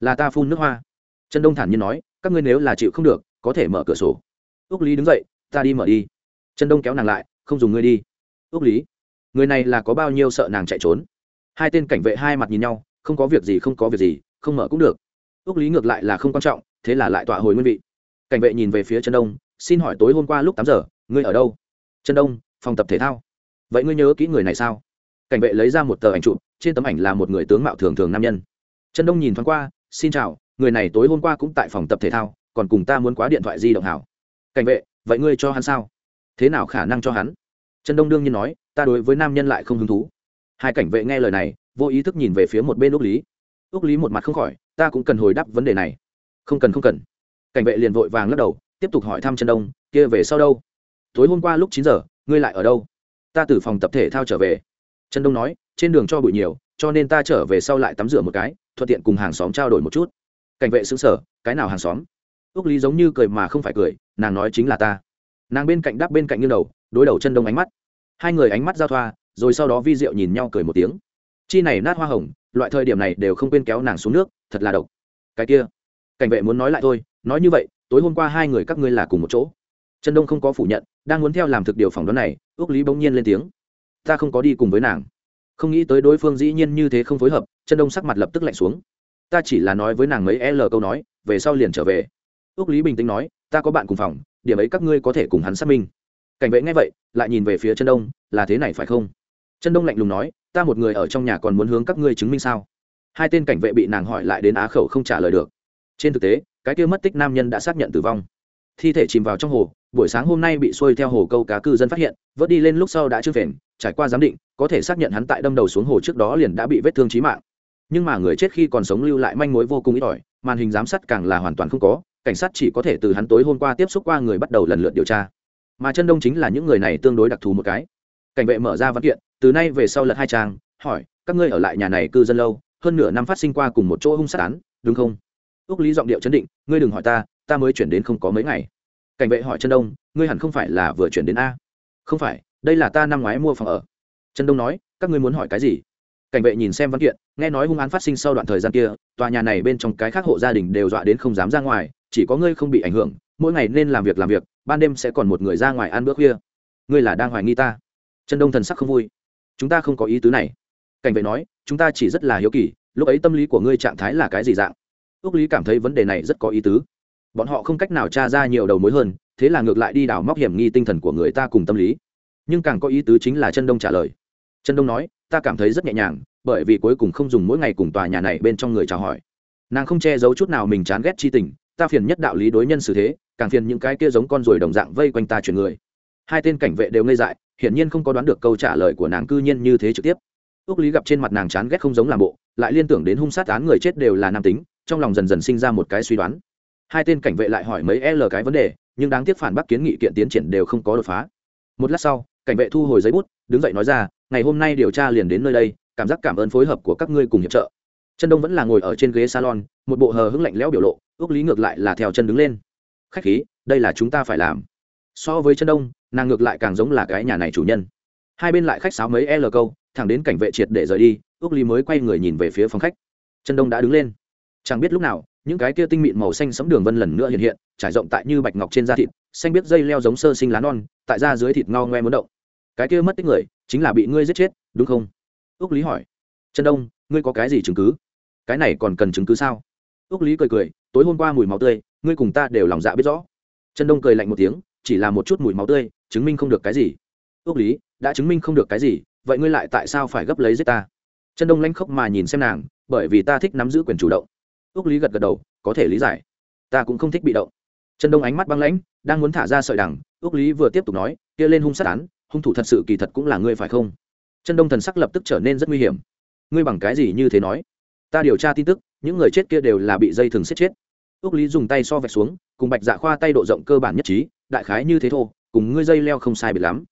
Là ta phun nước hoa. Trần đông thản nhiên nói các ngươi nếu là chịu không được, có thể mở cửa sổ. Ước lý đứng dậy, ta đi mở đi. Trần đông kéo nàng lại, không dùng ngươi đi. Ước lý, người này là có bao nhiêu sợ nàng chạy trốn? Hai tên cảnh vệ hai mặt nhìn nhau, không có việc gì, không có việc gì, không mở cũng được. Ước lý ngược lại là không quan trọng, thế là lại tọa hồi nguyên vị. Cảnh vệ nhìn về phía trần đông, xin hỏi tối hôm qua lúc tám giờ, ngươi ở đâu? Trần đông, phòng tập thể thao. Vậy ngươi nhớ kỹ người này sao? Cảnh vệ lấy ra một tờ ảnh chụp, trên tấm ảnh là một người tướng mạo thường thường nam nhân. Trần đông nhìn thoáng qua, xin chào người này tối hôm qua cũng tại phòng tập thể thao, còn cùng ta muốn quá điện thoại di động hảo. Cảnh vệ, vậy ngươi cho hắn sao? Thế nào khả năng cho hắn? Trần đông đương nhiên nói, ta đối với nam nhân lại không hứng thú. Hai cảnh vệ nghe lời này, vô ý thức nhìn về phía một bên úc lý. Úc lý một mặt không khỏi, ta cũng cần hồi đáp vấn đề này. Không cần không cần. Cảnh vệ liền vội vàng lắc đầu, tiếp tục hỏi thăm trần đông, kia về sau đâu? Tối hôm qua lúc chín giờ, ngươi lại ở đâu? Ta từ phòng tập thể thao trở về. Trần đông nói, trên đường cho bụi nhiều, cho nên ta trở về sau lại tắm rửa một cái, thuận tiện cùng hàng xóm trao đổi một chút cảnh vệ xứng sở, cái nào hàng xóm? Ước lý giống như cười mà không phải cười, nàng nói chính là ta. Nàng bên cạnh đắp bên cạnh như đầu, đối đầu chân đông ánh mắt. Hai người ánh mắt giao thoa, rồi sau đó vi diệu nhìn nhau cười một tiếng. Chi này nát hoa hồng, loại thời điểm này đều không quên kéo nàng xuống nước, thật là độc. Cái kia, cảnh vệ muốn nói lại thôi, nói như vậy, tối hôm qua hai người các ngươi là cùng một chỗ. Chân đông không có phủ nhận, đang muốn theo làm thực điều phỏng đoán này ước lý bỗng nhiên lên tiếng. Ta không có đi cùng với nàng. Không nghĩ tới đối phương dĩ nhiên như thế không phối hợp, chân đông sắc mặt lập tức lạnh xuống ta chỉ là nói với nàng mấy l câu nói, về sau liền trở về. Ước lý bình tĩnh nói, ta có bạn cùng phòng, điểm ấy các ngươi có thể cùng hắn xác minh. Cảnh vệ nghe vậy, lại nhìn về phía chân đông, là thế này phải không? Chân đông lạnh lùng nói, ta một người ở trong nhà còn muốn hướng các ngươi chứng minh sao? Hai tên cảnh vệ bị nàng hỏi lại đến á khẩu không trả lời được. Trên thực tế, cái kia mất tích nam nhân đã xác nhận tử vong. Thi thể chìm vào trong hồ, buổi sáng hôm nay bị xuôi theo hồ câu cá cư dân phát hiện, vớt đi lên lúc sau đã chưa phền trải qua giám định, có thể xác nhận hắn tại đâm đầu xuống hồ trước đó liền đã bị vết thương trí mạng nhưng mà người chết khi còn sống lưu lại manh mối vô cùng ít ỏi, màn hình giám sát càng là hoàn toàn không có, cảnh sát chỉ có thể từ hắn tối hôm qua tiếp xúc qua người bắt đầu lần lượt điều tra. Mà chân đông chính là những người này tương đối đặc thù một cái. Cảnh vệ mở ra văn kiện, từ nay về sau lật hai trang, hỏi, các ngươi ở lại nhà này cư dân lâu, hơn nửa năm phát sinh qua cùng một chỗ hung sát án, đúng không? Ước lý giọng điệu chấn định, ngươi đừng hỏi ta ta mới chuyển đến không có mấy ngày. Cảnh vệ hỏi chân đông, ngươi hẳn không phải là vừa chuyển đến a? Không phải, đây là ta năm ngoái mua phòng ở. Chân đông nói, các ngươi muốn hỏi cái gì? Cảnh vệ nhìn xem văn kiện, nghe nói hung án phát sinh sau đoạn thời gian kia, tòa nhà này bên trong cái khác hộ gia đình đều dọa đến không dám ra ngoài, chỉ có ngươi không bị ảnh hưởng, mỗi ngày nên làm việc làm việc, ban đêm sẽ còn một người ra ngoài ăn bữa khuya. Ngươi là đang hoài nghi ta. Trần đông thần sắc không vui. Chúng ta không có ý tứ này. Cảnh vệ nói, chúng ta chỉ rất là hiếu kỳ, lúc ấy tâm lý của ngươi trạng thái là cái gì dạng? Ước lý cảm thấy vấn đề này rất có ý tứ. Bọn họ không cách nào tra ra nhiều đầu mối hơn, thế là ngược lại đi đào móc hiểm nghi tinh thần của người ta cùng tâm lý. Nhưng càng có ý tứ chính là chân đông trả lời. Chân đông nói ta cảm thấy rất nhẹ nhàng, bởi vì cuối cùng không dùng mỗi ngày cùng tòa nhà này bên trong người chào hỏi. Nàng không che giấu chút nào mình chán ghét chi tình, ta phiền nhất đạo lý đối nhân xử thế, càng phiền những cái kia giống con ruồi đồng dạng vây quanh ta chuyển người. Hai tên cảnh vệ đều ngây dại, hiển nhiên không có đoán được câu trả lời của nàng cư nhiên như thế trực tiếp. Ước lý gặp trên mặt nàng chán ghét không giống làm bộ, lại liên tưởng đến hung sát án người chết đều là nam tính, trong lòng dần dần sinh ra một cái suy đoán. Hai tên cảnh vệ lại hỏi mấy l cái vấn đề, nhưng đáng tiếc phản bác kiến nghị kiện tiến triển đều không có đột phá. Một lát sau, cảnh vệ thu hồi giấy bút, đứng dậy nói ra ngày hôm nay điều tra liền đến nơi đây, cảm giác cảm ơn phối hợp của các ngươi cùng hiệp trợ. Chân đông vẫn là ngồi ở trên ghế salon, một bộ hờ hững lạnh lẽo biểu lộ, ước lý ngược lại là theo chân đứng lên. Khách khí, đây là chúng ta phải làm. So với chân đông, nàng ngược lại càng giống là cái nhà này chủ nhân. Hai bên lại khách sáo mấy l câu, thẳng đến cảnh vệ triệt để rời đi, ước lý mới quay người nhìn về phía phòng khách. Chân đông đã đứng lên. Chẳng biết lúc nào, những cái kia tinh mịn màu xanh sẫm đường vân lần nữa hiện hiện, trải rộng tại như bạch ngọc trên da thịt, xanh biết dây leo giống sơ sinh lá non, tại da dưới thịt ngao ngoe muốn động. Cái kia mất tích người chính là bị ngươi giết chết, đúng không? Ước lý hỏi. Trần đông, ngươi có cái gì chứng cứ? Cái này còn cần chứng cứ sao? Ước lý cười cười, tối hôm qua mùi máu tươi, ngươi cùng ta đều lòng dạ biết rõ. Trần đông cười lạnh một tiếng, chỉ là một chút mùi máu tươi, chứng minh không được cái gì. Ước lý, đã chứng minh không được cái gì, vậy ngươi lại tại sao phải gấp lấy giết ta? Trần đông lanh khóc mà nhìn xem nàng, bởi vì ta thích nắm giữ quyền chủ động. Ước lý gật gật đầu, có thể lý giải. Ta cũng không thích bị động. Trần đông ánh mắt băng lãnh, đang muốn thả ra sợi đằng ước lý vừa tiếp tục nói, kia lên hung sát án hung thủ thật sự kỳ thật cũng là ngươi phải không? Chân đông thần sắc lập tức trở nên rất nguy hiểm. Ngươi bằng cái gì như thế nói? Ta điều tra tin tức, những người chết kia đều là bị dây thừng xếp chết. Ước lý dùng tay so vẹt xuống, cùng bạch dạ khoa tay độ rộng cơ bản nhất trí, đại khái như thế thô, cùng ngươi dây leo không sai biệt lắm.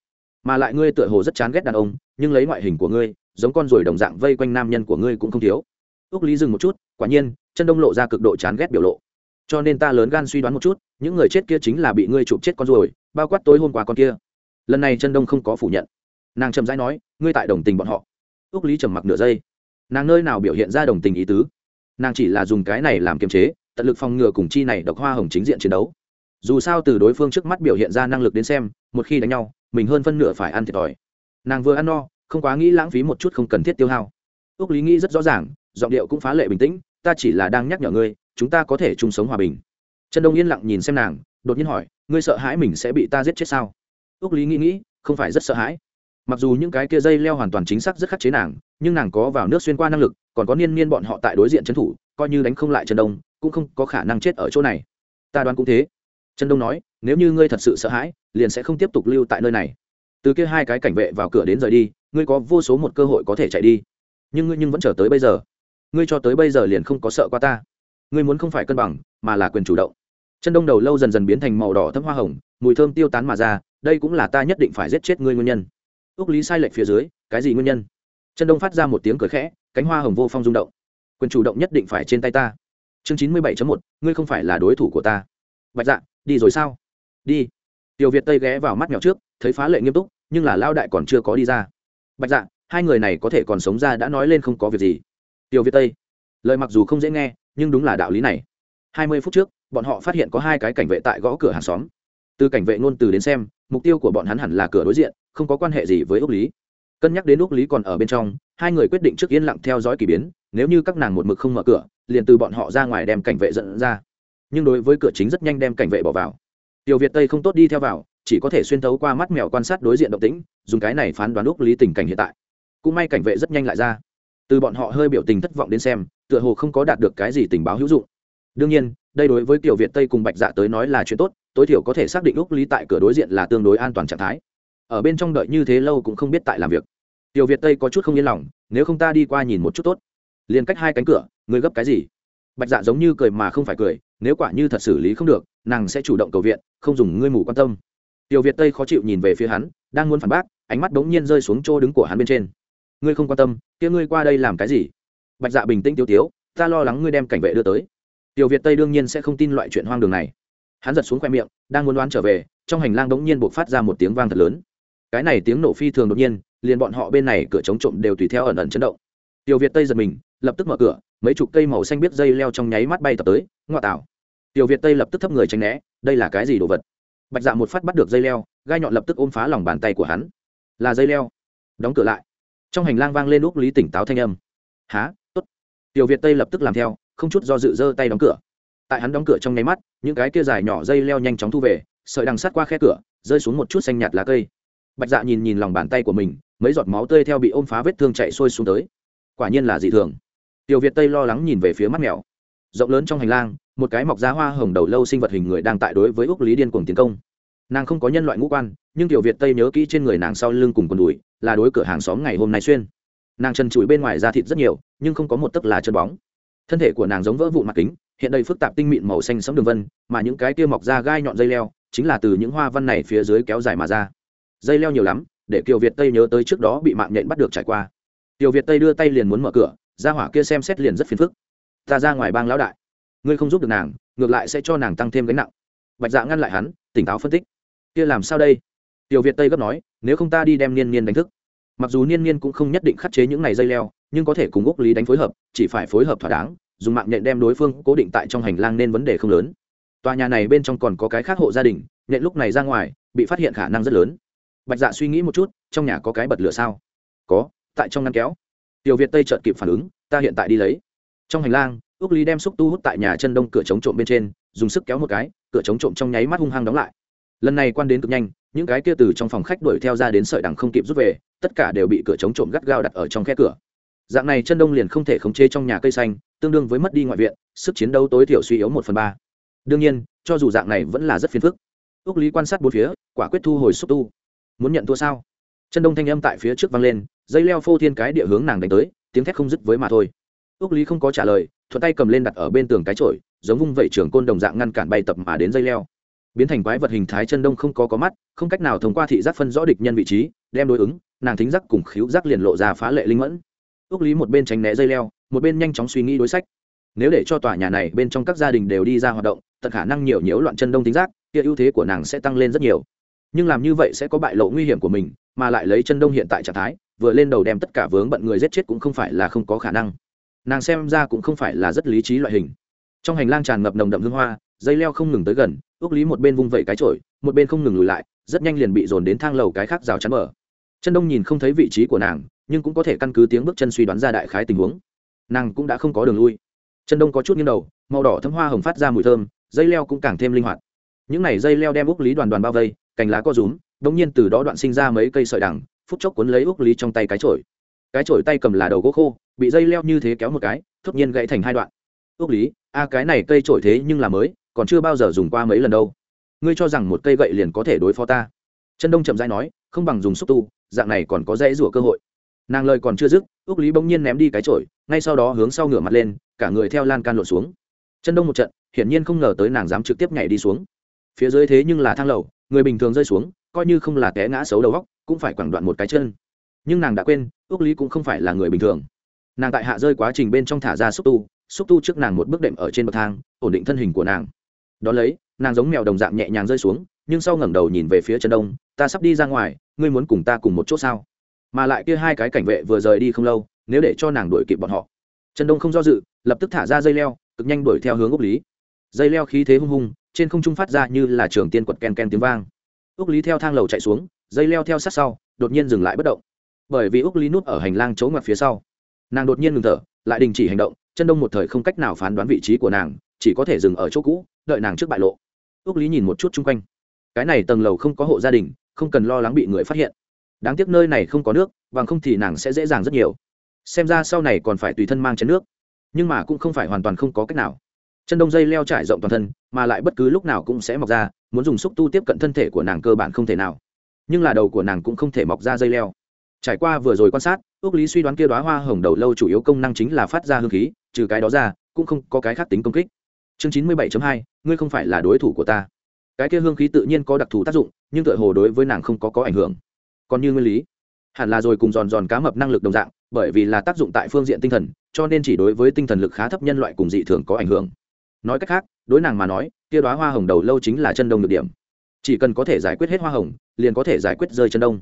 Mà lại ngươi tựa hồ rất chán ghét đàn ông, nhưng lấy ngoại hình của ngươi, giống con ruồi đồng dạng vây quanh nam nhân của ngươi cũng không thiếu. Ước lý dừng một chút, quả nhiên, chân đông lộ ra cực độ chán ghét biểu lộ. Cho nên ta lớn gan suy đoán một chút, những người chết kia chính là bị ngươi chụp chết con ruồi, bao quát tối hôm qua con kia lần này chân đông không có phủ nhận. Nàng trầm rãi nói, ngươi tại đồng tình bọn họ. Ước lý trầm mặc nửa giây. Nàng nơi nào biểu hiện ra đồng tình ý tứ? Nàng chỉ là dùng cái này làm kiềm chế, tận lực phòng ngừa cùng chi này độc hoa hồng chính diện chiến đấu. Dù sao từ đối phương trước mắt biểu hiện ra năng lực đến xem, một khi đánh nhau, mình hơn phân nửa phải ăn thiệt thòi. Nàng vừa ăn no, không quá nghĩ lãng phí một chút không cần thiết tiêu hao. Ước lý nghĩ rất rõ ràng, giọng điệu cũng phá lệ bình tĩnh, ta chỉ là đang nhắc nhở ngươi, chúng ta có thể chung sống hòa bình. Trần đông yên lặng nhìn xem nàng, đột nhiên hỏi, ngươi sợ hãi mình sẽ bị ta giết chết sao? Ước lý nghĩ nghĩ, không phải rất sợ hãi. Mặc dù những cái kia dây leo hoàn toàn chính xác rất khắc chế nàng, nhưng nàng có vào nước xuyên qua năng lực, còn có niên niên bọn họ tại đối diện trấn thủ, coi như đánh không lại trần đông, cũng không có khả năng chết ở chỗ này. Ta đoán cũng thế. Trần đông nói, nếu như ngươi thật sự sợ hãi, liền sẽ không tiếp tục lưu tại nơi này. Từ kia hai cái cảnh vệ vào cửa đến rời đi, ngươi có vô số một cơ hội có thể chạy đi. Nhưng ngươi nhưng vẫn chờ tới bây giờ. Ngươi cho tới bây giờ liền không có sợ qua ta. Ngươi muốn không phải cân bằng, mà là quyền chủ động. Chân đông đầu lâu dần dần biến thành màu đỏ thấm hoa hồng, mùi thơm tiêu tán mà ra đây cũng là ta nhất định phải giết chết ngươi nguyên nhân. Ước lý sai lệch phía dưới, cái gì nguyên nhân? Chân đông phát ra một tiếng cười khẽ, cánh hoa hồng vô phong rung động. Quyền chủ động nhất định phải trên tay ta. Chương chín mươi bảy một, ngươi không phải là đối thủ của ta. Bạch dạ đi rồi sao? Đi. Tiểu việt tây ghé vào mắt mèo trước, thấy phá lệ nghiêm túc, nhưng là lao đại còn chưa có đi ra. Bạch dạ hai người này có thể còn sống ra đã nói lên không có việc gì. Tiểu việt tây, lời mặc dù không dễ nghe, nhưng đúng là đạo lý này. Hai mươi phút trước, bọn họ phát hiện có hai cái cảnh vệ tại gõ cửa hàng xóm từ cảnh vệ ngôn từ đến xem, mục tiêu của bọn hắn hẳn là cửa đối diện, không có quan hệ gì với úc lý. Cân nhắc đến úc lý còn ở bên trong, hai người quyết định trước yên lặng theo dõi k ỳ biến, nếu như các nàng một mực không mở cửa, liền từ bọn họ ra ngoài đem cảnh vệ dẫn ra. Nhưng đối với cửa chính rất nhanh đem cảnh vệ bỏ vào. Tiểu việt tây không tốt đi theo vào, chỉ có thể xuyên thấu qua mắt mèo quan sát đối diện động tĩnh, dùng cái này phán đoán úc lý tình cảnh hiện tại. Cũng may cảnh vệ rất nhanh lại ra. Từ bọn họ hơi biểu tình thất vọng đến xem, tựa hồ không có đạt được cái gì tình báo hữu dụng đương nhiên, đây đối với tiểu việt tây cùng bạch dạ tới nói là chuyện tốt, tối thiểu có thể xác định úc lý tại cửa đối diện là tương đối an toàn trạng thái. Ở bên trong đợi như thế lâu cũng không biết tại làm việc. Tiểu việt tây có chút không yên lòng, nếu không ta đi qua nhìn một chút tốt. Liền cách hai cánh cửa, người gấp cái gì? Bạch dạ giống như cười mà không phải cười, nếu quả như thật xử lý không được, nàng sẽ chủ động cầu viện, không dùng ngươi mù quan tâm. Tiểu việt tây khó chịu nhìn về phía hắn, đang muốn phản bác, ánh mắt đống nhiên rơi xuống chỗ đứng của hắn bên trên. Ngươi không quan tâm, kia ngươi qua đây làm cái gì? Bạch dạ bình tĩnh tiêu tiếu, ta lo lắng ngươi đem cảnh vệ đưa tới tiểu việt tây đương nhiên sẽ không tin loại chuyện hoang đường này. Hắn giật xuống khoe miệng, đang muốn đoán trở về, trong hành lang bỗng nhiên buộc phát ra một tiếng vang thật lớn. Cái này tiếng nổ phi thường đột nhiên, liền bọn họ bên này cửa chống trộm đều tùy theo ẩn ẩn chấn động. Tiểu việt tây giật mình, lập tức mở cửa, mấy chục cây màu xanh biết dây leo trong nháy mắt bay tập tới ngoại tảo. Tiểu việt tây lập tức thấp người tránh né, đây là cái gì đồ vật? Bạch dạ một phát bắt được dây leo, gai nhọn lập tức ôm phá lòng bàn tay của hắn. Là dây leo. Đóng cửa lại. Trong hành lang vang lên úp lý tỉnh táo thanh âm. Há tốt. Tiểu việt tây lập tức làm theo không chút do dự giơ tay đóng cửa. Tại hắn đóng cửa trong nháy mắt, những cái kia dài nhỏ dây leo nhanh chóng thu về, sợi đằng sát qua khe cửa, rơi xuống một chút xanh nhạt lá cây. Bạch dạ nhìn nhìn lòng bàn tay của mình, mấy giọt máu tươi theo bị ôm phá vết thương chạy sôi xuống tới. Quả nhiên là dị thường. Tiểu việt tây lo lắng nhìn về phía mắt mèo. Rộng lớn trong hành lang, một cái mọc ra hoa hồng đầu lâu sinh vật hình người đang tại đối với úc lý điên cuồng tiến công. Nàng không có nhân loại ngũ quan, nhưng tiểu việt tây nhớ kỹ trên người nàng sau lưng cùng quần đùi, là đối cửa hàng xóm ngày hôm nay xuyên. Nàng chân trụi bên ngoài da thịt rất nhiều, nhưng không có một tấc là chân bóng thân thể của nàng giống vỡ vụn mặt kính, hiện đây phức tạp tinh mịn màu xanh sẫm đường vân, mà những cái kia mọc ra gai nhọn dây leo, chính là từ những hoa văn này phía dưới kéo dài mà ra. Dây leo nhiều lắm, để kiều việt tây nhớ tới trước đó bị mạng nhện bắt được trải qua. Kiều việt tây đưa tay liền muốn mở cửa ra hỏa kia xem xét liền rất phiền phức. Ta ra ngoài bang lão đại. Ngươi không giúp được nàng, ngược lại sẽ cho nàng tăng thêm gánh nặng. Bạch dạ ngăn lại hắn, tỉnh táo phân tích. Kia làm sao đây? Tiểu việt tây gấp nói, nếu không ta đi đem niên niên đánh thức. Mặc dù niên niên cũng không nhất định khắc chế những này dây leo nhưng có thể cùng úc lý đánh phối hợp, chỉ phải phối hợp thỏa đáng, dùng mạng nhện đem đối phương cố định tại trong hành lang nên vấn đề không lớn. Tòa nhà này bên trong còn có cái khác hộ gia đình, nhện lúc này ra ngoài, bị phát hiện khả năng rất lớn. Bạch dạ suy nghĩ một chút, trong nhà có cái bật lửa sao? Có, tại trong ngăn kéo. Tiểu việt tây chợt kịp phản ứng, ta hiện tại đi lấy. Trong hành lang ước lý đem xúc tu hút tại nhà chân đông cửa chống trộm bên trên, dùng sức kéo một cái, cửa chống trộm trong nháy mắt hung hăng đóng lại. Lần này quan đến cực nhanh, những cái kia từ trong phòng khách đuổi theo ra đến sợi đằng không kịp rút về, tất cả đều bị cửa chống trộm gắt gao đặt ở trong khe cửa dạng này chân đông liền không thể khống chế trong nhà cây xanh, tương đương với mất đi ngoại viện, sức chiến đấu tối thiểu suy yếu một phần ba. Đương nhiên, cho dù dạng này vẫn là rất phiền phức. Ước lý quan sát bốn phía, quả quyết thu hồi xúc tu. Muốn nhận thua sao? Chân đông thanh âm tại phía trước vang lên, dây leo phô thiên cái địa hướng nàng đánh tới, tiếng thét không dứt với mà thôi. Ước lý không có trả lời, thuận tay cầm lên đặt ở bên tường cái trội giống vung vẩy trường côn đồng dạng ngăn cản bay tập mà đến dây leo. Biến thành quái vật hình thái chân đông không có có mắt, không cách nào thông qua thị giác phân rõ địch nhân vị trí, đem đối ứng, nàng thính giác cùng khíu giác liền lộ ra phá lệ linh mẫn ước lý một bên tránh né dây leo, một bên nhanh chóng suy nghĩ đối sách. Nếu để cho tòa nhà này bên trong các gia đình đều đi ra hoạt động, tận khả năng nhiều nhiễu loạn chân đông tính giác, kia ưu thế của nàng sẽ tăng lên rất nhiều. Nhưng làm như vậy sẽ có bại lộ nguy hiểm của mình, mà lại lấy chân đông hiện tại trạng thái, vừa lên đầu đem tất cả vướng bận người giết chết cũng không phải là không có khả năng. Nàng xem ra cũng không phải là rất lý trí loại hình. Trong hành lang tràn ngập nồng đậm hương hoa, dây leo không ngừng tới gần ước lý một bên vung vẩy cái trội một bên không ngừng lùi lại, rất nhanh liền bị dồn đến thang lầu cái khác rào chắn mở. Chân đông nhìn không thấy vị trí của nàng nhưng cũng có thể căn cứ tiếng bước chân suy đoán ra đại khái tình huống. Nàng cũng đã không có đường lui. Chân đông có chút nghiêng đầu, màu đỏ thấm hoa hồng phát ra mùi thơm, dây leo cũng càng thêm linh hoạt. Những này dây leo đem úc lý đoàn đoàn bao vây, cành lá co rúm đ ỗ n g nhiên từ đó đoạn sinh ra mấy cây sợi đằng, phút chốc cuốn lấy úc lý trong tay cái trổi cái trổi tay cầm là đầu gỗ khô, bị dây leo như thế kéo một cái, thốt nhiên gãy thành hai đoạn. Úc lý, a, cái này cây trổi thế nhưng là mới, còn chưa bao giờ dùng qua mấy lần đâu. Ngươi cho rằng một cây gậy liền có thể đối phó ta? Chân đông chậm dãi nói, không bằng dùng xúc tu, dạng này còn có dễ rủa cơ hội nàng lời còn chưa dứt ước lý bỗng nhiên ném đi cái trội ngay sau đó hướng sau ngửa mặt lên, cả người theo lan can lộn xuống. Chân đông một trận, hiển nhiên không ngờ tới nàng dám trực tiếp nhảy đi xuống. Phía dưới thế nhưng là thang lầu, người bình thường rơi xuống, coi như không là té ngã xấu đầu góc cũng phải quẳng đoạn một cái chân. Nhưng nàng đã quên ước lý cũng không phải là người bình thường. Nàng tại hạ rơi quá trình bên trong thả ra xúc tu xúc tu trước nàng một bước đệm ở trên bậc thang, ổn định thân hình của nàng. Đ ó lấy, nàng giống mèo đồng dạng nhẹ nhàng rơi xuống, nhưng sau ngẩng đầu nhìn về phía chân đông, ta sắp đi ra ngoài, ngươi muốn cùng ta cùng một chỗ sao? Mà lại kia hai cái cảnh vệ vừa rời đi không lâu, nếu để cho nàng đuổi kịp bọn họ. Trần đông không do dự, lập tức thả ra dây leo, cực nhanh đuổi theo hướng úc lý. Dây leo khí thế hung hung, trên không trung phát ra như là trường tiên quật ken ken tiếng vang. Úc lý theo thang lầu chạy xuống, dây leo theo sát sau, đột nhiên dừng lại bất động. Bởi vì úc lý núp ở hành lang chỗ ngoặt phía sau. Nàng đột nhiên ngừng thở, lại đình chỉ hành động chân đông một thời không cách nào phán đoán vị trí của nàng, chỉ có thể dừng ở chỗ cũ, đợi nàng trước bại lộ. Úc lý nhìn một chút chung quanh. Cái này tầng lầu không có hộ gia đình, không cần lo lắng bị người phát hiện đáng tiếc nơi này không có nước, bằng không thì nàng sẽ dễ dàng rất nhiều. Xem ra sau này còn phải tùy thân mang chén nước. Nhưng mà cũng không phải hoàn toàn không có cách nào. Chân đông dây leo trải rộng toàn thân, mà lại bất cứ lúc nào cũng sẽ mọc ra, muốn dùng xúc tu tiếp cận thân thể của nàng cơ bản không thể nào. Nhưng là đầu của nàng cũng không thể mọc ra dây leo. Trải qua vừa rồi quan sát ước lý suy đoán kia đoá hoa hồng đầu lâu chủ yếu công năng chính là phát ra hương khí, trừ cái đó ra, cũng không có cái khác tính công kích. Chương chín mươi bảy hai, ngươi không phải là đối thủ của ta. Cái kia hương khí tự nhiên có đặc thù tác dụng, nhưng tựa hồ đối với nàng không có có ảnh hưởng còn như nguyên lý. Hẳn là rồi cùng giòn giòn cá mập năng lực đồng dạng, bởi vì là tác dụng tại phương diện tinh thần, cho nên chỉ đối với tinh thần lực khá thấp nhân loại cùng dị thường có ảnh hưởng. Nói cách khác, đối nàng mà nói tia đoá hoa hồng đầu lâu chính là chân đông được điểm. Chỉ cần có thể giải quyết hết hoa hồng, liền có thể giải quyết rơi chân đông.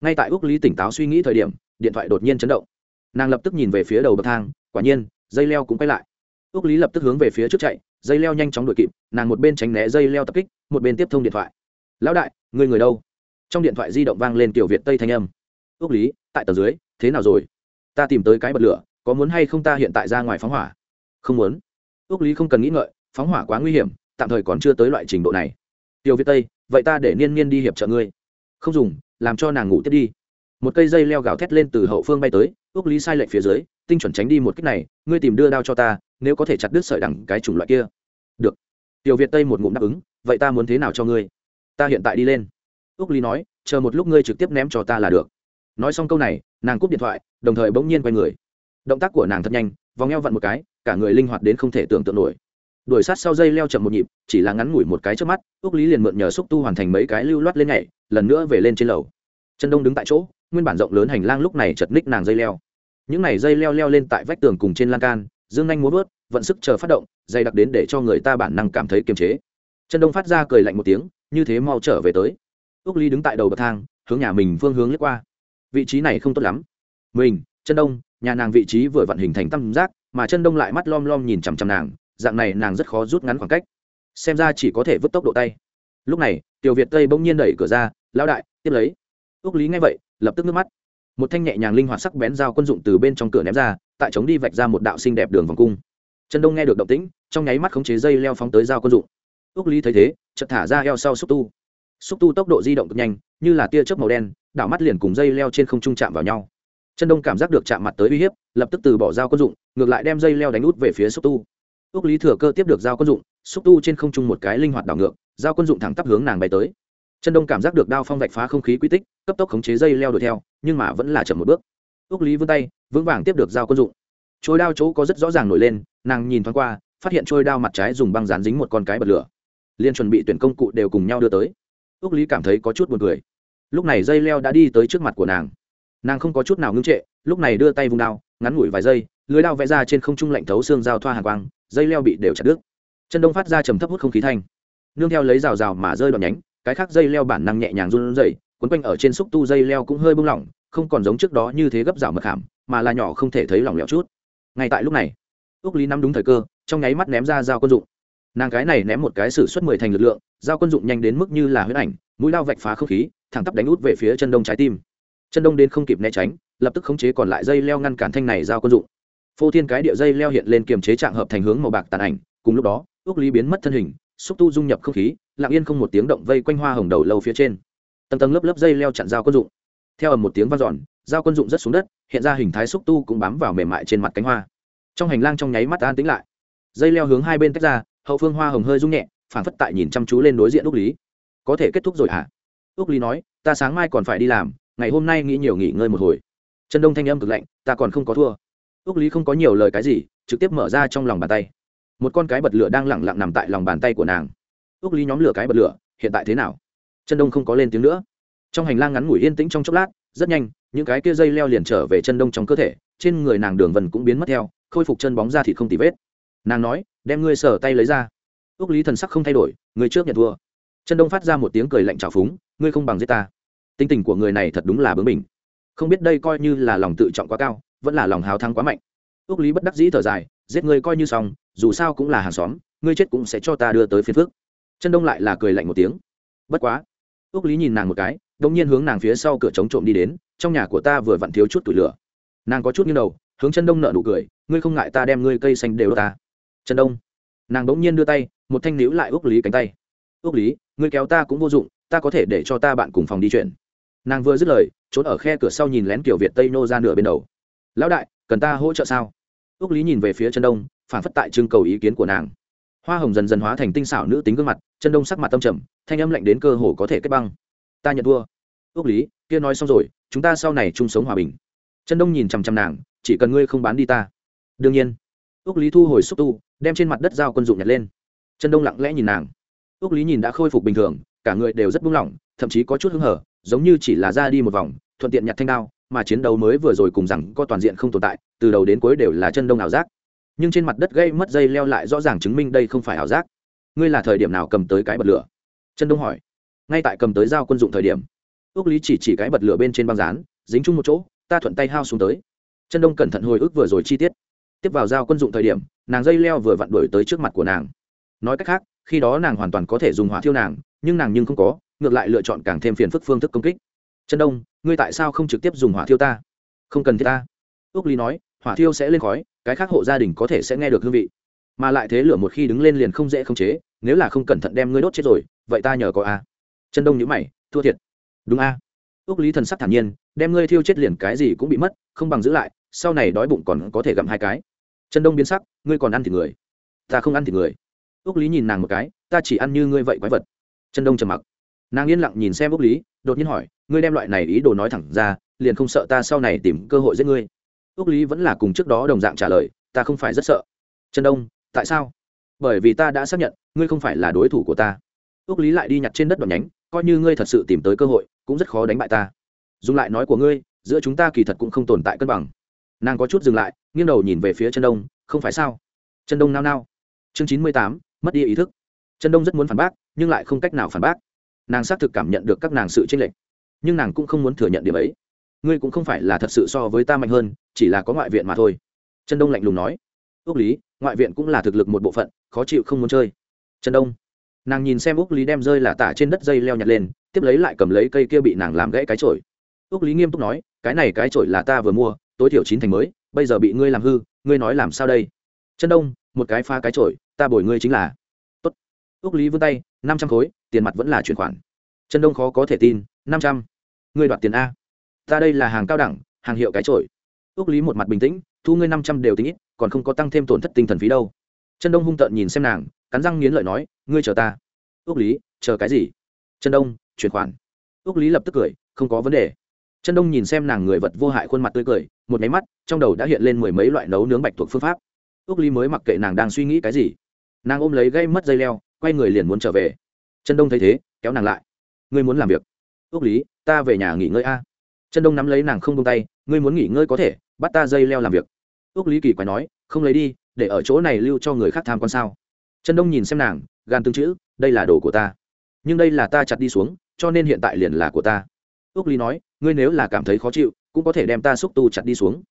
Ngay tại úc lý tỉnh táo suy nghĩ thời điểm, điện thoại đột nhiên chấn động. Nàng lập tức nhìn về phía đầu bậc thang, quả nhiên, dây leo cũng quay lại. Úc lý lập tức hướng về phía trước chạy, dây leo nhanh chóng đuổi kịp, nàng một bên tránh né dây leo tập kích, một bên tiếp thông điện thoại. Lão đại, người người đâu? Trong điện thoại di động vang lên tiểu việt tây thanh âm. Ước lý, tại tầng dưới, thế nào rồi? Ta tìm tới cái bật lửa, có muốn hay không ta hiện tại ra ngoài phóng hỏa? Không muốn. Ước lý không cần nghĩ ngợi, phóng hỏa quá nguy hiểm, tạm thời còn chưa tới loại trình độ này. Tiểu việt tây, vậy ta để niên niên đi hiệp trợ ngươi. Không dùng, làm cho nàng ngủ tiếp đi. Một cây dây leo gào thét lên từ hậu phương bay tới ước lý sai lệnh phía dưới, tinh chuẩn tránh đi một cách này, ngươi tìm đưa đao cho ta, nếu có thể chặt đứt sợi đẳng cái chủng loại kia. Được. Tiểu việt tây một ngụm đáp ứng, vậy ta muốn thế nào cho ngươi? Ta hiện tại đi lên ước lý nói, chờ một lúc ngươi trực tiếp ném cho ta là được. Nói xong câu này, nàng cúp điện thoại, đồng thời bỗng nhiên quay người. Động tác của nàng thật nhanh, vòng eo vặn một cái, cả người linh hoạt đến không thể tưởng tượng nổi. Đuổi sát sau dây leo chậm một nhịp, chỉ là ngắn ngủi một cái trước mắt ước lý liền mượn nhờ xúc tu hoàn thành mấy cái lưu loát lên nhảy, lần nữa về lên trên lầu. Chân đông đứng tại chỗ, nguyên bản rộng lớn hành lang lúc này chật ních nàng dây leo. Những này dây leo leo lên tại vách tường cùng trên lan can, dương nhanh muốn vớt, vận sức chờ phát động dây đặc đến để cho người ta bản năng cảm thấy kiềm chế. Chân đông phát ra cười lạnh một tiếng, như thế mau trở về tới ước ly đứng tại đầu bậc thang, hướng nhà mình phương hướng lướt qua. Vị trí này không tốt lắm. Mình, chân đông, nhà nàng vị trí vừa vận hình thành tam giác, mà chân đông lại mắt lom lom nhìn chằm chằm nàng, dạng này nàng rất khó rút ngắn khoảng cách. Xem ra chỉ có thể vứt tốc độ tay. Lúc này, tiểu việt tây bỗng nhiên đẩy cửa ra, lão đại, tiếp lấy. Ước lý nghe vậy, lập tức nước mắt. Một thanh nhẹ nhàng linh hoạt sắc bén dao quân dụng từ bên trong cửa ném ra, tại trống đi vạch ra một đạo xinh đẹp đường vòng cung. Chân đông nghe được động tĩnh, trong nháy mắt khống chế dây leo phóng tới dao quân dụng. Ước lý thấy thế, chợt thả ra eo sau xúc tu xúc tu tốc độ di động cực nhanh, như là tia chớp màu đen, đảo mắt liền cùng dây leo trên không trung chạm vào nhau. Chân đông cảm giác được chạm mặt tới uy hiếp, lập tức từ bỏ dao quân dụng, ngược lại đem dây leo đánh út về phía xúc tu. Ước lý thừa cơ tiếp được dao quân dụng, xúc tu trên không trung một cái linh hoạt đảo ngược, dao quân dụng thẳng tắp hướng nàng bay tới. Chân đông cảm giác được đao phong vạch phá không khí quy tích, cấp tốc khống chế dây leo đuổi theo, nhưng mà vẫn là chậm một bước. Ước lý vươn tay, vững vàng tiếp được dao quân dụng. Trôi đao chỗ có rất rõ ràng nổi lên, nàng nhìn thoáng qua, phát hiện trôi đao mặt trái dùng băng dán dính một con cái bật lửa. Liên chuẩn bị tuyển công cụ đều cùng nhau đưa tới ước lý cảm thấy có chút buồn cười. Lúc này dây leo đã đi tới trước mặt của nàng. Nàng không có chút nào ngưng trệ, lúc này đưa tay vùng đao, ngắn ngủi vài giây, lưới đao vẽ ra trên không trung lạnh thấu xương giao thoa hàng quang, dây leo bị đều chặt đứt. Chân đông phát ra trầm thấp hút không khí thanh. Nương theo lấy rào rào mà rơi đoạn nhánh, cái khác dây leo bản năng nhẹ nhàng run rẩy quấn quanh ở trên xúc tu dây leo cũng hơi bung lỏng, không còn giống trước đó như thế gấp rào mật khảm, mà là nhỏ không thể thấy lỏng lẻo chút. Ngay tại lúc này ước lý nắm đúng thời cơ, trong nháy mắt ném ra dao quân dụng nàng cái này ném một cái sử xuất mười thành lực lượng, giao quân dụng nhanh đến mức như là huyết ảnh, mũi lao vạch phá không khí, thẳng tắp đánh út về phía chân đông trái tim. Chân đông đến không kịp né tránh, lập tức khống chế còn lại dây leo ngăn cản thanh này giao quân dụng. Phô thiên cái địa dây leo hiện lên kiềm chế trạng hợp thành hướng màu bạc tàn ảnh, cùng lúc đó, ước lý biến mất thân hình, xúc tu dung nhập không khí, lặng yên không một tiếng động vây quanh hoa hồng đầu lâu phía trên. Tầng tầng lớp lớp dây leo chặn dao quân dụng. Theo ầm một tiếng vang dọn dao quân dụng rất xuống đất, hiện ra hình thái xúc tu cũng bám vào mềm mại trên mặt cánh hoa. Trong hành lang trong nháy mắt an tĩnh lại. Dây leo hướng hai bên tách ra hậu phương hoa hồng hơi rung nhẹ phản phất tại nhìn chăm chú lên đối diện úc lý. Có thể kết thúc rồi hả? À? úc lý nói, ta sáng mai còn phải đi làm, ngày hôm nay nghĩ nhiều nghỉ ngơi một hồi. Chân đông thanh âm cực lạnh, ta còn không có thua. Úc lý không có nhiều lời cái gì, trực tiếp mở ra trong lòng bàn tay. Một con cái bật lửa đang lẳng lặng nằm tại lòng bàn tay của nàng. Úc lý nhóm lửa cái bật lửa, hiện tại thế nào? Chân đông không có lên tiếng nữa. Trong hành lang ngắn ngủi yên tĩnh trong chốc lát, rất nhanh, những cái kia dây leo liền trở về chân đông trong cơ thể, trên người nàng đường vần cũng biến mất theo, khôi phục chân bóng ra thịt không tì vết nàng nói, đem ngươi sở tay lấy ra. Ước lý thần sắc không thay đổi người trước nhận thua. Chân đông phát ra một tiếng cười lạnh trào phúng, ngươi không bằng giết ta. Tinh tình của người này thật đúng là bướng bỉnh. Không biết đây coi như là lòng tự trọng quá cao, vẫn là lòng hào thắng quá mạnh. Ước lý bất đắc dĩ thở dài, giết ngươi coi như xong, dù sao cũng là hàng xóm, ngươi chết cũng sẽ cho ta đưa tới phiên phước chân đông lại là cười lạnh một tiếng. Bất quá ước lý nhìn nàng một cái đông nhiên hướng nàng phía sau cửa chống trộm đi đến, trong nhà của ta vừa vặn thiếu chút tủi lửa. Nàng có chút như đầu, hướng chân đông nợ nụ cười, ngươi không ngại ta đem ngươi cây xanh đều ta. Trần đông. Nàng bỗng nhiên đưa tay, một thanh níu lại ước lý cánh tay. Ước lý, ngươi kéo ta cũng vô dụng, ta có thể để cho ta bạn cùng phòng đi chuyển nàng vừa dứt lời, trốn ở khe cửa sau nhìn lén kiểu việt tây nô ra nửa bên đầu. Lão đại, cần ta hỗ trợ sao? Ước lý nhìn về phía Trần đông, phản phất tại trưng cầu ý kiến của nàng. Hoa hồng dần dần hóa thành tinh xảo nữ tính gương mặt chân đông sắc mặt tâm trầm, thanh âm lạnh đến cơ hồ có thể kết băng. Ta nhận thua. Ước lý, kia nói xong rồi, chúng ta sau này chung sống hòa bình. Chân đông nhìn chằm chằm nàng, chỉ cần ngươi không bán đi ta. Đương nhiên ước lý thu hồi xúc tu, đem trên mặt đất dao quân dụng nhặt lên. Trần đông lặng lẽ nhìn nàng. Ước lý nhìn đã khôi phục bình thường, cả người đều rất buông lỏng, thậm chí có chút hứng hở, giống như chỉ là ra đi một vòng, thuận tiện nhặt thanh đao, mà chiến đấu mới vừa rồi cùng rằng có toàn diện không tồn tại, từ đầu đến cuối đều là chân đông ảo giác. Nhưng trên mặt đất gây mất dây leo lại rõ ràng chứng minh đây không phải ảo giác. Ngươi là thời điểm nào cầm tới cái bật lửa? Chân đông hỏi. Ngay tại cầm tới dao quân dụng thời điểm ước lý chỉ chỉ cái bật lửa bên trên băng rán dính chung một chỗ, ta thuận tay hao xuống tới. Chân đông cẩn thận hồi ức vừa rồi chi tiết tiếp vào dao quân dụng thời điểm, nàng dây leo vừa vặn đuổi tới trước mặt của nàng. Nói cách khác, khi đó nàng hoàn toàn có thể dùng hỏa thiêu nàng, nhưng nàng nhưng không có, ngược lại lựa chọn càng thêm phiền phức phương thức công kích. Chân đông, ngươi tại sao không trực tiếp dùng hỏa thiêu ta? Không cần thiết ta. Ước lý nói, hỏa thiêu sẽ lên khói, cái khác hộ gia đình có thể sẽ nghe được hương vị. Mà lại thế lửa một khi đứng lên liền không dễ khống chế, nếu là không cẩn thận đem ngươi đốt chết rồi, vậy ta nhờ có a. Chân đông nhữ mày, thua thiệt. Đúng a. Ước lý thần sắc thản nhiên, đem ngươi thiêu chết liền cái gì cũng bị mất, không bằng giữ lại, sau này đói bụng còn có thể gặm hai cái trần đông biến sắc, ngươi còn ăn thịt người. Ta không ăn thịt người. Ước lý nhìn nàng một cái, ta chỉ ăn như ngươi vậy quái vật. Trần đông trầm mặc. Nàng yên lặng nhìn xem ước lý, đột nhiên hỏi, ngươi đem loại này ý đồ nói thẳng ra, liền không sợ ta sau này tìm cơ hội giết ngươi? Ước lý vẫn là cùng trước đó đồng dạng trả lời, ta không phải rất sợ. Trần đông, tại sao? Bởi vì ta đã xác nhận, ngươi không phải là đối thủ của ta. Ước lý lại đi nhặt trên đất đoạn nhánh, coi như ngươi thật sự tìm tới cơ hội, cũng rất khó đánh bại ta. Dùng lại nói của ngươi, giữa chúng ta kỳ thật cũng không tồn tại cân bằng nàng có chút dừng lại, nghiêng đầu nhìn về phía chân đông, không phải sao? Chân đông nao nao. Chương chín mươi tám, mất đi ý thức. Chân đông rất muốn phản bác, nhưng lại không cách nào phản bác. Nàng xác thực cảm nhận được các nàng sự tranh lệch, nhưng nàng cũng không muốn thừa nhận điểm ấy. Ngươi cũng không phải là thật sự so với ta mạnh hơn, chỉ là có ngoại viện mà thôi. Chân đông lạnh lùng nói. Ước lý, ngoại viện cũng là thực lực một bộ phận, khó chịu không muốn chơi. Chân đông. Nàng nhìn xem ước lý đem rơi là tả trên đất dây leo nhặt lên, tiếp lấy lại cầm lấy cây kia bị nàng làm gãy cái chổi. Ước lý nghiêm túc nói, cái này cái chổi là ta vừa mua tối thiểu chín thành mới bây giờ bị ngươi làm hư ngươi nói làm sao đây? Chân đông một cái pha cái trội, ta bồi ngươi chính là. Tốt. Ước lý vươn tay năm trăm khối tiền mặt vẫn là chuyển khoản. Chân đông khó có thể tin năm trăm. Ngươi đoạt tiền a. Ta đây là hàng cao đẳng hàng hiệu cái trội ước lý một mặt bình tĩnh thu ngươi năm trăm đều tính ít còn không có tăng thêm tổn thất tinh thần phí đâu. Chân đông hung tợn nhìn xem nàng cắn răng nghiến lợi nói ngươi chờ ta. Ước lý chờ cái gì? Chân đông chuyển khoản. Ước lý lập tức cười không có vấn đề chân đông nhìn xem nàng người vật vô hại khuôn mặt tươi cười, một máy mắt, trong đầu đã hiện lên mười mấy loại nấu nướng bạch thuộc phương pháp. Ước Ly mới mặc kệ nàng đang suy nghĩ cái gì. Nàng ôm lấy gây mất dây leo, quay người liền muốn trở về. Chân đông thấy thế, kéo nàng lại. Ngươi muốn làm việc? Ước lý, ta về nhà nghỉ ngơi a. Chân đông nắm lấy nàng không tung tay, ngươi muốn nghỉ ngơi có thể, bắt ta dây leo làm việc. Ước lý kỳ quái nói, không lấy đi, để ở chỗ này lưu cho người khác tham quan sao? Chân đông nhìn xem nàng, gan tương chữ, đây là đồ của ta. Nhưng đây là ta chặt đi xuống, cho nên hiện tại liền là của ta. Ước lý nói ngươi nếu là cảm thấy khó chịu, cũng có thể đem ta xúc tu chặt đi xuống.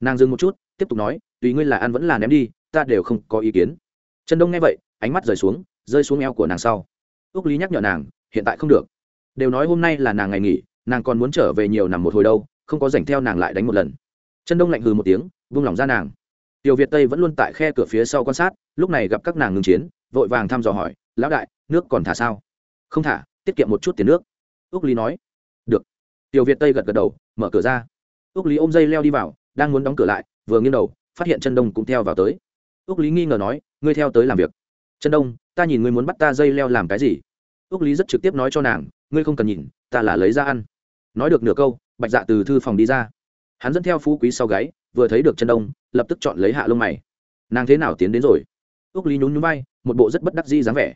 Nàng dừng một chút, tiếp tục nói, tùy ngươi là ăn vẫn là ném đi, ta đều không có ý kiến. Chân đông nghe vậy, ánh mắt rời xuống, rơi xuống eo của nàng sau. Ước lý nhắc nhở nàng, hiện tại không được. Đều nói hôm nay là nàng ngày nghỉ, nàng còn muốn trở về nhiều nằm một hồi đâu, không có dành theo nàng lại đánh một lần. Chân đông lạnh hừ một tiếng, vung lòng ra nàng. Tiểu việt tây vẫn luôn tại khe cửa phía sau quan sát, lúc này gặp các nàng ngừng chiến, vội vàng thăm dò hỏi, lão đại, nước còn thả sao? Không thả, tiết kiệm một chút tiền nước. Ước lý nói tiểu việt tây gật gật đầu, mở cửa ra. Ước lý ôm dây leo đi vào, đang muốn đóng cửa lại, vừa nghiêng đầu, phát hiện chân đông cũng theo vào tới. Ước lý nghi ngờ nói, ngươi theo tới làm việc? Chân đông, ta nhìn ngươi muốn bắt ta dây leo làm cái gì? Ước lý rất trực tiếp nói cho nàng, ngươi không cần nhìn, ta là lấy ra ăn. Nói được nửa câu, bạch dạ từ thư phòng đi ra. Hắn dẫn theo phú quý sau gáy, vừa thấy được chân đông, lập tức chọn lấy hạ lông mày. Nàng thế nào tiến đến rồi? Ước lý nhún nhún bay một bộ rất bất đắc di dáng vẻ.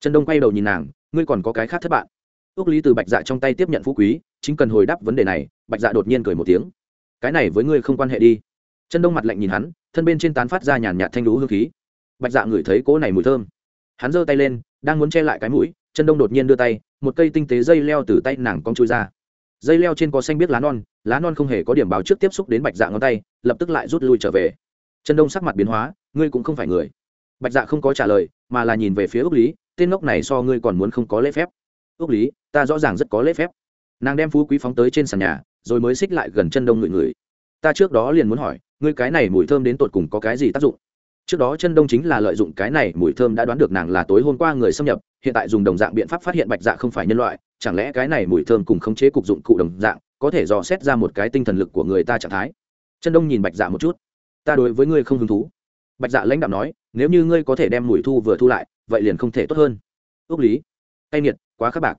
Chân đông quay đầu nhìn nàng, ngươi còn có cái khác thất bạn. Ước lý từ bạch dạ trong tay tiếp nhận phú quý chính cần hồi đáp vấn đề này, bạch dạ đột nhiên cười một tiếng. Cái này với ngươi không quan hệ đi. Chân đông mặt lạnh nhìn hắn, thân bên trên tán phát ra nhàn nhạt thanh lũ hương khí. Bạch dạ ngửi thấy cỗ này mùi thơm. Hắn giơ tay lên, đang muốn che lại cái mũi, chân đông đột nhiên đưa tay, một cây tinh tế dây leo từ tay nàng cong chui ra. Dây leo trên có xanh biết lá non lá non không hề có điểm báo trước tiếp xúc đến bạch dạ ngón tay, lập tức lại rút lui trở về. Chân đông sắc mặt biến hóa, ngươi cũng không phải người. Bạch dạ không có trả lời, mà là nhìn về phía ước lý, tên ngốc này so ngươi còn muốn không có lễ phép. Ước lý, ta rõ ràng rất có lễ phép nàng đem phú quý phóng tới trên sàn nhà, rồi mới xích lại gần chân đông ngửi ngửi ta trước đó liền muốn hỏi, ngươi cái này mùi thơm đến tột cùng có cái gì tác dụng? Trước đó chân đông chính là lợi dụng cái này mùi thơm đã đoán được nàng là tối hôm qua người xâm nhập, hiện tại dùng đồng dạng biện pháp phát hiện bạch dạ không phải nhân loại, chẳng lẽ cái này mùi thơm cùng khống chế cục dụng cụ đồng dạng, có thể dò xét ra một cái tinh thần lực của người ta trạng thái? Chân đông nhìn bạch dạ một chút. Ta đối với ngươi không hứng thú. Bạch dạ lãnh đạo nói, nếu như ngươi có thể đem mùi thu vừa thu lại, vậy liền không thể tốt hơn. Ước lý tay nghiệt, quá khắc bạc.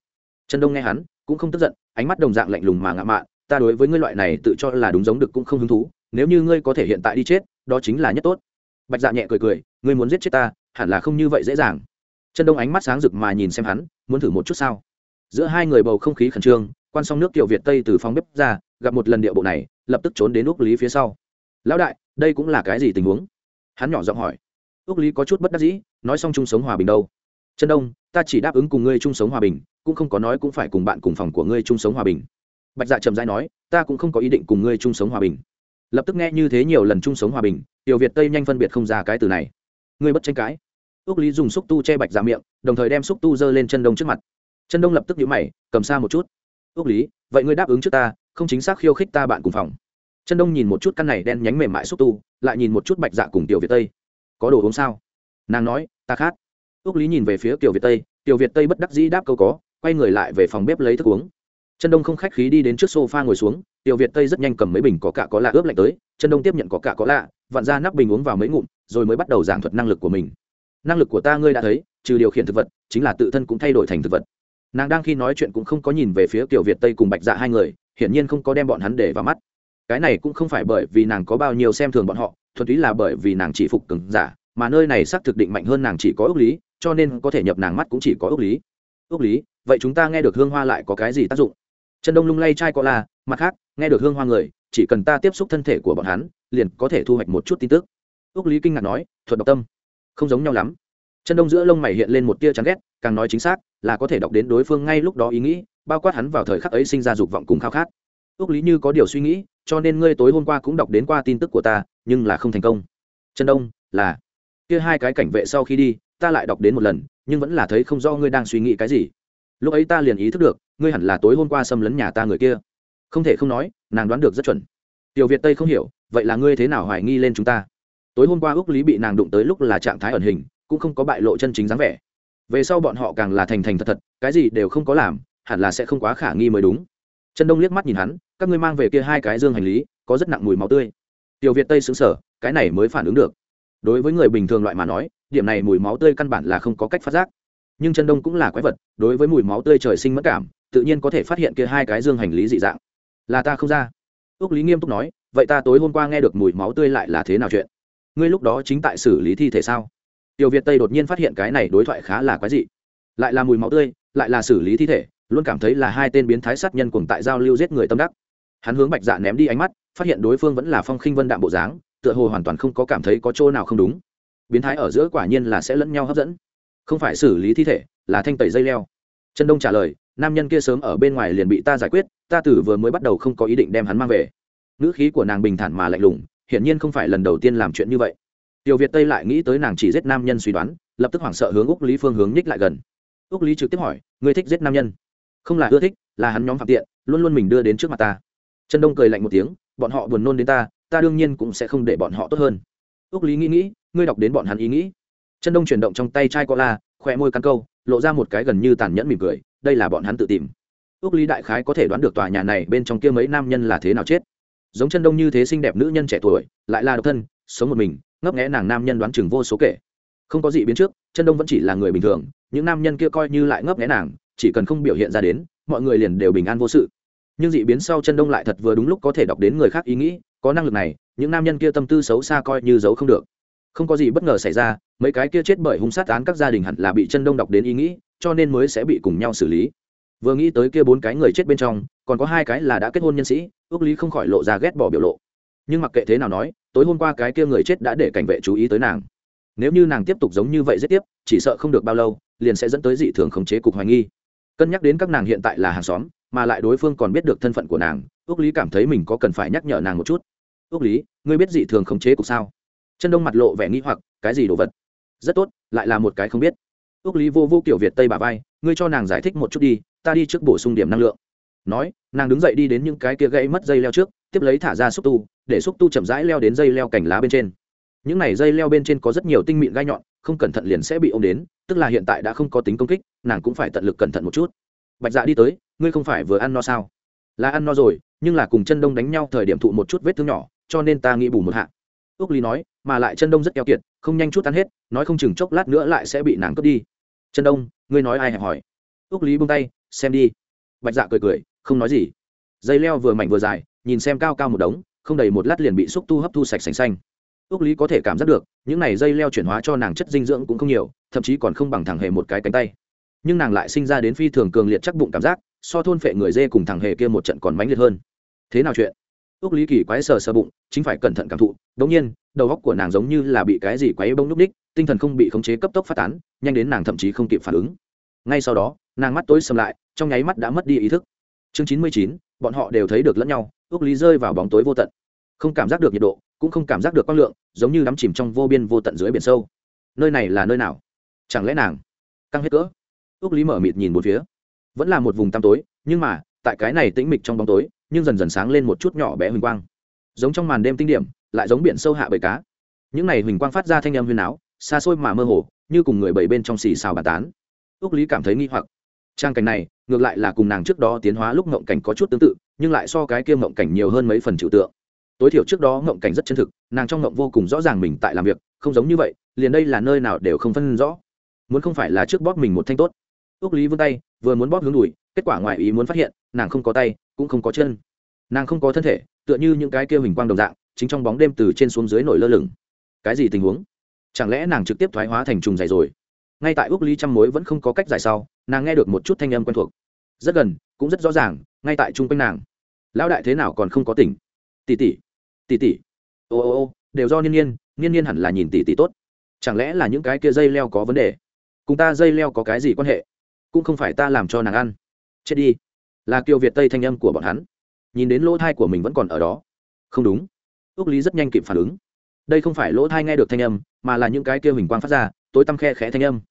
Chân đông nghe hắn, cũng không tức giận ánh mắt đồng dạng lạnh lùng mà ngạo mạn, ta đối với ngươi loại này tự cho là đúng giống được cũng không hứng thú, nếu như ngươi có thể hiện tại đi chết, đó chính là nhất tốt. Bạch dạ nhẹ cười cười, ngươi muốn giết chết ta, hẳn là không như vậy dễ dàng. Chân đông ánh mắt sáng rực mà nhìn xem hắn, muốn thử một chút sao? Giữa hai người bầu không khí khẩn trương, quan xong nước tiểu việt tây từ phòng bếp ra, gặp một lần điệu bộ này, lập tức trốn đến úc lý phía sau. Lão đại, đây cũng là cái gì tình huống? Hắn nhỏ giọng hỏi. Úc lý có chút bất đắc dĩ, nói xong chung sống hòa bình đâu? Chân đông ta chỉ đáp ứng cùng ngươi chung sống hòa bình, cũng không có nói cũng phải cùng bạn cùng phòng của ngươi chung sống hòa bình. Bạch dạ trầm dai nói, ta cũng không có ý định cùng ngươi chung sống hòa bình. Lập tức nghe như thế nhiều lần chung sống hòa bình, tiểu việt tây nhanh phân biệt không ra cái từ này. Ngươi bất tranh cãi. Ước lý dùng xúc tu che bạch dạ miệng, đồng thời đem xúc tu giơ lên chân đông trước mặt. Chân đông lập tức nhíu mày, cầm xa một chút. Ước lý, vậy ngươi đáp ứng trước ta, không chính xác khiêu khích ta bạn cùng phòng. Chân đông nhìn một chút căn này đen nhánh mềm mại xúc tu, lại nhìn một chút bạch dạ cùng tiểu việt tây. Có đồ uống sao? Nàng nói, ta khát ước lý nhìn về phía Tiểu việt tây Tiểu việt tây bất đắc dĩ đáp câu có, quay người lại về phòng bếp lấy thức uống. Chân đông không khách khí đi đến trước sofa ngồi xuống tiểu việt tây rất nhanh cầm mấy bình có cả có lạ ướp lạnh tới chân đông tiếp nhận có cả có lạ, vặn ra nắp bình uống vào mấy ngụm, rồi mới bắt đầu giảng thuật năng lực của mình. Năng lực của ta ngươi đã thấy, trừ điều khiển thực vật, chính là tự thân cũng thay đổi thành thực vật. Nàng đang khi nói chuyện cũng không có nhìn về phía tiểu việt tây cùng bạch dạ hai người, hiển nhiên không có đem bọn hắn để vào mắt. Cái này cũng không phải bởi vì nàng có bao nhiêu xem thường bọn họ, thuần túy là bởi vì nàng chỉ phục cứng giả mà nơi này xác thực định mạnh hơn nàng chỉ có ước lý cho nên có thể nhập nàng mắt cũng chỉ có ước lý. Ước lý vậy chúng ta nghe được hương hoa lại có cái gì tác dụng? Chân đông lung lay chai có là, mặt khác nghe được hương hoa người chỉ cần ta tiếp xúc thân thể của bọn hắn liền có thể thu hoạch một chút tin tức. Ước lý kinh ngạc nói thuật đọc tâm. Không giống nhau lắm. Chân đông giữa lông mày hiện lên một tia chán ghét càng nói chính xác là có thể đọc đến đối phương ngay lúc đó ý nghĩ bao quát hắn vào thời khắc ấy sinh ra dục vọng cùng khao khát. Ước lý như có điều suy nghĩ cho nên ngươi tối hôm qua cũng đọc đến qua tin tức của ta nhưng là không thành công. Chân đông là kia hai cái cảnh vệ sau khi đi, ta lại đọc đến một lần, nhưng vẫn là thấy không do ngươi đang suy nghĩ cái gì. Lúc ấy ta liền ý thức được, ngươi hẳn là tối hôm qua xâm lấn nhà ta người kia. Không thể không nói, nàng đoán được rất chuẩn. Tiểu việt tây không hiểu, vậy là ngươi thế nào hoài nghi lên chúng ta? Tối hôm qua ước lý bị nàng đụng tới lúc là trạng thái ẩn hình, cũng không có bại lộ chân chính dáng vẻ. Về sau bọn họ càng là thành thành thật thật, cái gì đều không có làm, hẳn là sẽ không quá khả nghi mới đúng. Chân đông liếc mắt nhìn hắn, các ngươi mang về kia hai cái dương hành lý, có rất nặng mùi máu tươi. Tiểu việt tây xứng sở cái này mới phản ứng được đối với người bình thường loại mà nói, điểm này mùi máu tươi căn bản là không có cách phát giác. Nhưng chân đông cũng là quái vật, đối với mùi máu tươi trời sinh mất cảm, tự nhiên có thể phát hiện kia hai cái dương hành lý dị dạng. Là ta không ra. Ước lý nghiêm túc nói, vậy ta tối hôm qua nghe được mùi máu tươi lại là thế nào chuyện? Ngươi lúc đó chính tại xử lý thi thể sao? Tiểu việt tây đột nhiên phát hiện cái này đối thoại khá là quái dị. Lại là mùi máu tươi, lại là xử lý thi thể, luôn cảm thấy là hai tên biến thái sát nhân cùng tại giao lưu giết người tâm đắc. Hắn hướng bạch dạ ném đi ánh mắt, phát hiện đối phương vẫn là phong khinh vân đạm bộ dáng tựa hồ hoàn toàn không có cảm thấy có chỗ nào không đúng. Biến thái ở giữa quả nhiên là sẽ lẫn nhau hấp dẫn. Không phải xử lý thi thể, là thanh tẩy dây leo. Trần đông trả lời, nam nhân kia sớm ở bên ngoài liền bị ta giải quyết, ta tử vừa mới bắt đầu không có ý định đem hắn mang về. Ngữ khí của nàng bình thản mà lạnh lùng, hiển nhiên không phải lần đầu tiên làm chuyện như vậy. Tiểu việt tây lại nghĩ tới nàng chỉ giết nam nhân suy đoán, lập tức hoảng sợ hướng úc lý phương hướng nhích lại gần. Úc lý trực tiếp hỏi, ngươi thích giết nam nhân? Không là ưa thích, là hắn nhóm phạm tiện, luôn luôn mình đưa đến trước mặt ta. Trần đông cười lạnh một tiếng, bọn họ buồn nôn đến ta ta đương nhiên cũng sẽ không để bọn họ tốt hơn. Ước lý nghĩ nghĩ, ngươi đọc đến bọn hắn ý nghĩ. Chân đông chuyển động trong tay chai co la khỏe môi căn câu, lộ ra một cái gần như tàn nhẫn mỉm cười, đây là bọn hắn tự tìm. Ước lý đại khái có thể đoán được tòa nhà này bên trong kia mấy nam nhân là thế nào chết. Giống chân đông như thế xinh đẹp nữ nhân trẻ tuổi, lại là độc thân, sống một mình, ngấp nghẽ nàng nam nhân đoán chừng vô số kể. Không có gì biến trước, chân đông vẫn chỉ là người bình thường, những nam nhân kia coi như lại ngấp nghẽ nàng, chỉ cần không biểu hiện ra đến, mọi người liền đều bình an vô sự. Nhưng dị biến sau chân đông lại thật vừa đúng lúc có thể đọc đến người khác ý nghĩ có năng lực này, những nam nhân kia tâm tư xấu xa coi như giấu không được. Không có gì bất ngờ xảy ra, mấy cái kia chết bởi hung sát án các gia đình hẳn là bị chân đông đọc đến ý nghĩ, cho nên mới sẽ bị cùng nhau xử lý. Vừa nghĩ tới kia bốn cái người chết bên trong, còn có hai cái là đã kết hôn nhân sĩ ước lý không khỏi lộ ra ghét bỏ biểu lộ. Nhưng mặc kệ thế nào nói, tối hôm qua cái kia người chết đã để cảnh vệ chú ý tới nàng. Nếu như nàng tiếp tục giống như vậy giết tiếp, chỉ sợ không được bao lâu, liền sẽ dẫn tới dị thường khống chế cục hoài nghi. Cân nhắc đến các nàng hiện tại là hàng xóm, mà lại đối phương còn biết được thân phận của nàng ước lý cảm thấy mình có cần phải nhắc nhở nàng một chút. Ước lý, ngươi biết dị thường khống chế cục sao? Chân đông mặt lộ vẻ nghĩ hoặc, cái gì đồ vật? Rất tốt, lại là một cái không biết. Ước lý vô vô kiểu việt tây bà vai, ngươi cho nàng giải thích một chút đi, ta đi trước bổ sung điểm năng lượng. Nói, nàng đứng dậy đi đến những cái kia gãy mất dây leo trước, tiếp lấy thả ra xúc tu, để xúc tu chậm rãi leo đến dây leo cành lá bên trên. Những này dây leo bên trên có rất nhiều tinh mịn gai nhọn, không cẩn thận liền sẽ bị ô m đến, tức là hiện tại đã không có tính công kích, nàng cũng phải tận lực cẩn thận một chút. Bạch dạ đi tới, ngươi không phải vừa ăn no sao? Là ăn no rồi, nhưng là cùng chân đông đánh nhau thời điểm thụ một chút vết thương nhỏ, cho nên ta nghĩ bù một hạ. Ước lý nói, mà lại chân đông rất keo kiệt, không nhanh chút tan hết, nói không chừng chốc lát nữa lại sẽ bị nàng cướp đi. Chân đông, ngươi nói ai hẹp hỏi? Ước lý buông tay, xem đi. Bạch dạ cười cười, không nói gì. Dây leo vừa mảnh vừa dài, nhìn xem cao cao một đống, không đầy một lát liền bị xúc tu hấp thu sạch sành xanh. Ước lý có thể cảm giác được, những này dây leo chuyển hóa cho nàng chất dinh dưỡng cũng không nhiều, thậm chí còn không bằng thẳng hề một cái cánh tay. Nhưng nàng lại sinh ra đến phi thường cường liệt chắc bụng cảm giác so thôn phệ người dê cùng thằng hề kia một trận còn mãnh liệt hơn. Thế nào chuyện? Ước lý kỳ quái sờ sờ bụng, chính phải cẩn thận cảm thụ. Đống nhiên, đầu óc của nàng giống như là bị cái gì quấy bông núp đích, tinh thần không bị khống chế cấp tốc phát tán, nhanh đến nàng thậm chí không kịp phản ứng. Ngay sau đó, nàng mắt tối sầm lại, trong nháy mắt đã mất đi ý thức. Chương chín mươi chín, bọn họ đều thấy được lẫn nhau ước lý rơi vào bóng tối vô tận. Không cảm giác được nhiệt độ, cũng không cảm giác được quang lượng, giống như đắm chìm trong vô biên vô tận dưới biển sâu. Nơi này là nơi nào? Chẳng lẽ nàng căng hết cỡ? Ước lý mở mịt nhìn một phía vẫn là một vùng tăm tối, nhưng mà, tại cái này tĩnh mịch trong bóng tối, nhưng dần dần sáng lên một chút nhỏ bé huỳnh quang. Giống trong màn đêm tinh điểm, lại giống biển sâu hạ bầy cá. Những này huỳnh quang phát ra thanh âm huyền áo xa xôi mà mơ hồ, như cùng người bảy bên trong xì xào bàn tán. Ước lý cảm thấy nghi hoặc. Trang cảnh này, ngược lại là cùng nàng trước đó tiến hóa lúc ngộng cảnh có chút tương tự, nhưng lại so cái kia ngộng cảnh nhiều hơn mấy phần trừu tượng. Tối thiểu trước đó ngộng cảnh rất chân thực, nàng trong ngộng vô cùng rõ ràng mình tại làm việc, không giống như vậy, liền đây là nơi nào đều không phân rõ. Muốn không phải là trước bóp mình một thanh tốt. Ước lý vươn tay vừa muốn bóp hướng đùi, kết quả ngoài ý muốn phát hiện, nàng không có tay, cũng không có chân. Nàng không có thân thể, tựa như những cái kia hình quang đồng dạng, chính trong bóng đêm từ trên xuống dưới nổi lơ lửng. Cái gì tình huống? Chẳng lẽ nàng trực tiếp thoái hóa thành trùng dày rồi? Ngay tại úc ly trăm mối vẫn không có cách giải sau, nàng nghe được một chút thanh âm quen thuộc. Rất gần, cũng rất rõ ràng, ngay tại chung quanh nàng. Lão đại thế nào còn không có tỉnh? Tỷ tỷ tỷ tỷ. Ô ô ô, đều do niên niên niên niên hẳn là nhìn tỷ tỷ tốt. Chẳng lẽ là những cái kia dây leo có vấn đề? Cùng ta dây leo có cái gì quan hệ? Cũng không phải ta làm cho nàng ăn. Chết đi. Là kiều việt tây thanh âm của bọn hắn. Nhìn đến lỗ thai của mình vẫn còn ở đó. Không đúng. Ước lý rất nhanh kịp phản ứng. Đây không phải lỗ thai nghe được thanh âm, mà là những cái kia hình quang phát ra, tối tăm khe khẽ thanh âm.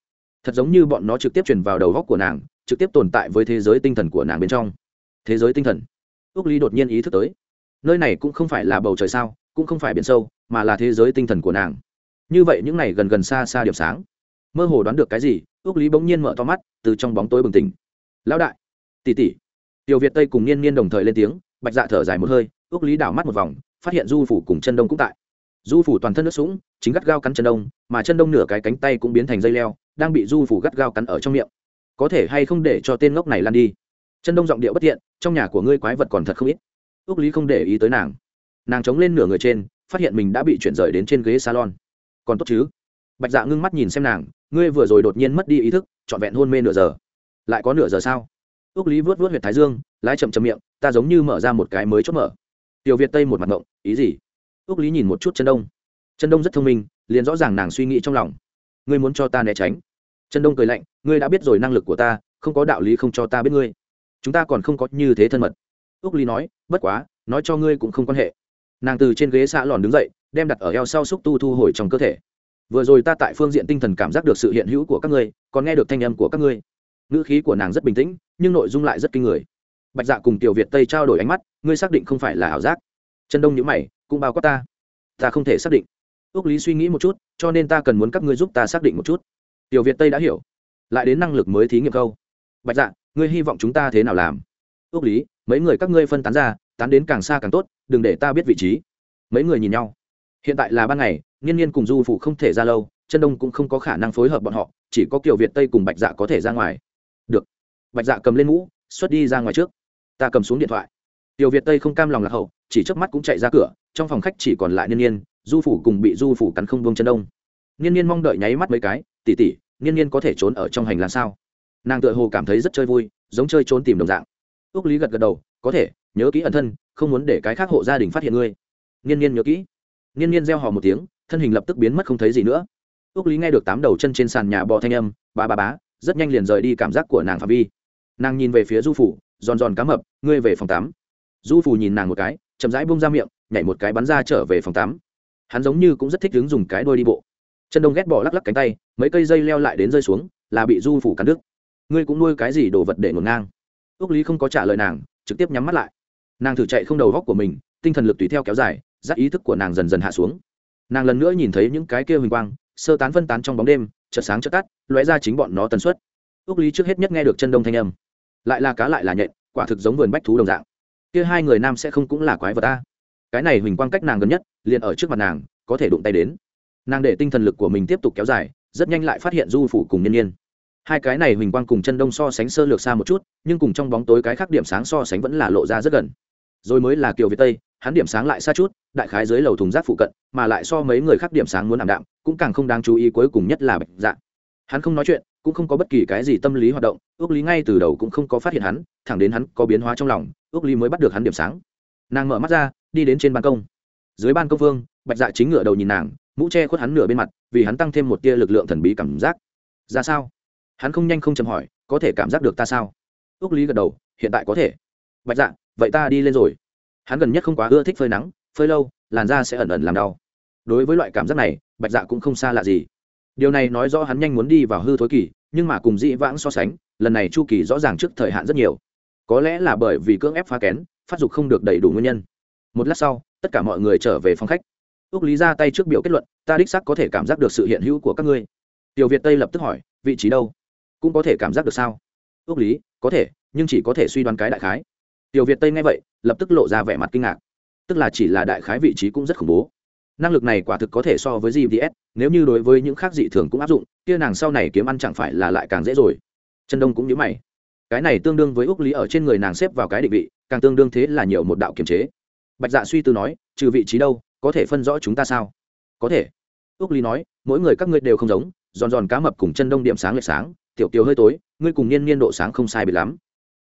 Thật giống như bọn nó trực tiếp truyền vào đầu góc của nàng, trực tiếp tồn tại với thế giới tinh thần của nàng bên trong. Thế giới tinh thần. Ước lý đột nhiên ý thức tới. Nơi này cũng không phải là bầu trời sao, cũng không phải biển sâu, mà là thế giới tinh thần của nàng. Như vậy những này gần gần xa xa điểm sáng. Mơ hồ đoán được cái gì ước lý bỗng nhiên mở to mắt, từ trong bóng tối bừng tỉnh. Lão đại, tỷ tỷ. Tiểu việt tây cùng niên niên đồng thời lên tiếng, bạch dạ thở dài một hơi ước lý đảo mắt một vòng, phát hiện du phủ cùng chân đông cũng tại. Du phủ toàn thân nước sũng, chính gắt gao cắn chân đông, mà chân đông nửa cái cánh tay cũng biến thành dây leo, đang bị du phủ gắt gao cắn ở trong miệng. Có thể hay không để cho tên ngốc này lan đi? Chân đông giọng điệu bất tiện trong nhà của ngươi quái vật còn thật không ít. Ước lý không để ý tới nàng. Nàng chống lên nửa người trên, phát hiện mình đã bị chuyển rời đến trên ghế salon. Còn tốt chứ? Bạch dạ ngưng mắt nhìn xem nàng ngươi vừa rồi đột nhiên mất đi ý thức, trọn vẹn hôn mê nửa giờ. Lại có nửa giờ sao? Ước lý vớt vớt huyệt thái dương, lái chậm chậm miệng, ta giống như mở ra một cái mới chốt mở. Tiểu việt tây một mặt ngộng, ý gì? Ước lý nhìn một chút chân đông. Chân đông rất thông minh, liền rõ ràng nàng suy nghĩ trong lòng. Ngươi muốn cho ta né tránh. Chân đông cười lạnh, ngươi đã biết rồi năng lực của ta, không có đạo lý không cho ta biết ngươi. Chúng ta còn không có như thế thân mật. Ước lý nói, bất quá, nói cho ngươi cũng không quan hệ. Nàng từ trên ghế xã lòn đứng dậy, đem đặt ở eo sau xúc tu thu hồi trong cơ thể vừa rồi ta tại phương diện tinh thần cảm giác được sự hiện hữu của các ngươi, còn nghe được thanh âm của các ngươi. Ngữ khí của nàng rất bình tĩnh, nhưng nội dung lại rất kinh người. Bạch dạ cùng tiểu việt tây trao đổi ánh mắt, ngươi xác định không phải là ảo giác. Chân đông nhữ mày, cũng bao quát ta. Ta không thể xác định. Ước lý suy nghĩ một chút, cho nên ta cần muốn các ngươi giúp ta xác định một chút. Tiểu việt tây đã hiểu. Lại đến năng lực mới thí nghiệm câu. Bạch dạ ngươi hy vọng chúng ta thế nào làm? Ước lý, mấy người các ngươi phân tán ra, tán đến càng xa càng tốt, đừng để ta biết vị trí. Mấy người nhìn nhau hiện tại là ban ngày, nghiên nhiên cùng du phụ không thể ra lâu, chân đông cũng không có khả năng phối hợp bọn họ, chỉ có kiểu việt tây cùng bạch dạ có thể ra ngoài. Được. Bạch dạ cầm lên mũ, xuất đi ra ngoài trước. Ta cầm xuống điện thoại. Tiểu việt tây không cam lòng lạc hậu, chỉ trước mắt cũng chạy ra cửa, trong phòng khách chỉ còn lại niên niên du phủ cùng bị du phủ cắn không buông chân đông. Niên niên mong đợi nháy mắt mấy cái tỉ tỉ niên niên có thể trốn ở trong hành làm sao? Nàng tựa hồ cảm thấy rất chơi vui, giống chơi trốn tìm đồng dạng. Ước lý gật gật đầu, có thể, nhớ kỹ ẩn thân, không muốn để cái khác hộ gia đình phát hiện ngươi. Niên niên nhớ kỹ niên niên reo hò một tiếng, thân hình lập tức biến mất không thấy gì nữa. Úc lý nghe được tám đầu chân trên sàn nhà bò thanh âm ba ba bá, rất nhanh liền rời đi cảm giác của nàng phạm vi. Nàng nhìn về phía du phủ, giòn giòn cá mập, ngươi về phòng tắm. Du phủ nhìn nàng một cái, chậm rãi buông ra miệng, nhảy một cái bắn ra trở về phòng tắm. Hắn giống như cũng rất thích đứng dùng cái đôi đi bộ. Chân đông ghét bỏ lắc lắc cánh tay, mấy cây dây leo lại đến rơi xuống, là bị du phủ cắn đứt. Ngươi cũng nuôi cái gì đồ vật để ngổn ngang? Úc lý không có trả lời nàng, trực tiếp nhắm mắt lại. Nàng thử chạy không đầu góc của mình, tinh thần lực tùy theo kéo dài dắt ý thức của nàng dần dần hạ xuống. Nàng lần nữa nhìn thấy những cái kia huỳnh quang, sơ tán phân tán trong bóng đêm, chợt sáng chợt tắt, lóe ra chính bọn nó tần suất. Ước lý trước hết nhất nghe được chân đông thanh âm. Lại là cá lại là nhện, quả thực giống vườn bách thú đồng dạng. Kia hai người nam sẽ không cũng là quái vật ta. Cái này huỳnh quang cách nàng gần nhất, liền ở trước mặt nàng, có thể đụng tay đến. Nàng để tinh thần lực của mình tiếp tục kéo dài, rất nhanh lại phát hiện du phủ cùng nhân nhiên. Hai cái này huỳnh quang cùng chân đông so sánh sơ lược xa một chút, nhưng cùng trong bóng tối cái khác điểm sáng so sánh vẫn là lộ ra rất gần. Rồi mới là kiều việt tây hắn điểm sáng lại xa chút, đại khái dưới lầu thùng rác phụ cận, mà lại so mấy người khác điểm sáng muốn ảm đạm, cũng càng không đáng chú ý cuối cùng nhất là bạch dạ. Hắn không nói chuyện, cũng không có bất kỳ cái gì tâm lý hoạt động ước lý ngay từ đầu cũng không có phát hiện hắn, thẳng đến hắn có biến hóa trong lòng ước lý mới bắt được hắn điểm sáng. Nàng mở mắt ra, đi đến trên ban công. Dưới ban công vương, bạch dạ chính ngựa đầu nhìn nàng, mũ che khuất hắn nửa bên mặt, vì hắn tăng thêm một tia lực lượng thần bí cảm giác. Ra sao? Hắn không nhanh không chậm hỏi, có thể cảm giác được ta sao? Ước lý gật đầu, hiện tại có thể. Bạch dạ vậy ta đi lên rồi hắn gần nhất không quá ưa thích phơi nắng, phơi lâu, làn da sẽ ẩn ẩn làm đau. Đối với loại cảm giác này, bạch dạ cũng không xa lạ gì. Điều này nói rõ hắn nhanh muốn đi vào hư thối kỳ, nhưng mà cùng dĩ vãng so sánh, lần này chu kỳ rõ ràng trước thời hạn rất nhiều. Có lẽ là bởi vì cưỡng ép phá kén, phát dục không được đầy đủ nguyên nhân. Một lát sau, tất cả mọi người trở về phòng khách. Ước lý ra tay trước biểu kết luận, ta đích sắc có thể cảm giác được sự hiện hữu của các ngươi. Tiểu việt tây lập tức hỏi, vị trí đâu? Cũng có thể cảm giác được sao? Ước lý, có thể, nhưng chỉ có thể suy đoán cái đại khái tiểu việt tây nghe vậy, lập tức lộ ra vẻ mặt kinh ngạc. Tức là chỉ là đại khái vị trí cũng rất khủng bố. Năng lực này quả thực có thể so với gds nếu như đối với những khác dị thường cũng áp dụng, kia nàng sau này kiếm ăn chẳng phải là lại càng dễ rồi. Chân đông cũng nhớ mày. Cái này tương đương với úc lý ở trên người nàng xếp vào cái định vị, càng tương đương thế là nhiều một đạo kiềm chế. Bạch dạ suy tư nói, trừ vị trí đâu, có thể phân rõ chúng ta sao? Có thể. Úc lý nói, mỗi người các ngươi đều không giống, giòn giòn cá mập cùng chân đông điểm sáng lệch sáng, tiểu kiều hơi tối, ngươi cùng niên niên độ sáng không sai bị lắm.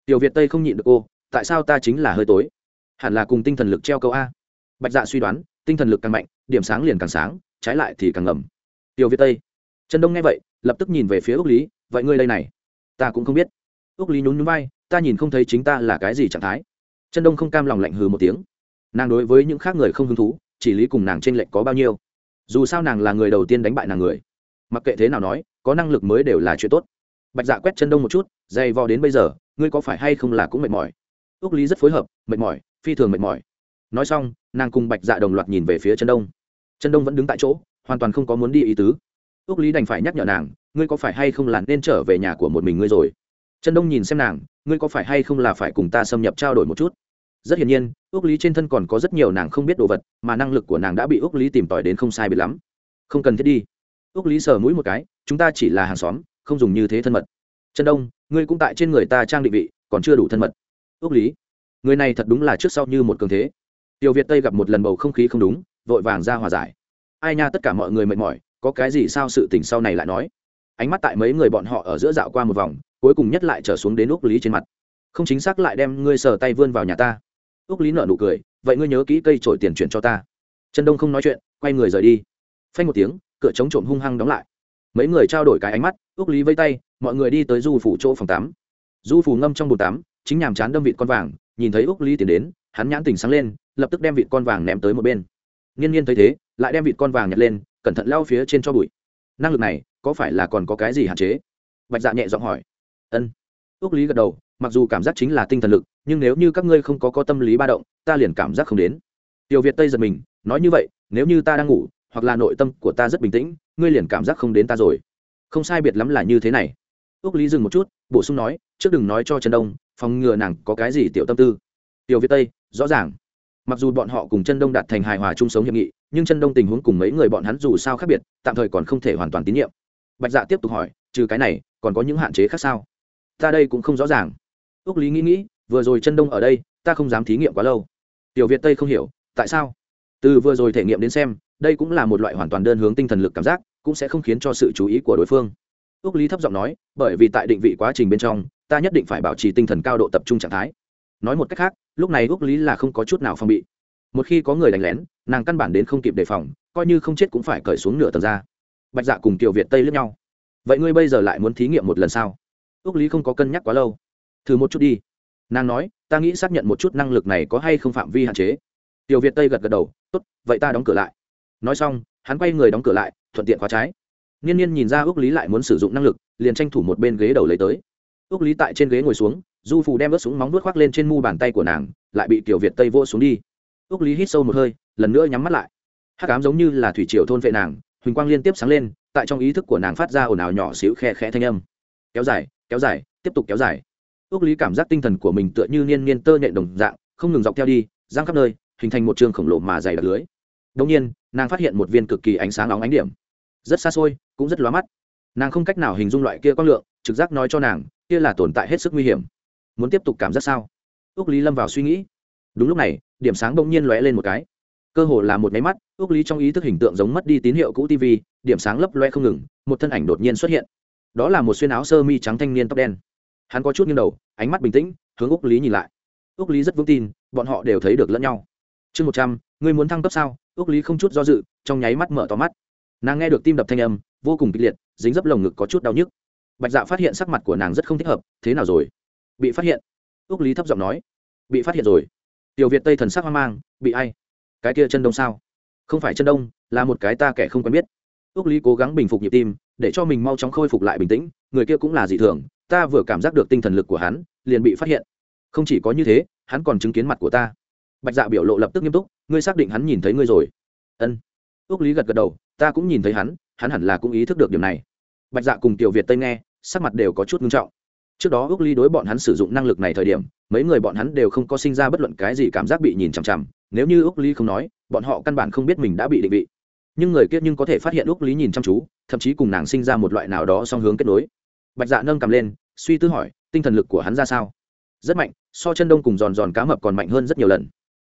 Tiểu việt tây không nhịn được cô tại sao ta chính là hơi tối? Hẳn là cùng tinh thần lực treo câu a. Bạch dạ suy đoán, tinh thần lực càng mạnh, điểm sáng liền càng sáng, trái lại thì càng ngầm. Tiểu việt tây. Trần đông nghe vậy, lập tức nhìn về phía úc lý, vậy ngươi đây này, ta cũng không biết. Úc lý nhún nhún vai, ta nhìn không thấy chính ta là cái gì trạng thái. Trần đông không cam lòng lạnh hừ một tiếng. Nàng đối với những khác người không hứng thú, chỉ lý cùng nàng t r ê n lệch có bao nhiêu. Dù sao nàng là người đầu tiên đánh bại nàng người. Mặc kệ thế nào nói, có năng lực mới đều là chuyện tốt. Bạch dạ quét chân đông một chút, dày vò đến bây giờ, ngươi có phải hay không là cũng mệt mỏi? Ước lý rất phối hợp, mệt mỏi, phi thường mệt mỏi. Nói xong, nàng cùng bạch dạ đồng loạt nhìn về phía chân đông. Chân đông vẫn đứng tại chỗ, hoàn toàn không có muốn đi ý tứ. Ước lý đành phải nhắc nhở nàng, ngươi có phải hay không là nên trở về nhà của một mình ngươi rồi? Chân đông nhìn xem nàng, ngươi có phải hay không là phải cùng ta xâm nhập trao đổi một chút? Rất hiển nhiên ước lý trên thân còn có rất nhiều nàng không biết đồ vật, mà năng lực của nàng đã bị ước lý tìm tòi đến không sai bị lắm. Không cần thiết đi. Ước lý sờ mũi một cái, chúng ta chỉ là hàng xóm, không dùng như thế thân mật. Chân đông, ngươi cũng tại trên người ta trang định vị, còn chưa đủ thân mật ước lý, người này thật đúng là trước sau như một cường thế. Tiểu việt tây gặp một lần bầu không khí không đúng, vội vàng ra hòa giải. Ai nha, tất cả mọi người mệt mỏi, có cái gì sao sự tình sau này lại nói. Ánh mắt tại mấy người bọn họ ở giữa dạo qua một vòng, cuối cùng nhất lại trở xuống đến ước lý trên mặt. Không chính xác lại đem ngươi sờ tay vươn vào nhà ta. Ước lý nở nụ cười, vậy ngươi nhớ kỹ cây trổi tiền chuyển cho ta. Trần đông không nói chuyện, quay người rời đi. Phanh một tiếng, cửa chống trộm hung hăng đóng lại. Mấy người trao đổi cái ánh mắt ước lý vây tay, mọi người đi tới du phủ chỗ phòng tắm. Du phủ ngâm trong bồn tắm chính nhàm chán đâm vịt con vàng, nhìn thấy úc lý tiến đến, hắn nhãn tình sáng lên, lập tức đem vịt con vàng ném tới một bên. Nghiên nhiên thấy thế, lại đem vịt con vàng nhặt lên, cẩn thận lao phía trên cho bụi. Năng lực này, có phải là còn có cái gì hạn chế? Bạch dạ nhẹ giọng hỏi. Ân. Ước lý gật đầu, mặc dù cảm giác chính là tinh thần lực, nhưng nếu như các ngươi không có có tâm lý ba động, ta liền cảm giác không đến. Tiểu việt tây giật mình, nói như vậy, nếu như ta đang ngủ, hoặc là nội tâm của ta rất bình tĩnh, ngươi liền cảm giác không đến ta rồi. Không sai biệt lắm là như thế này. Ước lý dừng một chút, bổ sung nói, trước đừng nói cho trần đông phòng ngừa nàng có cái gì tiểu tâm tư. Tiểu việt tây, rõ ràng. Mặc dù bọn họ cùng chân đông đạt thành hài hòa chung sống hiệp nghị, nhưng chân đông tình huống cùng mấy người bọn hắn dù sao khác biệt, tạm thời còn không thể hoàn toàn tín nhiệm. Bạch dạ tiếp tục hỏi, trừ cái này, còn có những hạn chế khác sao? Ta đây cũng không rõ ràng. Ước lý nghĩ nghĩ, vừa rồi chân đông ở đây, ta không dám thí nghiệm quá lâu. Tiểu việt tây không hiểu, tại sao? Từ vừa rồi thể nghiệm đến xem, đây cũng là một loại hoàn toàn đơn hướng tinh thần lực cảm giác, cũng sẽ không khiến cho sự chú ý của đối phương. Ước lý thấp giọng nói, bởi vì tại định vị quá trình bên trong ta nhất định phải bảo trì tinh thần cao độ tập trung trạng thái. Nói một cách khác, lúc này ước lý là không có chút nào phong bị. Một khi có người đánh lén, nàng căn bản đến không kịp đề phòng, coi như không chết cũng phải cởi xuống nửa tầng ra. Bạch dạ cùng tiểu việt tây lướt nhau. Vậy ngươi bây giờ lại muốn thí nghiệm một lần sao? Ước lý không có cân nhắc quá lâu. Thử một chút đi. Nàng nói, ta nghĩ xác nhận một chút năng lực này có hay không phạm vi hạn chế. Tiểu việt tây gật gật đầu, tốt, vậy ta đóng cửa lại. Nói xong, hắn quay người đóng cửa lại, thuận tiện khóa trái. Niên niên nhìn ra ước lý lại muốn sử dụng năng lực, liền tranh thủ một bên ghế đầu lấy tới ước lý tại trên ghế ngồi xuống, du phù đem ớt súng móng vuốt khoác lên trên mu bàn tay của nàng, lại bị tiểu việt tây vô xuống đi. Ước lý hít sâu một hơi, lần nữa nhắm mắt lại. Hát cám giống như là thủy triều thôn vệ nàng, huỳnh quang liên tiếp sáng lên, tại trong ý thức của nàng phát ra ồn ào nhỏ xíu khe khẽ thanh âm. Kéo dài kéo dài, tiếp tục kéo dài. Ước lý cảm giác tinh thần của mình tựa như niên niên tơ nhện đồng dạng, không ngừng dọc theo đi, giang khắp nơi, hình thành một trường khổng lồ mà dày đặc lưới. Đông nhiên, nàng phát hiện một viên cực kỳ ánh sáng nóng ánh điểm. Rất xa xôi, cũng rất lóa mắt. Nàng không cách nào hình dung loại kia quang lượng, trực giác nói cho nàng kia là tồn tại hết sức nguy hiểm. Muốn tiếp tục cảm giác sao? Ước lý lâm vào suy nghĩ. Đúng lúc này, điểm sáng bỗng nhiên lóe lên một cái. Cơ hồ là một máy mắt ước lý trong ý thức hình tượng giống mất đi tín hiệu cũ tv điểm sáng lấp loe không ngừng, một thân ảnh đột nhiên xuất hiện. Đó là một xuyên áo sơ mi trắng thanh niên tóc đen. Hắn có chút nghiêng đầu, ánh mắt bình tĩnh, hướng úc lý nhìn lại. Úc lý rất vững tin, bọn họ đều thấy được lẫn nhau. Chương một trăm, ngươi muốn thăng cấp sao? Úc lý không chút do dự, trong nháy mắt mở to mắt. Nàng nghe được tim đập thanh âm, vô cùng kịch liệt, dính dấp lồng ngực có chút đau nhức bạch dạ phát hiện sắc mặt của nàng rất không thích hợp, thế nào rồi? Bị phát hiện? Ước lý thấp giọng nói. Bị phát hiện rồi. Tiểu việt tây thần sắc hoang mang, bị ai? Cái kia chân đông sao? Không phải chân đông, là một cái ta kẻ không quen biết. Ước lý cố gắng bình phục nhịp tim, để cho mình mau chóng khôi phục lại bình tĩnh, người kia cũng là dị thường, ta vừa cảm giác được tinh thần lực của hắn, liền bị phát hiện. Không chỉ có như thế, hắn còn chứng kiến mặt của ta. Bạch dạ biểu lộ lập tức nghiêm túc, ngươi xác định hắn nhìn thấy ngươi rồi. Ân. Ước lý gật gật đầu, ta cũng nhìn thấy hắn hắn hẳn là cũng ý thức được điểm này. Bạch dạ cùng tiểu việt tây nghe sắc mặt đều có chút nghiêm trọng. Trước đó ước ly đối bọn hắn sử dụng năng lực này thời điểm, mấy người bọn hắn đều không có sinh ra bất luận cái gì cảm giác bị nhìn chằm chằm. Nếu như ước ly không nói, bọn họ căn bản không biết mình đã bị định vị. Nhưng người kia nhưng có thể phát hiện ước lý nhìn chăm chú, thậm chí cùng nàng sinh ra một loại nào đó song hướng kết nối. Bạch dạ nâng cầm lên, suy tư hỏi, tinh thần lực của hắn ra sao? Rất mạnh, so chân đông cùng giòn giòn cá mập còn mạnh hơn rất nhiều lần.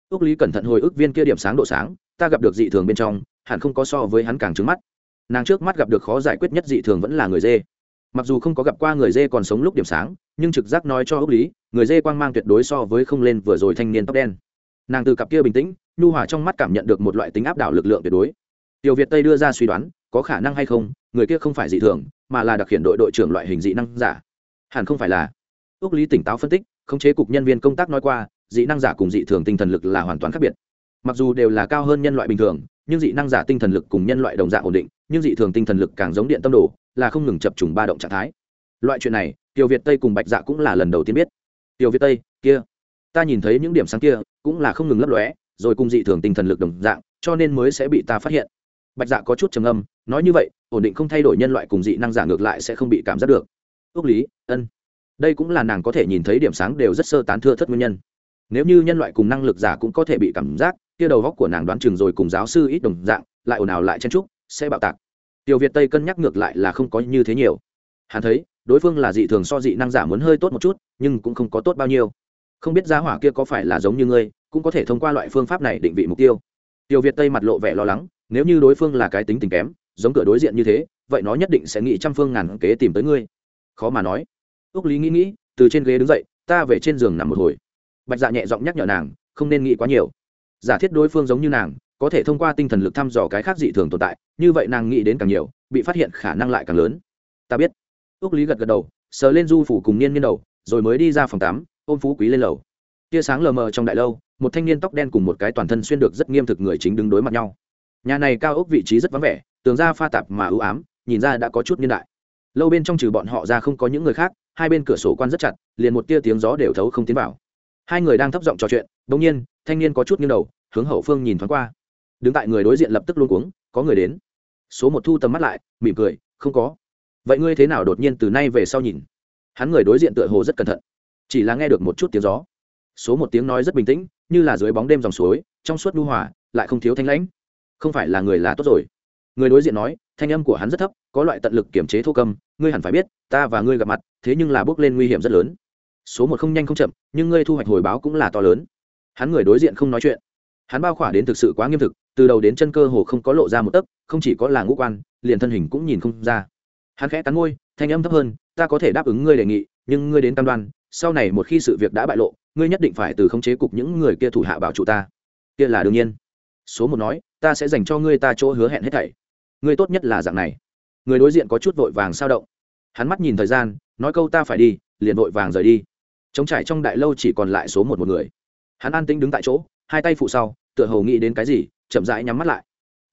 Ước lý cẩn thận hồi ức viên kia điểm sáng độ sáng, ta gặp được dị thường bên trong, hẳn không có so với hắn càng trứng mắt. Nàng trước mắt gặp được khó giải quyết nhất dị thường vẫn là người dê mặc dù không có gặp qua người dê còn sống lúc điểm sáng, nhưng trực giác nói cho ước lý, người dê quang mang tuyệt đối so với không lên vừa rồi thanh niên tóc đen. Nàng từ cặp kia bình tĩnh, nhu hòa trong mắt cảm nhận được một loại tính áp đảo lực lượng tuyệt đối. Tiểu việt tây đưa ra suy đoán, có khả năng hay không, người kia không phải dị thường, mà là đặc hiện đội đội trưởng loại hình dị năng giả. Hẳn không phải là. Ước lý tỉnh táo phân tích, khống chế cục nhân viên công tác nói qua, dị năng giả cùng dị thường tinh thần lực là hoàn toàn khác biệt. Mặc dù đều là cao hơn nhân loại bình thường, nhưng dị năng giả tinh thần lực cùng nhân loại đồng dạng ổn định, nhưng dị thường tinh thần lực càng giống điện tâm đồ là không ngừng chập trùng ba động trạng thái. Loại chuyện này tiểu việt tây cùng bạch dạ cũng là lần đầu tiên biết. Tiểu việt tây, kia, ta nhìn thấy những điểm sáng kia cũng là không ngừng lấp lóe, rồi cùng dị thường tinh thần lực đồng dạng, cho nên mới sẽ bị ta phát hiện. Bạch dạ có chút trầm âm nói như vậy, ổn định không thay đổi nhân loại cùng dị năng giả ngược lại sẽ không bị cảm giác được. Ước lý, ân. Đây cũng là nàng có thể nhìn thấy điểm sáng đều rất sơ tán thưa thất nguyên nhân. Nếu như nhân loại cùng năng lực giả cũng có thể bị cảm giác, kia đầu góc của nàng đoán chừng rồi cùng giáo sư ít đồng dạng, lại ồn ào lại chen trúc sẽ bạo tạc tiểu việt tây cân nhắc ngược lại là không có như thế nhiều. Hắn thấy, đối phương là dị thường so dị năng giả muốn hơi tốt một chút, nhưng cũng không có tốt bao nhiêu. Không biết giá hỏa kia có phải là giống như ngươi, cũng có thể thông qua loại phương pháp này định vị mục tiêu. Tiểu việt tây mặt lộ vẻ lo lắng, nếu như đối phương là cái tính tình kém, giống cửa đối diện như thế, vậy nó nhất định sẽ nghĩ trăm phương ngàn kế tìm tới ngươi. Khó mà nói. Ước lý nghĩ nghĩ, từ trên ghế đứng dậy, ta về trên giường nằm một hồi. Bạch dạ nhẹ giọng nhắc nhở nàng, không nên nghĩ quá nhiều. Giả thiết đối phương giống như nàng có thể thông qua tinh thần lực thăm dò cái khác dị thường tồn tại, như vậy nàng nghĩ đến càng nhiều, bị phát hiện khả năng lại càng lớn. Ta biết. Ước lý gật gật đầu, sờ lên du phủ cùng niên niên đầu, rồi mới đi ra phòng tắm, ôm phú quý lên lầu. Tia sáng lờ mờ trong đại lâu, một thanh niên tóc đen cùng một cái toàn thân xuyên được rất nghiêm thực người chính đứng đối mặt nhau. Nhà này cao ốc vị trí rất vắng vẻ, tường ra pha tạp mà ưu ám, nhìn ra đã có chút niên đại. Lâu bên trong trừ bọn họ ra không có những người khác, hai bên cửa sổ quan rất chặt, liền một tia tiếng gió đều thấu không tiến vào. Hai người đang thấp giọng trò chuyện đ ỗ n g nhiên, thanh niên có chút nghiêng đầu, hướng hậu phương nhìn thoáng qua đứng tại người đối diện lập tức luôn cuống, có người đến. Số một thu tầm mắt lại, mỉm cười, không có. Vậy ngươi thế nào đột nhiên từ nay về sau nhìn? Hắn người đối diện tựa hồ rất cẩn thận, chỉ là nghe được một chút tiếng gió. Số một tiếng nói rất bình tĩnh, như là dưới bóng đêm dòng suối, trong suốt đu hòa, lại không thiếu thanh lãnh. Không phải là người là tốt rồi. Người đối diện nói, thanh âm của hắn rất thấp, có loại tận lực kiểm chế thô cầm, ngươi hẳn phải biết, ta và ngươi gặp mặt, thế nhưng là bước lên nguy hiểm rất lớn. Số một không nhanh không chậm, nhưng ngươi thu hoạch hồi báo cũng là to lớn. Hắn người đối diện không nói chuyện hắn bao khỏa đến thực sự quá nghiêm thực, từ đầu đến chân cơ hồ không có lộ ra một tấc, không chỉ có là ngũ quan, liền thân hình cũng nhìn không ra. Hắn khẽ cắn môi, thanh âm thấp hơn, ta có thể đáp ứng ngươi đề nghị, nhưng ngươi đến cam đoan, sau này một khi sự việc đã bại lộ, ngươi nhất định phải từ khống chế cục những người kia thủ hạ bảo trụ ta. Kia là đương nhiên. Số một nói, ta sẽ dành cho ngươi ta chỗ hứa hẹn hết thảy. Ngươi tốt nhất là dạng này. Người đối diện có chút vội vàng sao động. Hắn mắt nhìn thời gian, nói câu ta phải đi, liền vội vàng rời đi. Trống trải trong đại lâu chỉ còn lại số một một người. Hắn an tĩnh đứng tại chỗ hai tay phụ sau tựa hồ nghĩ đến cái gì chậm rãi nhắm mắt lại.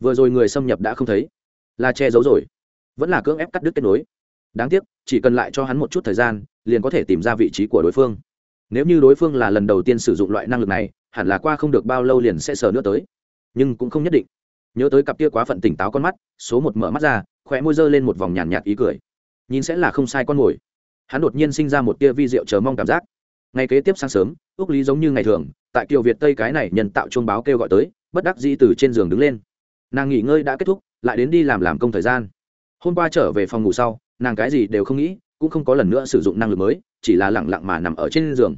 Vừa rồi người xâm nhập đã không thấy. Là che giấu rồi. Vẫn là cưỡng ép cắt đứt kết nối. Đáng tiếc chỉ cần lại cho hắn một chút thời gian liền có thể tìm ra vị trí của đối phương. Nếu như đối phương là lần đầu tiên sử dụng loại năng lực này hẳn là qua không được bao lâu liền sẽ sờ nữa tới. Nhưng cũng không nhất định. Nhớ tới cặp kia quá phận tỉnh táo con mắt số một mở mắt ra khỏe môi dơ lên một vòng nhàn nhạt, nhạt ý cười. Nhìn sẽ là không sai con mồi. Hắn đột nhiên sinh ra một tia vi rượu chờ mong cảm giác ngày kế tiếp sáng sớm ước lý giống như ngày thường, tại kiều việt tây cái này nhân tạo chuông báo kêu gọi tới, bất đắc dĩ từ trên giường đứng lên. Nàng nghỉ ngơi đã kết thúc, lại đến đi làm làm công thời gian. Hôm qua trở về phòng ngủ sau, nàng cái gì đều không nghĩ, cũng không có lần nữa sử dụng năng lực mới, chỉ là lẳng lặng mà nằm ở trên giường.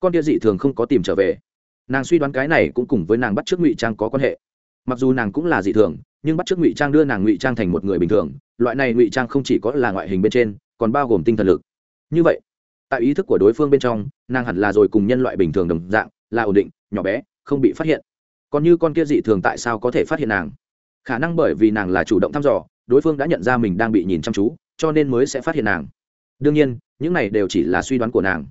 Con kia dị thường không có tìm trở về. Nàng suy đoán cái này cũng cùng với nàng bắt trước ngụy trang có quan hệ. Mặc dù nàng cũng là dị thường, nhưng bắt trước ngụy trang đưa nàng ngụy trang thành một người bình thường, loại này ngụy trang không chỉ có là ngoại hình bên trên, còn bao gồm tinh thần lực. Như vậy tại ý thức của đối phương bên trong, nàng hẳn là rồi cùng nhân loại bình thường đồng dạng, là ổn định, nhỏ bé, không bị phát hiện. Còn như con kia dị thường tại sao có thể phát hiện nàng? Khả năng bởi vì nàng là chủ động thăm dò, đối phương đã nhận ra mình đang bị nhìn chăm chú, cho nên mới sẽ phát hiện nàng. Đương nhiên, những này đều chỉ là suy đoán của nàng.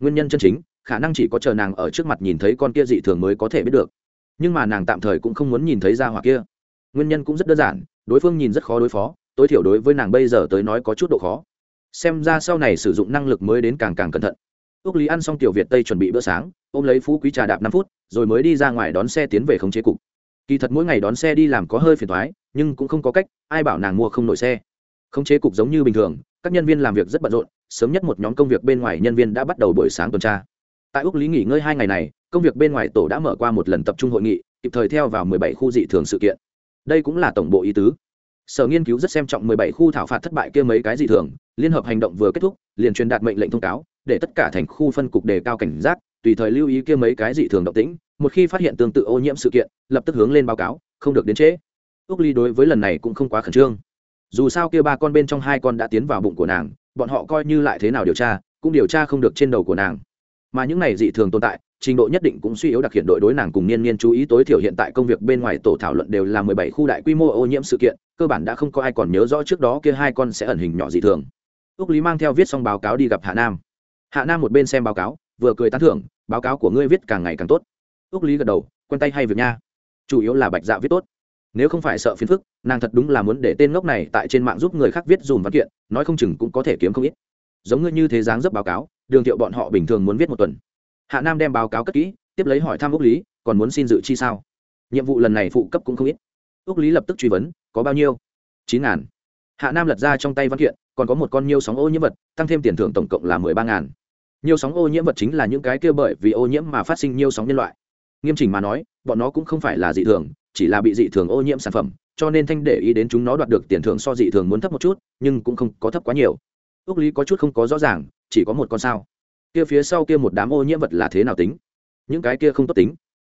Nguyên nhân chân chính, khả năng chỉ có chờ nàng ở trước mặt nhìn thấy con kia dị thường mới có thể biết được. Nhưng mà nàng tạm thời cũng không muốn nhìn thấy ra hỏa kia. Nguyên nhân cũng rất đơn giản, đối phương nhìn rất khó đối phó, tối thiểu đối với nàng bây giờ tới nói có chút độ khó xem ra sau này sử dụng năng lực mới đến càng càng cẩn thận. Ước lý ăn xong tiểu việt tây chuẩn bị bữa sáng, ôm lấy phú quý trà đạp năm phút, rồi mới đi ra ngoài đón xe tiến về khống chế cục. Kỳ thật mỗi ngày đón xe đi làm có hơi phiền thoái nhưng cũng không có cách, ai bảo nàng mua không nổi xe. Khống chế cục giống như bình thường, các nhân viên làm việc rất bận rộn, sớm nhất một nhóm công việc bên ngoài nhân viên đã bắt đầu buổi sáng tuần tra. Tại úc lý nghỉ ngơi hai ngày này, công việc bên ngoài tổ đã mở qua một lần tập trung hội nghị, kịp thời theo vào 17 khu dị thường sự kiện. Đây cũng là tổng bộ ý tứ sở nghiên cứu rất xem trọng 17 khu thảo phạt thất bại kia mấy cái dị thường, liên hợp hành động vừa kết thúc, liền truyền đạt mệnh lệnh thông cáo, để tất cả thành khu phân cục đề cao cảnh giác, tùy thời lưu ý kia mấy cái dị thường động tĩnh, một khi phát hiện tương tự ô nhiễm sự kiện, lập tức hướng lên báo cáo, không được đến trễ. Úc ly đối với lần này cũng không quá khẩn trương. Dù sao kia ba con bên trong hai con đã tiến vào bụng của nàng, bọn họ coi như lại thế nào điều tra, cũng điều tra không được trên đầu của nàng. Mà những này dị thường tồn tại trình độ nhất định cũng suy yếu đặc hiện đội đối nàng cùng niên niên chú ý tối thiểu hiện tại công việc bên ngoài tổ thảo luận đều là mười bảy khu đại quy mô ô nhiễm sự kiện, cơ bản đã không có ai còn nhớ rõ trước đó kia hai con sẽ ẩn hình nhỏ dị thường. Úc lý mang theo viết xong báo cáo đi gặp hạ nam. Hạ nam một bên xem báo cáo, vừa cười tán thưởng, báo cáo của ngươi viết càng ngày càng tốt. Úc lý gật đầu, quen tay hay việc nha. Chủ yếu là bạch dạ viết tốt. Nếu không phải sợ phiền phức, nàng thật đúng là muốn để tên ngốc này tại trên mạng giúp người khác viết dùm văn kiện, nói không chừng cũng có thể kiếm không ít. Giống ngươi như thế dáng dấp báo cáo, đường thiệu bọn họ bình thường muốn viết một tuần hạ nam đem báo cáo cất kỹ, tiếp lấy hỏi thăm úc lý, còn muốn xin dự chi sao? Nhiệm vụ lần này phụ cấp cũng không ít. Úc lý lập tức truy vấn, có bao nhiêu? chín ngàn. Hạ nam lật ra trong tay văn kiện, còn có một con nhiêu sóng ô nhiễm vật, tăng thêm tiền thưởng tổng cộng là mười ba ngàn. Nhiều sóng ô nhiễm vật chính là những cái kia bởi vì ô nhiễm mà phát sinh nhiều sóng nhân loại. Nghiêm chỉnh mà nói, bọn nó cũng không phải là dị thường, chỉ là bị dị thường ô nhiễm sản phẩm, cho nên thanh để ý đến chúng nó đoạt được tiền thưởng so dị thường muốn thấp một chút, nhưng cũng không có thấp quá nhiều. Ước lý có chút không có rõ ràng, chỉ có một con sao kia phía sau kia một đám ô nhiễm vật là thế nào tính? Những cái kia không tốt tính.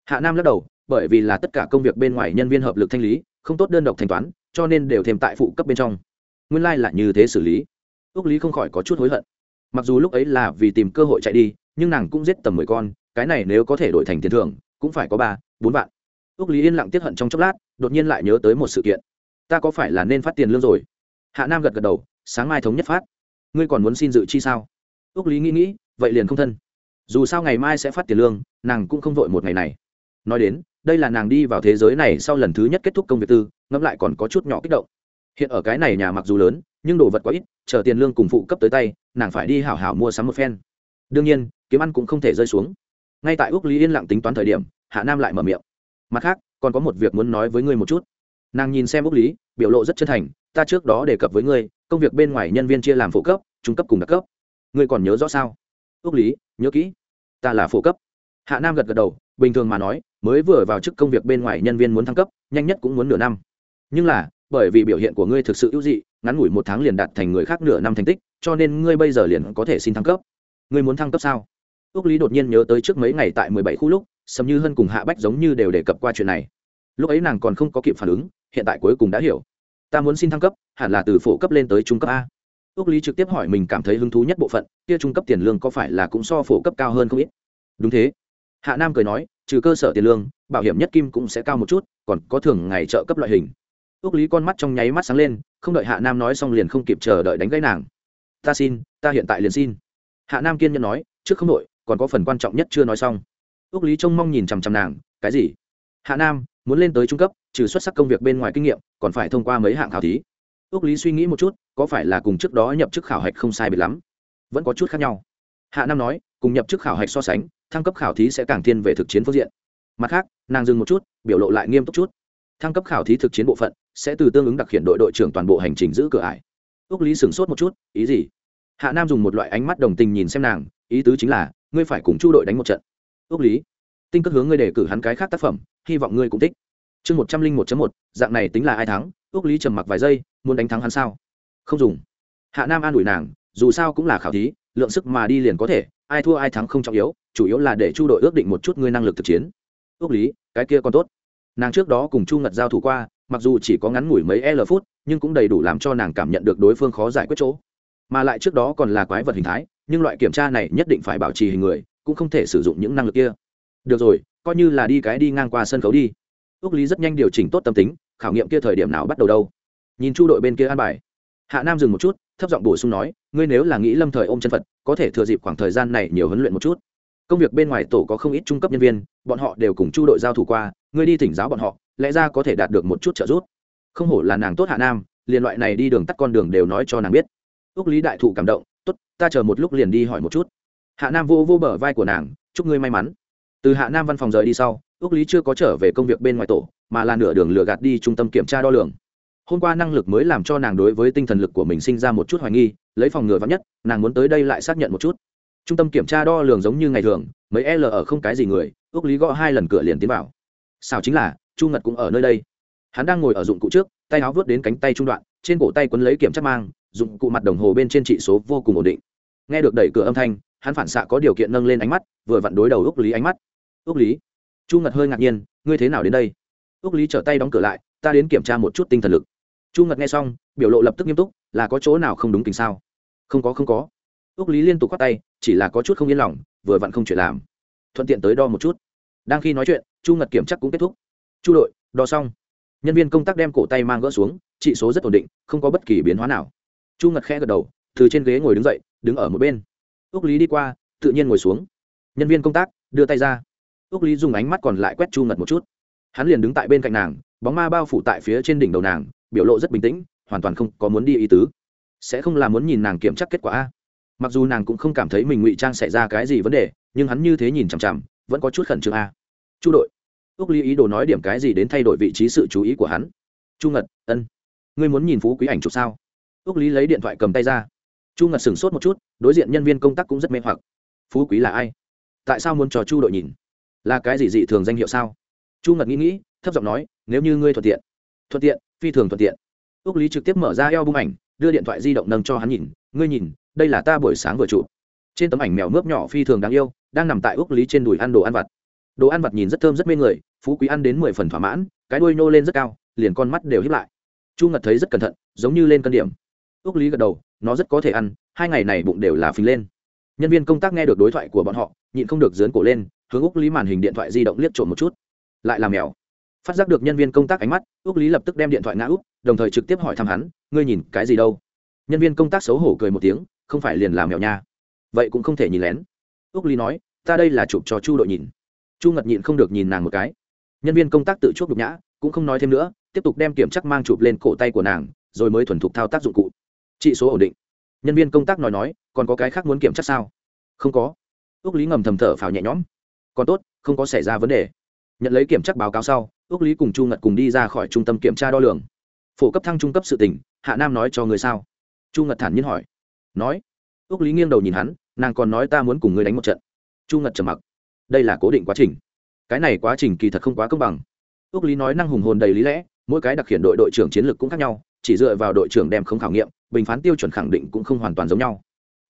Hạ nam lắc đầu, bởi vì là tất cả công việc bên ngoài nhân viên hợp lực thanh lý, không tốt đơn độc thanh toán, cho nên đều thêm tại phụ cấp bên trong. Nguyên lai、like、là như thế xử lý. Ước lý không khỏi có chút hối hận. Mặc dù lúc ấy là vì tìm cơ hội chạy đi, nhưng nàng cũng giết tầm mười con, cái này nếu có thể đổi thành tiền thưởng, cũng phải có ba, bốn vạn. Ước lý yên lặng tiếp hận trong chốc lát, đột nhiên lại nhớ tới một sự kiện. Ta có phải là nên phát tiền lương rồi? Hạ nam gật gật đầu, sáng mai thống nhất phát. Ngươi còn muốn xin dự chi sao? Ước lý nghĩ nghĩ vậy liền không thân. Dù sao ngày mai sẽ phát tiền lương, nàng cũng không vội một ngày này. Nói đến, đây là nàng đi vào thế giới này sau lần thứ nhất kết thúc công việc tư, ngẫm lại còn có chút nhỏ kích động. Hiện ở cái này nhà mặc dù lớn, nhưng đồ vật quá ít, chờ tiền lương cùng phụ cấp tới tay, nàng phải đi hảo hảo mua sắm một phen. Đương nhiên, kiếm ăn cũng không thể rơi xuống. Ngay tại úc lý yên lặng tính toán thời điểm, hạ nam lại mở miệng. Mặt khác, còn có một việc muốn nói với ngươi một chút. Nàng nhìn xem úc lý, biểu lộ rất chân thành, ta trước đó đề cập với ngươi, công việc bên ngoài nhân viên chia làm phụ cấp, trung cấp cùng đặc cấp. Ngươi còn nhớ rõ sao? Ước lý, nhớ kỹ. Ta là phổ cấp. Hạ nam gật gật đầu, bình thường mà nói, mới vừa vào chức công việc bên ngoài nhân viên muốn thăng cấp, nhanh nhất cũng muốn nửa năm. Nhưng là, bởi vì biểu hiện của ngươi thực sự ưu dị, ngắn ngủi một tháng liền đạt thành người khác nửa năm thành tích, cho nên ngươi bây giờ liền có thể xin thăng cấp. Ngươi muốn thăng cấp sao? Ước lý đột nhiên nhớ tới trước mấy ngày tại mười bảy khu lúc, sầm như hân cùng hạ bách giống như đều đề cập qua chuyện này. Lúc ấy nàng còn không có kịp phản ứng, hiện tại cuối cùng đã hiểu. Ta muốn xin thăng cấp, hẳn là từ phổ cấp lên tới trung cấp a ước lý trực tiếp hỏi mình cảm thấy hứng thú nhất bộ phận, kia trung cấp tiền lương có phải là cũng so phổ cấp cao hơn không ít? Đúng thế. Hạ nam cười nói, trừ cơ sở tiền lương, bảo hiểm nhất kim cũng sẽ cao một chút, còn có thường ngày trợ cấp loại hình. Ước lý con mắt trong nháy mắt sáng lên, không đợi hạ nam nói xong liền không kịp chờ đợi đánh gãy nàng. Ta xin, ta hiện tại liền xin. Hạ nam kiên nhẫn nói, trước không đội còn có phần quan trọng nhất chưa nói xong. Ước lý trông mong nhìn chằm chằm nàng, cái gì? Hạ nam, muốn lên tới trung cấp, trừ xuất sắc công việc bên ngoài kinh nghiệm, còn phải thông qua mấy hạng khảo thí ước lý suy nghĩ một chút, có phải là cùng trước đó nhập chức khảo hạch không sai biệt lắm? Vẫn có chút khác nhau. Hạ nam nói, cùng nhập chức khảo hạch so sánh, thăng cấp khảo thí sẽ càng thiên về thực chiến phương diện. Mặt khác, nàng dừng một chút, biểu lộ lại nghiêm túc chút. Thăng cấp khảo thí thực chiến bộ phận sẽ từ tương ứng đặc hiện đội đội trưởng toàn bộ hành trình giữ cửa ải. Ước lý sửng sốt một chút, ý gì? Hạ nam dùng một loại ánh mắt đồng tình nhìn xem nàng, ý tứ chính là, ngươi phải cùng chu đội đánh một trận. Ước lý, tinh cất hướng ngươi đề cử hắn cái khác tác phẩm, hy vọng ngươi cũng thích. Chương một trăm linh một một, dạng này tính là ai thắng? Ước lý trầm mặc vài giây, muốn đánh thắng hắn sao? Không dùng. Hạ nam an ủi nàng, dù sao cũng là khảo thí, lượng sức mà đi liền có thể, ai thua ai thắng không trọng yếu, chủ yếu là để chu đội ước định một chút ngươi năng lực thực chiến. Ước lý, cái kia còn tốt. Nàng trước đó cùng chu ngật giao thủ qua, mặc dù chỉ có ngắn ngủi mấy l phút, nhưng cũng đầy đủ làm cho nàng cảm nhận được đối phương khó giải quyết chỗ. Mà lại trước đó còn là quái vật hình thái, nhưng loại kiểm tra này nhất định phải bảo trì hình người, cũng không thể sử dụng những năng lực kia. Được rồi, coi như là đi cái đi ngang qua sân khấu đi. Ước lý rất nhanh điều chỉnh tốt tâm tính khảo nghiệm kia thời điểm nào bắt đầu đâu? Nhìn chu đội bên kia an bài. Hạ nam dừng một chút, thấp giọng bổ sung nói, ngươi nếu là nghĩ lâm thời ôm chân phật, có thể thừa dịp khoảng thời gian này nhiều huấn luyện một chút. Công việc bên ngoài tổ có không ít trung cấp nhân viên, bọn họ đều cùng chu đội giao thủ qua, ngươi đi thỉnh giáo bọn họ, lẽ ra có thể đạt được một chút trợ giúp. Không hổ là nàng tốt hạ nam, liền loại này đi đường tắt con đường đều nói cho nàng biết. Ước lý đại thụ cảm động, tốt, ta chờ một lúc liền đi hỏi một chút. Hạ nam vô vô bờ vai của nàng, chúc ngươi may mắn. Từ hạ nam văn phòng rời đi sau ước lý chưa có trở về công việc bên ngoài tổ mà là nửa đường lừa gạt đi trung tâm kiểm tra đo lường. Hôm qua năng lực mới làm cho nàng đối với tinh thần lực của mình sinh ra một chút hoài nghi, lấy phòng ngừa vắng nhất, nàng muốn tới đây lại xác nhận một chút. Trung tâm kiểm tra đo lường giống như ngày thường, mấy l ở không cái gì người, ước lý gõ hai lần cửa liền tiến vào. Sao chính là, chu ngật cũng ở nơi đây. Hắn đang ngồi ở dụng cụ trước, tay áo vớt đến cánh tay trung đoạn, trên cổ tay quấn lấy kiểm tra mang, dụng cụ mặt đồng hồ bên trên trị số vô cùng ổn định. Nghe được đẩy cửa âm thanh, hắn phản xạ có điều kiện nâng lên ánh mắt, vừa vặn đối đầu ước lý ánh mắt. Ước lý? Chu ngật hơi ngạc nhiên, ngươi thế nào đến đây? Ước lý trở tay đóng cửa lại, ta đến kiểm tra một chút tinh thần lực. Chu ngật nghe xong, biểu lộ lập tức nghiêm túc, là có chỗ nào không đúng tình sao? Không có không có. Ước lý liên tục khoác tay, chỉ là có chút không yên lòng, vừa vặn không chuyện làm. Thuận tiện tới đo một chút. Đang khi nói chuyện, chu ngật kiểm chắc cũng kết thúc. Chu đội, đo xong. Nhân viên công tác đem cổ tay mang gỡ xuống trị số rất ổn định, không có bất kỳ biến hóa nào. Chu ngật khẽ gật đầu, từ trên ghế ngồi đứng dậy, đứng ở một bên. Ước lý đi qua, tự nhiên ngồi xuống. Nhân viên công tác, đưa tay ra. Ước lý dùng ánh mắt còn lại quét chu ngật một chút hắn liền đứng tại bên cạnh nàng, bóng ma bao phủ tại phía trên đỉnh đầu nàng, biểu lộ rất bình tĩnh, hoàn toàn không có muốn đi ý tứ. Sẽ không là muốn nhìn nàng kiểm tra kết quả a? Mặc dù nàng cũng không cảm thấy mình ngụy trang xảy ra cái gì vấn đề, nhưng hắn như thế nhìn chằm chằm, vẫn có chút khẩn trương a. Chu đội. Ước ly ý đồ nói điểm cái gì đến thay đổi vị trí sự chú ý của hắn? Chu ngật, ân. Ngươi muốn nhìn phú quý ảnh chụp sao? Ước lý lấy điện thoại cầm tay ra. Chu ngật sửng sốt một chút, đối diện nhân viên công tác cũng rất mê hoặc. Phú quý là ai? Tại sao muốn cho chu đội nhìn? Là cái gì dị thường danh hiệu sao? Chu ngật nghĩ nghĩ, thấp giọng nói, nếu như ngươi thuận tiện thuận tiện, phi thường thuận tiện. Ước lý trực tiếp mở ra eo bung ảnh, đưa điện thoại di động nâng cho hắn nhìn, ngươi nhìn, đây là ta buổi sáng vừa chụp. Trên tấm ảnh mèo mướp nhỏ phi thường đáng yêu, đang nằm tại ước lý trên đùi ăn đồ ăn vặt. Đồ ăn vặt nhìn rất thơm rất mê người, phú quý ăn đến mười phần thỏa mãn, cái đuôi nô lên rất cao, liền con mắt đều hiếp lại. Chu ngật thấy rất cẩn thận, giống như lên cân điểm. Ước lý gật đầu, nó rất có thể ăn, hai ngày này bụng đều là phình lên. Nhân viên công tác nghe được đối thoại của bọn họ, nhịn không được dướn cổ lên, hướng úc lý màn hình điện thoại di động liếc trộm một chút lại làm mèo. Phát giác được nhân viên công tác ánh mắt ước lý lập tức đem điện thoại ngã úp, đồng thời trực tiếp hỏi thăm hắn, ngươi nhìn cái gì đâu? Nhân viên công tác xấu hổ cười một tiếng, không phải liền làm mèo nha. Vậy cũng không thể nhìn lén. Ước lý nói, ta đây là chụp cho chu đội nhìn. Chu ngật nhịn không được nhìn nàng một cái. Nhân viên công tác tự chuốc nhục nhã, cũng không nói thêm nữa, tiếp tục đem kiểm chắc mang chụp lên cổ tay của nàng, rồi mới thuần thục thao tác dụng cụ. Trị số ổn định. Nhân viên công tác nói nói, còn có cái khác muốn kiểm chắc sao? Không có. Ước lý ngầm thầm thở phào nhẹ nhõm. Còn tốt, không có xảy ra vấn đề nhận lấy kiểm tra báo cáo sau ước lý cùng chu ngật cùng đi ra khỏi trung tâm kiểm tra đo lường. Phổ cấp thăng trung cấp sự tỉnh hạ nam nói cho người sao? Chu ngật thản nhiên hỏi. Nói. Ước lý nghiêng đầu nhìn hắn, nàng còn nói ta muốn cùng ngươi đánh một trận. Chu ngật trầm mặc. Đây là cố định quá trình. Cái này quá trình kỳ thật không quá công bằng. Ước lý nói năng hùng hồn đầy lý lẽ, mỗi cái đặc hiện đội đội trưởng chiến lược cũng khác nhau, chỉ dựa vào đội trưởng đem không khảo nghiệm, bình phán tiêu chuẩn khẳng định cũng không hoàn toàn giống nhau.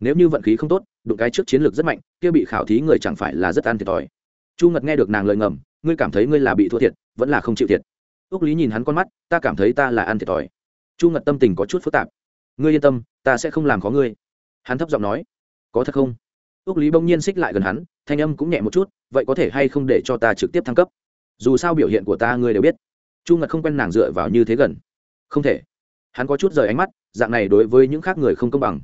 Nếu như vận khí không tốt, đụng cái trước chiến lược rất mạnh, kia bị khảo thí người chẳng phải là rất ăn thiệt thòi. Chu ngật nghe được nàng lời ngầm ngươi cảm thấy ngươi là bị thua thiệt, vẫn là không chịu thiệt. Ước lý nhìn hắn con mắt, ta cảm thấy ta là ăn thiệt thòi. Chu ngật tâm tình có chút phức tạp. Ngươi yên tâm, ta sẽ không làm khó ngươi. Hắn thấp giọng nói. Có thật không? Ước lý bỗng nhiên xích lại gần hắn, thanh âm cũng nhẹ một chút, vậy có thể hay không để cho ta trực tiếp thăng cấp? Dù sao biểu hiện của ta ngươi đều biết. Chu ngật không quen nàng dựa vào như thế gần. Không thể. Hắn có chút rời ánh mắt, dạng này đối với những khác người không công bằng.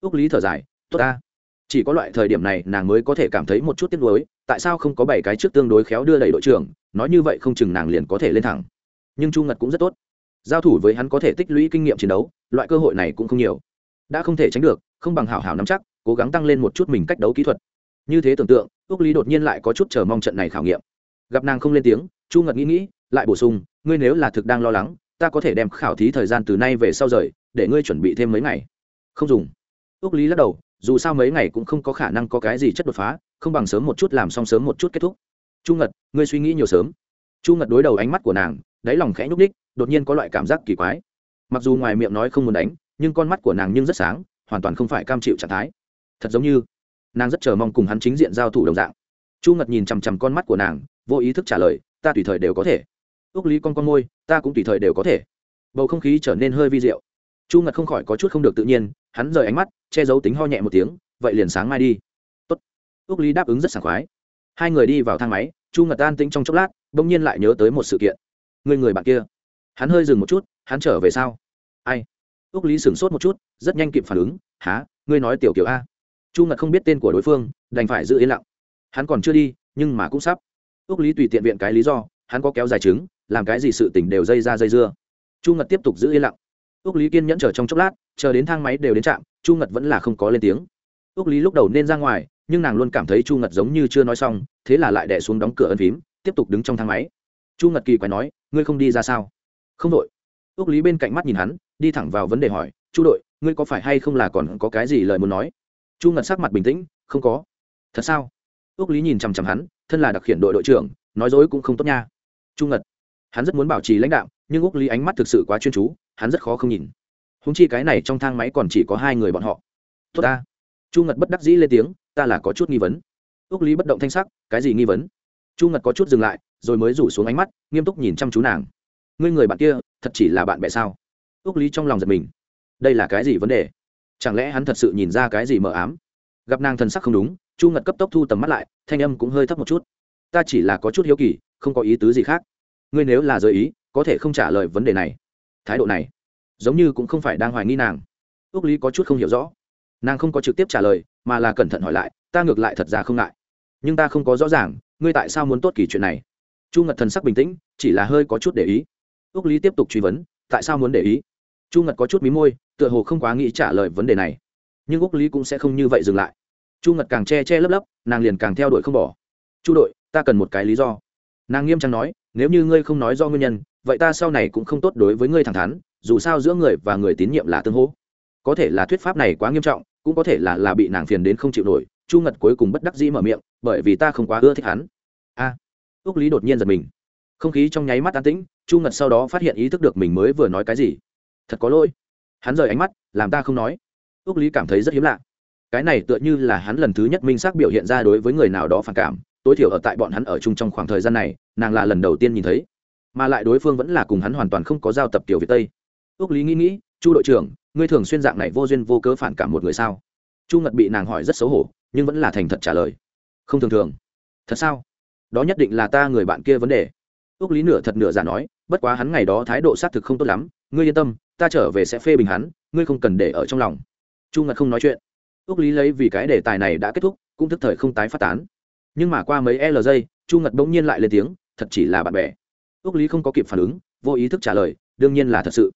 Ước lý thở dài, tốt ta chỉ có loại thời điểm này nàng mới có thể cảm thấy một chút tiếc nuối, tại sao không có bảy cái trước tương đối khéo đưa đẩy đội trưởng, nói như vậy không chừng nàng liền có thể lên thẳng. Nhưng chu ngật cũng rất tốt. Giao thủ với hắn có thể tích lũy kinh nghiệm chiến đấu, loại cơ hội này cũng không nhiều. Đã không thể tránh được, không bằng hảo hảo nắm chắc, cố gắng tăng lên một chút mình cách đấu kỹ thuật. Như thế tưởng tượng ước lý đột nhiên lại có chút chờ mong trận này khảo nghiệm. Gặp nàng không lên tiếng, chu ngật nghĩ nghĩ, lại bổ sung, ngươi nếu là thực đang lo lắng, ta có thể đem khảo thí thời gian từ nay về sau rời, để ngươi chuẩn bị thêm mấy ngày. Không dùng. Ước lý lắc đầu dù sao mấy ngày cũng không có khả năng có cái gì chất đột phá, không bằng sớm một chút làm xong sớm một chút kết thúc. Chu ngật, ngươi suy nghĩ nhiều sớm. Chu ngật đối đầu ánh mắt của nàng, đáy lòng khẽ nhúc ních đột nhiên có loại cảm giác kỳ quái. Mặc dù ngoài miệng nói không muốn đánh, nhưng con mắt của nàng nhưng rất sáng, hoàn toàn không phải cam chịu trạng thái. Thật giống như, nàng rất chờ mong cùng hắn chính diện giao thủ đồng dạng. Chu ngật nhìn chằm chằm con mắt của nàng, vô ý thức trả lời, ta tùy thời đều có thể. Ước lý con con môi, ta cũng tùy thời đều có thể. Bầu không khí trở nên hơi vi diệu chu ngật không khỏi có chút không được tự nhiên, hắn rời ánh mắt, che giấu tính ho nhẹ một tiếng, vậy liền sáng mai đi. Tốt. ước lý đáp ứng rất sảng khoái. Hai người đi vào thang máy, chu ngật an tĩnh trong chốc lát đ ỗ n g nhiên lại nhớ tới một sự kiện. Người người bạn kia. Hắn hơi dừng một chút, hắn trở về sao? Ai? Ước lý sửng sốt một chút, rất nhanh kịp phản ứng há ngươi nói tiểu kiểu a. Chu ngật không biết tên của đối phương, đành phải giữ yên lặng. Hắn còn chưa đi, nhưng mà cũng sắp. Ước lý tùy tiện viện cái lý do, hắn có kéo dài chứng, làm cái gì sự t ì n h đều dây ra dây dưa. Chu ngật tiếp tục giữ yên lặng ước lý kiên nhẫn chờ trong chốc lát, chờ đến thang máy đều đến trạm, chu ngật vẫn là không có lên tiếng. Ước lý lúc đầu nên ra ngoài, nhưng nàng luôn cảm thấy chu ngật giống như chưa nói xong, thế là lại đẻ xuống đóng cửa ân phím, tiếp tục đứng trong thang máy. Chu ngật kỳ quái nói, ngươi không đi ra sao? Không đội. Ước lý bên cạnh mắt nhìn hắn, đi thẳng vào vấn đề hỏi, chu đội, ngươi có phải hay không là còn có cái gì lời muốn nói? Chu ngật sắc mặt bình tĩnh, không có. Thật sao? Ước lý nhìn chằm chằm hắn, thân là đặc hiện đội đội trưởng, nói dối cũng không tốt nha. Chu ngật, hắn rất muốn bảo trì lãnh đạo nhưng úc lý ánh mắt thực sự quá chuyên chú, hắn rất khó không nhìn. Húng chi cái này trong thang máy còn chỉ có hai người bọn họ. Tốt ta. Chu ngật bất đắc dĩ lên tiếng, ta là có chút nghi vấn. Úc lý bất động thanh sắc, cái gì nghi vấn? Chu ngật có chút dừng lại, rồi mới rủ xuống ánh mắt, nghiêm túc nhìn chăm chú nàng. Ngươi người bạn kia, thật chỉ là bạn bè sao? Úc lý trong lòng giật mình. Đây là cái gì vấn đề? Chẳng lẽ hắn thật sự nhìn ra cái gì mờ ám? Gặp nàng thần sắc không đúng, chu ngật cấp tốc thu tầm mắt lại, thanh âm cũng hơi thấp một chút. Ta chỉ là có chút hiếu kỳ, không có ý tứ gì khác. Ngươi nếu là giới ý có thể không trả lời vấn đề này. Thái độ này, giống như cũng không phải đang hoài nghi nàng. Ước lý có chút không hiểu rõ. Nàng không có trực tiếp trả lời, mà là cẩn thận hỏi lại, ta ngược lại thật ra không ngại. Nhưng ta không có rõ ràng, ngươi tại sao muốn tốt kỳ chuyện này? Chu ngật thần sắc bình tĩnh, chỉ là hơi có chút để ý. Ước lý tiếp tục truy vấn, tại sao muốn để ý? Chu ngật có chút mí môi, tựa hồ không quá nghĩ trả lời vấn đề này. Nhưng ước lý cũng sẽ không như vậy dừng lại. Chu ngật càng che che lấp lấp, nàng liền càng theo đuổi không bỏ. Chu đội, ta cần một cái lý do. Nàng nghiêm trang nói, nếu như ngươi không nói do nguyên nhân vậy ta sau này cũng không tốt đối với ngươi thẳng thắn, dù sao giữa người và người tín nhiệm là tương hỗ. Có thể là thuyết pháp này quá nghiêm trọng, cũng có thể là là bị nàng phiền đến không chịu nổi, chu ngật cuối cùng bất đắc dĩ mở miệng, bởi vì ta không quá ưa thích hắn. A. Ước lý đột nhiên giật mình. Không khí trong nháy mắt an tĩnh, chu ngật sau đó phát hiện ý thức được mình mới vừa nói cái gì. Thật có lỗi. Hắn rời ánh mắt, làm ta không nói. Ước lý cảm thấy rất hiếm lạ. Cái này tựa như là hắn lần thứ nhất minh xác biểu hiện ra đối với người nào đó phản cảm, tối thiểu ở tại bọn hắn ở chung trong khoảng thời gian này, nàng là lần đầu tiên nhìn thấy mà lại đối phương vẫn là cùng hắn hoàn toàn không có giao tập tiểu việt tây. Ước lý nghĩ nghĩ, chu đội trưởng, ngươi thường xuyên dạng này vô duyên vô cớ phản cảm một người sao? Chu ngật bị nàng hỏi rất xấu hổ, nhưng vẫn là thành thật trả lời. Không thường thường. Thật sao? Đó nhất định là ta người bạn kia vấn đề. Ước lý nửa thật nửa giả nói, bất quá hắn ngày đó thái độ xác thực không tốt lắm, ngươi yên tâm, ta trở về sẽ phê bình hắn, ngươi không cần để ở trong lòng. Chu ngật không nói chuyện. Ước lý lấy vì cái đề tài này đã kết thúc, cũng thức thời không tái phát tán. Nhưng mà qua mấy l giây, chu ngật bỗng nhiên lại lên tiếng, thật chỉ là bạn bè ước lý không có kịp phản ứng, vô ý thức trả lời, đương nhiên là thật sự.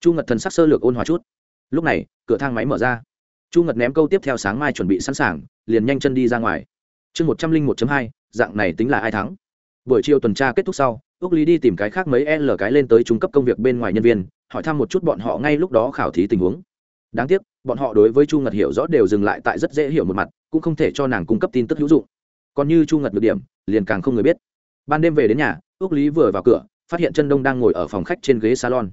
Chu ngật thần sắc sơ lược ôn hòa chút. Lúc này, cửa thang máy mở ra. Chu ngật ném câu tiếp theo sáng mai chuẩn bị sẵn sàng, liền nhanh chân đi ra ngoài. Chương một trăm linh một hai, dạng này tính là ai thắng? Buổi chiều tuần tra kết thúc sau ước lý đi tìm cái khác mấy l cái lên tới trung cấp công việc bên ngoài nhân viên, hỏi thăm một chút bọn họ ngay lúc đó khảo thí tình huống. Đáng tiếc, bọn họ đối với chu ngật hiểu rõ đều dừng lại tại rất dễ hiểu một mặt, cũng không thể cho nàng cung cấp tin tức hữu dụng. Còn như chu ngật được điểm, liền càng không người biết. Ban đêm về đến nhà ước lý vừa vào cửa, phát hiện chân đông đang ngồi ở phòng khách trên ghế salon.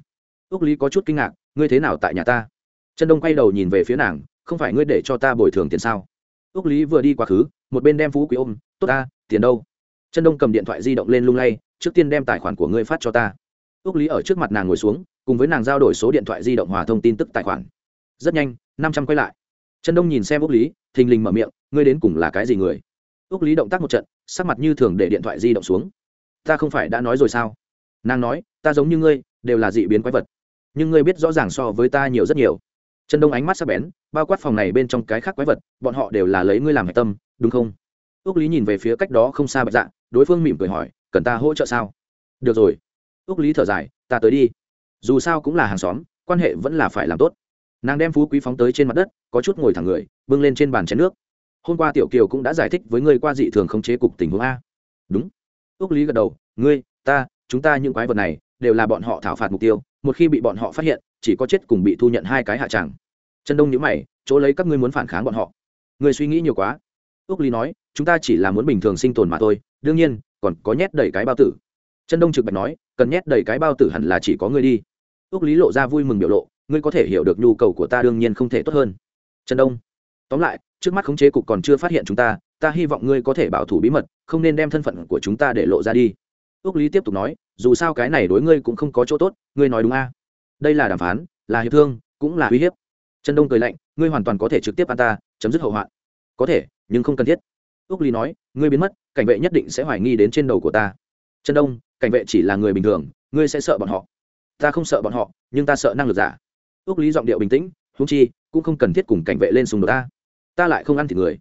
Ước lý có chút kinh ngạc, ngươi thế nào tại nhà ta? Chân đông quay đầu nhìn về phía nàng, không phải ngươi để cho ta bồi thường tiền sao? Ước lý vừa đi quá khứ, một bên đem phú quý ôm, tốt ta, tiền đâu? Chân đông cầm điện thoại di động lên lung lay, trước tiên đem tài khoản của ngươi phát cho ta. Ước lý ở trước mặt nàng ngồi xuống, cùng với nàng giao đổi số điện thoại di động hòa thông tin tức tài khoản. Rất nhanh, năm trăm quay lại. Chân đông nhìn xem ước lý, thình lình mở miệng, ngươi đến cùng là cái gì người? Ước lý động tác một trận, sắc mặt như thường để điện thoại di động xuống ta không phải đã nói rồi sao? Nàng nói, ta giống như ngươi, đều là dị biến quái vật. Nhưng ngươi biết rõ ràng so với ta nhiều rất nhiều. Chân đông ánh mắt sắc bén, bao quát phòng này bên trong cái khác quái vật, bọn họ đều là lấy ngươi làm hạch tâm, đúng không? Ước lý nhìn về phía cách đó không xa bạch dạ đối phương mỉm cười hỏi, cần ta hỗ trợ sao? Được rồi. Ước lý thở dài, ta tới đi. Dù sao cũng là hàng xóm, quan hệ vẫn là phải làm tốt. Nàng đem phú quý phóng tới trên mặt đất, có chút ngồi thẳng người, bưng lên trên bàn chén nước. Hôm qua tiểu kiều cũng đã giải thích với ngươi qua dị thường khống chế cục tình huống a. Đúng ước lý gật đầu, ngươi, ta, chúng ta những quái vật này đều là bọn họ thảo phạt mục tiêu, một khi bị bọn họ phát hiện, chỉ có chết cùng bị thu nhận hai cái hạ tràng. Trần đông nhữ mày, chỗ lấy các ngươi muốn phản kháng bọn họ. Ngươi suy nghĩ nhiều quá. Ước lý nói, chúng ta chỉ là muốn bình thường sinh tồn mà thôi, đương nhiên, còn có nhét đầy cái bao tử. Trần đông trực bạch nói, cần nhét đầy cái bao tử hẳn là chỉ có ngươi đi. Ước lý lộ ra vui mừng biểu lộ, ngươi có thể hiểu được nhu cầu của ta đương nhiên không thể tốt hơn. Trần đông, tóm lại, trước mắt khống chế cục còn chưa phát hiện chúng ta ta hy vọng ngươi có thể bảo thủ bí mật, không nên đem thân phận của chúng ta để lộ ra đi. Ước lý tiếp tục nói, dù sao cái này đối ngươi cũng không có chỗ tốt, ngươi nói đúng a. Đây là đàm phán, là hiệp thương, cũng là uy hiếp. Trần đông cười lạnh, ngươi hoàn toàn có thể trực tiếp ăn ta, chấm dứt hậu hoạn. Có thể, nhưng không cần thiết. Ước lý nói, ngươi biến mất, cảnh vệ nhất định sẽ hoài nghi đến trên đầu của ta. Trần đông, cảnh vệ chỉ là người bình thường, ngươi sẽ sợ bọn họ. Ta không sợ bọn họ, nhưng ta sợ năng lực giả. Ước lý giọng điệu bình tĩnh húng chi, cũng không cần thiết cùng cảnh vệ lên xung đột ta. Ta lại không ăn thịt người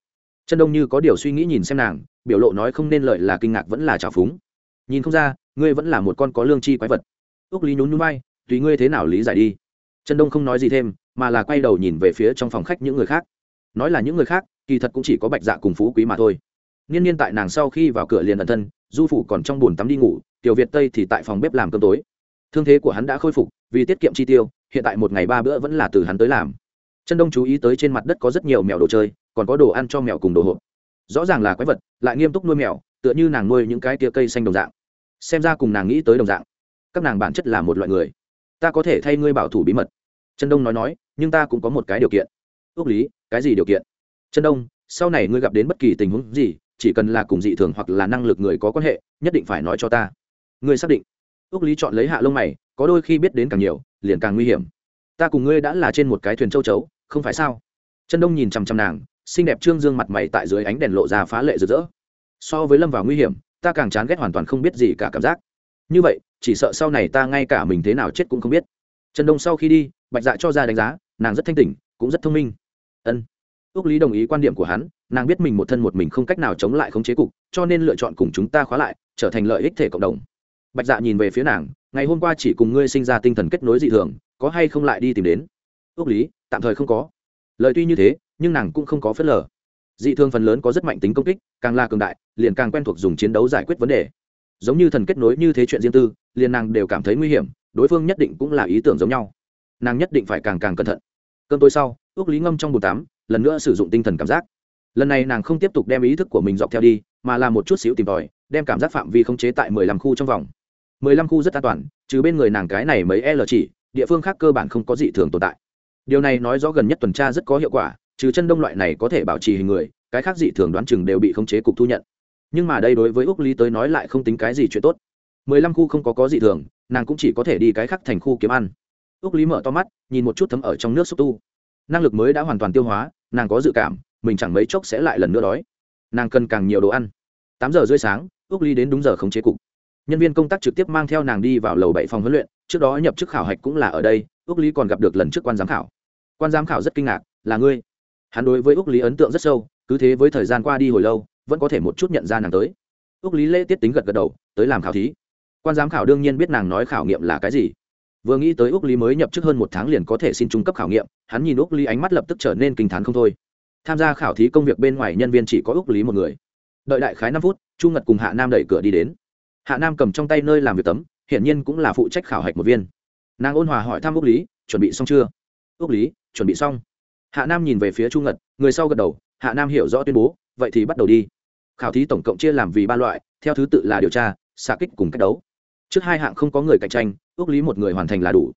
chân đông như có điều suy nghĩ nhìn xem nàng, biểu lộ nói không nên lợi là kinh ngạc vẫn là trào phúng. Nhìn không ra, ngươi vẫn là một con có lương chi quái vật. Ước lý nhún núi bay tùy ngươi thế nào lý giải đi. Chân đông không nói gì thêm, mà là quay đầu nhìn về phía trong phòng khách những người khác. Nói là những người khác, kỳ thật cũng chỉ có bạch dạ cùng phú quý mà thôi. Niên niên tại nàng sau khi vào cửa liền ẩn thân, du phủ còn trong buồn tắm đi ngủ, tiểu việt tây thì tại phòng bếp làm cơm tối. Thương thế của hắn đã khôi phục, vì tiết kiệm chi tiêu, hiện tại một ngày ba bữa vẫn là từ hắn tới làm. Chân đông chú ý tới trên mặt đất có rất nhiều mèo đồ chơi còn có đồ ăn cho mèo cùng đồ hộp. Rõ ràng là quái vật, lại nghiêm túc nuôi mèo, tựa như nàng nuôi những cái tia cây xanh đồng dạng. Xem ra cùng nàng nghĩ tới đồng dạng. Các nàng bản chất là một loại người. Ta có thể thay ngươi bảo thủ bí mật. Trần đông nói nói, nhưng ta cũng có một cái điều kiện. Ước lý, cái gì điều kiện? Trần đông, sau này ngươi gặp đến bất kỳ tình huống gì, chỉ cần là cùng dị thường hoặc là năng lực người có quan hệ, nhất định phải nói cho ta. Ngươi xác định. Ước lý chọn lấy hạ lông mày, có đôi khi biết đến càng nhiều, liền càng nguy hiểm. Ta cùng ngươi đã là trên một cái thuyền châu chấu, không phải sao? Trần đông nhìn chằm chằm nàng xinh đẹp trương dương mặt mày tại dưới ánh đèn lộ ra phá lệ rực rỡ. So với lâm vào nguy hiểm, ta càng chán ghét hoàn toàn không biết gì cả cảm giác. Như vậy, chỉ sợ sau này ta ngay cả mình thế nào chết cũng không biết. Trần đông sau khi đi, bạch dạ cho ra đánh giá, nàng rất thanh tỉnh, cũng rất thông minh. Ân. Ước lý đồng ý quan điểm của hắn, nàng biết mình một thân một mình không cách nào chống lại khống chế cục, cho nên lựa chọn cùng chúng ta khóa lại, trở thành lợi ích thể cộng đồng. Bạch dạ nhìn về phía nàng, ngày hôm qua chỉ cùng ngươi sinh ra tinh thần kết nối dị thường, có hay không lại đi tìm đến? Ước lý, tạm thời không có. Lời tuy như thế nhưng nàng cũng không có phớt lờ. Dị thường phần lớn có rất mạnh tính công kích, càng là cường đại, liền càng quen thuộc dùng chiến đấu giải quyết vấn đề. Giống như thần kết nối như thế chuyện riêng tư, liền nàng đều cảm thấy nguy hiểm, đối phương nhất định cũng là ý tưởng giống nhau. Nàng nhất định phải càng càng cẩn thận. Cơn tối sau, ước lý ngâm trong bồn tắm, lần nữa sử dụng tinh thần cảm giác. Lần này nàng không tiếp tục đem ý thức của mình dọc theo đi, mà là một chút xíu tìm tòi, đem cảm giác phạm vi không chế tại mười lăm khu trong vòng. Mười lăm khu rất an toàn, trừ bên người nàng cái này mấy l chỉ, địa phương khác cơ bản không có dị thường tồn tại. Điều này nói rõ gần nhất tuần tra rất có hiệu quả trừ chân đông loại này có thể bảo trì hình người, cái khác dị thường đoán chừng đều bị khống chế cục thu nhận. Nhưng mà đây đối với úc lý tới nói lại không tính cái gì chuyện tốt. Mười lăm khu không có có dị thường, nàng cũng chỉ có thể đi cái khác thành khu kiếm ăn. Úc lý mở to mắt, nhìn một chút thấm ở trong nước xúc tu. Năng lực mới đã hoàn toàn tiêu hóa, nàng có dự cảm, mình chẳng mấy chốc sẽ lại lần nữa đói. Nàng cần càng nhiều đồ ăn. Tám giờ rưỡi sáng, úc lý đến đúng giờ khống chế cục. Nhân viên công tác trực tiếp mang theo nàng đi vào lầu bảy phòng huấn luyện, trước đó nhập chức khảo hạch cũng là ở đây, úc lý còn gặp được lần trước quan giám khảo. Quan giám khảo rất kinh ngạc, là ngươi? Hắn đối với úc lý ấn tượng rất sâu, cứ thế với thời gian qua đi hồi lâu, vẫn có thể một chút nhận ra nàng tới. úc lý lễ tiết tính gật gật đầu, tới làm khảo thí. quan giám khảo đương nhiên biết nàng nói khảo nghiệm là cái gì. vừa nghĩ tới úc lý mới nhập chức hơn một tháng liền có thể xin trung cấp khảo nghiệm, hắn nhìn úc lý ánh mắt lập tức trở nên kinh t h á n không thôi. tham gia khảo thí công việc bên ngoài nhân viên chỉ có úc lý một người. đợi đại khái năm phút, chu ngật cùng hạ nam đẩy cửa đi đến. hạ nam cầm trong tay nơi làm việc tấm, hiển nhiên cũng là phụ trách khảo hạch một viên. nàng ôn hòa hỏi thăm úc lý, chuẩn bị xong chưa? úc lý, chuẩn bị xong hạ nam nhìn về phía chu ngật, người sau gật đầu, hạ nam hiểu rõ tuyên bố, vậy thì bắt đầu đi. Khảo thí tổng cộng chia làm vì ba loại, theo thứ tự là điều tra, xạ kích cùng cách đấu. Trước hai hạng không có người cạnh tranh, ước lý một người hoàn thành là đủ.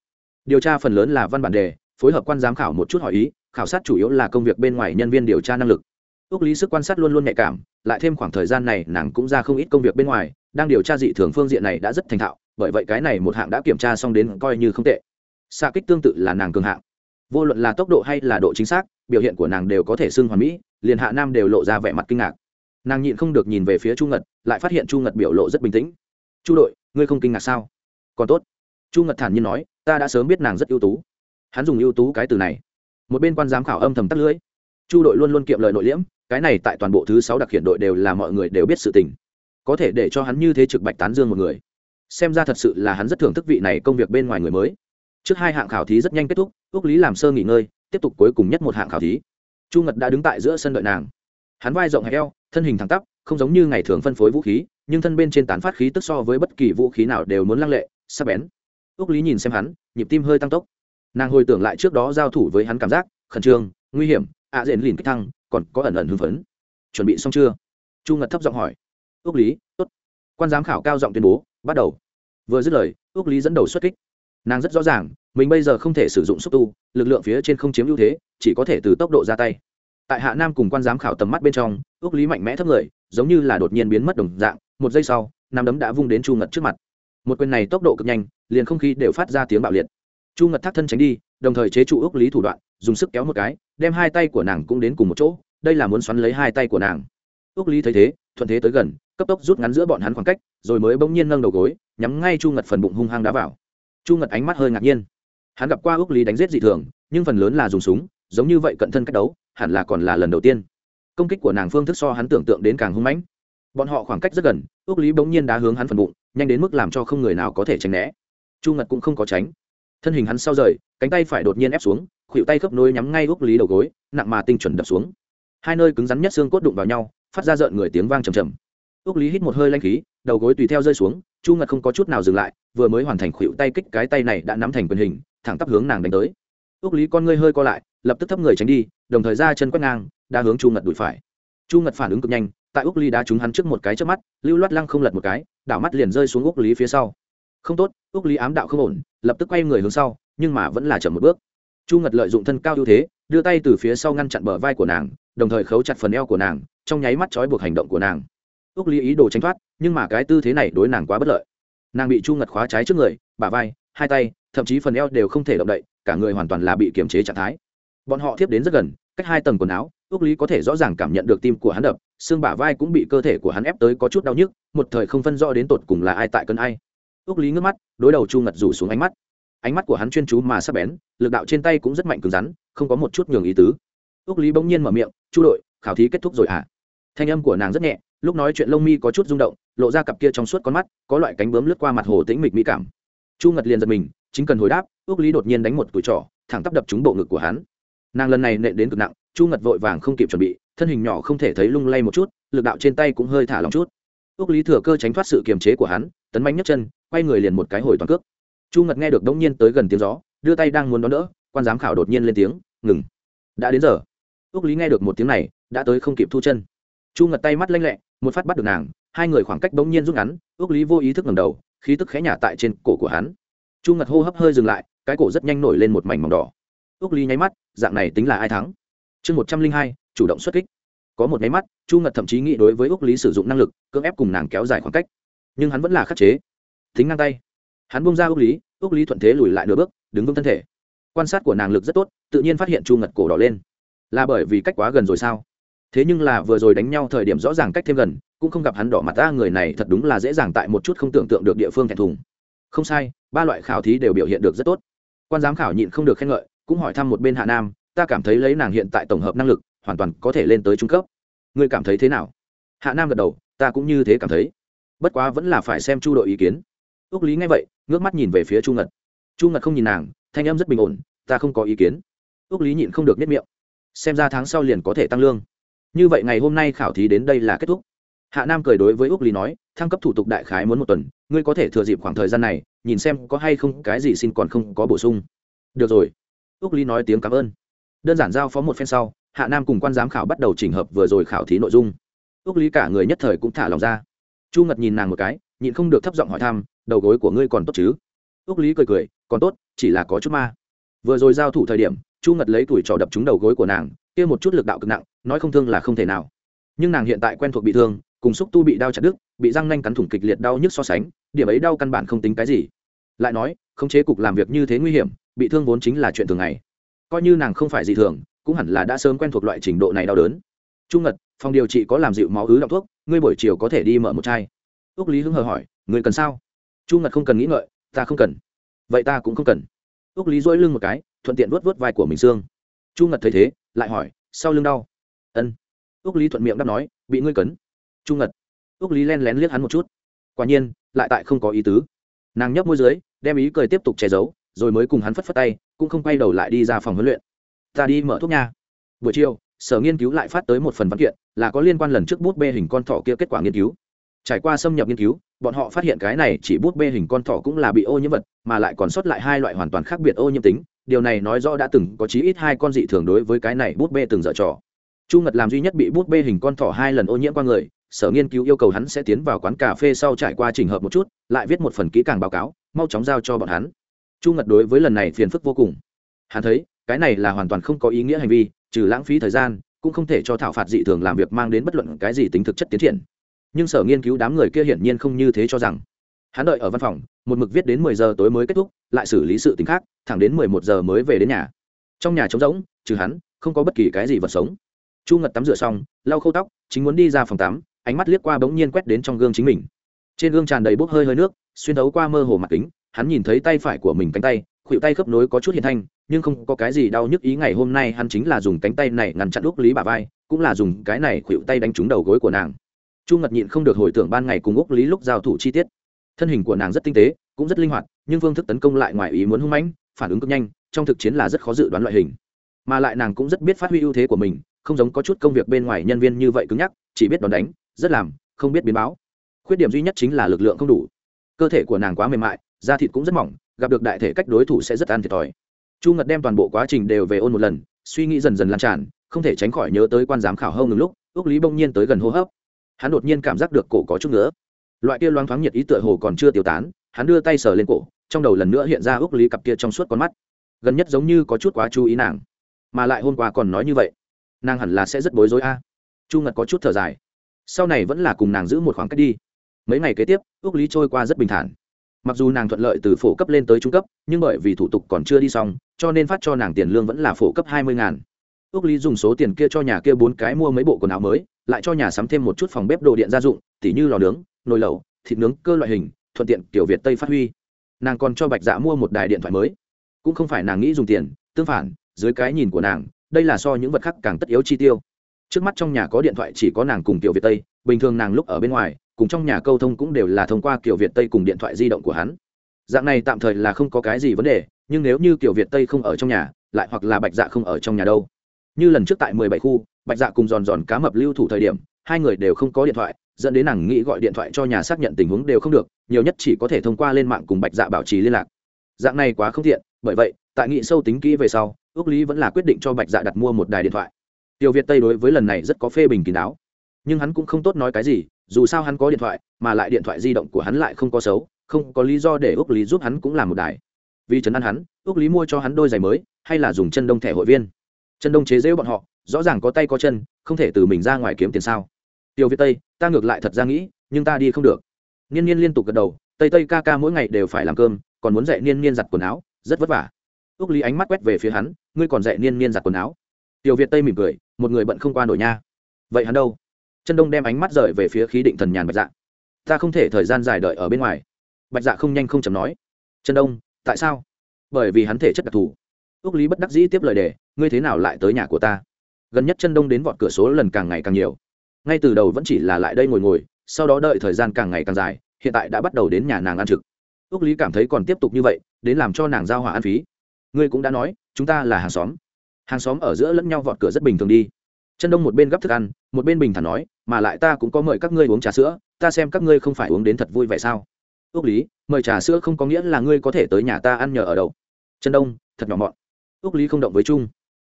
Điều tra phần lớn là văn bản đề, phối hợp quan giám khảo một chút hỏi ý, khảo sát chủ yếu là công việc bên ngoài nhân viên điều tra năng lực. Ước lý sức quan sát luôn luôn nhạy cảm, lại thêm khoảng thời gian này nàng cũng ra không ít công việc bên ngoài, đang điều tra dị thường phương diện này đã rất thành thạo, bởi vậy cái này một hạng đã kiểm tra xong đến coi như không tệ. Xa kích tương tự là nàng cường hạng vô luận là tốc độ hay là độ chính xác, biểu hiện của nàng đều có thể xưng hoàn mỹ, liền hạ nam đều lộ ra vẻ mặt kinh ngạc. Nàng nhịn không được nhìn về phía chu ngật, lại phát hiện chu ngật biểu lộ rất bình tĩnh. Chu đội, ngươi không kinh ngạc sao? Còn tốt. Chu ngật thản nhiên nói, ta đã sớm biết nàng rất ưu tú. Hắn dùng ưu tú cái từ này. Một bên quan giám khảo âm thầm tắt lưỡi chu đội luôn luôn kiệm lời nội liễm, cái này tại toàn bộ thứ sáu đặc hiện đội đều là mọi người đều biết sự tình. Có thể để cho hắn như thế trực bạch tán dương một người. Xem ra thật sự là hắn rất thưởng thức vị này công việc bên ngoài người mới trước hai hạng khảo thí rất nhanh kết thúc ước lý làm sơ nghỉ ngơi, tiếp tục cuối cùng nhất một hạng khảo thí. Chu ngật đã đứng tại giữa sân đợi nàng. Hắn vai rộng hẹp eo, thân hình thẳng tắp, không giống như ngày thường phân phối vũ khí, nhưng thân bên trên tán phát khí tức so với bất kỳ vũ khí nào đều muốn lăng lệ, sắc bén. Ước lý nhìn xem hắn, nhịp tim hơi tăng tốc. Nàng hồi tưởng lại trước đó giao thủ với hắn cảm giác, khẩn trương, nguy hiểm, ạ à diện lìn kích thăng, còn có ẩn ẩn hưng phấn. Chuẩn bị xong chưa? Chu ngật thấp giọng hỏi. Ước lý, tốt. Quan giám khảo cao giọng tuyên bố, bắt đầu. Vừa dứt lời ước lý dẫn đầu xuất kích nàng rất rõ ràng, mình bây giờ không thể sử dụng xúc tu, lực lượng phía trên không chiếm ưu thế, chỉ có thể từ tốc độ ra tay. Tại hạ nam cùng quan giám khảo tầm mắt bên trong ước lý mạnh mẽ thấp người, giống như là đột nhiên biến mất đồng dạng, một giây sau, nam đấm đã vung đến chu ngật trước mặt. Một quyền này tốc độ cực nhanh, liền không khí đều phát ra tiếng bạo liệt. Chu ngật thắt thân tránh đi, đồng thời chế trụ ước lý thủ đoạn, dùng sức kéo một cái, đem hai tay của nàng cũng đến cùng một chỗ, đây là muốn xoắn lấy hai tay của nàng. Ước lý thấy thế, thuận thế tới gần, cấp tốc rút ngắn giữa bọn hắn khoảng cách, rồi mới bỗng nhiên nâng đầu gối, nhắm ngay chu ngật phần bụng hung hăng đá vào chu ngật ánh mắt hơi ngạc nhiên. Hắn gặp qua ước lý đánh giết dị thường, nhưng phần lớn là dùng súng, giống như vậy cận thân cách đấu, hẳn là còn là lần đầu tiên. Công kích của nàng phương thức so hắn tưởng tượng đến càng hung mãnh. Bọn họ khoảng cách rất gần ước lý bỗng nhiên đá hướng hắn phần bụng, nhanh đến mức làm cho không người nào có thể tránh né. Chu ngật cũng không có tránh. Thân hình hắn sau rời, cánh tay phải đột nhiên ép xuống, khuỷu tay khớp nối nhắm ngay ước lý đầu gối, nặng mà tinh chuẩn đập xuống. Hai nơi cứng rắn nhất xương cốt đụng vào nhau, phát ra rợn người tiếng vang trầm trầm. Ước lý hít một hơi lanh khí, đầu gối tùy theo rơi xuống chu ngật không có chút nào dừng lại, vừa mới hoàn thành khuỵu tay kích cái tay này đã nắm thành quyền hình, thẳng tắp hướng nàng đánh tới. Ước lý con ngươi hơi co lại, lập tức thấp người tránh đi, đồng thời ra chân quét ngang đa hướng chu ngật đùi phải. Chu ngật phản ứng cực nhanh, tại úc ly đá trúng hắn trước một cái trước mắt, lưu loát lăng không lật một cái, đảo mắt liền rơi xuống úc lý phía sau. Không tốt, úc lý ám đạo không ổn, lập tức quay người hướng sau, nhưng mà vẫn là chậm một bước. Chu ngật lợi dụng thân cao ưu thế, đưa tay từ phía sau ngăn chặn bờ vai của nàng, đồng thời khấu chặt phần eo của nàng, trong nháy mắt trói buộc hành động của nàng ước lý ý đồ tránh thoát, nhưng mà cái tư thế này đối nàng quá bất lợi. Nàng bị chu ngật khóa trái trước người, bả vai, hai tay, thậm chí phần eo đều không thể động đậy, cả người hoàn toàn là bị kiềm chế trạng thái. Bọn họ tiếp đến rất gần, cách hai tầng quần áo ước lý có thể rõ ràng cảm nhận được tim của hắn đập, xương bả vai cũng bị cơ thể của hắn ép tới có chút đau nhức, một thời không phân rõ đến tột cùng là ai tại cân ai. Ước lý ngước mắt, đối đầu chu ngật rủ xuống ánh mắt. Ánh mắt của hắn chuyên chú mà sắp bén, lực đạo trên tay cũng rất mạnh cứng rắn, không có một chút nhường ý tứ. Ước lý bỗng nhiên mở miệng, chu đội, khảo thí kết thúc rồi à thanh âm của nàng rất nhẹ lúc nói chuyện lông mi có chút rung động, lộ ra cặp kia trong suốt con mắt, có loại cánh bướm lướt qua mặt hồ tĩnh mịch mỹ cảm. Chu ngật liền giật mình, chính cần hồi đáp ước lý đột nhiên đánh một tuổi trỏ thẳng tắp đập trúng bộ ngực của hắn. Nàng lần này nện đến cực nặng, chu ngật vội vàng không kịp chuẩn bị, thân hình nhỏ không thể thấy lung lay một chút, lực đạo trên tay cũng hơi thả lòng chút. Ước lý thừa cơ tránh thoát sự kiềm chế của hắn, tấn manh nhấc chân, quay người liền một cái hồi toàn cước. Chu ngật nghe được đống nhiên tới gần tiếng gió, đưa tay đang muốn đón đỡ, quan giám khảo đột nhiên lên tiếng, ngừng. Đã đến giờ. Ước lý nghe được một tiếng này, đã tới không kịp thu chân. Chu ngật tay mắt lanh lẹ một phát bắt được nàng, hai người khoảng cách bỗng nhiên rút ngắn, ước lý vô ý thức ngầm đầu, khí tức khẽ nhả tại trên cổ của hắn. Chu ngật hô hấp hơi dừng lại, cái cổ rất nhanh nổi lên một mảnh mỏng đỏ. Ước lý nháy mắt, dạng này tính là ai thắng? Chương một trăm linh hai, chủ động xuất kích. Có một nháy mắt, chu ngật thậm chí nghĩ đối với ước lý sử dụng năng lực, cưỡng ép cùng nàng kéo dài khoảng cách. Nhưng hắn vẫn là khắc chế. Tính ngang tay. Hắn bung ra ước lý ước lý thuận thế lùi lại nửa bước, đứng vững thân thể. Quan sát của nàng lực rất tốt, tự nhiên phát hiện chu ngật cổ đỏ lên. Là bởi vì cách quá gần rồi sao? Thế nhưng là vừa rồi đánh nhau thời điểm rõ ràng cách thêm gần, cũng không gặp hắn đỏ mặt ta người này thật đúng là dễ dàng tại một chút không tưởng tượng được địa phương thẹn thùng. Không sai, ba loại khảo thí đều biểu hiện được rất tốt. Quan giám khảo nhịn không được khen ngợi, cũng hỏi thăm một bên hạ nam, ta cảm thấy lấy nàng hiện tại tổng hợp năng lực, hoàn toàn có thể lên tới trung cấp. Ngươi cảm thấy thế nào? Hạ nam gật đầu, ta cũng như thế cảm thấy. Bất quá vẫn là phải xem chu đội ý kiến. Ước lý nghe vậy, ngước mắt nhìn về phía chu ngật. Chu ngật không nhìn nàng, thanh em rất bình ổn, ta không có ý kiến. Ước lý nhịn không được nhất miệng. Xem ra tháng sau liền có thể tăng lương như vậy ngày hôm nay khảo thí đến đây là kết thúc. Hạ nam cười đối với úc lý nói, thăng cấp thủ tục đại khái muốn một tuần, ngươi có thể thừa dịp khoảng thời gian này, nhìn xem có hay không cái gì xin còn không có bổ sung. Được rồi. Úc lý nói tiếng cảm ơn. Đơn giản giao phó một phen sau, hạ nam cùng quan giám khảo bắt đầu chỉnh hợp vừa rồi khảo thí nội dung. Úc lý cả người nhất thời cũng thả lòng ra. Chu ngật nhìn nàng một cái, nhịn không được thấp giọng hỏi thăm, đầu gối của ngươi còn tốt chứ? Úc lý cười cười, còn tốt, chỉ là có chút ma. Vừa rồi giao thủ thời điểm, chu ngật lấy tuổi trò đập trúng đầu gối của nàng, kia một chút lực đạo cực nặng nói không thương là không thể nào. Nhưng nàng hiện tại quen thuộc bị thương, cùng xúc tu bị đau chặt đứt, bị răng nanh cắn thủng kịch liệt đau nhức so sánh, điểm ấy đau căn bản không tính cái gì. Lại nói, khống chế cục làm việc như thế nguy hiểm, bị thương vốn chính là chuyện thường ngày. Coi như nàng không phải gì thường, cũng hẳn là đã sớm quen thuộc loại trình độ này đau đớn. Trung ngật, phòng điều trị có làm dịu máu ứ đọc thuốc, ngươi buổi chiều có thể đi mở một chai. Ước lý hưng hờ hỏi người cần sao? Trung ngật không cần nghĩ ngợi, ta không cần. Vậy ta cũng không cần. Ước lý dỗi lưng một cái, thuận tiện vuốt vuốt vai của mình xương. Trung ngật thấy thế, lại hỏi, sau lưng đau? Ước lý thuận miệng đáp nói, bị ngươi cấn. Trung ngật. Ước lý len lén liếc hắn một chút. Quả nhiên, lại tại không có ý tứ. Nàng nhấp môi dưới, đem ý cười tiếp tục che giấu, rồi mới cùng hắn phất phất tay, cũng không quay đầu lại đi ra phòng huấn luyện. Ta đi mở thuốc nha. Buổi chiều, sở nghiên cứu lại phát tới một phần văn kiện, là có liên quan lần trước bút bê hình con thỏ kia kết quả nghiên cứu. Trải qua xâm nhập nghiên cứu, bọn họ phát hiện cái này chỉ bút bê hình con thỏ cũng là bị ô nhiễm vật, mà lại còn sót lại hai loại hoàn toàn khác biệt ô nhiễm tính. Điều này nói rõ đã từng có chí ít hai con dị thường đối với cái này bút bê từng dở trò chu ngật làm duy nhất bị bút bê hình con thỏ hai lần ô nhiễm qua người, sở nghiên cứu yêu cầu hắn sẽ tiến vào quán cà phê sau trải qua trình hợp một chút, lại viết một phần kỹ càng báo cáo, mau chóng giao cho bọn hắn. Chu ngật đối với lần này phiền phức vô cùng. Hắn thấy, cái này là hoàn toàn không có ý nghĩa hành vi, trừ lãng phí thời gian, cũng không thể cho thảo phạt dị thường làm việc mang đến bất luận cái gì tính thực chất tiến triển. Nhưng sở nghiên cứu đám người kia hiển nhiên không như thế cho rằng. Hắn đợi ở văn phòng, một mực viết đến mười giờ tối mới kết thúc, lại xử lý sự t khác, thẳng đến mười một giờ mới về đến nhà. Trong nhà trống rỗng, trừ hắn, không có bất kỳ cái gì vật sống chu ngật tắm rửa xong, lau khâu tóc, chính muốn đi ra phòng tắm, ánh mắt liếc qua bỗng nhiên quét đến trong gương chính mình. Trên gương tràn đầy bốc hơi hơi nước, xuyên thấu qua mơ hồ mặt kính, hắn nhìn thấy tay phải của mình cánh tay, khuỷu tay khớp nối có chút hiện thanh, nhưng không có cái gì đau nhức ý ngày hôm nay hắn chính là dùng cánh tay này ngăn chặn úc lý bà vai, cũng là dùng cái này khuỵu tay đánh trúng đầu gối của nàng. Chu ngật nhịn không được hồi tưởng ban ngày cùng úc lý lúc giao thủ chi tiết. Thân hình của nàng rất tinh tế, cũng rất linh hoạt, nhưng phương thức tấn công lại ngoài ý muốn hung mãnh, phản ứng cực nhanh, trong thực chiến là rất khó dự đoán loại hình. Mà lại nàng cũng rất biết phát huy ưu thế của mình không giống có chút công việc bên ngoài nhân viên như vậy cứng nhắc, chỉ biết đòn đánh, rất làm, không biết biến báo. Khuyết điểm duy nhất chính là lực lượng không đủ. Cơ thể của nàng quá mềm mại, da thịt cũng rất mỏng, gặp được đại thể cách đối thủ sẽ rất ăn thiệt thòi. Chu ngật đem toàn bộ quá trình đều về ôn một lần, suy nghĩ dần dần lan tràn, không thể tránh khỏi nhớ tới quan giám khảo hâu ngừng lúc ước lý bỗng nhiên tới gần hô hấp. Hắn đột nhiên cảm giác được cổ có chút nữa loại kia loáng thoáng nhiệt ý tựa hồ còn chưa tiêu tán, hắn đưa tay sờ lên cổ, trong đầu lần nữa hiện ra ước lý cặp kia trong suốt con mắt. Gần nhất giống như có chút quá chú ý nàng, mà lại hôm qua còn nói như vậy nàng hẳn là sẽ rất bối rối a. Chu ngật có chút thở dài. Sau này vẫn là cùng nàng giữ một khoảng cách đi. Mấy ngày kế tiếp ước lý trôi qua rất bình thản. Mặc dù nàng thuận lợi từ phổ cấp lên tới trung cấp, nhưng bởi vì thủ tục còn chưa đi xong, cho nên phát cho nàng tiền lương vẫn là phổ cấp hai mươi ngàn. Ước lý dùng số tiền kia cho nhà kia bốn cái mua mấy bộ quần áo mới, lại cho nhà sắm thêm một chút phòng bếp đồ điện gia dụng, tỉ như lò nướng, nồi lẩu, thịt nướng cơ loại hình, thuận tiện kiểu việt tây phát huy. Nàng còn cho bạch dạ mua một đài điện thoại mới. Cũng không phải nàng nghĩ dùng tiền, tương phản, dưới cái nhìn của nàng đây là so những vật khác càng tất yếu chi tiêu. Trước mắt trong nhà có điện thoại chỉ có nàng cùng Tiểu việt tây, bình thường nàng lúc ở bên ngoài, cùng trong nhà câu thông cũng đều là thông qua kiểu việt tây cùng điện thoại di động của hắn. Dạng này tạm thời là không có cái gì vấn đề, nhưng nếu như kiểu việt tây không ở trong nhà, lại hoặc là bạch dạ không ở trong nhà đâu. Như lần trước tại mười bảy khu, bạch dạ cùng giòn giòn cá mập lưu thủ thời điểm, hai người đều không có điện thoại, dẫn đến nàng nghĩ gọi điện thoại cho nhà xác nhận tình huống đều không được, nhiều nhất chỉ có thể thông qua lên mạng cùng bạch dạ bảo trì liên lạc. Dạng này quá không tiện, bởi vậy, tại nghị sâu tính kỹ về sau ước lý vẫn là quyết định cho bạch dạ đặt mua một đài điện thoại. Tiểu việt tây đối với lần này rất có phê bình kín đáo. Nhưng hắn cũng không tốt nói cái gì, dù sao hắn có điện thoại, mà lại điện thoại di động của hắn lại không có xấu, không có lý do để ước lý giúp hắn cũng làm một đài. Vì Trấn an hắn ước lý mua cho hắn đôi giày mới, hay là dùng chân đông thẻ hội viên. Chân đông chế rễu bọn họ, rõ ràng có tay có chân, không thể từ mình ra ngoài kiếm tiền sao. Tiểu việt tây, ta ngược lại thật ra nghĩ, nhưng ta đi không được. Niên niên liên tục gật đầu, tây tây ca ca mỗi ngày đều phải làm cơm, còn muốn dạy niên niên giặt quần áo, rất vất vả. Ước lý ánh mắt quét về phía hắn ngươi còn dạy niên niên giặt quần áo. Tiểu việt tây mỉm cười, một người bận không qua nổi nha. Vậy hắn đâu? Chân đông đem ánh mắt rời về phía khí định thần nhàn bạch dạ. Ta không thể thời gian dài đợi ở bên ngoài. Bạch dạ không nhanh không chầm nói. Chân đông, tại sao? Bởi vì hắn thể chất đặc thù. Ước lý bất đắc dĩ tiếp lời đề, ngươi thế nào lại tới nhà của ta? Gần nhất chân đông đến vọt cửa số lần càng ngày càng nhiều. Ngay từ đầu vẫn chỉ là lại đây ngồi ngồi, sau đó đợi thời gian càng ngày càng dài, hiện tại đã bắt đầu đến nhà nàng ăn trực. Ước lý cảm thấy còn tiếp tục như vậy, đến làm cho nàng giao hỏa ăn phí ngươi cũng đã nói, chúng ta là hàng xóm. Hàng xóm ở giữa lẫn nhau vọt cửa rất bình thường đi. Chân đông một bên gấp thức ăn, một bên bình thản nói, mà lại ta cũng có mời các ngươi uống trà sữa, ta xem các ngươi không phải uống đến thật vui vậy sao? Ước lý, mời trà sữa không có nghĩa là ngươi có thể tới nhà ta ăn nhờ ở đâu. Chân đông, thật nhỏ mọn. Ước lý không động với trung.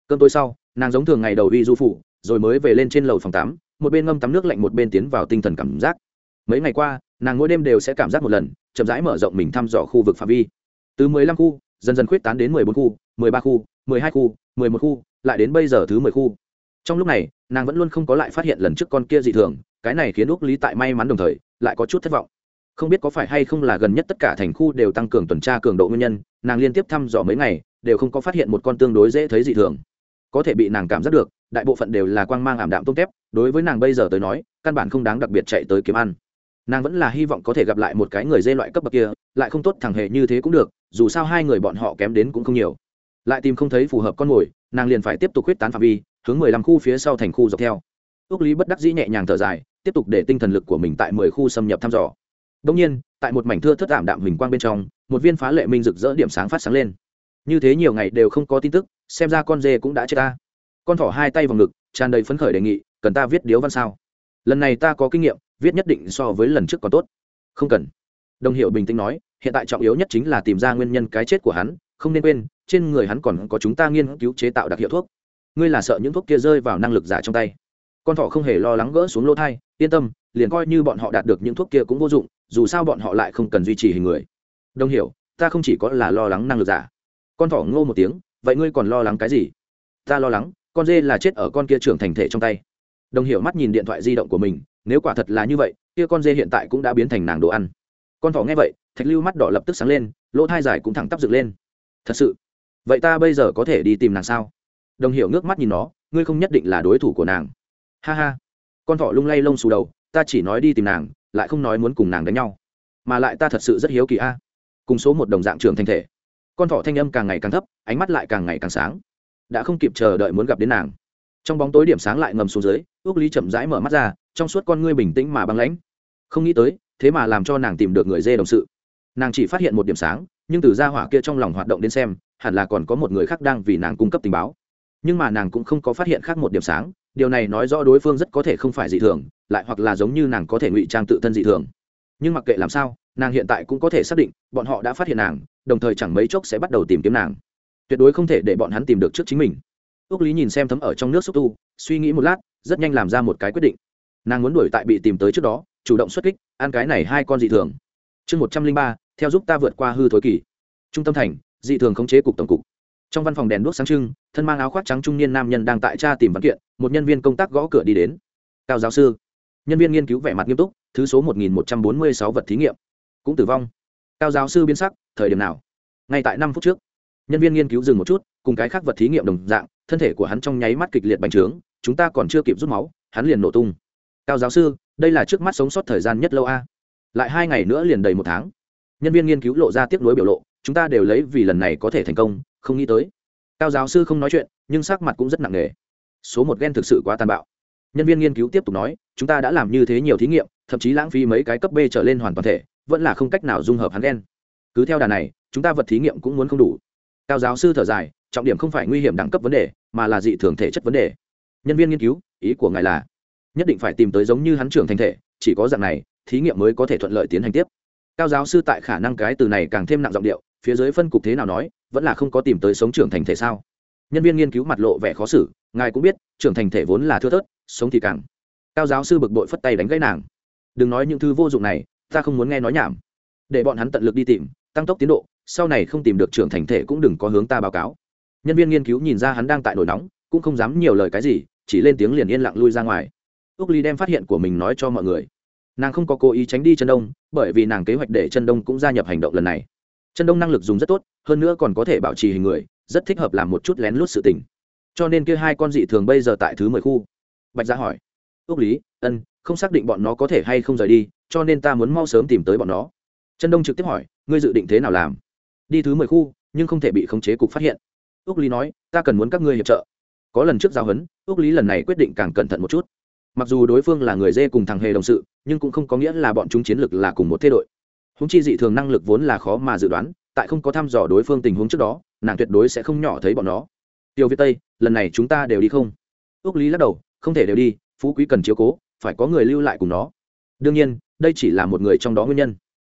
Cơm tối sau, nàng giống thường ngày đầu đi du phủ, rồi mới về lên trên lầu phòng tắm, một bên ngâm tắm nước lạnh một bên tiến vào tinh thần cảm giác. Mấy ngày qua, nàng mỗi đêm đều sẽ cảm giác một lần, chậm rãi mở rộng mình thăm dò khu vực phạm vi. Từ mười lăm khu dần dần khuyết tán đến mười bốn khu, mười ba khu, mười hai khu, mười một khu, lại đến bây giờ thứ mười khu. Trong lúc này, nàng vẫn luôn không có lại phát hiện lần trước con kia dị thường, cái này khiến úc lý tại may mắn đồng thời, lại có chút thất vọng. Không biết có phải hay không là gần nhất tất cả thành khu đều tăng cường tuần tra cường độ nguyên nhân, nàng liên tiếp thăm dò mấy ngày, đều không có phát hiện một con tương đối dễ thấy dị thường. Có thể bị nàng cảm giác được, đại bộ phận đều là quang mang ảm đạm tôm tép, đối với nàng bây giờ tới nói, căn bản không đáng đặc biệt chạy tới kiếm ăn nàng vẫn là hy vọng có thể gặp lại một cái người dê loại cấp bậc kia, lại không tốt thẳng hề như thế cũng được, dù sao hai người bọn họ kém đến cũng không nhiều. Lại tìm không thấy phù hợp con mồi, nàng liền phải tiếp tục huyết tán phạm vi, hướng mười lăm khu phía sau thành khu dọc theo. Ước lý bất đắc dĩ nhẹ nhàng thở dài, tiếp tục để tinh thần lực của mình tại mười khu xâm nhập thăm dò. Đông nhiên, tại một mảnh thưa thất ảm đạm hình quang bên trong, một viên phá lệ minh rực rỡ điểm sáng phát sáng lên. Như thế nhiều ngày đều không có tin tức, xem ra con dê cũng đã chết ta. Con thỏ hai tay vào ngực, tràn đầy phấn khởi đề nghị, cần ta viết điếu văn sao? Lần này ta có kinh nghiệm viết nhất định so với lần trước còn tốt. Không cần. Đồng hiệu bình tĩnh nói, hiện tại trọng yếu nhất chính là tìm ra nguyên nhân cái chết của hắn, không nên quên, trên người hắn còn có chúng ta nghiên cứu chế tạo đặc hiệu thuốc. Ngươi là sợ những thuốc kia rơi vào năng lực giả trong tay. Con thỏ không hề lo lắng gỡ xuống lỗ thai, yên tâm, liền coi như bọn họ đạt được những thuốc kia cũng vô dụng, dù sao bọn họ lại không cần duy trì hình người. Đồng hiểu, ta không chỉ có là lo lắng năng lực giả. Con thỏ ngô một tiếng, vậy ngươi còn lo lắng cái gì? Ta lo lắng, con dê là chết ở con kia trưởng thành thể trong tay. Đồng hiểu mắt nhìn điện thoại di động của mình nếu quả thật là như vậy, kia con dê hiện tại cũng đã biến thành nàng đồ ăn. Con thỏ nghe vậy, thạch lưu mắt đỏ lập tức sáng lên, lỗ thai dài cũng thẳng tắp dựng lên. Thật sự? Vậy ta bây giờ có thể đi tìm nàng sao? Đồng hiểu nước mắt nhìn nó, ngươi không nhất định là đối thủ của nàng. Ha ha. Con thỏ lung lay lông xù đầu, ta chỉ nói đi tìm nàng, lại không nói muốn cùng nàng đánh nhau. Mà lại ta thật sự rất hiếu kỳ a. Cùng số một đồng dạng trường thanh thể. Con thỏ thanh âm càng ngày càng thấp, ánh mắt lại càng ngày càng sáng. Đã không kịp chờ đợi muốn gặp đến nàng. Trong bóng tối điểm sáng lại ngầm xuống dưới ước lý chậm rãi mở mắt ra trong suốt con ngươi bình tĩnh mà băng lãnh. Không nghĩ tới, thế mà làm cho nàng tìm được người dê đồng sự. Nàng chỉ phát hiện một điểm sáng, nhưng từ gia hỏa kia trong lòng hoạt động đến xem, hẳn là còn có một người khác đang vì nàng cung cấp tình báo. Nhưng mà nàng cũng không có phát hiện khác một điểm sáng, điều này nói rõ đối phương rất có thể không phải dị thường, lại hoặc là giống như nàng có thể ngụy trang tự thân dị thường. Nhưng mặc kệ làm sao, nàng hiện tại cũng có thể xác định, bọn họ đã phát hiện nàng, đồng thời chẳng mấy chốc sẽ bắt đầu tìm kiếm nàng. Tuyệt đối không thể để bọn hắn tìm được trước chính mình. Ước lý nhìn xem thấm ở trong nước xúc tu, suy nghĩ một lát, rất nhanh làm ra một cái quyết định nàng muốn đuổi tại bị tìm tới trước đó, chủ động xuất kích, ăn cái này hai con dị thường. Chương một trăm linh ba, theo giúp ta vượt qua hư thối kỳ. Trung tâm thành, dị thường khống chế cục tổng cục. Trong văn phòng đèn đuốc sáng trưng, thân mang áo khoác trắng trung niên nam nhân đang tại tra tìm văn kiện, một nhân viên công tác gõ cửa đi đến. Cao giáo sư. Nhân viên nghiên cứu vẻ mặt nghiêm túc, thứ số một nghìn một trăm bốn mươi sáu vật thí nghiệm. Cũng tử vong. Cao giáo sư biến sắc, thời điểm nào? Ngay tại năm phút trước. Nhân viên nghiên cứu dừng một chút, cùng cái khác vật thí nghiệm đồng dạng, thân thể của hắn trong nháy mắt kịch liệt bành trướng, chúng ta còn chưa kịp rút máu, hắn liền nổ tung cao giáo sư, đây là trước mắt sống sót thời gian nhất lâu a. Lại hai ngày nữa liền đầy một tháng. Nhân viên nghiên cứu lộ ra tiếp nối biểu lộ, chúng ta đều lấy vì lần này có thể thành công, không nghĩ tới. Cao giáo sư không nói chuyện, nhưng sắc mặt cũng rất nặng nề. Số một ghen thực sự quá tàn bạo. Nhân viên nghiên cứu tiếp tục nói, chúng ta đã làm như thế nhiều thí nghiệm, thậm chí lãng phí mấy cái cấp b trở lên hoàn toàn thể, vẫn là không cách nào dung hợp hắn ghen. Cứ theo đà này, chúng ta vật thí nghiệm cũng muốn không đủ. Cao giáo sư thở dài, trọng điểm không phải nguy hiểm đẳng cấp vấn đề, mà là dị thường thể chất vấn đề. Nhân viên nghiên cứu, ý của ngài là nhất định phải tìm tới giống như hắn trưởng thành thể, chỉ có dạng này, thí nghiệm mới có thể thuận lợi tiến hành tiếp. Cao giáo sư tại khả năng cái từ này càng thêm nặng giọng điệu, phía dưới phân cục thế nào nói, vẫn là không có tìm tới sống trưởng thành thể sao? Nhân viên nghiên cứu mặt lộ vẻ khó xử, ngài cũng biết, trưởng thành thể vốn là thưa thớt, sống thì càng. Cao giáo sư bực bội phất tay đánh gãy nàng. Đừng nói những thứ vô dụng này, ta không muốn nghe nói nhảm. Để bọn hắn tận lực đi tìm, tăng tốc tiến độ, sau này không tìm được trưởng thành thể cũng đừng có hướng ta báo cáo. Nhân viên nghiên cứu nhìn ra hắn đang tại nổi nóng, cũng không dám nhiều lời cái gì, chỉ lên tiếng liền yên lặng lui ra ngoài ước ly đem phát hiện của mình nói cho mọi người. Nàng không có cố ý tránh đi chân đông, bởi vì nàng kế hoạch để chân đông cũng gia nhập hành động lần này. Chân đông năng lực dùng rất tốt, hơn nữa còn có thể bảo trì hình người, rất thích hợp làm một chút lén lút sự tình. Cho nên kia hai con dị thường bây giờ tại thứ mười khu. Bạch gia hỏi ước lý, ân, không xác định bọn nó có thể hay không rời đi, cho nên ta muốn mau sớm tìm tới bọn nó. Chân đông trực tiếp hỏi, ngươi dự định thế nào làm? Đi thứ mười khu, nhưng không thể bị khống chế cục phát hiện. Ước lý nói, ta cần muốn các ngươi hiệp trợ. Có lần trước giao hấn ước lý lần này quyết định càng cẩn thận một chút mặc dù đối phương là người dê cùng thằng hề đồng sự, nhưng cũng không có nghĩa là bọn chúng chiến lược là cùng một thế đội. Húng chi dị thường năng lực vốn là khó mà dự đoán, tại không có thăm dò đối phương tình huống trước đó, nàng tuyệt đối sẽ không nhỏ thấy bọn nó. Tiêu việt tây, lần này chúng ta đều đi không? Ước lý lắc đầu, không thể đều đi, phú quý cần chiếu cố, phải có người lưu lại cùng nó. Đương nhiên, đây chỉ là một người trong đó nguyên nhân.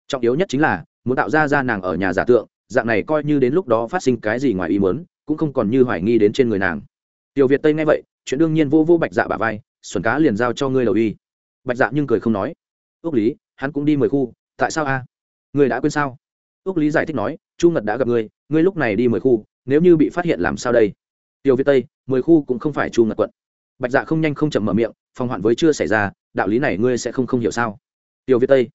Trọng yếu nhất chính là, muốn tạo ra ra nàng ở nhà giả tượng, dạng này coi như đến lúc đó phát sinh cái gì ngoài ý muốn, cũng không còn như hoài nghi đến trên người nàng. Tiểu việt tây nghe vậy, chuyện đương nhiên vô vô bạch dạ bà vai xuẩn cá liền giao cho ngươi đầu y. Bạch dạ nhưng cười không nói. Ước lý, hắn cũng đi mười khu, tại sao a? À? ngươi đã quên sao? Ước lý giải thích nói, chu ngật đã gặp ngươi ngươi lúc này đi mười khu, nếu như bị phát hiện làm sao đây? Tiểu việt tây, mười khu cũng không phải chu ngật quận. Bạch dạ không nhanh không chậm mở miệng phong hoạn với chưa xảy ra, đạo lý này ngươi sẽ không không hiểu sao? Tiểu việt tây,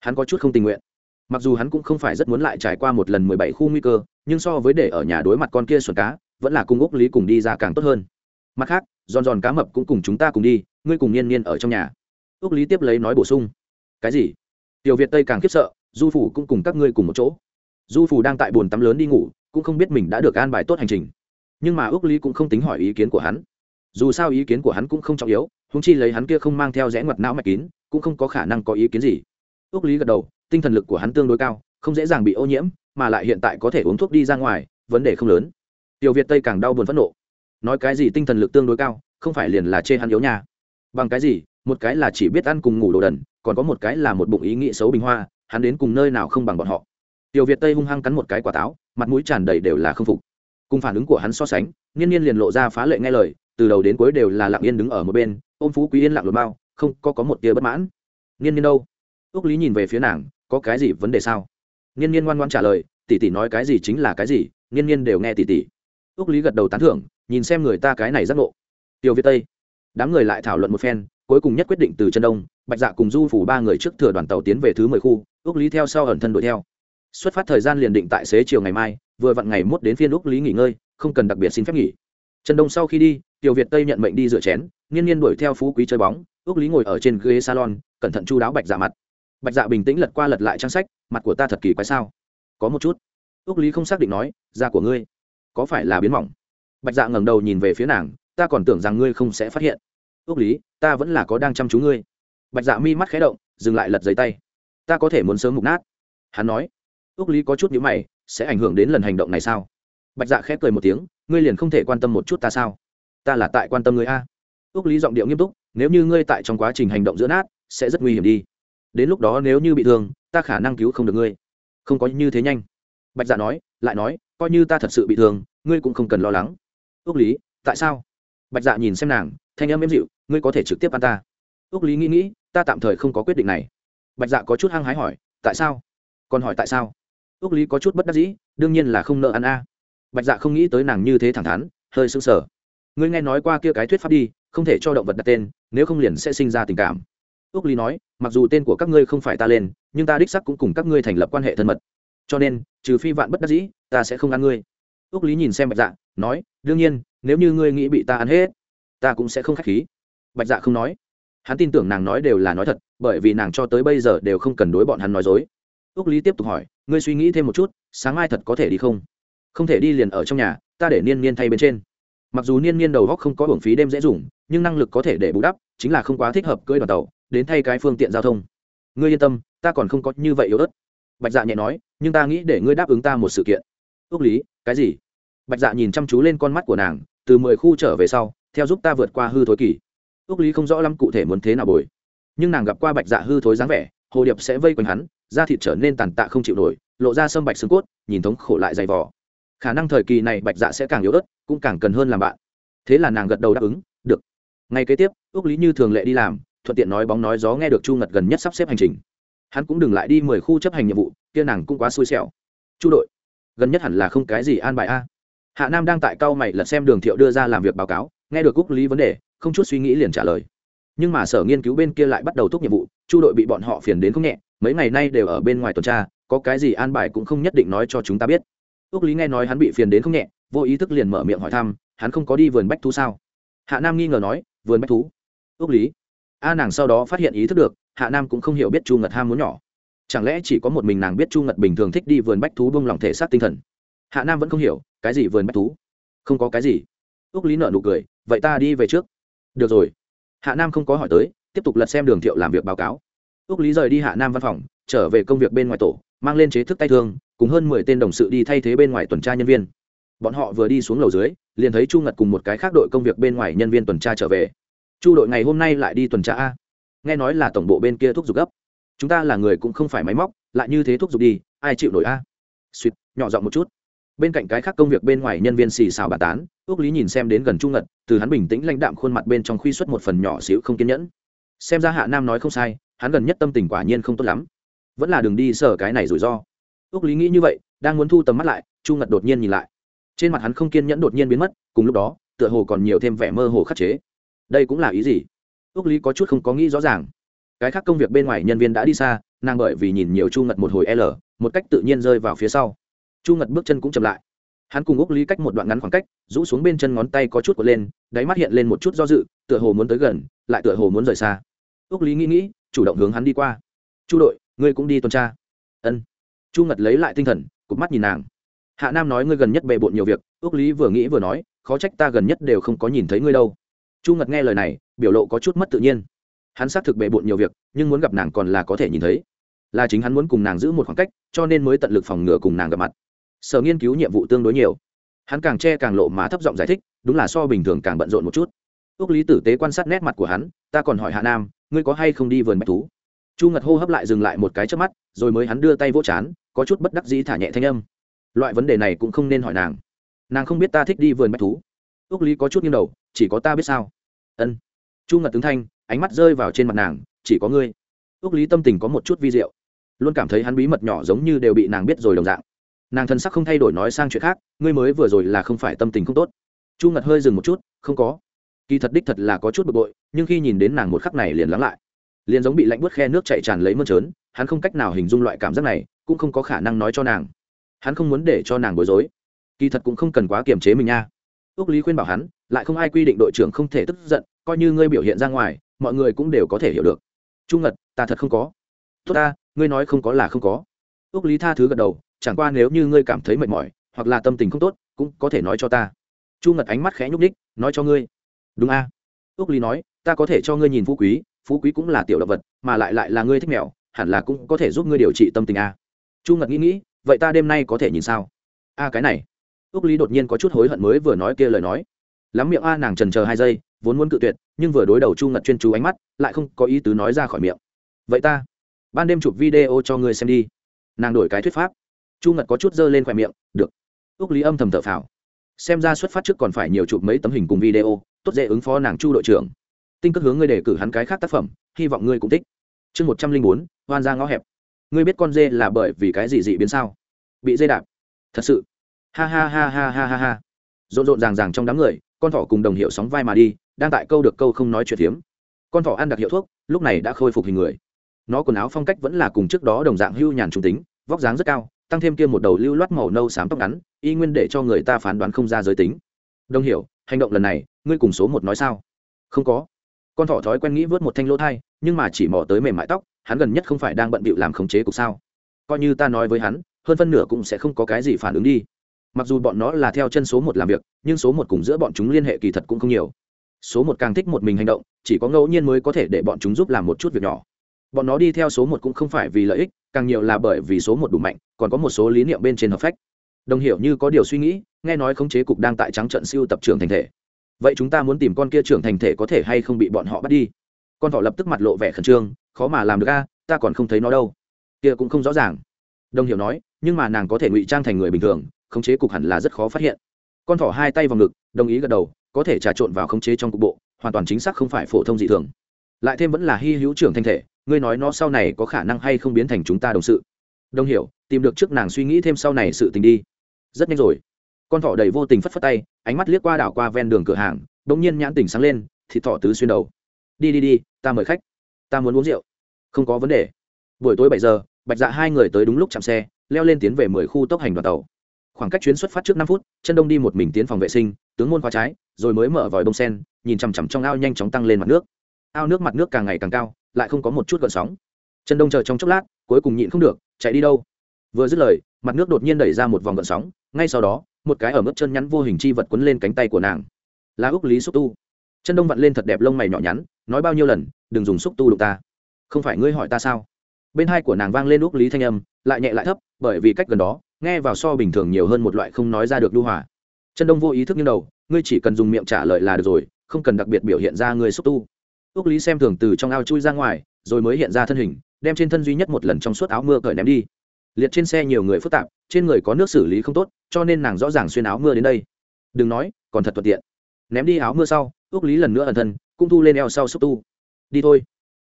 hắn có chút không tình nguyện. Mặc dù hắn cũng không phải rất muốn lại trải qua một lần mười bảy khu nguy cơ, nhưng so với để ở nhà đối mặt con kia xuẩn cá, vẫn là cung úc lý cùng đi ra càng tốt hơn mặt khác, giòn giòn cá mập cũng cùng chúng ta cùng đi, ngươi cùng niên niên ở trong nhà. Ước lý tiếp lấy nói bổ sung. Cái gì? Tiểu việt tây càng khiếp sợ, du phủ cũng cùng các ngươi cùng một chỗ. Du phủ đang tại bồn tắm lớn đi ngủ, cũng không biết mình đã được an bài tốt hành trình. Nhưng mà ước lý cũng không tính hỏi ý kiến của hắn. Dù sao ý kiến của hắn cũng không trọng yếu húng chi lấy hắn kia không mang theo rẽ ngoặt não mạch kín, cũng không có khả năng có ý kiến gì. Ước lý gật đầu, tinh thần lực của hắn tương đối cao, không dễ dàng bị ô nhiễm, mà lại hiện tại có thể uống thuốc đi ra ngoài, vấn đề không lớn. Tiểu việt tây càng đau buồn phẫn nộ nói cái gì tinh thần lực tương đối cao, không phải liền là chê hắn yếu nha. Bằng cái gì, một cái là chỉ biết ăn cùng ngủ đồ đần, còn có một cái là một bụng ý nghĩ xấu bình hoa, hắn đến cùng nơi nào không bằng bọn họ. Tiểu việt tây hung hăng cắn một cái quả táo, mặt mũi tràn đầy đều là không phục. Cùng phản ứng của hắn so sánh niên niên liền lộ ra phá lệ nghe lời, từ đầu đến cuối đều là lặng yên đứng ở một bên, ôm phú quý yên lặng lột bao, không có có một tia bất mãn. Niên niên đâu? Ước lý nhìn về phía nàng, có cái gì vấn đề sao? Niên niên ngoan ngoan trả lời, tỷ tỷ nói cái gì chính là cái gì niên niên đều nghe tỷ tỷ ước lý gật đầu tán thưởng, nhìn xem người ta cái này giác ngộ. Tiểu việt tây, đám người lại thảo luận một phen, cuối cùng nhất quyết định từ chân đông, bạch dạ cùng du phủ ba người trước thừa đoàn tàu tiến về thứ mười khu ước lý theo sau ẩn thân đuổi theo. Xuất phát thời gian liền định tại xế chiều ngày mai, vừa vặn ngày mốt đến phiên ước lý nghỉ ngơi, không cần đặc biệt xin phép nghỉ. Chân đông sau khi đi, tiểu việt tây nhận mệnh đi rửa chén, nghiên nhiên đuổi theo phú quý chơi bóng ước lý ngồi ở trên ghế salon, cẩn thận chu đáo bạch dạ mặt. Bạch dạ bình tĩnh lật qua lật lại trang sách, mặt của ta thật kỳ quái sao? Có một chút. Ước lý không xác định nói, da của ngươi có phải là biến mỏng? Bạch dạ ngẩng đầu nhìn về phía nàng, ta còn tưởng rằng ngươi không sẽ phát hiện. Ước lý, ta vẫn là có đang chăm chú ngươi. Bạch dạ mi mắt khé động, dừng lại lật giấy tay. Ta có thể muốn sớm mục nát. Hắn nói. Ước lý có chút nhữ mày, sẽ ảnh hưởng đến lần hành động này sao? Bạch dạ khẽ cười một tiếng, ngươi liền không thể quan tâm một chút ta sao? Ta là tại quan tâm ngươi a. Ước lý giọng điệu nghiêm túc, nếu như ngươi tại trong quá trình hành động giữa nát, sẽ rất nguy hiểm đi. Đến lúc đó nếu như bị thương, ta khả năng cứu không được ngươi. Không có như thế nhanh. Bạch dạ nói, lại nói coi như ta thật sự bị thương, ngươi cũng không cần lo lắng. Ước lý, tại sao? Bạch dạ nhìn xem nàng, thanh âm êm dịu, ngươi có thể trực tiếp ăn ta. Ước lý nghĩ nghĩ, ta tạm thời không có quyết định này. Bạch dạ có chút hăng hái hỏi, tại sao? Còn hỏi tại sao? Ước lý có chút bất đắc dĩ, đương nhiên là không nợ ăn a. Bạch dạ không nghĩ tới nàng như thế thẳng thắn, hơi sững sờ. Ngươi nghe nói qua kia cái thuyết pháp đi, không thể cho động vật đặt tên, nếu không liền sẽ sinh ra tình cảm. Ước lý nói, mặc dù tên của các ngươi không phải ta lên, nhưng ta đích sắc cũng cùng các ngươi thành lập quan hệ thân mật cho nên, trừ phi vạn bất đắc dĩ, ta sẽ không ăn ngươi. Ước lý nhìn xem bạch dạ nói, đương nhiên, nếu như ngươi nghĩ bị ta ăn hết, ta cũng sẽ không k h á c h khí. Bạch dạ không nói. Hắn tin tưởng nàng nói đều là nói thật, bởi vì nàng cho tới bây giờ đều không cần đối bọn hắn nói dối. Ước lý tiếp tục hỏi, ngươi suy nghĩ thêm một chút, sáng mai thật có thể đi không? Không thể đi liền ở trong nhà, ta để niên niên thay bên trên. Mặc dù niên niên đầu góc không có hưởng phí đêm dễ dùng, nhưng năng lực có thể để bù đắp, chính là không quá thích hợp cưỡi đoàn tàu, đến thay cái phương tiện giao thông. Ngươi yên tâm, ta còn không có như vậy yếu ớt bạch dạ nhẹ nói, nhưng ta nghĩ để ngươi đáp ứng ta một sự kiện. Ước lý, cái gì? Bạch dạ nhìn chăm chú lên con mắt của nàng, từ mười khu trở về sau, theo giúp ta vượt qua hư thối kỳ. Ước lý không rõ lắm cụ thể muốn thế nào bồi. Nhưng nàng gặp qua bạch dạ hư thối dáng vẻ, hồ điệp sẽ vây quanh hắn, da thịt trở nên tàn tạ không chịu nổi, lộ ra sâm bạch xương cốt, nhìn thống khổ lại dày vỏ khả năng thời kỳ này bạch dạ sẽ càng yếu ớt, cũng càng cần hơn làm bạn. Thế là nàng gật đầu đáp ứng, được. Ngay kế tiếp, ước lý như thường lệ đi làm, thuận tiện nói bóng nói gió nghe được chu ngật gần nhất sắp xếp hành trình hắn cũng đừng lại đi mười khu chấp hành nhiệm vụ, kia nàng cũng quá xui xẻo. Chu đội, gần nhất hẳn là không cái gì an bài a. Hạ nam đang tại cao mày lật xem đường thiệu đưa ra làm việc báo cáo, nghe được cúc lý vấn đề, không chút suy nghĩ liền trả lời. Nhưng mà sở nghiên cứu bên kia lại bắt đầu thúc nhiệm vụ, chu đội bị bọn họ phiền đến không nhẹ, mấy ngày nay đều ở bên ngoài tuần tra, có cái gì an bài cũng không nhất định nói cho chúng ta biết. Ước lý nghe nói hắn bị phiền đến không nhẹ, vô ý thức liền mở miệng hỏi thăm, hắn không có đi vườn bách thú sao? Hạ nam nghi ngờ nói, vườn bách thú? Ước lý, a nàng sau đó phát hiện ý thức được hạ nam cũng không hiểu biết chu ngật ham muốn nhỏ. Chẳng lẽ chỉ có một mình nàng biết chu ngật bình thường thích đi vườn bách thú bông lòng thể xác tinh thần? Hạ nam vẫn không hiểu, cái gì vườn bách thú? Không có cái gì. Ước lý nợ nụ cười, vậy ta đi về trước. Được rồi. Hạ nam không có hỏi tới, tiếp tục lật xem đường thiệu làm việc báo cáo. Ước lý rời đi hạ nam văn phòng, trở về công việc bên ngoài tổ, mang lên chế thức tay thương, cùng hơn mười tên đồng sự đi thay thế bên ngoài tuần tra nhân viên. Bọn họ vừa đi xuống lầu dưới, liền thấy chu ngật cùng một cái khác đội công việc bên ngoài nhân viên tuần tra trở về. Chu đội ngày hôm nay lại đi tuần tra a? Nghe nói là tổng bộ bên kia thúc giục gấp. Chúng ta là người cũng không phải máy móc, lại như thế thúc giục đi, ai chịu nổi a? Suýt nhỏ giọng một chút. Bên cạnh cái khác công việc bên ngoài nhân viên xì xào bà tán ước lý nhìn xem đến gần trung ngật từ hắn bình tĩnh lãnh đạm khuôn mặt bên trong khuy xuất một phần nhỏ xíu không kiên nhẫn. Xem ra hạ nam nói không sai, hắn gần nhất tâm tình quả nhiên không tốt lắm. Vẫn là đường đi sở cái này rủi ro. Ước lý nghĩ như vậy, đang muốn thu tầm mắt lại, trung ngật đột nhiên nhìn lại. Trên mặt hắn không kiên nhẫn đột nhiên biến mất, cùng lúc đó, tựa hồ còn nhiều thêm vẻ mơ hồ khắc chế. Đây cũng là ý gì? Ước lý có chút không có nghĩ rõ ràng. Cái khác công việc bên ngoài nhân viên đã đi xa, nàng bởi vì nhìn nhiều chu ngật một hồi l, một cách tự nhiên rơi vào phía sau. Chu ngật bước chân cũng chậm lại. Hắn cùng úc lý cách một đoạn ngắn khoảng cách, rũ xuống bên chân ngón tay có chút của lên, đáy mắt hiện lên một chút do dự, tựa hồ muốn tới gần, lại tựa hồ muốn rời xa. Úc lý nghĩ nghĩ, chủ động hướng hắn đi qua. Chu đội, ngươi cũng đi tuần tra. Ân. Chu ngật lấy lại tinh thần, cụp mắt nhìn nàng. Hạ nam nói, ngươi gần nhất bề bộn nhiều việc. Úc lý vừa nghĩ vừa nói, khó trách ta gần nhất đều không có nhìn thấy ngươi đâu chu ngật nghe lời này, biểu lộ có chút mất tự nhiên. Hắn xác thực bề bộn nhiều việc, nhưng muốn gặp nàng còn là có thể nhìn thấy. Là chính hắn muốn cùng nàng giữ một khoảng cách, cho nên mới tận lực phòng ngừa cùng nàng gặp mặt. Sở nghiên cứu nhiệm vụ tương đối nhiều. Hắn càng che càng lộ má thấp giọng giải thích, đúng là so bình thường càng bận rộn một chút. Ước lý tử tế quan sát nét mặt của hắn, ta còn hỏi hạ nam, ngươi có hay không đi vườn bạch thú? Chu ngật hô hấp lại dừng lại một cái trước mắt, rồi mới hắn đưa tay vỗ chán, có chút bất đắc dĩ thả nhẹ thanh âm. Loại vấn đề này cũng không nên hỏi nàng. Nàng không biết ta thích đi vườn bạch thú. Ước lý có chút nghiêng đầu, chỉ có ta biết sao? Ân. Chu ngật tướng thanh, ánh mắt rơi vào trên mặt nàng, chỉ có ngươi. Ước lý tâm tình có một chút vi diệu. Luôn cảm thấy hắn bí mật nhỏ giống như đều bị nàng biết rồi đồng dạng. Nàng thân sắc không thay đổi nói sang chuyện khác, ngươi mới vừa rồi là không phải tâm tình không tốt. Chu ngật hơi dừng một chút, không có. Kỳ thật đích thật là có chút bực bội, nhưng khi nhìn đến nàng một khắc này liền lắng lại. Liền giống bị lạnh bớt khe nước chạy tràn lấy mơn trớn, hắn không cách nào hình dung loại cảm giác này, cũng không có khả năng nói cho nàng. Hắn không muốn để cho nàng bối rối. Kỳ thật cũng không cần quá kiềm chế mình nha. Ước lý khuyên bảo hắn lại không ai quy định đội trưởng không thể tức giận, coi như ngươi biểu hiện ra ngoài, mọi người cũng đều có thể hiểu được. Trung ngật ta thật không có. Tốt ta, ngươi nói không có là không có. Ước lý tha thứ gật đầu, chẳng qua nếu như ngươi cảm thấy mệt mỏi, hoặc là tâm tình không tốt, cũng có thể nói cho ta. Chu ngật ánh mắt khẽ nhúc ních nói cho ngươi. Đúng a. À? ước lý nói, ta có thể cho ngươi nhìn phú quý phú quý cũng là tiểu động vật, mà lại lại là ngươi thích mèo, hẳn là cũng có thể giúp ngươi điều trị tâm tình a. Chu ngật nghĩ nghĩ, vậy ta đêm nay có thể nhìn sao? A, cái này. Ước lý đột nhiên có chút hối hận mới vừa nói kia lời nói lắm miệng a, nàng trần chờ hai giây, vốn muốn cự tuyệt, nhưng vừa đối đầu chu ngật chuyên chú ánh mắt, lại không có ý tứ nói ra khỏi miệng. Vậy ta, ban đêm chụp video cho ngươi xem đi. Nàng đổi cái thuyết pháp. Chu ngật có chút dơ lên khoe miệng, được. Ước lý âm thầm thở phào. Xem ra xuất phát trước còn phải nhiều chụp mấy tấm hình cùng video, tốt dễ ứng phó nàng chu đội trưởng. Tinh cất hướng ngươi để cử hắn cái khác tác phẩm, hy vọng ngươi cũng thích. Chương một trăm linh bốn, hoan ra ngõ hẹp. Ngươi biết con dê là bởi vì cái gì dị biến sao? Bị dê đạp. Thật sự. Ha ha ha ha ha ha ha. Rộn rộn ràng ràng trong đám người con thỏ cùng đồng hiệu sóng vai mà đi, đang tại câu được câu không nói chuyện hiếm con thỏ ăn đặc hiệu thuốc, lúc này đã khôi phục hình người. Nó quần áo phong cách vẫn là cùng trước đó đồng dạng hưu nhàn trung tính, vóc dáng rất cao, tăng thêm kia một đầu lưu loát màu nâu xám tóc ngắn, y nguyên để cho người ta phán đoán không ra giới tính. Đồng hiểu hành động lần này, ngươi cùng số một nói sao? Không có. Con thỏ thói quen nghĩ vớt một thanh lỗ thai, nhưng mà chỉ mò tới mềm mại tóc, hắn gần nhất không phải đang bận bịu làm khống chế cục sao? Coi như ta nói với hắn, hơn phân nửa cũng sẽ không có cái gì phản ứng đi mặc dù bọn nó là theo chân số một làm việc, nhưng số một cùng giữa bọn chúng liên hệ kỳ thật cũng không nhiều. Số một càng thích một mình hành động, chỉ có ngẫu nhiên mới có thể để bọn chúng giúp làm một chút việc nhỏ. Bọn nó đi theo số một cũng không phải vì lợi ích, càng nhiều là bởi vì số một đủ mạnh, còn có một số lý niệm bên trên hợp phách. Đồng hiểu như có điều suy nghĩ, nghe nói khống chế cục đang tại trắng trận siêu tập trưởng thành thể. Vậy chúng ta muốn tìm con kia trưởng thành thể có thể hay không bị bọn họ bắt đi? Con thỏ lập tức mặt lộ vẻ khẩn trương, khó mà làm được a, ta còn không thấy nó đâu. Kia cũng không rõ ràng. Đồng hiểu nói, nhưng mà nàng có thể ngụy trang thành người bình thường khống chế cục hẳn là rất khó phát hiện. Con thỏ hai tay vào ngực, đồng ý gật đầu, có thể trà trộn vào khống chế trong cục bộ, hoàn toàn chính xác không phải phổ thông dị thường. Lại thêm vẫn là hy hữu trưởng thành thể, ngươi nói nó sau này có khả năng hay không biến thành chúng ta đồng sự? Đồng hiểu, tìm được trước nàng suy nghĩ thêm sau này sự tình đi. Rất nhanh rồi. Con thỏ đầy vô tình phất phất tay, ánh mắt liếc qua đảo qua ven đường cửa hàng đ ỗ n g nhiên nhãn tỉnh sáng lên, thịt thỏ tứ xuyên đầu. Đi đi đi, ta mời khách. Ta muốn uống rượu. Không có vấn đề. Buổi tối bảy giờ, bạch dạ hai người tới đúng lúc chạm xe, leo lên tiến về mười khu tốc hành đoàn tàu khoảng cách chuyến xuất phát trước năm phút, chân đông đi một mình tiến phòng vệ sinh, tướng môn khóa trái, rồi mới mở vòi bông sen, nhìn chằm chằm trong ao nhanh chóng tăng lên mặt nước. Ao nước mặt nước càng ngày càng cao, lại không có một chút gợn sóng. Chân đông chờ trong chốc lát, cuối cùng nhịn không được, chạy đi đâu? Vừa dứt lời, mặt nước đột nhiên đẩy ra một vòng gợn sóng, ngay sau đó, một cái ở mức chân nhắn vô hình chi vật quấn lên cánh tay của nàng. Là úc lý xúc tu. Chân đông vặn lên thật đẹp lông mày nhỏ nhắn, nói bao nhiêu lần, đừng dùng xúc tu đụng ta. Không phải ngươi hỏi ta sao? Bên hai của nàng vang lên úc lý thanh âm, lại nhẹ lại thấp, bởi vì cách gần đó nghe vào so bình thường nhiều hơn một loại không nói ra được lưu hòa. Chân đông vô ý thức như đầu, ngươi chỉ cần dùng miệng trả lời là được rồi, không cần đặc biệt biểu hiện ra ngươi xúc tu. Ước lý xem thường từ trong ao chui ra ngoài, rồi mới hiện ra thân hình, đem trên thân duy nhất một lần trong suốt áo mưa cởi ném đi. Liệt trên xe nhiều người phức tạp, trên người có nước xử lý không tốt, cho nên nàng rõ ràng xuyên áo mưa đến đây. Đừng nói, còn thật thuận tiện. Ném đi áo mưa sau ước lý lần nữa ẩn thân, cũng thu lên eo sau xúc tu. Đi thôi.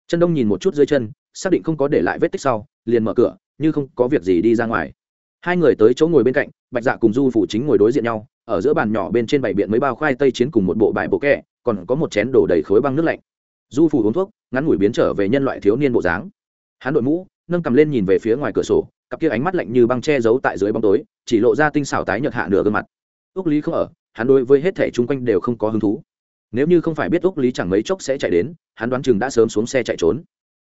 Chân đông nhìn một chút dưới chân, xác định không có để lại vết tích sau, liền mở cửa, như không có việc gì đi ra ngoài hai người tới chỗ ngồi bên cạnh, bạch dạ cùng du phủ chính ngồi đối diện nhau, ở giữa bàn nhỏ bên trên bảy biện mấy bao khoai tây chiến cùng một bộ bài bộ kẹ, còn có một chén đổ đầy khối băng nước lạnh. Du phủ uống thuốc, ngắn ngủi biến trở về nhân loại thiếu niên bộ dáng. Hắn đội mũ, nâng cầm lên nhìn về phía ngoài cửa sổ, cặp kia ánh mắt lạnh như băng che giấu tại dưới bóng tối, chỉ lộ ra tinh xảo tái nhợt hạ nửa gương mặt. Ước lý không ở, hắn đối với hết thẻ chung quanh đều không có hứng thú. Nếu như không phải biết ước lý chẳng mấy chốc sẽ chạy đến, hắn đoán chừng đã sớm xuống xe chạy trốn.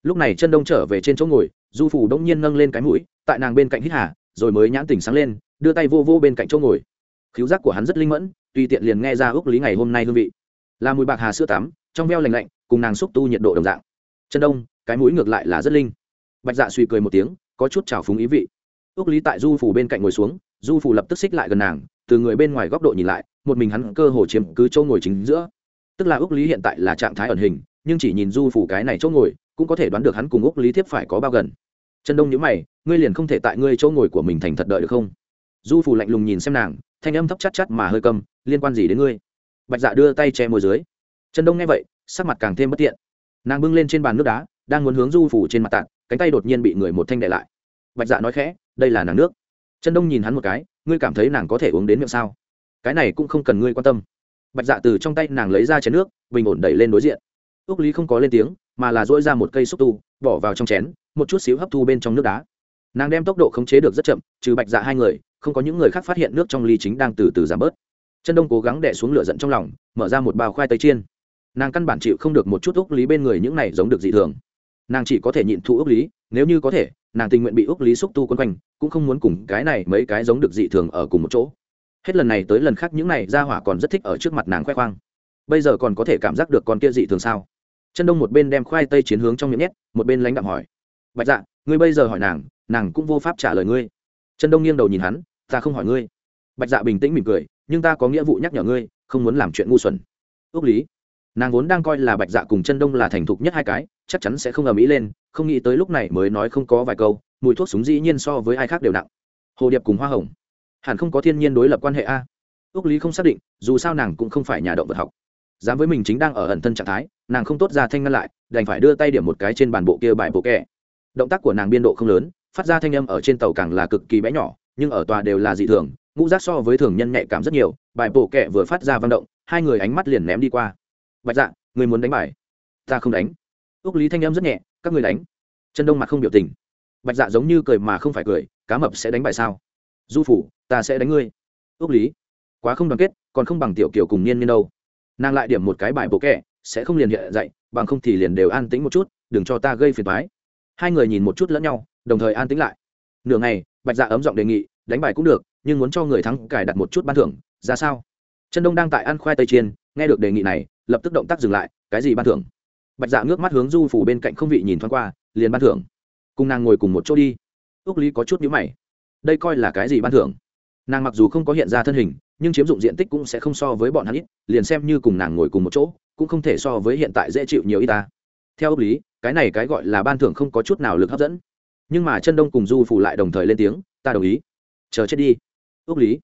Lúc này chân đông trở về trên chỗ ngồi, du phủ đông nhiên nâng lên cái mũi, tại nàng bên cạnh hít hà rồi mới nhãn tỉnh sáng lên, đưa tay vô vô bên cạnh chỗ ngồi. Khiếu giác của hắn rất linh mẫn, tùy tiện liền nghe ra ước lý ngày hôm nay hương vị. Là mùi bạc hà sữa tắm, trong veo lành lạnh, cùng nàng xúc tu nhiệt độ đồng dạng. Chân đông, cái mũi ngược lại là rất linh. Bạch dạ suy cười một tiếng, có chút trào phúng ý vị. Ước lý tại du phủ bên cạnh ngồi xuống, du phủ lập tức xích lại gần nàng, từ người bên ngoài góc độ nhìn lại, một mình hắn cơ hồ chiếm cứ chỗ ngồi chính giữa. Tức là ước lý hiện tại là trạng thái ẩn hình, nhưng chỉ nhìn du phủ cái này chỗ ngồi, cũng có thể đoán được hắn cùng ước lý thiếp phải có bao gần. Trần đông nhữ mày ngươi liền không thể tại ngươi chỗ ngồi của mình thành thật đợi được không? Du phủ lạnh lùng nhìn xem nàng thanh âm thấp chắc chắc mà hơi cầm liên quan gì đến ngươi? Bạch dạ đưa tay che môi dưới. Trần đông nghe vậy sắc mặt càng thêm bất tiện. Nàng bưng lên trên bàn nước đá đang muốn hướng du phủ trên mặt tạt, cánh tay đột nhiên bị người một thanh đệ lại. Bạch dạ nói khẽ đây là nàng nước. Trần đông nhìn hắn một cái ngươi cảm thấy nàng có thể uống đến miệng sao? Cái này cũng không cần ngươi quan tâm. Bạch dạ từ trong tay nàng lấy ra chén nước bình ổn đẩy lên đối diện. Ước lý không có lên tiếng mà là dỗi ra một cây xúc tu bỏ vào trong chén một chút xíu hấp thu bên trong nước đá. Nàng đem tốc độ khống chế được rất chậm, trừ bạch dạ hai người, không có những người khác phát hiện nước trong ly chính đang từ từ giảm bớt. Chân đông cố gắng đẻ xuống lửa giận trong lòng, mở ra một bao khoai tây chiên. Nàng căn bản chịu không được một chút úc lý bên người những này giống được dị thường. Nàng chỉ có thể nhịn thu úc lý, nếu như có thể, nàng tình nguyện bị úc lý xúc tu quân quanh, cũng không muốn cùng cái này mấy cái giống được dị thường ở cùng một chỗ. Hết lần này tới lần khác những này ra hỏa còn rất thích ở trước mặt nàng khoe khoang. Bây giờ còn có thể cảm giác được con kia dị thường sao? Chân đông một bên đem khoai tây chiến hướng trong miệng nhét, một bên lãnh đạm hỏi bạch dạ ngươi bây giờ hỏi nàng nàng cũng vô pháp trả lời ngươi. Trần đông nghiêng đầu nhìn hắn, ta không hỏi ngươi. Bạch dạ bình tĩnh mỉm cười, nhưng ta có nghĩa vụ nhắc nhở ngươi, không muốn làm chuyện ngu xuẩn. Ước lý, nàng vốn đang coi là bạch dạ cùng chân đông là thành thục nhất hai cái, chắc chắn sẽ không ầm ĩ lên, không nghĩ tới lúc này mới nói không có vài câu, mùi thuốc súng dĩ nhiên so với ai khác đều nặng. Hồ điệp cùng hoa hồng, hẳn không có thiên nhiên đối lập quan hệ a. Ước lý không xác định, dù sao nàng cũng không phải nhà động vật học. Dám với mình chính đang ở ẩn thân trạng thái, nàng không tốt ra thanh ngăn lại, đành phải đưa tay điểm một cái trên bàn bộ kia bài bộ kẹ động tác của nàng biên độ không lớn, phát ra thanh âm ở trên tàu càng là cực kỳ bé nhỏ, nhưng ở tòa đều là dị thường, ngũ giác so với thường nhân nhạy cảm rất nhiều, bài bộ kẹ vừa phát ra vang động, hai người ánh mắt liền ném đi qua. Bạch dạ người muốn đánh bài? Ta không đánh. Ước lý thanh âm rất nhẹ, các người đánh. Chân đông mặt không biểu tình. Bạch dạ giống như cười mà không phải cười, cá mập sẽ đánh bài sao? Du phủ, ta sẽ đánh ngươi. Ước lý, quá không đoàn kết, còn không bằng tiểu kiểu cùng niên niên đâu. Nàng lại điểm một cái bài bộ kẹ, sẽ không liền hiện dạy bằng không thì liền đều an tĩnh một chút, đừng cho ta gây phiền thoái hai người nhìn một chút lẫn nhau, đồng thời an tĩnh lại. Nửa ngày, bạch dạ ấm giọng đề nghị, đánh bài cũng được, nhưng muốn cho người thắng cài đặt một chút ban thưởng, ra sao? Trần đông đang tại ăn khoai tây chiên, nghe được đề nghị này, lập tức động tác dừng lại, cái gì ban thưởng? Bạch dạ ngước mắt hướng du phủ bên cạnh không vị nhìn thoáng qua, liền ban thưởng. Cùng nàng ngồi cùng một chỗ đi. Ước lý có chút nhữ mày. Đây coi là cái gì ban thưởng? Nàng mặc dù không có hiện ra thân hình, nhưng chiếm dụng diện tích cũng sẽ không so với bọn hắn ít, liền xem như cùng nàng ngồi cùng một chỗ, cũng không thể so với hiện tại dễ chịu nhiều y ta theo ước lý, cái này cái gọi là ban thưởng không có chút nào lực hấp dẫn. Nhưng mà chân đông cùng du phủ lại đồng thời lên tiếng, ta đồng ý. Chờ chết đi. Ước lý.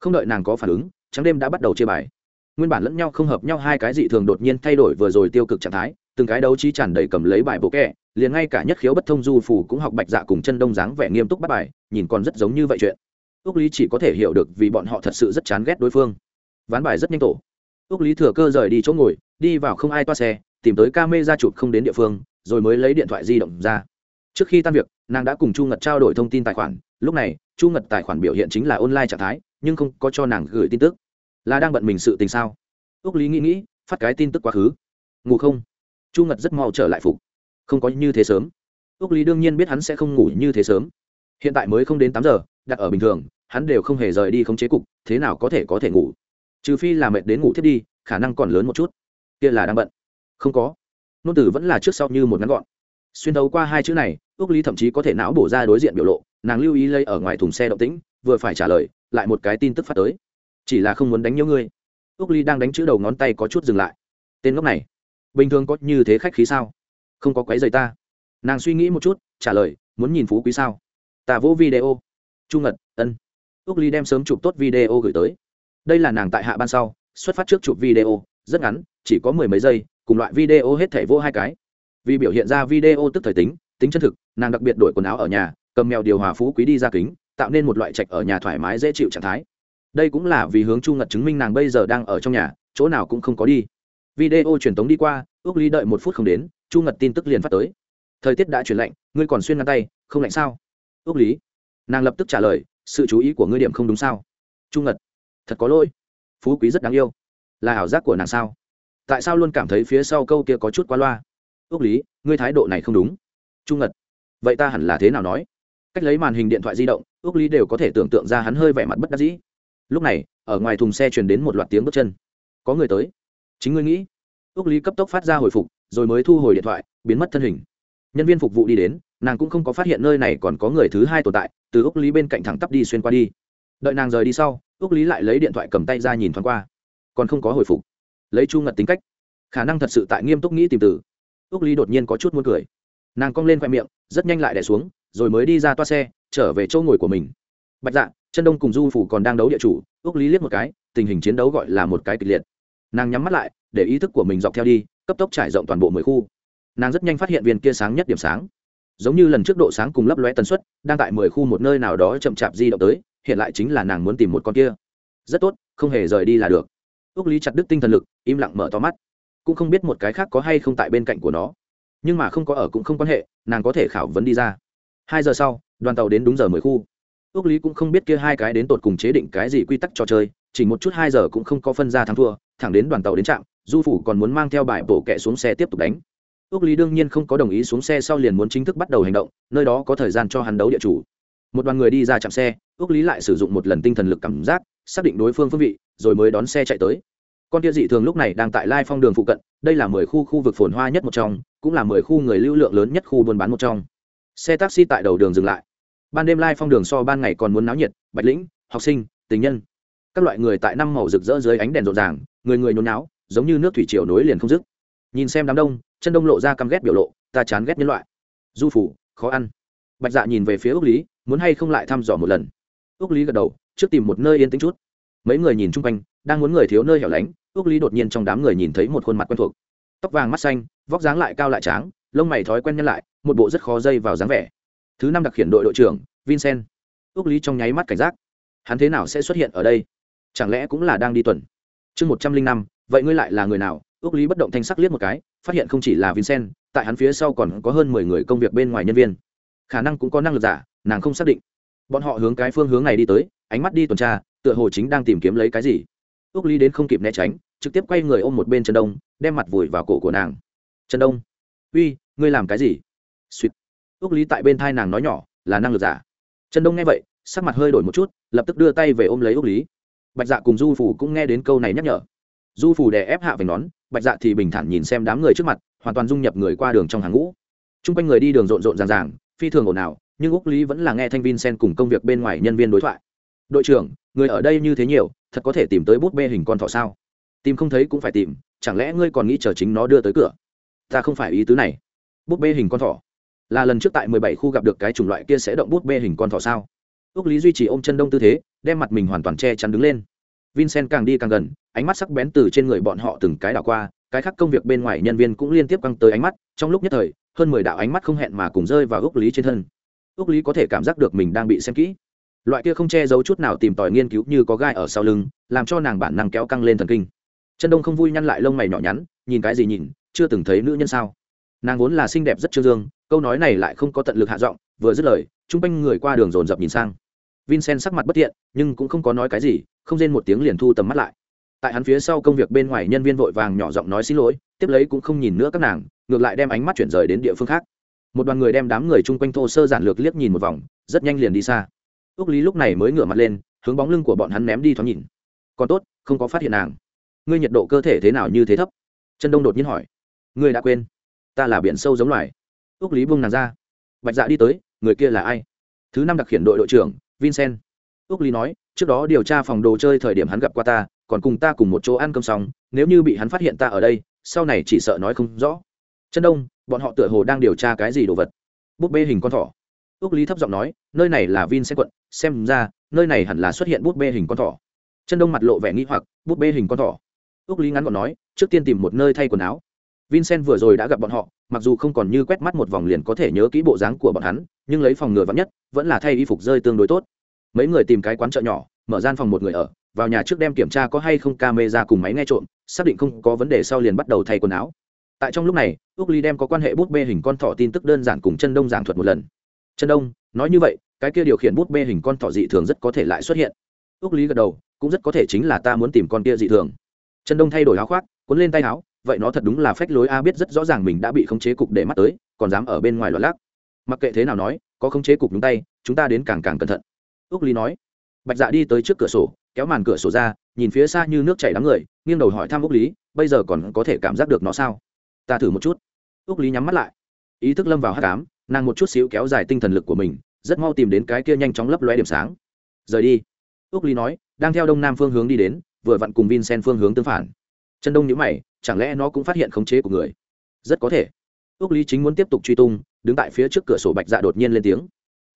Không đợi nàng có phản ứng, trắng đêm đã bắt đầu chia bài. Nguyên bản lẫn nhau không hợp nhau hai cái dị thường đột nhiên thay đổi vừa rồi tiêu cực trạng thái, từng cái đấu trí tràn đầy cầm lấy bài bộ kẹ, liền ngay cả nhất khiếu bất thông du phủ cũng học bạch dạ cùng chân đông dáng vẻ nghiêm túc bắt bài, nhìn còn rất giống như vậy chuyện. Ước lý chỉ có thể hiểu được vì bọn họ thật sự rất chán ghét đối phương. Ván bài rất nhanh tổ. Ước lý thừa cơ rời đi chỗ ngồi, đi vào không ai toa xe tìm tới ca mê ra chụp không đến địa phương, rồi mới lấy điện thoại di động ra. Trước khi tan việc, nàng đã cùng chu ngật trao đổi thông tin tài khoản. Lúc này, chu ngật tài khoản biểu hiện chính là online trạng thái, nhưng không có cho nàng gửi tin tức. Là đang bận mình sự tình sao? Ước lý nghĩ nghĩ, phát cái tin tức quá khứ. Ngủ không? Chu ngật rất mau trở lại phục. Không có như thế sớm. Ước lý đương nhiên biết hắn sẽ không ngủ như thế sớm. Hiện tại mới không đến tám giờ, đặt ở bình thường, hắn đều không hề rời đi không chế cục, thế nào có thể có thể ngủ? Trừ phi là mệt đến ngủ thiết đi, khả năng còn lớn một chút. Kia là đang bận không có. Nôn tử vẫn là trước sau như một ngắn gọn. Xuyên đấu qua hai chữ này ước lý thậm chí có thể não bổ ra đối diện biểu lộ, nàng lưu ý lây ở ngoài thùng xe động tĩnh, vừa phải trả lời, lại một cái tin tức phát tới. Chỉ là không muốn đánh nhớ ngươi ước ly đang đánh chữ đầu ngón tay có chút dừng lại. Tên ngốc này, bình thường có như thế khách khí sao? Không có quấy dày ta. Nàng suy nghĩ một chút, trả lời, muốn nhìn phú quý sao? Ta vô video. Chu ngật, ân. Ước ly đem sớm chụp tốt video gửi tới. Đây là nàng tại hạ ban sau, xuất phát trước chụp video, rất ngắn, chỉ có mười mấy giây cùng loại video hết thảy vô hai cái. Vì biểu hiện ra video tức thời tính tính chân thực, nàng đặc biệt đổi quần áo ở nhà, cầm mèo điều hòa phú quý đi ra kính, tạo nên một loại trạch ở nhà thoải mái dễ chịu trạng thái. Đây cũng là vì hướng chu ngật chứng minh nàng bây giờ đang ở trong nhà, chỗ nào cũng không có đi. Video truyền tống đi qua ước lý đợi một phút không đến, chu ngật tin tức liền phát tới. Thời tiết đã chuyển lạnh, ngươi còn xuyên ngăn tay, không lạnh sao? Ước lý, nàng lập tức trả lời, sự chú ý của ngươi điểm không đúng sao? Chu ngật, thật có lỗi. Phú quý rất đáng yêu. Là ảo giác của nàng sao? Tại sao luôn cảm thấy phía sau câu kia có chút quá loa? Ước lý, ngươi thái độ này không đúng. Trung ngật, vậy ta hẳn là thế nào nói? Cách lấy màn hình điện thoại di động ước lý đều có thể tưởng tượng ra hắn hơi vẻ mặt bất đắc dĩ. Lúc này, ở ngoài thùng xe truyền đến một loạt tiếng bước chân. Có người tới. Chính ngươi nghĩ. Ước lý cấp tốc phát ra hồi phục, rồi mới thu hồi điện thoại, biến mất thân hình. Nhân viên phục vụ đi đến, nàng cũng không có phát hiện nơi này còn có người thứ hai tồn tại, từ ước lý bên cạnh thẳng tắp đi xuyên qua đi. Đợi nàng rời đi sau ước lý lại lấy điện thoại cầm tay ra nhìn thoáng qua. Còn không có hồi phục lấy chu ngật tính cách. Khả năng thật sự tại nghiêm túc nghĩ tìm từ. Ước lý đột nhiên có chút muốn cười. Nàng cong lên khoe miệng, rất nhanh lại đẻ xuống, rồi mới đi ra toa xe, trở về chỗ ngồi của mình. Bạch dạ chân đông cùng du phủ còn đang đấu địa chủ ước lý liếc một cái, tình hình chiến đấu gọi là một cái kịch liệt. Nàng nhắm mắt lại, để ý thức của mình dọc theo đi, cấp tốc trải rộng toàn bộ mười khu. Nàng rất nhanh phát hiện viên kia sáng nhất điểm sáng. Giống như lần trước độ sáng cùng lấp lóe tần suất, đang tại mười khu một nơi nào đó chậm chạp di động tới, hiện lại chính là nàng muốn tìm một con kia. Rất tốt, không hề rời đi là được ước lý chặt đứt tinh thần lực, im lặng mở to mắt. Cũng không biết một cái khác có hay không tại bên cạnh của nó. Nhưng mà không có ở cũng không quan hệ, nàng có thể khảo vấn đi ra. Hai giờ sau, đoàn tàu đến đúng giờ mười khu. Ước lý cũng không biết kia hai cái đến tột cùng chế định cái gì quy tắc trò chơi, chỉ một chút hai giờ cũng không có phân ra thắng thua, thẳng đến đoàn tàu đến trạm, du phủ còn muốn mang theo bài bổ kẹ xuống xe tiếp tục đánh. Ước lý đương nhiên không có đồng ý xuống xe sau liền muốn chính thức bắt đầu hành động, nơi đó có thời gian cho hắn đấu địa chủ. Một đoàn người đi ra chạm xe ước lý lại sử dụng một lần tinh thần lực cảm giác, xác định đối phương phương vị rồi mới đón xe chạy tới. Con kia dị thường lúc này đang tại lai phong đường phụ cận, đây là mười khu khu vực phồn hoa nhất một trong, cũng là mười khu người lưu lượng lớn nhất khu buôn bán một trong. Xe taxi tại đầu đường dừng lại. Ban đêm lai phong đường so ban ngày còn muốn náo nhiệt, bạch lĩnh, học sinh, tình nhân. Các loại người tại năm màu rực rỡ dưới ánh đèn rộn ràng, người người nhốn náo giống như nước thủy triều nối liền không dứt. Nhìn xem đám đông, chân đông lộ ra căm ghét biểu lộ, ta chán ghét nhân loại. Du phủ, khó ăn. Bạch dạ nhìn về phía ước lý, muốn hay không lại thăm dò một lần. Ước lý gật đầu, trước tìm một nơi yên tĩnh chút mấy người nhìn chung quanh, đang muốn người thiếu nơi hẻo lánh ước lý đột nhiên trong đám người nhìn thấy một khuôn mặt quen thuộc. Tóc vàng mắt xanh, vóc dáng lại cao lại tráng, lông mày thói quen nhân lại, một bộ rất khó dây vào dáng vẻ. Thứ năm đặc khiển đội đội trưởng, vincent. Ước lý trong nháy mắt cảnh giác. Hắn thế nào sẽ xuất hiện ở đây? Chẳng lẽ cũng là đang đi tuần? Chương một trăm linh năm, vậy ngươi lại là người nào? Ước lý bất động thanh sắc liếc một cái, phát hiện không chỉ là vincent, tại hắn phía sau còn có hơn mười người công việc bên ngoài nhân viên. Khả năng cũng có năng lực giả, nàng không xác định. Bọn họ hướng cái phương hướng này đi tới, ánh mắt đi tuần tra tựa hồ chính đang tìm kiếm lấy cái gì. Ước Ly đến không kịp né tránh, trực tiếp quay người ôm một bên trần đông, đem mặt vùi vào cổ của nàng. Trần đông, uy, ngươi làm cái gì? Suýt. Ước ly tại bên thai nàng nói nhỏ, là năng lực giả. Trần đông nghe vậy, sắc mặt hơi đổi một chút, lập tức đưa tay về ôm lấy ước lý. Bạch dạ cùng du phủ cũng nghe đến câu này nhắc nhở. Du phủ đè ép hạ về nón, bạch dạ thì bình thản nhìn xem đám người trước mặt, hoàn toàn dung nhập người qua đường trong hàng ngũ. T r u n g quanh người đi đường rộn rộn ràng ràng, phi thường ồn ào, nhưng úc lý vẫn là nghe thanh vin sen cùng công việc bên ngoài nhân viên đối thoại đội trưởng, người ở đây như thế nhiều, thật có thể tìm tới bút bê hình con thỏ sao? Tìm không thấy cũng phải tìm, chẳng lẽ ngươi còn nghĩ chờ chính nó đưa tới cửa? Ta không phải ý tứ này. Bút bê hình con thỏ. Là lần trước tại mười bảy khu gặp được cái chủng loại kia sẽ động bút bê hình con thỏ sao? Ước lý duy trì ôm chân đông tư thế, đem mặt mình hoàn toàn che chắn đứng lên. Vincent càng đi càng gần, ánh mắt sắc bén từ trên người bọn họ từng cái đảo qua, cái khác công việc bên ngoài nhân viên cũng liên tiếp căng tới ánh mắt, trong lúc nhất thời, hơn mười đạo ánh mắt không hẹn mà cùng rơi vào ước lý trên thân. Ước lý có thể cảm giác được mình đang bị xem kỹ loại kia không che giấu chút nào tìm tòi nghiên cứu như có gai ở sau lưng, làm cho nàng bản năng kéo căng lên thần kinh. Chân đông không vui nhăn lại lông mày nhỏ nhắn, nhìn cái gì nhìn, chưa từng thấy nữ nhân sao. Nàng vốn là xinh đẹp rất trương dương, câu nói này lại không có tận lực hạ giọng, vừa dứt lời chung quanh người qua đường dồn dập nhìn sang. Vincent sắc mặt bất thiện, nhưng cũng không có nói cái gì, không rên một tiếng liền thu tầm mắt lại. Tại hắn phía sau công việc bên ngoài nhân viên vội vàng nhỏ giọng nói xin lỗi, tiếp lấy cũng không nhìn nữa các nàng, ngược lại đem ánh mắt chuyển rời đến địa phương khác. Một đoàn người đem đám người chung quanh thô sơ giản lược liếc nhìn một vòng, rất nhanh liền đi xa ước lý lúc này mới ngửa mặt lên, hướng bóng lưng của bọn hắn ném đi thoáng nhìn. Còn tốt, không có phát hiện nàng. Ngươi nhiệt độ cơ thể thế nào như thế thấp? Chân đông đột nhiên hỏi. Ngươi đã quên. Ta là biển sâu giống loài. Ước lý buông nàng ra. Bạch dạ đi tới, người kia là ai? Thứ năm đặc khiển đội đội trưởng, vincent. Ước lý nói, trước đó điều tra phòng đồ chơi thời điểm hắn gặp qua ta, còn cùng ta cùng một chỗ ăn cơm xong, nếu như bị hắn phát hiện ta ở đây, sau này chỉ sợ nói không rõ. Chân đông, bọn họ tựa hồ đang điều tra cái gì đồ vật? Búp bê hình con thỏ ước lý thấp giọng nói, nơi này là vin xe quận, xem ra, nơi này hẳn là xuất hiện bút bê hình con thỏ. Chân đông mặt lộ vẻ nghĩ hoặc, bút bê hình con thỏ? Ước lý ngắn gọn nói, trước tiên tìm một nơi thay quần áo. Vincent vừa rồi đã gặp bọn họ, mặc dù không còn như quét mắt một vòng liền có thể nhớ kỹ bộ dáng của bọn hắn, nhưng lấy phòng ngừa vắng nhất, vẫn là thay y phục rơi tương đối tốt. Mấy người tìm cái quán chợ nhỏ, mở gian phòng một người ở, vào nhà trước đem kiểm tra có hay không camera cùng máy nghe trộm, xác định không có vấn đề sau liền bắt đầu thay quần áo. Tại trong lúc này ước ly đem có quan hệ bút bê hình con thỏ tin tức đơn giản cùng chân đông giảng thuật một lần trần đông, nói như vậy, cái kia điều khiển bút bê hình con thỏ dị thường rất có thể lại xuất hiện. Ước lý gật đầu, cũng rất có thể chính là ta muốn tìm con kia dị thường. Trần đông thay đổi áo khoác, cuốn lên tay áo, vậy nó thật đúng là phách lối a, biết rất rõ ràng mình đã bị khống chế cục để mắt tới, còn dám ở bên ngoài loạn lác. mặc kệ thế nào nói, có khống chế cục nhúng tay, chúng ta đến càng càng cẩn thận. Ước lý nói. Bạch dạ đi tới trước cửa sổ, kéo màn cửa sổ ra, nhìn phía xa như nước chảy đám người, nghiêng đầu hỏi thăm ước lý, bây giờ còn có thể cảm giác được nó sao? Ta thử một chút. Ước lý nhắm mắt lại. Ý thức lâm vào hát cám nàng một chút xíu kéo dài tinh thần lực của mình, rất mau tìm đến cái kia nhanh chóng lấp lóe điểm sáng. Rời đi. Úc lý nói, đang theo đông nam phương hướng đi đến, vừa vặn cùng vincent phương hướng tương phản. Chân đông nhữ mày, chẳng lẽ nó cũng phát hiện khống chế của người? Rất có thể. Úc lý chính muốn tiếp tục truy tung, đứng tại phía trước cửa sổ bạch dạ đột nhiên lên tiếng.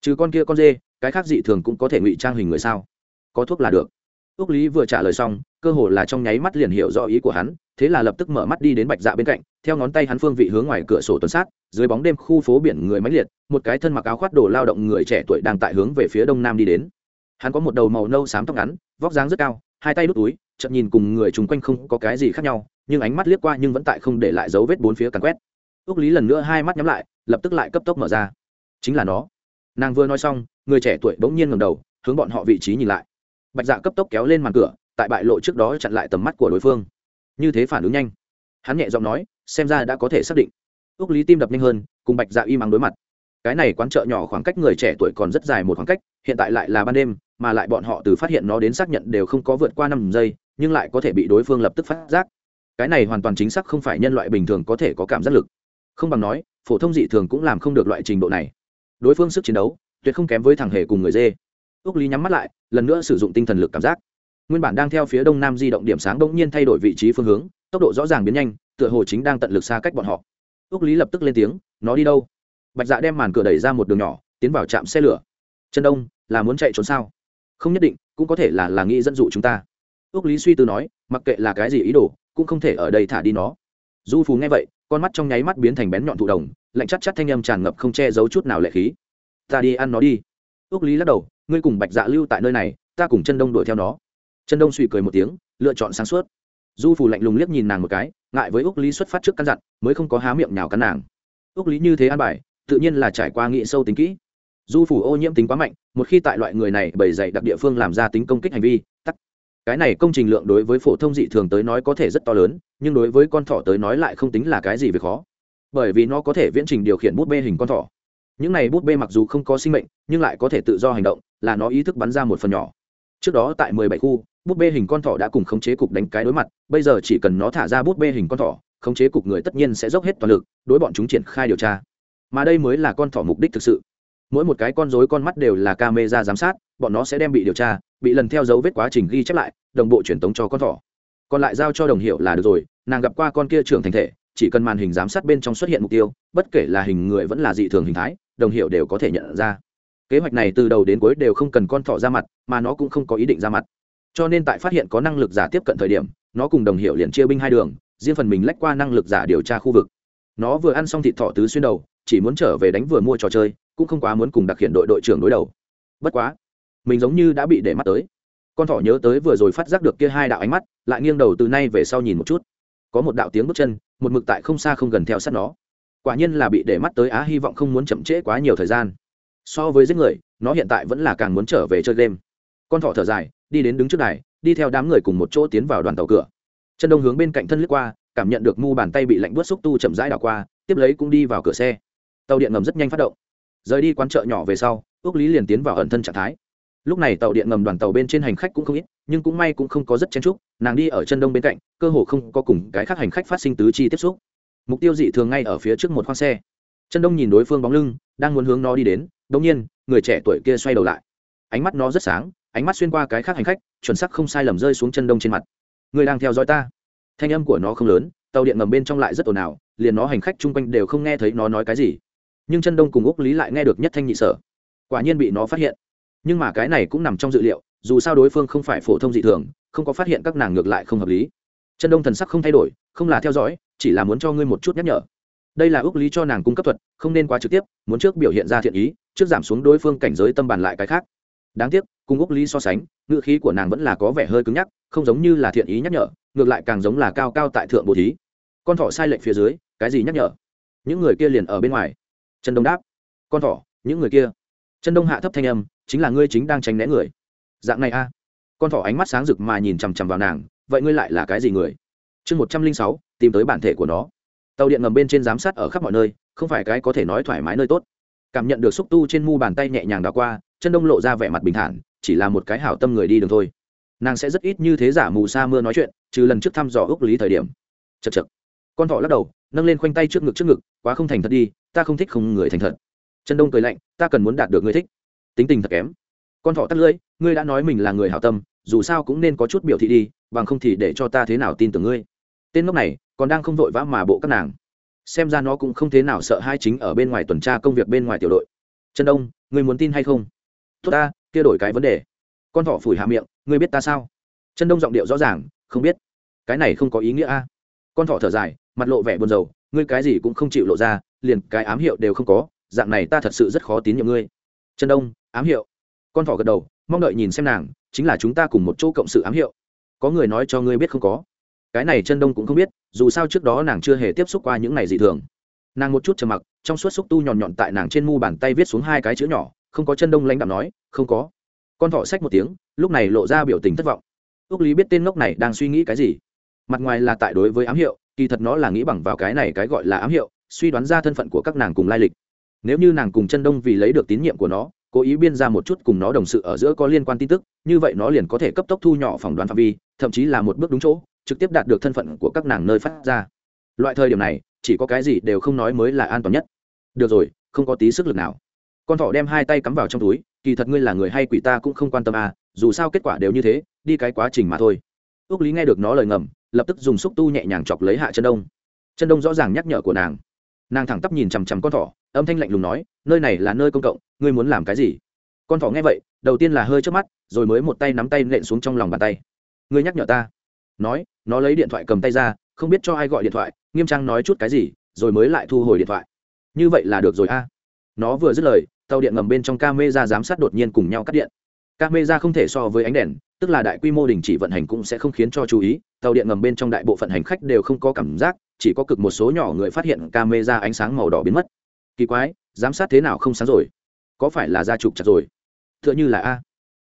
Trừ con kia con dê, cái khác dị thường cũng có thể ngụy trang hình người sao? Có thuốc là được. Ước lý vừa trả lời xong, cơ hồ là trong nháy mắt liền hiểu rõ ý của hắn, thế là lập tức mở mắt đi đến bạch dạ bên cạnh, theo ngón tay hắn phương vị hướng ngoài cửa sổ tuần sát dưới bóng đêm khu phố biển người máy liệt, một cái thân mặc áo khoác đồ lao động người trẻ tuổi đang tại hướng về phía đông nam đi đến. Hắn có một đầu màu nâu xám tóc ngắn, vóc dáng rất cao, hai tay đút túi, chậm nhìn cùng người chung quanh không có cái gì khác nhau, nhưng ánh mắt liếc qua nhưng vẫn tại không để lại dấu vết bốn phía càn quét. Ước lý lần nữa hai mắt nhắm lại, lập tức lại cấp tốc mở ra. Chính là nó. Nàng vừa nói xong, người trẻ tuổi bỗng nhiên ngầm đầu, hướng bọn họ vị trí nhìn lại. Bạch dạ cấp tốc kéo lên màn cửa, tại bại lộ trước đó chặn lại tầm mắt của đối phương. Như thế phản ứng nhanh. Hắn nhẹ giọng nói, xem ra đã có thể xác định ước lý tim đập nhanh hơn, cùng bạch dạ y mắng đối mặt. Cái này quán chợ nhỏ khoảng cách người trẻ tuổi còn rất dài một khoảng cách, hiện tại lại là ban đêm, mà lại bọn họ từ phát hiện nó đến xác nhận đều không có vượt qua năm giây, nhưng lại có thể bị đối phương lập tức phát giác. Cái này hoàn toàn chính xác không phải nhân loại bình thường có thể có cảm giác lực. Không bằng nói, phổ thông dị thường cũng làm không được loại trình độ này. Đối phương sức chiến đấu, tuyệt không kém với thằng hề cùng người dê. Ước lý nhắm mắt lại, lần nữa sử dụng tinh thần lực cảm giác. Nguyên bản đang theo phía đông nam di động điểm sáng đông nhiên thay đổi vị trí phương hướng, tốc độ rõ ràng biến nhanh, tựa hồ chính đang tận lực xa cách bọn họ ước lý lập tức lên tiếng, nó đi đâu? Bạch dạ đem màn cửa đẩy ra một đường nhỏ, tiến vào trạm xe lửa. Chân đông, là muốn chạy trốn sao? Không nhất định, cũng có thể là là nghĩ dẫn dụ chúng ta. Ước lý suy tư nói, mặc kệ là cái gì ý đồ, cũng không thể ở đây thả đi nó. Du phú nghe vậy, con mắt trong nháy mắt biến thành bén nhọn thụ đồng, lạnh chắc chắc thanh âm tràn ngập không che giấu chút nào lệ khí. Ta đi ăn nó đi. Ước lý lắc đầu, ngươi cùng bạch dạ lưu tại nơi này, ta cùng chân đông đuổi theo nó. Chân đông suy cười một tiếng, lựa chọn sáng suốt du phù lạnh lùng liếc nhìn nàng một cái, ngại với úc lý xuất phát trước căn dặn, mới không có há miệng nhào cắn nàng. Úc lý như thế ăn bài, tự nhiên là trải qua nghị sâu tính kỹ. Du phủ ô nhiễm tính quá mạnh, một khi tại loại người này bày dày đặc địa phương làm ra tính công kích hành vi tắt cái này công trình lượng đối với phổ thông dị thường tới nói có thể rất to lớn, nhưng đối với con thỏ tới nói lại không tính là cái gì về khó. Bởi vì nó có thể viễn trình điều khiển bút bê hình con thỏ. Những này bút bê mặc dù không có sinh mệnh, nhưng lại có thể tự do hành động, là nó ý thức bắn ra một phần nhỏ. Trước đó tại 17 khu bút bê hình con thỏ đã cùng khống chế cục đánh cái đối mặt, bây giờ chỉ cần nó thả ra bút bê hình con thỏ, khống chế cục người tất nhiên sẽ dốc hết toàn lực, đối bọn chúng triển khai điều tra. Mà đây mới là con thỏ mục đích thực sự. Mỗi một cái con rối con mắt đều là camera giám sát, bọn nó sẽ đem bị điều tra, bị lần theo dấu vết quá trình ghi chép lại, đồng bộ truyền tống cho con thỏ. Còn lại giao cho đồng hiệu là được rồi, nàng gặp qua con kia trưởng thành thể, chỉ cần màn hình giám sát bên trong xuất hiện mục tiêu, bất kể là hình người vẫn là dị thường hình thái, đồng hiệu đều có thể nhận ra. Kế hoạch này từ đầu đến cuối đều không cần con thỏ ra mặt, mà nó cũng không có ý định ra mặt cho nên tại phát hiện có năng lực giả tiếp cận thời điểm, nó cùng đồng hiệu liền chia binh hai đường, riêng phần mình lách qua năng lực giả điều tra khu vực. Nó vừa ăn xong thịt thỏ tứ xuyên đầu, chỉ muốn trở về đánh vừa mua trò chơi, cũng không quá muốn cùng đặc hiện đội đội trưởng đối đầu. Bất quá, mình giống như đã bị để mắt tới. Con thỏ nhớ tới vừa rồi phát giác được kia hai đạo ánh mắt, lại nghiêng đầu từ nay về sau nhìn một chút. Có một đạo tiếng bước chân, một mực tại không xa không gần theo sát nó. Quả nhiên là bị để mắt tới á, hy vọng không muốn chậm trễ quá nhiều thời gian. So với giết người, nó hiện tại vẫn là càng muốn trở về chơi game. Con thỏ thở dài đi đến đứng trước đài, đi theo đám người cùng một chỗ tiến vào đoàn tàu cửa. Chân đông hướng bên cạnh thân lướt qua cảm nhận được mu bàn tay bị lạnh buốt xúc tu chậm rãi đảo qua tiếp lấy cũng đi vào cửa xe. Tàu điện ngầm rất nhanh phát động. Rời đi quán chợ nhỏ về sau ước lý liền tiến vào ẩn thân trạng thái. Lúc này tàu điện ngầm đoàn tàu bên trên hành khách cũng không ít nhưng cũng may cũng không có rất chen trúc nàng đi ở chân đông bên cạnh cơ hồ không có cùng cái khác hành khách phát sinh tứ chi tiếp xúc. Mục tiêu dị thường ngay ở phía trước một khoang xe. Chân đông nhìn đối phương bóng lưng đang muốn hướng nó đi đến đ nhiên người trẻ tuổi kia xoay đầu lại. Ánh mắt nó rất sáng ánh mắt xuyên qua cái khác hành khách, chuẩn sắc không sai lầm rơi xuống chân đông trên mặt. Người đang theo dõi ta. Thanh âm của nó không lớn, tàu điện ngầm bên trong lại rất ồn ào, liền nó hành khách chung quanh đều không nghe thấy nó nói cái gì. Nhưng chân đông cùng úc lý lại nghe được nhất thanh nhị sở. Quả nhiên bị nó phát hiện. Nhưng mà cái này cũng nằm trong dự liệu, dù sao đối phương không phải phổ thông dị thường, không có phát hiện các nàng ngược lại không hợp lý. Chân đông thần sắc không thay đổi, không là theo dõi, chỉ là muốn cho ngươi một chút nhắc nhở. Đây là ước lý cho nàng cung cấp thuật, không nên quá trực tiếp, muốn trước biểu hiện ra thiện ý, trước giảm xuống đối phương cảnh giới tâm bàn lại cái khác đáng tiếc, cùng úc lý so sánh, ngữ khí của nàng vẫn là có vẻ hơi cứng nhắc, không giống như là thiện ý nhắc nhở, ngược lại càng giống là cao cao tại thượng bồ thí. Con thỏ sai lệnh phía dưới, cái gì nhắc nhở? Những người kia liền ở bên ngoài. Trần đông đáp. Con thỏ, những người kia. Trần đông hạ thấp thanh âm, chính là ngươi chính đang tránh né người. Dạng này a. Con thỏ ánh mắt sáng rực mà nhìn chằm chằm vào nàng, vậy ngươi lại là cái gì người? Chương một trăm linh sáu, tìm tới bản thể của nó. Tàu điện ngầm bên trên giám sát ở khắp mọi nơi, không phải cái có thể nói thoải mái nơi tốt. Cảm nhận được xúc tu trên mu bàn tay nhẹ nhàng đ qua chân đông lộ ra vẻ mặt bình thản, chỉ là một cái hảo tâm người đi đường thôi. Nàng sẽ rất ít như thế giả mù sa mưa nói chuyện, trừ lần trước thăm dò ước lý thời điểm. Chật chật con thỏ lắc đầu, nâng lên khoanh tay trước ngực trước ngực, quá không thành thật đi, ta không thích không người thành thật. Chân đông cười lạnh, ta cần muốn đạt được người thích. Tính tình thật kém. Con thỏ tắt lưỡi, ngươi đã nói mình là người hảo tâm, dù sao cũng nên có chút biểu thị đi, bằng không thì để cho ta thế nào tin tưởng ngươi. Tên ngốc này, còn đang không vội vã mà bộ các nàng. Xem ra nó cũng không thế nào sợ hai chính ở bên ngoài tuần tra công việc bên ngoài tiểu đội. Chân đông, ngươi muốn tin hay không? Tốt ta, kia đổi cái vấn đề. Con thỏ phủi hạ miệng, ngươi biết ta sao? Chân đông giọng điệu rõ ràng, không biết. Cái này không có ý nghĩa a. Con thỏ thở dài, mặt lộ vẻ buồn rầu, ngươi cái gì cũng không chịu lộ ra, liền cái ám hiệu đều không có, dạng này ta thật sự rất khó tín nhiệm ngươi. Chân đông, ám hiệu? Con thỏ gật đầu, mong đợi nhìn xem nàng, chính là chúng ta cùng một chỗ cộng sự ám hiệu. Có người nói cho ngươi biết không có. Cái này chân đông cũng không biết, dù sao trước đó nàng chưa hề tiếp xúc qua những này dị thường. Nàng một chút trầm mặc, trong suốt xúc tu nhọn nhọn tại nàng trên mu bàn tay viết xuống hai cái chữ nhỏ không có chân đông lãnh đạm nói, không có. Con thỏ xách một tiếng, lúc này lộ ra biểu tình thất vọng. Ước lý biết tên ngốc này đang suy nghĩ cái gì. Mặt ngoài là tại đối với ám hiệu, kỳ thật nó là nghĩ bằng vào cái này cái gọi là ám hiệu, suy đoán ra thân phận của các nàng cùng lai lịch. Nếu như nàng cùng chân đông vì lấy được tín nhiệm của nó, cố ý biên ra một chút cùng nó đồng sự ở giữa có liên quan tin tức, như vậy nó liền có thể cấp tốc thu nhỏ phỏng đoán phạm vi, thậm chí là một bước đúng chỗ, trực tiếp đạt được thân phận của các nàng nơi phát ra. Loại thời điểm này, chỉ có cái gì đều không nói mới là an toàn nhất. Được rồi, không có tí sức lực nào con thỏ đem hai tay cắm vào trong túi, kỳ thật ngươi là người hay quỷ ta cũng không quan tâm à dù sao kết quả đều như thế, đi cái quá trình mà thôi. Ước lý nghe được nó lời ngầm, lập tức dùng xúc tu nhẹ nhàng chọc lấy hạ chân đông. Chân đông rõ ràng nhắc nhở của nàng. Nàng thẳng tắp nhìn chằm chằm con thỏ, âm thanh lạnh lùng nói, nơi này là nơi công cộng, ngươi muốn làm cái gì? Con thỏ nghe vậy, đầu tiên là hơi trước mắt, rồi mới một tay nắm tay nện xuống trong lòng bàn tay. Ngươi nhắc nhở ta. Nói, nó lấy điện thoại cầm tay ra, không biết cho ai gọi điện thoại, nghiêm trang nói chút cái gì, rồi mới lại thu hồi điện thoại. Như vậy là được rồi a. Nó vừa dứt lời tàu điện ngầm bên trong camera giám sát đột nhiên cùng nhau cắt điện. Camera không thể so với ánh đèn, tức là đại quy mô đình chỉ vận hành cũng sẽ không khiến cho chú ý. Tàu điện ngầm bên trong đại bộ phận hành khách đều không có cảm giác, chỉ có cực một số nhỏ người phát hiện camera ánh sáng màu đỏ biến mất. Kỳ quái, giám sát thế nào không sáng rồi? Có phải là ra trục chặt rồi? Tựa như là a.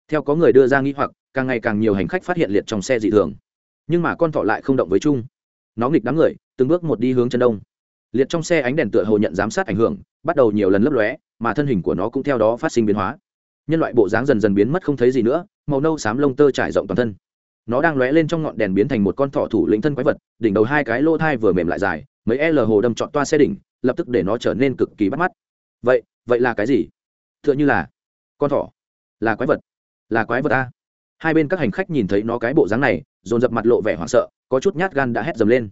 Theo có người đưa ra nghi hoặc, càng ngày càng nhiều hành khách phát hiện liệt trong xe dị thường. Nhưng mà con thọ lại không động với chung. Nó nghịch đám người, từng bước một đi hướng chân đông liệt trong xe ánh đèn tựa hồ nhận giám sát ảnh hưởng, bắt đầu nhiều lần lấp lóe, mà thân hình của nó cũng theo đó phát sinh biến hóa. Nhân loại bộ dáng dần dần biến mất không thấy gì nữa, màu nâu xám lông tơ trải rộng toàn thân. Nó đang lóe lên trong ngọn đèn biến thành một con thỏ thủ lĩnh thân quái vật, đỉnh đầu hai cái lô thai vừa mềm lại dài, mấy e l hồ đâm trọn toa xe đỉnh, lập tức để nó trở nên cực kỳ bắt mắt. Vậy vậy là cái gì? T h ư ợ n h ư là con thỏ, là quái vật, là quái vật a. Hai bên các hành khách nhìn thấy nó cái bộ dáng này, dồn dập mặt lộ vẻ hoảng sợ, có chút nhát gan đã hét dầm lên.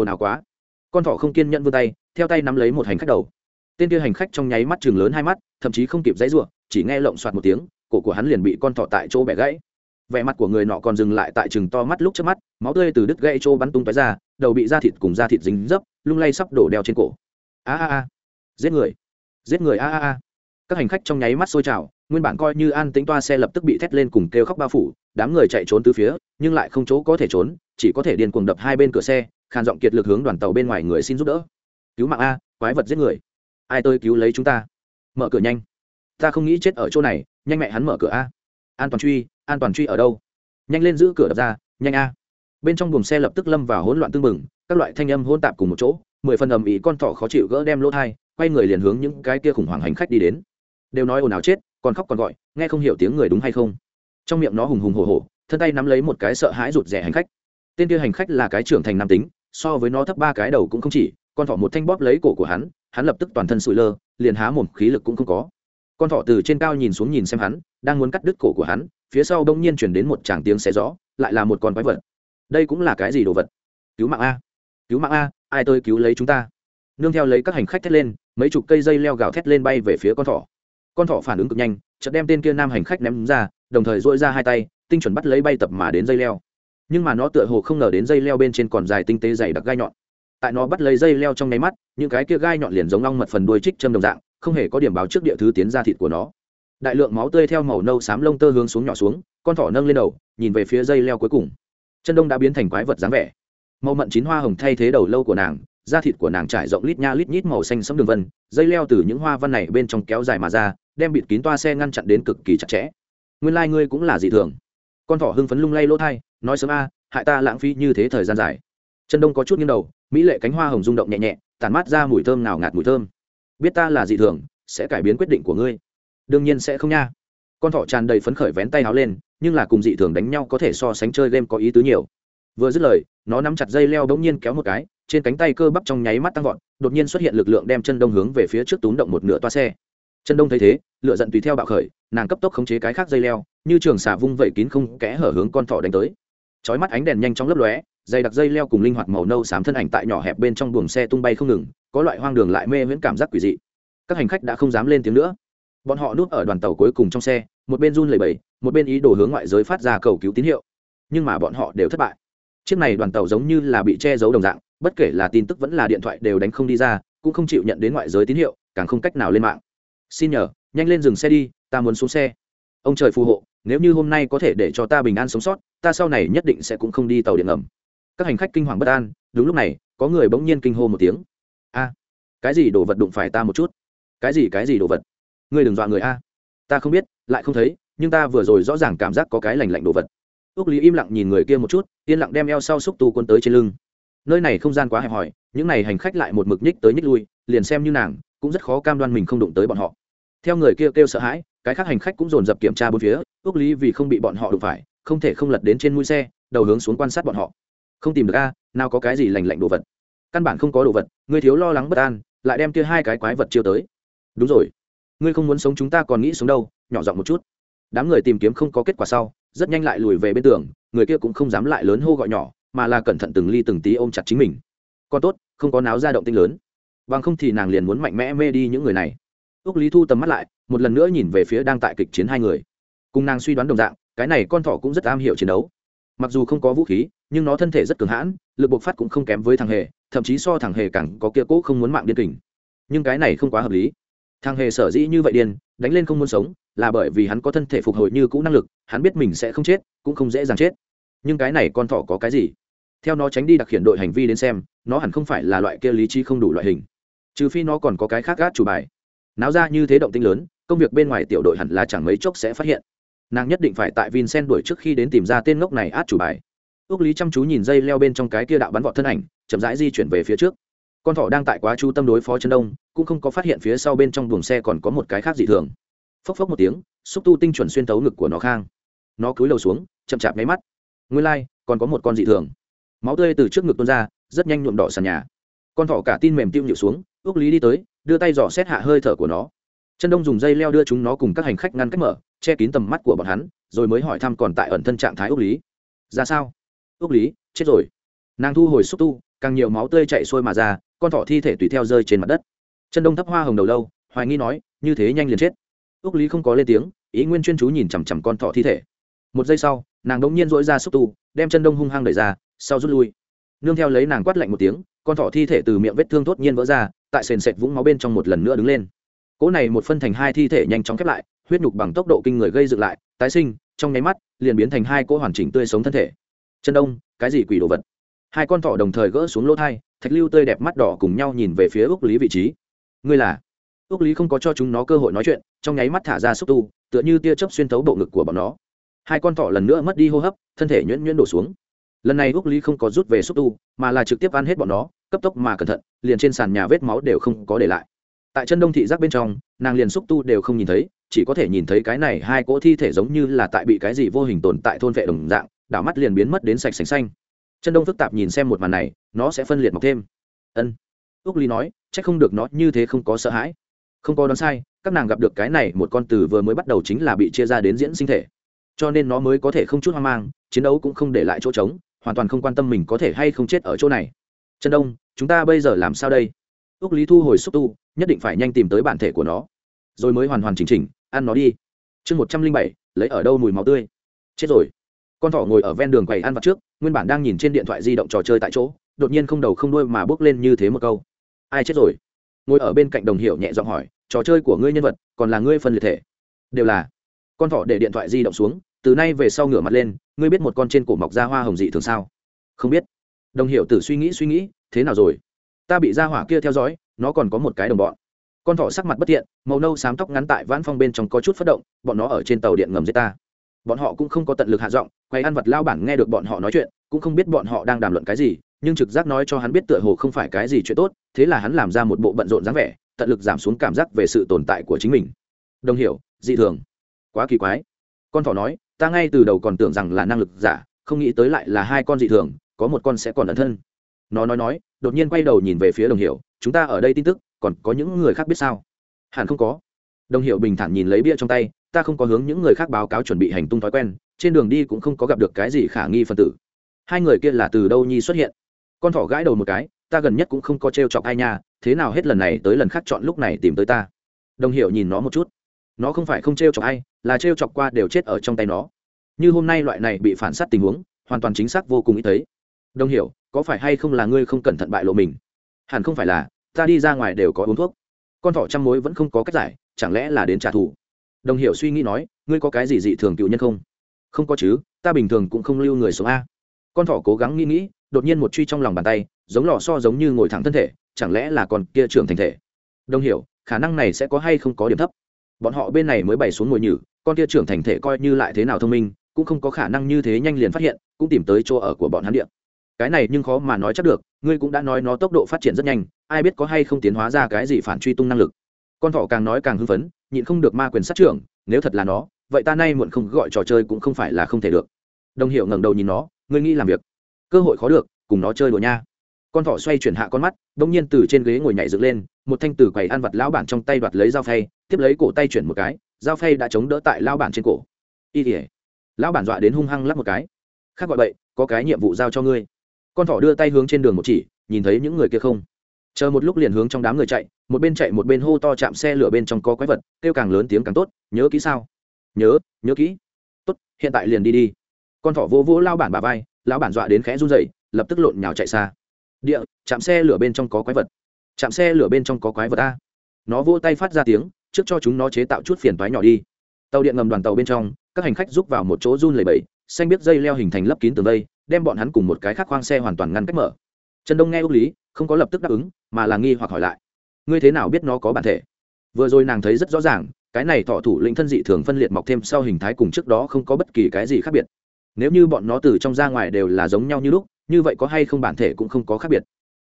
Ồn ào quá con thỏ không kiên nhẫn vươn tay, theo tay nắm lấy một hành khách đầu. Tên kia hành khách trong nháy mắt chừng lớn hai mắt, thậm chí không kịp dãy ruộng chỉ nghe lộng soạt một tiếng, cổ của hắn liền bị con thỏ tại chỗ bẻ gãy. Vẻ mặt của người nọ còn dừng lại tại chừng to mắt lúc trước mắt, máu tươi từ đứt gãy chỗ bắn tung tói ra, đầu bị da thịt cùng da thịt dính dấp, lung lay sắp đổ đeo trên cổ. A a a. Giết người. Giết người, a a a. Các hành khách trong nháy mắt sôi trào nguyên bản coi như an tính toa xe lập tức bị thét lên cùng kêu khóc bao phủ, đám người chạy trốn từ phía, nhưng lại không chỗ có thể trốn, chỉ có thể điên cuồng đập hai bên cửa xe, khàn giọng kiệt lực hướng đoàn tàu bên ngoài người xin giúp đỡ. Cứu mạng a, quái vật giết người. Ai tôi cứu lấy chúng ta? Mở cửa nhanh. Ta không nghĩ chết ở chỗ này, nhanh mẹ hắn mở cửa a. An toàn truy, an toàn truy ở đâu? Nhanh lên giữ cửa đập ra, nhanh a. Bên trong buồng xe lập tức lâm vào hỗn loạn tương mừng các loại thanh âm hỗn tạp cùng một chỗ, mười phần ầm ĩ con thỏ khó chịu gỡ đem lỗ thai, quay người liền hướng những cái kia khủng hoảng hành khách đi đến. Đều nói ồn ào chết còn khóc còn gọi, nghe không hiểu tiếng người đúng hay không. Trong miệng nó hùng hùng hổ hổ, thân tay nắm lấy một cái sợ hãi rụt rẻ hành khách. Tên kia hành khách là cái trưởng thành nam tính, so với nó thấp ba cái đầu cũng không chỉ, con thỏ một thanh bóp lấy cổ của hắn hắn lập tức toàn thân sụi lơ, liền há mồm, khí lực cũng không có. Con thỏ từ trên cao nhìn xuống nhìn xem hắn, đang muốn cắt đứt cổ của hắn, phía sau đông nhiên chuyển đến một tràng tiếng xé rõ lại là một con quái vật. Đây cũng là cái gì đồ vật? Cứu mạng a. Cứu mạng a, ai tôi cứu lấy chúng ta? Nương theo lấy các hành khách thét lên, mấy chục cây dây leo gào thét lên bay về phía con thỏ con thỏ phản ứng cực nhanh, chợt đem tên kia nam hành khách ném ra, đồng thời dội ra hai tay, tinh chuẩn bắt lấy bay tập mà đến dây leo. Nhưng mà nó tựa hồ không ngờ đến dây leo bên trên còn dài tinh tế dày đặc gai nhọn. Tại nó bắt lấy dây leo trong nháy mắt, những cái kia gai nhọn liền giống long mật phần đuôi trích châm đồng dạng, không hề có điểm báo trước địa thứ tiến ra thịt của nó. Đại lượng máu tươi theo màu nâu xám lông tơ hướng xuống nhỏ xuống, con thỏ nâng lên đầu, nhìn về phía dây leo cuối cùng. Chân đông đã biến thành quái vật dáng vẻ. Màu mận chín hoa hồng thay thế đầu lâu của nàng, da thịt của nàng trải rộng lít nha lít nhít màu xanh sẫm đường vân, dây leo từ những hoa văn này bên trong kéo dài mà ra đem bịt kín toa xe ngăn chặn đến cực kỳ chặt chẽ. Nguyên lai、like、ngươi cũng là dị thường. Con thỏ hưng phấn lung lay lỗ thai, nói sớm a, hại ta lãng phí như thế thời gian dài. Chân đông có chút nghiêng đầu, mỹ lệ cánh hoa hồng rung động nhẹ nhẹ, tản mát ra mùi thơm nào ngạt mùi thơm. Biết ta là dị thường, sẽ cải biến quyết định của ngươi. Đương nhiên sẽ không nha. Con thỏ tràn đầy phấn khởi vén tay áo lên, nhưng là cùng dị thường đánh nhau có thể so sánh chơi game có ý tứ nhiều. Vừa dứt lời, nó nắm chặt dây leo bỗng nhiên kéo một cái, trên cánh tay cơ bắp trong nháy mắt tăng vọt, đột nhiên xuất hiện lực lượng đem chân đông hướng về phía trước túm động một nửa toa xe trần đông thấy thế lựa giận tùy theo bạo khởi, nàng cấp tốc khống chế cái khác dây leo, như trường xà vung vẩy kín không kẽ hở hướng con thỏ đánh tới. Chói mắt ánh đèn nhanh chóng lấp lóe, dây đặc dây leo cùng linh hoạt màu nâu xám thân ảnh tại nhỏ hẹp bên trong buồng xe tung bay không ngừng, có loại hoang đường lại mê miễn cảm giác quỷ dị. Các hành khách đã không dám lên tiếng nữa. Bọn họ núp ở đoàn tàu cuối cùng trong xe, một bên run lẩy bẩy, một bên ý đồ hướng ngoại giới phát ra cầu cứu tín hiệu. Nhưng mà bọn họ đều thất bại. Chiếc này đoàn tàu giống như là bị che giấu đồng dạng, bất kể là tin tức vẫn là điện thoại đều đánh không đi ra, cũng không chịu nhận đến ngoại giới tín hiệu, càng không cách nào lên mạng xin nhờ, nhanh lên dừng xe đi, ta muốn xuống xe. Ông trời phù hộ, nếu như hôm nay có thể để cho ta bình an sống sót, ta sau này nhất định sẽ cũng không đi tàu điện ngầm. Các hành khách kinh hoàng bất an, đúng lúc này, có người bỗng nhiên kinh hô một tiếng. A, cái gì đồ vật đụng phải ta một chút? Cái gì cái gì đồ vật? Ngươi đừng dọa người a. Ta không biết, lại không thấy, nhưng ta vừa rồi rõ ràng cảm giác có cái lành lạnh đồ vật. Ước lý im lặng nhìn người kia một chút, yên lặng đem eo sau xúc tu quân tới trên lưng. Nơi này không gian quá hẹp hòi, những n à y hành khách lại một mực nhích tới nhích lui, liền xem như nàng, cũng rất khó cam đoan mình không đụng tới bọn họ theo người kia kêu sợ hãi, cái khác hành khách cũng dồn dập kiểm tra bốn phía, ước lý vì không bị bọn họ đụng phải, không thể không lật đến trên mũi xe, đầu hướng xuống quan sát bọn họ. Không tìm được a, nào có cái gì lành lạnh đồ vật. Căn bản không có đồ vật ngươi thiếu lo lắng bất an, lại đem kia hai cái quái vật chiêu tới. Đúng rồi. Ngươi không muốn sống chúng ta còn nghĩ sống đâu, nhỏ giọng một chút. Đám người tìm kiếm không có kết quả sau, rất nhanh lại lùi về bên tường, người kia cũng không dám lại lớn hô gọi nhỏ, mà là cẩn thận từng ly từng tí ôm chặt chính mình. Còn tốt, không có náo ra động tinh lớn. Bằng không thì nàng liền muốn mạnh mẽ mê đi những người này ước lý thu tầm mắt lại, một lần nữa nhìn về phía đang tại kịch chiến hai người. Cùng nàng suy đoán đồng dạng, cái này con thỏ cũng rất am hiểu chiến đấu. Mặc dù không có vũ khí, nhưng nó thân thể rất cường hãn, lực bộc phát cũng không kém với thằng hề, thậm chí so thằng hề càng có kia cố không muốn mạng điên kình. Nhưng cái này không quá hợp lý. Thằng hề sở dĩ như vậy điên, đánh lên không muốn sống, là bởi vì hắn có thân thể phục hồi như cũ năng lực, hắn biết mình sẽ không chết, cũng không dễ dàng chết. Nhưng cái này con thỏ có cái gì? Theo nó tránh đi đặc hiện đội hành vi đến xem, nó hẳn không phải là loại kia lý trí không đủ loại hình. Trừ phi nó còn có cái khác gác chủ bài náo ra như thế động tinh lớn công việc bên ngoài tiểu đội hẳn là chẳng mấy chốc sẽ phát hiện. Nàng nhất định phải tại vincent đuổi trước khi đến tìm ra tên ngốc này át chủ bài. Ước lý chăm chú nhìn dây leo bên trong cái kia đạo bắn vọt thân ảnh chậm rãi di chuyển về phía trước. Con thỏ đang tại quá chú tâm đối phó chân đông cũng không có phát hiện phía sau bên trong buồng xe còn có một cái khác dị thường. Phốc phốc một tiếng xúc tu tinh chuẩn xuyên tấu ngực của nó khang. Nó cúi đầu xuống chậm chạp nháy mắt. Nguyên lai、like, còn có một con dị thường. Máu tươi từ trước ngực tuôn ra rất nhanh nhuộm đỏ sàn nhà. Con thỏ cả tin mềm tiêu nhịu xuống ước lý đi tới đưa tay dò xét hạ hơi thở của nó. Chân đông dùng dây leo đưa chúng nó cùng các hành khách ngăn cách mở, che kín tầm mắt của bọn hắn, rồi mới hỏi thăm còn tại ẩn thân trạng thái ước lý. Ra sao? Ước lý, chết rồi. Nàng thu hồi xúc tu, càng nhiều máu tươi chạy xuôi mà ra, con thỏ thi thể tùy theo rơi trên mặt đất. Chân đông thấp hoa hồng đầu lâu, hoài nghi nói, như thế nhanh liền chết. Ước lý không có lên tiếng, ý nguyên chuyên chú nhìn chằm chằm con thỏ thi thể. Một giây sau, nàng đống nhiên dỗi ra xúc tu, đem chân đông hung hăng đẩy ra, sau rút lui. Nương theo lấy nàng quát lạnh một tiếng con thỏ thi thể từ miệng vết thương thốt nhiên vỡ ra, tại sền sệt vũng máu bên trong một lần nữa đứng lên. Cỗ này một phân thành hai thi thể nhanh chóng khép lại, huyết nhục bằng tốc độ kinh người gây dựng lại, tái sinh, trong nháy mắt, liền biến thành hai cỗ hoàn chỉnh tươi sống thân thể. Chân đông, cái gì quỷ đồ vật? Hai con thỏ đồng thời gỡ xuống lỗ thai, thạch lưu tươi đẹp mắt đỏ cùng nhau nhìn về phía úc lý vị trí. Ngươi là? Úc lý không có cho chúng nó cơ hội nói chuyện, trong nháy mắt thả ra xúc tu, tựa như tia chớp xuyên thấu bộ ngực của bọn nó. Hai con thỏ lần nữa mất đi hô hấp, thân thể nhuyễn nhuyễn đổ xuống. Lần này úc lý không có rút về xúc tu, mà là trực tiếp ăn hết bọn nó cấp tốc mà cẩn thận, liền trên sàn nhà vết máu đều không có để lại. Tại chân đông thị giác bên trong, nàng liền xúc tu đều không nhìn thấy, chỉ có thể nhìn thấy cái này hai cỗ thi thể giống như là tại bị cái gì vô hình tồn tại thôn vệ đồng dạng, đảo mắt liền biến mất đến sạch sành xanh. Chân đông phức tạp nhìn xem một màn này, nó sẽ phân liệt mọc thêm. Ân. Úc ly nói c h ắ c không được nó như thế không có sợ hãi. Không có đoán sai, các nàng gặp được cái này một con từ vừa mới bắt đầu chính là bị chia ra đến diễn sinh thể. Cho nên nó mới có thể không chút hoang mang, chiến đấu cũng không để lại chỗ trống, hoàn toàn không quan tâm mình có thể hay không chết ở chỗ này trần đông, chúng ta bây giờ làm sao đây? Ước lý thu hồi xúc tu, nhất định phải nhanh tìm tới bản thể của nó. Rồi mới hoàn hoàn chỉnh chỉnh, ăn nó đi. Chương một trăm linh bảy, lấy ở đâu mùi máu tươi? Chết rồi. Con thỏ ngồi ở ven đường quầy ăn vặt trước, nguyên bản đang nhìn trên điện thoại di động trò chơi tại chỗ, đột nhiên không đầu không đuôi mà bước lên như thế một câu. Ai chết rồi? Ngồi ở bên cạnh đồng hiểu nhẹ giọng hỏi, trò chơi của ngươi nhân vật, còn là ngươi phân liệt thể? Đều là. Con thỏ để điện thoại di động xuống, từ nay về sau ngửa mặt lên, ngươi biết một con trên cổ mọc ra hoa hồng dị thường sao? Không biết đồng hiệu tử suy nghĩ suy nghĩ, thế nào rồi? Ta bị ra hỏa kia theo dõi, nó còn có một cái đồng bọn. Con thỏ sắc mặt bất tiện màu nâu xám tóc ngắn tại vãn phong bên trong có chút phát động, bọn nó ở trên tàu điện ngầm giết ta. Bọn họ cũng không có tận lực hạ giọng, quay ăn vật lao bản nghe được bọn họ nói chuyện, cũng không biết bọn họ đang đàm luận cái gì, nhưng trực giác nói cho hắn biết tựa hồ không phải cái gì chuyện tốt, thế là hắn làm ra một bộ bận rộn dáng vẻ, tận lực giảm xuống cảm giác về sự tồn tại của chính mình. Đồng hiểu, dị thường. Quá kỳ quái. Con thỏ nói, ta ngay từ đầu còn tưởng rằng là năng lực giả, không nghĩ tới lại là hai con dị thường có một con sẽ còn ẩn thân. Nó nói nói, đột nhiên quay đầu nhìn về phía đồng hiểu, chúng ta ở đây tin tức, còn có những người khác biết sao? Hẳn không có. Đồng hiểu bình thản nhìn lấy bia trong tay, ta không có hướng những người khác báo cáo chuẩn bị hành tung thói quen, trên đường đi cũng không có gặp được cái gì khả nghi phân tử. Hai người kia là từ đâu nhi xuất hiện? Con thỏ gãi đầu một cái, ta gần nhất cũng không có t r e o chọc ai nha, thế nào hết lần này tới lần khác chọn lúc này tìm tới ta? Đồng hiểu nhìn nó một chút, nó không phải không t r e o chọc ai, là t r e o chọc qua đều chết ở trong tay nó. Như hôm nay loại này bị phản s á t tình huống, hoàn toàn chính xác vô cùng ý thấy đồng hiểu, có phải hay không là ngươi không cẩn thận bại lộ mình? Hẳn không phải là, ta đi ra ngoài đều có uống thuốc. Con thỏ trăm mối vẫn không có cách giải, chẳng lẽ là đến trả thù? Đồng hiểu suy nghĩ nói, ngươi có cái gì dị thường cựu nhân không? Không có chứ, ta bình thường cũng không lưu người sống a. Con thỏ cố gắng nghĩ nghĩ, đột nhiên một truy trong lòng bàn tay, giống lò so giống như ngồi thẳng thân thể, chẳng lẽ là còn kia trưởng thành thể? Đồng hiểu, khả năng này sẽ có hay không có điểm thấp. Bọn họ bên này mới bày xuống ngồi nhử, con kia trưởng thành thể coi như lại thế nào thông minh, cũng không có khả năng như thế nhanh liền phát hiện, cũng tìm tới chỗ ở của bọn hắn điện cái này nhưng khó mà nói chắc được, ngươi cũng đã nói nó tốc độ phát triển rất nhanh, ai biết có hay không tiến hóa ra cái gì phản truy tung năng lực. Con thỏ càng nói càng hưng phấn, nhịn không được ma quyền sát trưởng, nếu thật là nó, vậy ta nay muộn không gọi trò chơi cũng không phải là không thể được. Đồng hiệu ngẩng đầu nhìn nó, ngươi nghĩ làm việc. Cơ hội khó được, cùng nó chơi đùa nha. Con thỏ xoay chuyển hạ con mắt đông nhiên từ trên ghế ngồi nhảy dựng lên, một thanh tử quầy ăn vặt lão bản trong tay đoạt lấy dao phay, tiếp lấy cổ tay chuyển một cái, dao phay đã chống đỡ tại lão bản trên cổ. Y tỉa lão bản dọa đến hung hăng lắp một cái. Khác gọi vậy có cái nhiệm vụ giao cho ngươi con thỏ đưa tay hướng trên đường một chỉ, nhìn thấy những người kia không? Chờ một lúc liền hướng trong đám người chạy, một bên chạy một bên hô to chạm xe lửa bên trong có quái vật, kêu càng lớn tiếng càng tốt, nhớ kỹ sao? Nhớ nhớ kỹ. Tốt, hiện tại liền đi đi. Con thỏ vô vô lao bản bà vai, lão bản dọa đến khẽ run rẩy, lập tức lộn nhào chạy xa. Địa, chạm xe lửa bên trong có quái vật. Chạm xe lửa bên trong có quái vật a. Nó vỗ tay phát ra tiếng, trước cho chúng nó chế tạo chút phiền toái nhỏ đi. Tàu điện ngầm đoàn tàu bên trong, các hành khách rút vào một chỗ run lầy bẫy xanh biết dây leo hình thành lấp kín tường vây đem bọn hắn cùng một cái khác khoang xe hoàn toàn ngăn cách mở. Trần đông nghe ước lý, không có lập tức đáp ứng, mà là nghi hoặc hỏi lại. Ngươi thế nào biết nó có bản thể? Vừa rồi nàng thấy rất rõ ràng, cái này thọ thủ lĩnh thân dị thường phân liệt mọc thêm sau hình thái cùng trước đó không có bất kỳ cái gì khác biệt. Nếu như bọn nó từ trong ra ngoài đều là giống nhau như lúc, như vậy có hay không bản thể cũng không có khác biệt.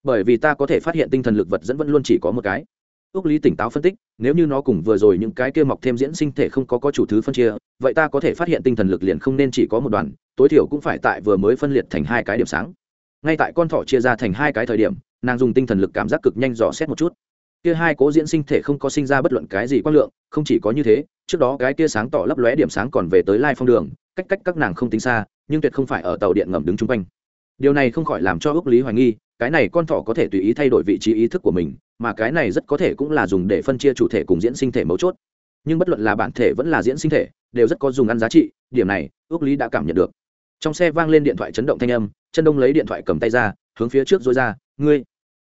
Bởi vì ta có thể phát hiện tinh thần lực vật dẫn vẫn luôn chỉ có một cái ước lý tỉnh táo phân tích, nếu như nó cùng vừa rồi những cái kia mọc thêm diễn sinh thể không có có chủ thứ phân chia, vậy ta có thể phát hiện tinh thần lực liền không nên chỉ có một đoàn, tối thiểu cũng phải tại vừa mới phân liệt thành hai cái điểm sáng. Ngay tại con thỏ chia ra thành hai cái thời điểm, nàng dùng tinh thần lực cảm giác cực nhanh dò xét một chút. Kia hai cố diễn sinh thể không có sinh ra bất luận cái gì quang lượng, không chỉ có như thế, trước đó cái kia sáng tỏ lấp lóe điểm sáng còn về tới lai phong đường, cách cách các nàng không tính xa, nhưng tuyệt không phải ở tàu điện ngầm đứng chung quanh. Điều này không khỏi làm cho ước lý hoài nghi cái này con thỏ có thể tùy ý thay đổi vị trí ý thức của mình, mà cái này rất có thể cũng là dùng để phân chia chủ thể cùng diễn sinh thể mấu chốt. Nhưng bất luận là bản thể vẫn là diễn sinh thể, đều rất có dùng ăn giá trị, điểm này ước lý đã cảm nhận được. Trong xe vang lên điện thoại chấn động thanh âm chân đông lấy điện thoại cầm tay ra, hướng phía trước dối ra, ngươi.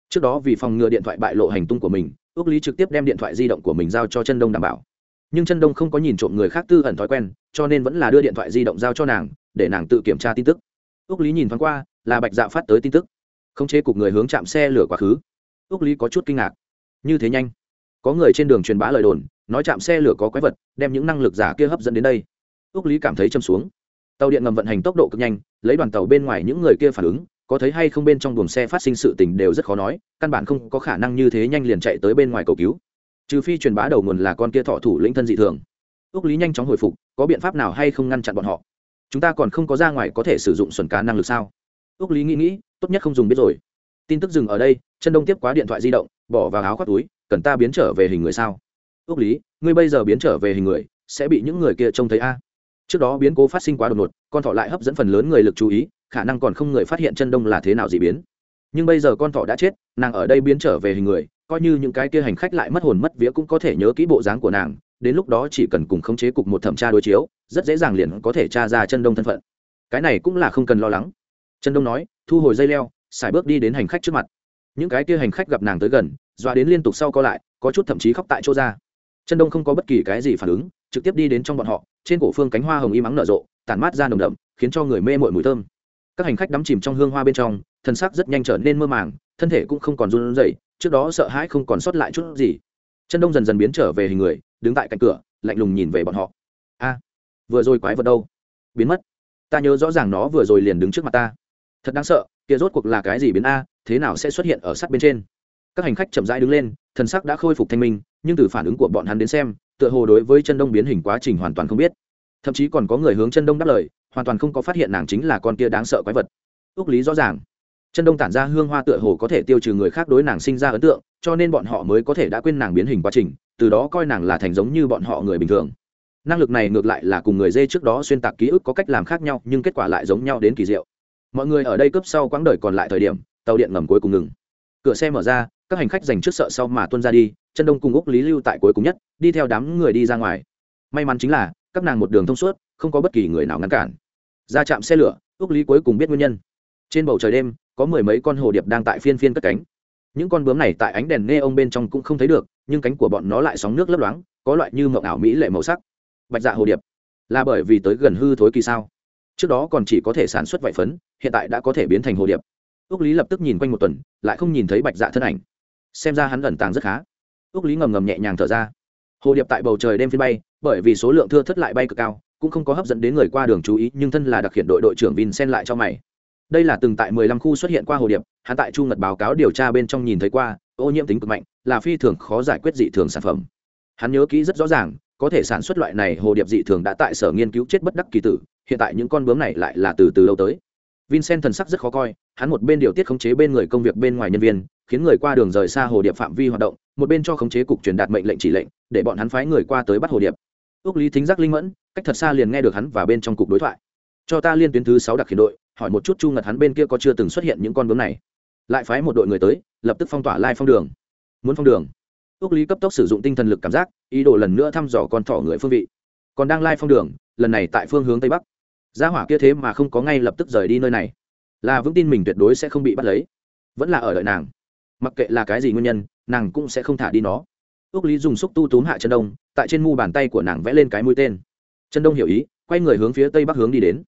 Trước đó vì phòng ngừa điện thoại bại lộ hành tung của mình ước lý trực tiếp đem điện thoại di động của mình giao cho chân đông đảm bảo. Nhưng chân đông không có nhìn trộm người khác tư ẩn thói quen, cho nên vẫn là đưa điện thoại di động giao cho nàng, để nàng tự kiểm tra tin tức. Ước lý nhìn thoáng qua, là bạch dạ phát tới tin tức không chế cục người hướng chạm xe lửa quá khứ. Ước lý có chút kinh ngạc. Như thế nhanh. Có người trên đường truyền bá lời đồn, nói chạm xe lửa có quái vật, đem những năng lực giả kia hấp dẫn đến đây. Ước lý cảm thấy châm xuống. Tàu điện ngầm vận hành tốc độ cực nhanh, lấy đoàn tàu bên ngoài những người kia phản ứng, có thấy hay không bên trong buồng xe phát sinh sự tình đều rất khó nói, căn bản không có khả năng như thế nhanh liền chạy tới bên ngoài cầu cứu. Trừ phi truyền bá đầu nguồn là con kia thọ thủ lĩnh thân dị thường. Ước lý nhanh chóng hồi phục, có biện pháp nào hay không ngăn chặn bọn họ? Chúng ta còn không có ra ngoài có thể sử dụng xuẩn cá năng lực sao? Ước lý nghĩ nghĩ tốt nhất không dùng biết rồi. Tin tức dừng ở đây, chân đông tiếp quá điện thoại di động, bỏ vào áo khoác túi, cần ta biến trở về hình người sao? Ước lý, ngươi bây giờ biến trở về hình người, sẽ bị những người kia trông thấy a? Trước đó biến cố phát sinh quá đột ngột, con thỏ lại hấp dẫn phần lớn người lực chú ý, khả năng còn không người phát hiện chân đông là thế nào dị biến. Nhưng bây giờ con thỏ đã chết, nàng ở đây biến trở về hình người, coi như những cái kia hành khách lại mất hồn mất vía cũng có thể nhớ kỹ bộ dáng của nàng, đến lúc đó chỉ cần cùng khống chế cục một thẩm tra đối chiếu, rất dễ dàng liền có thể tra ra chân đông thân phận. Cái này cũng là không cần lo lắng. Chân đông nói thu hồi dây leo, xài bước đi đến hành khách trước mặt. Những cái kia hành khách gặp nàng tới gần, dọa đến liên tục sau co lại, có chút thậm chí khóc tại chỗ ra. Chân đông không có bất kỳ cái gì phản ứng, trực tiếp đi đến trong bọn họ, trên cổ phương cánh hoa hồng y mắng nở rộ, tản mát ra nồng đậm, khiến cho người mê mội mùi thơm. Các hành khách đắm chìm trong hương hoa bên trong, thân sắc rất nhanh trở nên mơ màng, thân thể cũng không còn run rẩy, trước đó sợ hãi không còn sót lại chút gì. Chân đông dần dần biến trở về hình người, đứng tại cạnh cửa, lạnh lùng nhìn về bọn họ. A, vừa rồi quái vật đâu? Biến mất. Ta nhớ rõ ràng nó vừa rồi liền đứng trước mặt ta thật đáng sợ, kia rốt cuộc là cái gì biến a, thế nào sẽ xuất hiện ở sát bên trên? Các hành khách chậm rãi đứng lên, thần sắc đã khôi phục thanh minh, nhưng từ phản ứng của bọn hắn đến xem, tựa hồ đối với chân đông biến hình quá trình hoàn toàn không biết. Thậm chí còn có người hướng chân đông đáp lời, hoàn toàn không có phát hiện nàng chính là con kia đáng sợ quái vật. Ước lý rõ ràng, chân đông tản ra hương hoa tựa hồ có thể tiêu trừ người khác đối nàng sinh ra ấn tượng, cho nên bọn họ mới có thể đã quên nàng biến hình quá trình, từ đó coi nàng là thành giống như bọn họ người bình thường. Năng lực này ngược lại là cùng người dê trước đó xuyên tạc ký ức có cách làm khác nhau, nhưng kết quả lại giống nhau đến kỳ diệu mọi người ở đây cướp sau quãng đời còn lại thời điểm, tàu điện ngầm cuối cùng ngừng. Cửa xe mở ra, các hành khách dành trước sợ sau mà tuân ra đi, chân đông cùng úc lý lưu tại cuối cùng nhất, đi theo đám người đi ra ngoài. May mắn chính là, các nàng một đường thông suốt, không có bất kỳ người nào ngăn cản. Ra chạm xe lửa, úc lý cuối cùng biết nguyên nhân. Trên bầu trời đêm, có mười mấy con hồ điệp đang tại phiên phiên cất cánh. Những con bướm này tại ánh đèn nghe ông bên trong cũng không thấy được, nhưng cánh của bọn nó lại sóng nước lấp loáng, có loại như mộng ảo mỹ lệ màu sắc. Bạch dạ hồ điệp, là bởi vì tới gần hư thối kỳ sao? Trước đó còn chỉ có thể sản xuất vải phấn, hiện tại đã có thể biến thành hồ điệp. Ước lý lập tức nhìn quanh một tuần, lại không nhìn thấy bạch dạ thân ảnh. Xem ra hắn ẩn tàng rất khá. Ước lý ngầm ngầm nhẹ nhàng thở ra. Hồ điệp tại bầu trời đêm phiên bay, bởi vì số lượng thưa thất lại bay cực cao, cũng không có hấp dẫn đến người qua đường chú ý, nhưng thân là đặc hiện đội đội trưởng vincent lại cho mày. Đây là từng tại 15 khu xuất hiện qua hồ điệp, hắn tại chu ngật báo cáo điều tra bên trong nhìn thấy qua, ô nhiễm tính cực mạnh, là phi thường khó giải quyết dị thường sản phẩm. Hắn nhớ kỹ rất rõ ràng có thể sản xuất loại này hồ điệp dị thường đã tại sở nghiên cứu chết bất đắc kỳ tử, hiện tại những con bướm này lại là từ từ lâu tới. Vincent thần sắc rất khó coi, hắn một bên điều tiết khống chế bên người công việc bên ngoài nhân viên, khiến người qua đường rời xa hồ điệp phạm vi hoạt động, một bên cho khống chế cục truyền đạt mệnh lệnh chỉ lệnh, để bọn hắn phái người qua tới bắt hồ điệp. Ước lý thính giác linh mẫn, cách thật xa liền nghe được hắn và bên trong cục đối thoại. Cho ta liên tuyến thứ sáu đặc khiển đội, hỏi một chút chu ngật hắn bên kia có chưa từng xuất hiện những con bướm này. Lại phái một đội người tới, lập tức phong tỏa lai phong đường. Muốn phong đường? Ước lý cấp tốc sử dụng tinh thần lực cảm giác, ý đồ lần nữa thăm dò con thỏ người phương vị. Còn đang lai phong đường, lần này tại phương hướng tây bắc. Gia hỏa kia thế mà không có ngay lập tức rời đi nơi này. Là vững tin mình tuyệt đối sẽ không bị bắt lấy. Vẫn là ở đợi nàng. Mặc kệ là cái gì nguyên nhân, nàng cũng sẽ không thả đi nó. Ước lý dùng xúc tu túm hạ chân đông, tại trên mu bàn tay của nàng vẽ lên cái mũi tên. Chân đông hiểu ý, quay người hướng phía tây bắc hướng đi đến.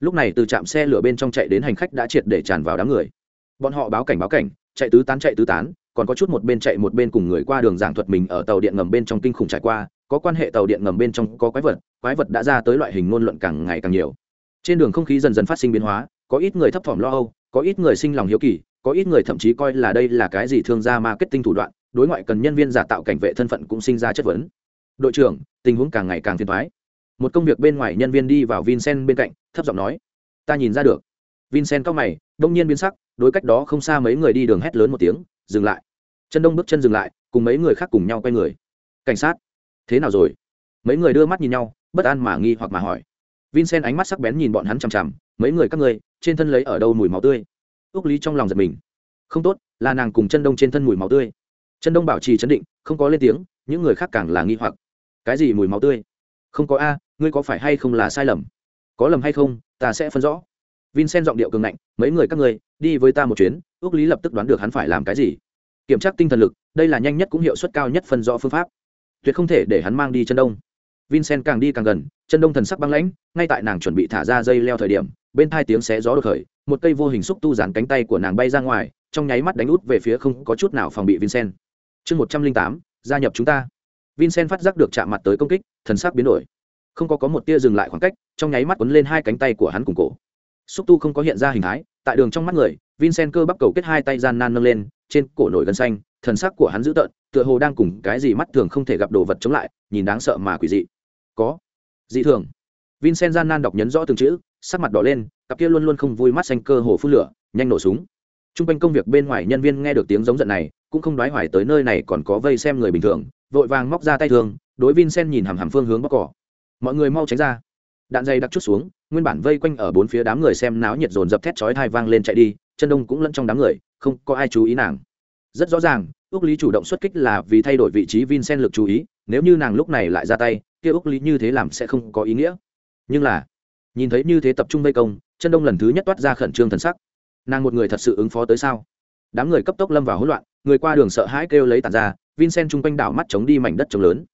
Lúc này từ trạm xe lửa bên trong chạy đến hành khách đã triệt để tràn vào đám người. Bọn họ báo cảnh báo cảnh, chạy tứ tán chạy tứ tán còn có chút một bên chạy một bên cùng người qua đường giảng thuật mình ở tàu điện ngầm bên trong kinh khủng trải qua, có quan hệ tàu điện ngầm bên trong có quái vật quái vật đã ra tới loại hình ngôn luận càng ngày càng nhiều. Trên đường không khí dần dần phát sinh biến hóa, có ít người thấp thỏm lo âu, có ít người sinh lòng hiếu kỳ, có ít người thậm chí coi là đây là cái gì thương gia marketing thủ đoạn, đối ngoại cần nhân viên giả tạo cảnh vệ thân phận cũng sinh ra chất vấn. Đội trưởng, tình huống càng ngày càng phiền thoái một công việc bên ngoài nhân viên đi vào vincent bên cạnh, thấp giọng nói, ta nhìn ra được. Vincent cao mày, đông nhiên biến sắc, đối cách đó không xa mấy người đi đường hét lớn một tiếng dừng lại. Chân đông bước chân dừng lại, cùng mấy người khác cùng nhau quay người. Cảnh sát, thế nào rồi? Mấy người đưa mắt nhìn nhau, bất an mà nghi hoặc mà hỏi. Vincent ánh mắt sắc bén nhìn bọn hắn chằm chằm, mấy người các ngươi, trên thân lấy ở đâu mùi máu tươi? Ước lý trong lòng giật mình. Không tốt, là nàng cùng chân đông trên thân mùi máu tươi. Chân đông bảo trì chấn định, không có lên tiếng, những người khác càng là nghi hoặc. Cái gì mùi máu tươi? Không có a, ngươi có phải hay không là sai lầm? Có lầm hay không, ta sẽ phân rõ. Vincent giọng điệu cường ngạnh, mấy người các ngươi đi với ta một chuyến ước lý lập tức đoán được hắn phải làm cái gì. Kiểm tra tinh thần lực, đây là nhanh nhất cũng hiệu suất cao nhất phân rõ phương pháp. Tuyệt không thể để hắn mang đi chân đông. Vincent càng đi càng gần, chân đông thần sắc băng lãnh, ngay tại nàng chuẩn bị thả ra dây leo thời điểm, bên hai tiếng xé gió đột khởi, một cây vô hình xúc tu dàn cánh tay của nàng bay ra ngoài, trong nháy mắt đánh út về phía không có chút nào phòng bị vincent. Chương một trăm linh tám, gia nhập chúng ta. Vincent phát giác được chạm mặt tới công kích, thần sắc biến đổi. Không có có một tia dừng lại khoảng cách, trong nháy mắt quấn lên hai cánh tay của hắn cùng cổ. Xúc tu không có hiện ra hình thái tại đường trong mắt người, vincent cơ bắp cầu kết hai tay gian nan nâng lên, trên cổ nổi gân xanh, thần sắc của hắn dữ tợn, tựa hồ đang cùng cái gì mắt thường không thể gặp đồ vật chống lại, nhìn đáng sợ mà quỷ dị. Có. Dị thường. Vincent gian nan đọc nhấn rõ từng chữ, sắc mặt đỏ lên, cặp kia luôn luôn không vui mắt xanh cơ hồ phun lửa, nhanh nổ súng. T r u n g quanh công việc bên ngoài nhân viên nghe được tiếng giống giận này, cũng không đoái hoài tới nơi này còn có vây xem người bình thường, vội vàng móc ra tay thương đối vincent nhìn hằm hằm phương hướng bóc cỏ. Mọi người mau tránh ra đạn dây đặc chút xuống, nguyên bản vây quanh ở bốn phía đám người xem náo nhiệt dồn dập thét chói thai vang lên chạy đi, chân đông cũng lẫn trong đám người, không có ai chú ý nàng. Rất rõ ràng ước lý chủ động xuất kích là vì thay đổi vị trí vincent lực chú ý, nếu như nàng lúc này lại ra tay, kia ước lý như thế làm sẽ không có ý nghĩa. Nhưng là, nhìn thấy như thế tập trung vây công, chân đông lần thứ nhất toát ra khẩn trương thần sắc. Nàng một người thật sự ứng phó tới sao? Đám người cấp tốc lâm vào hỗn loạn, người qua đường sợ hãi kêu lấy tàn ra, vincent chung quanh đảo mắt chống đi mảnh đất trống lớn.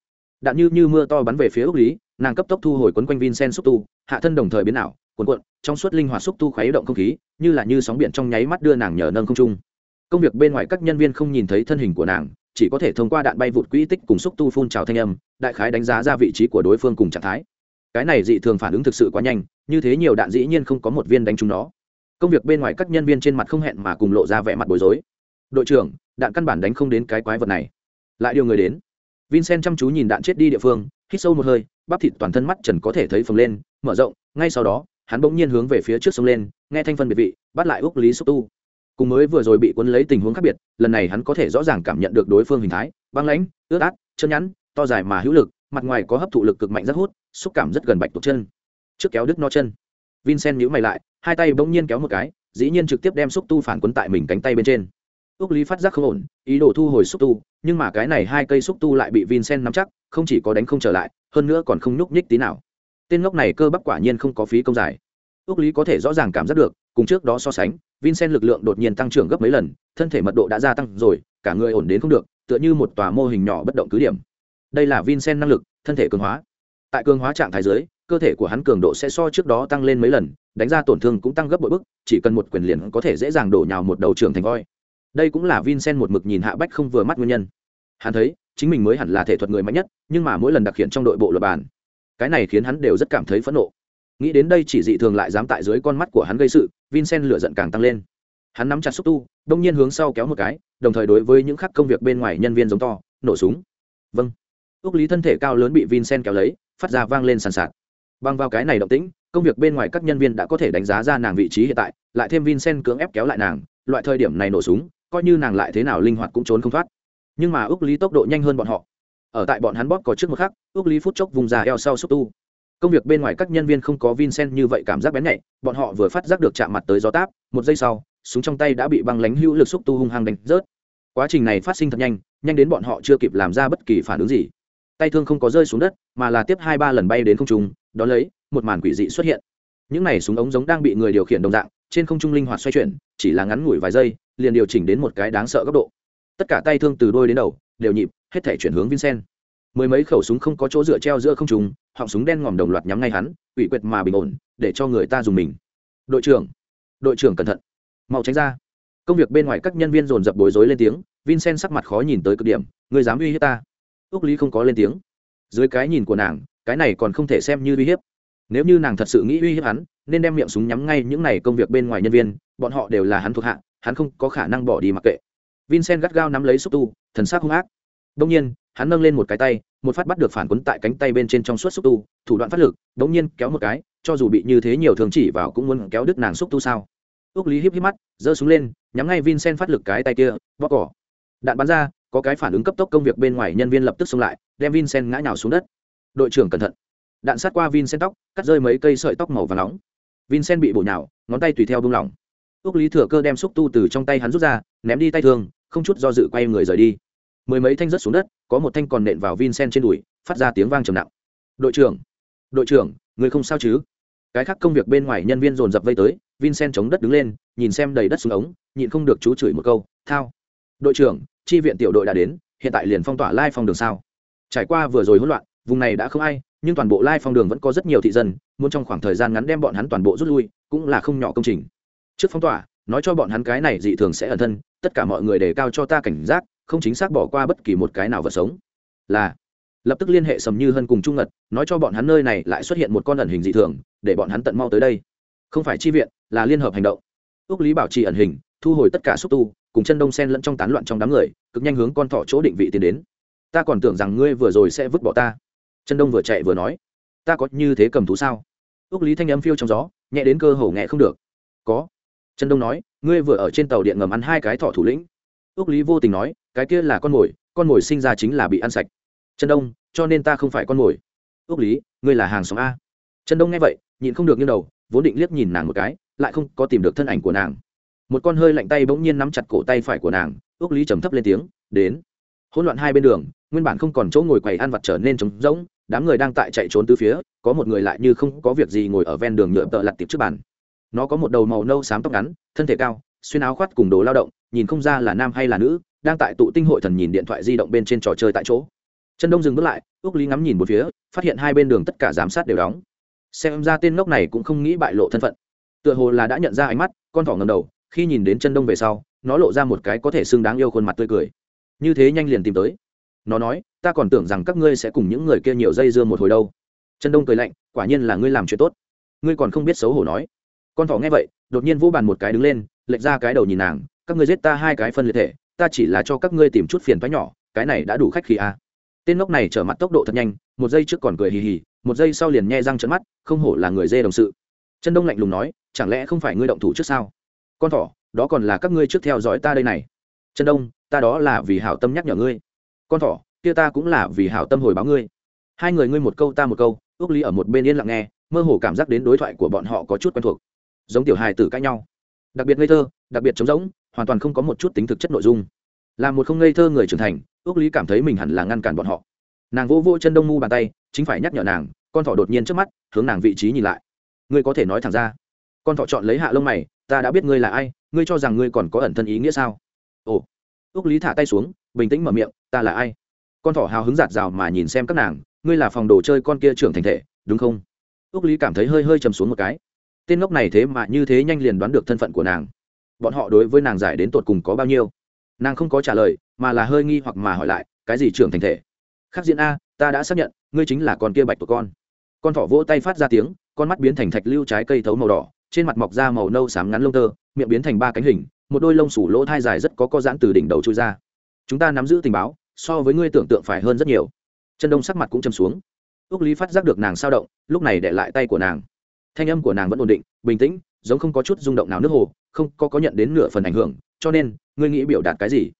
Đạn như như mưa to bắn về phía ước lý nàng cấp tốc thu hồi quấn quanh vincent xúc tu, hạ thân đồng thời biến ảo cuộn cuộn, trong suốt linh hoạt xúc tu khuấy động không khí, như là như sóng biển trong nháy mắt đưa nàng nhờ nâng không trung. Công việc bên ngoài các nhân viên không nhìn thấy thân hình của nàng, chỉ có thể thông qua đạn bay vụt quỹ tích cùng xúc tu phun trào thanh âm, đại khái đánh giá ra vị trí của đối phương cùng trạng thái. Cái này dị thường phản ứng thực sự quá nhanh, như thế nhiều đạn dĩ nhiên không có một viên đánh trúng nó. Công việc bên ngoài các nhân viên trên mặt không hẹn mà cùng lộ ra vẻ mặt bối rối. Đội trưởng, đạn căn bản đánh không đến cái quái vật này. Lại điều người đến. Vincent chăm chú nhìn đạn chết đi địa phương, hít sâu một hơi bắp thịt toàn thân mắt trần có thể thấy phồng lên, mở rộng, ngay sau đó, hắn bỗng nhiên hướng về phía trước sông lên, nghe thanh phân biệt vị, bắt lại úc lý xúc tu. Cùng mới vừa rồi bị cuốn lấy tình huống khác biệt, lần này hắn có thể rõ ràng cảm nhận được đối phương hình thái, băng lãnh, ướt át, chân nhẵn, to dài mà hữu lực, mặt ngoài có hấp thụ lực cực mạnh rất hút, xúc cảm rất gần bạch tuộc chân. Trước kéo đứt no chân. Vincent nhíu mày lại, hai tay bỗng nhiên kéo một cái, dĩ nhiên trực tiếp đem xúc tu phản quấn tại mình cánh tay bên trên. Ước lý phát giác không ổn, ý đồ thu hồi xúc tu nhưng mà cái này hai cây xúc tu lại bị vincent nắm chắc, không chỉ có đánh không trở lại, hơn nữa còn không nhúc nhích tí nào. Tên ngốc này cơ bắp quả nhiên không có phí công giải. Úc lý có thể rõ ràng cảm giác được, cùng trước đó so sánh, vincent lực lượng đột nhiên tăng trưởng gấp mấy lần, thân thể mật độ đã gia tăng rồi, cả người ổn đến không được, tựa như một tòa mô hình nhỏ bất động cứ điểm. Đây là vincent năng lực, thân thể cường hóa. Tại cường hóa trạng thái dưới, cơ thể của hắn cường độ sẽ so trước đó tăng lên mấy lần, đánh ra tổn thương cũng tăng gấp bội bức, chỉ cần một quyền liền có thể dễ dàng đổ nhào một đầu trưởng thành voi đây cũng là vincent một mực nhìn hạ bách không vừa mắt nguyên nhân. Hắn thấy, chính mình mới hẳn là thể thuật người mạnh nhất, nhưng mà mỗi lần đặc hiện trong đội bộ luật bàn, cái này khiến hắn đều rất cảm thấy phẫn nộ. Nghĩ đến đây chỉ dị thường lại dám tại dưới con mắt của hắn gây sự, vincent lửa giận càng tăng lên. Hắn nắm chặt xúc tu, đông nhiên hướng sau kéo một cái, đồng thời đối với những khác công việc bên ngoài nhân viên giống to, nổ súng. Vâng. Ước lý thân thể cao lớn bị vincent kéo lấy, phát ra vang lên sàn sạt. Bằng vào cái này động tĩnh, công việc bên ngoài các nhân viên đã có thể đánh giá ra nàng vị trí hiện tại, lại thêm vincent cưỡng ép kéo lại nàng, loại thời điểm này nổ súng coi như nàng lại thế nào linh hoạt cũng trốn không thoát. Nhưng mà ước lý tốc độ nhanh hơn bọn họ. Ở tại bọn hắn bóp có trước một khắc, ước lý phút chốc vùng già eo sau xúc tu. Công việc bên ngoài các nhân viên không có vincent như vậy cảm giác bén nhạy, bọn họ vừa phát giác được chạm mặt tới gió táp, một giây sau, súng trong tay đã bị băng lánh hữu lực xúc tu hung hăng đánh rớt. Quá trình này phát sinh thật nhanh nhanh đến bọn họ chưa kịp làm ra bất kỳ phản ứng gì. Tay thương không có rơi xuống đất, mà là tiếp hai ba lần bay đến không trung đ ó lấy, một màn quỷ dị xuất hiện. Những này súng ống giống đang bị người điều khiển đồng dạng, trên không trung linh hoạt xoay chuyển, chỉ là ngắn ngủi vài giây liền điều chỉnh đến một cái đáng sợ góc độ. Tất cả tay thương từ đôi đến đầu đều nhịp hết thể chuyển hướng vincent. Mười mấy khẩu súng không có chỗ dựa treo giữa không trùng, họng súng đen ngòm đồng loạt nhắm ngay hắn ủy quyệt mà bình ổn để cho người ta dùng mình. Đội trưởng đội trưởng cẩn thận mau tránh ra. Công việc bên ngoài các nhân viên dồn dập bối rối lên tiếng vincent sắc mặt khó nhìn tới cực điểm người dám uy hiếp ta? Ước lý không có lên tiếng. Dưới cái nhìn của nàng cái này còn không thể xem như uy hiếp. Nếu như nàng thật sự nghĩ uy hiếp hắn nên đem miệng súng nhắm ngay những này công việc bên ngoài nhân viên bọn họ đều là hắn thuộc hạ hắn không có khả năng bỏ đi mặc kệ. Vincent gắt gao nắm lấy xúc tu, thần sắc hung ác. Đông nhiên, hắn nâng lên một cái tay, một phát bắt được phản quấn tại cánh tay bên trên trong suốt xúc tu, thủ đoạn phát lực đông nhiên kéo một cái, cho dù bị như thế nhiều thường chỉ vào cũng muốn kéo đứt nàng xúc tu sao. Ước lý híp híp mắt, giơ súng lên, nhắm ngay vincent phát lực cái tay kia bóc cỏ. Đạn bắn ra, có cái phản ứng cấp tốc công việc bên ngoài nhân viên lập tức xông lại, đem vincent ngã nhào xuống đất. Đội trưởng cẩn thận. Đạn sát qua vincent tóc, cắt rơi mấy cây sợi tóc màu và nóng. Vincent bị bổ nhào, ngón tay tùy theo buông lỏng ước lý thừa cơ đem xúc tu từ trong tay hắn rút ra, ném đi tay thương không chút do dự quay người rời đi. Mười mấy thanh rớt xuống đất, có một thanh còn nện vào vincent trên đùi, phát ra tiếng vang trầm nặng. Đội trưởng đội trưởng, người không sao chứ? Cái khác công việc bên ngoài nhân viên dồn dập vây tới, vincent chống đất đứng lên, nhìn xem đầy đất xuống ống, nhịn không được chú chửi một câu, thao. Đội trưởng, chi viện tiểu đội đã đến, hiện tại liền phong tỏa lai phong đường sao? Trải qua vừa rồi hỗn loạn, vùng này đã không ai, nhưng toàn bộ lai phong đường vẫn có rất nhiều thị dân, muốn trong khoảng thời gian ngắn đem bọn hắn toàn bộ rút lui, cũng là không nhỏ công trình trước phong tỏa, nói cho bọn hắn cái này dị thường sẽ ẩn thân, tất cả mọi người đề cao cho ta cảnh giác, không chính xác bỏ qua bất kỳ một cái nào vật sống. Là, lập tức liên hệ sầm như hân cùng trung ngật, nói cho bọn hắn nơi này lại xuất hiện một con ẩn hình dị thường, để bọn hắn tận mau tới đây. Không phải chi viện, là liên hợp hành động. Ước lý bảo trì ẩn hình, thu hồi tất cả xúc tu, cùng chân đông sen lẫn trong tán loạn trong đám người, cực nhanh hướng con thỏ chỗ định vị tiến đến. Ta còn tưởng rằng ngươi vừa rồi sẽ vứt bỏ ta. Chân đông vừa chạy vừa nói. Ta có như thế cầm thú sao? Ước lý thanh âm phiêu trong gió, nhẹ đến cơ hồ nghe không được. Có trần đông nói, ngươi vừa ở trên tàu điện ngầm ăn hai cái thỏ thủ lĩnh. Ước lý vô tình nói, cái kia là con mồi con mồi sinh ra chính là bị ăn sạch. Trần đông, cho nên ta không phải con mồi. Ước lý, ngươi là hàng xóm a. Trần đông nghe vậy, nhịn không được như đầu, vốn định liếc nhìn nàng một cái, lại không có tìm được thân ảnh của nàng. Một con hơi lạnh tay bỗng nhiên nắm chặt cổ tay phải của nàng ước lý trầm thấp lên tiếng, đến. Hỗn loạn hai bên đường, nguyên bản không còn chỗ ngồi quầy ăn vặt trở nên trống rỗng, đám người đang tại chạy trốn từ phía, có một người lại như không có việc gì ngồi ở ven đường nhựa tợ lặt tiệp trước bàn nó có một đầu màu nâu xám tóc ngắn, thân thể cao, xuyên áo khoác cùng đồ lao động, nhìn không ra là nam hay là nữ, đang tại tụ tinh hội thần nhìn điện thoại di động bên trên trò chơi tại chỗ. Chân đông dừng bước lại ước lý ngắm nhìn một phía, phát hiện hai bên đường tất cả giám sát đều đóng. Xem ra tên ngốc này cũng không nghĩ bại lộ thân phận. Tựa hồ là đã nhận ra ánh mắt, con thỏ ngầm đầu, khi nhìn đến chân đông về sau, nó lộ ra một cái có thể xưng đáng yêu khuôn mặt tươi cười. Như thế nhanh liền tìm tới. Nó nói, ta còn tưởng rằng các ngươi sẽ cùng những người kia nhiều dây dưa một hồi đâu. Chân đông cười lạnh, quả nhiên là ngươi làm chuyện tốt. Ngươi còn không biết xấu hổ nói con thỏ nghe vậy, đột nhiên vô bàn một cái đứng lên, lệch ra cái đầu nhìn nàng, các ngươi giết ta hai cái phân liệt thể, ta chỉ là cho các ngươi tìm chút phiền toái nhỏ, cái này đã đủ khách khí à. tên ngốc này trở mặt tốc độ thật nhanh, một giây trước còn cười hì hì, một giây sau liền nhe răng trận mắt, không hổ là người dê đồng sự. Chân đông lạnh lùng nói, chẳng lẽ không phải ngươi động thủ trước sao? Con thỏ, đó còn là các ngươi trước theo dõi ta đây này. Chân đông, ta đó là vì hảo tâm nhắc nhở ngươi. Con thỏ, kia ta cũng là vì hảo tâm hồi báo ngươi. Hai người ngươi một câu ta một câu ước lý ở một bên yên lặng nghe, mơ hồ cảm giác đến đối thoại của bọn họ có chút quen thuộc giống tiểu hài tử cãi nhau. Đặc biệt ngây thơ, đặc biệt trống rỗng, hoàn toàn không có một chút tính thực chất nội dung. Là một không ngây thơ người trưởng thành ước lý cảm thấy mình hẳn là ngăn cản bọn họ. Nàng vỗ vỗ chân đông mu bàn tay, chính phải nhắc nhở nàng, con thỏ đột nhiên trước mắt, hướng nàng vị trí nhìn lại. Ngươi có thể nói thẳng ra. Con thỏ chọn lấy hạ lông mày, ta đã biết ngươi là ai, ngươi cho rằng ngươi còn có ẩn thân ý nghĩa sao? Ồ. Ước lý thả tay xuống, bình tĩnh mở miệng, ta là ai? Con thỏ hào hứng giạt rào mà nhìn xem các nàng, ngươi là phòng đồ chơi con kia trưởng thành thể, đúng không? Ước lý cảm thấy hơi hơi chầm xuống một cái tên ngốc này thế mà như thế nhanh liền đoán được thân phận của nàng. Bọn họ đối với nàng giải đến tột cùng có bao nhiêu? Nàng không có trả lời, mà là hơi nghi hoặc mà hỏi lại, cái gì trưởng thành thể? Khắc diễn a, ta đã xác nhận, ngươi chính là con kia bạch của con. Con thỏ vỗ tay phát ra tiếng, con mắt biến thành thạch lưu trái cây thấu màu đỏ, trên mặt mọc ra màu nâu xám ngắn lông tơ, miệng biến thành ba cánh hình, một đôi lông sủ lỗ thai dài rất có co giãn từ đỉnh đầu trôi ra. Chúng ta nắm giữ tình báo, so với ngươi tưởng tượng phải hơn rất nhiều. Chân đông sắc mặt cũng châm xuống. Ước lý phát giác được nàng sao động, lúc này để lại tay của nàng thanh âm của nàng vẫn ổn định, bình tĩnh, giống không có chút rung động nào nước hồ, không có có nhận đến nửa phần ảnh hưởng, cho nên, ngươi nghĩ biểu đạt cái gì?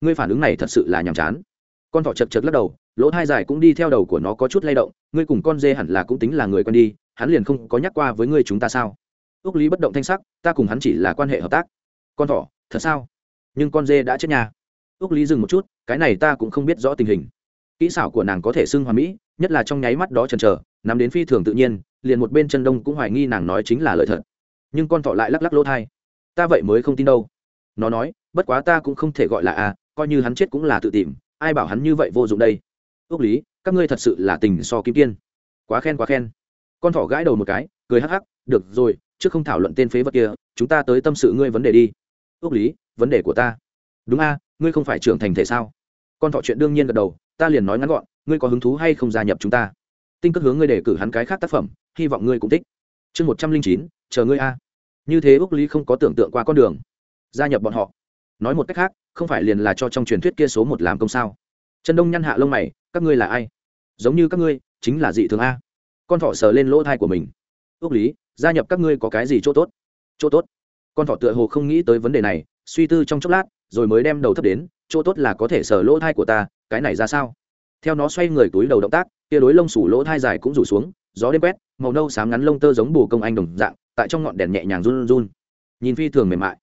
Ngươi phản ứng này thật sự là nhàm chán. Con thỏ chật chật lắc đầu, lỗ thai dài cũng đi theo đầu của nó có chút lay động, ngươi cùng con dê hẳn là cũng tính là người quen đi, hắn liền không có nhắc qua với ngươi chúng ta sao? Ước lý bất động thanh sắc, ta cùng hắn chỉ là quan hệ hợp tác. Con thỏ, thật sao? Nhưng con dê đã chết nhà ước lý dừng một chút, cái này ta cũng không biết rõ tình hình. Kỹ xảo của nàng có thể xưng hòa mỹ, nhất là trong nháy mắt đó chần chờ nắm đến phi thường tự nhiên, liền một bên chân đông cũng hoài nghi nàng nói chính là lời thật. Nhưng con thỏ lại lắc lắc lỗ thai. Ta vậy mới không tin đâu. Nó nói, bất quá ta cũng không thể gọi là a, coi như hắn chết cũng là tự tìm, ai bảo hắn như vậy vô dụng đây? Ước lý, các ngươi thật sự là tình so kim kiên quá khen quá khen. Con thỏ gãi đầu một cái, cười hắc hắc, được rồi, trước không thảo luận tên phế vật kia, chúng ta tới tâm sự ngươi vấn đề đi. Ước lý, vấn đề của ta. Đúng a, ngươi không phải trưởng thành thể sao? Con thọ chuyện đương nhiên gật đầu, ta liền nói ngắn gọn, ngươi có hứng thú hay không gia nhập chúng ta? Tinh cất hướng ngươi để cử hắn cái khác tác phẩm, hy vọng ngươi cũng thích. Chương một trăm linh chín, chờ ngươi a. Như thế úc lý không có tưởng tượng qua con đường gia nhập bọn họ. Nói một cách khác, không phải liền là cho trong truyền thuyết kia số một làm công sao? Trần đông nhăn hạ lông mày, các ngươi là ai? Giống như các ngươi, chính là dị thường a. Con thỏ sờ lên lỗ thai của mình. Ước lý, gia nhập các ngươi có cái gì chỗ tốt? Chỗ tốt? Con thỏ tựa hồ không nghĩ tới vấn đề này, suy tư trong chốc lát, rồi mới đem đầu thấp đến, chỗ tốt là có thể sờ lỗ thai của ta, cái này ra sao? Theo nó xoay người túi đầu động tác tia đối lông sủ lỗ thai dài cũng rủ xuống, gió đêm quét, màu nâu xám ngắn lông tơ giống bù công anh đồng dạng, tại trong ngọn đèn nhẹ nhàng run run nhìn phi thường mềm mại.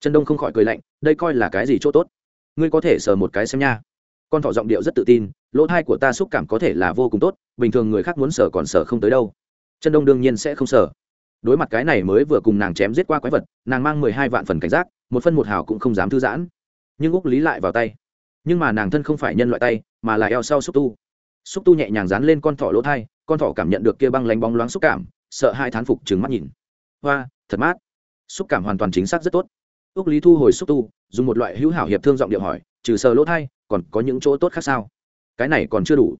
Chân đông không khỏi cười lạnh, đây coi là cái gì chỗ tốt? Ngươi có thể sờ một cái xem nha. Con thỏ giọng điệu rất tự tin, lỗ thai của ta xúc cảm có thể là vô cùng tốt, bình thường người khác muốn sờ còn sờ không tới đâu. Chân đông đương nhiên sẽ không sờ. Đối mặt cái này mới vừa cùng nàng chém giết qua quái vật, nàng mang mười hai vạn phần cảnh giác, một phân một hào cũng không dám thư giãn. Nhưng úc lý lại vào tay. Nhưng mà nàng thân không phải nhân loại tay, mà là eo sau xúc tu xúc tu nhẹ nhàng dán lên con thỏ lỗ thai, con thỏ cảm nhận được kia băng lánh bóng loáng xúc cảm, sợ hai thán phục trừng mắt nhìn. Hoa, thật mát. Xúc cảm hoàn toàn chính xác rất tốt. Ước lý thu hồi xúc tu, dùng một loại hữu hảo hiệp thương giọng điệu hỏi, trừ sờ lỗ thai, còn có những chỗ tốt khác sao? Cái này còn chưa đủ.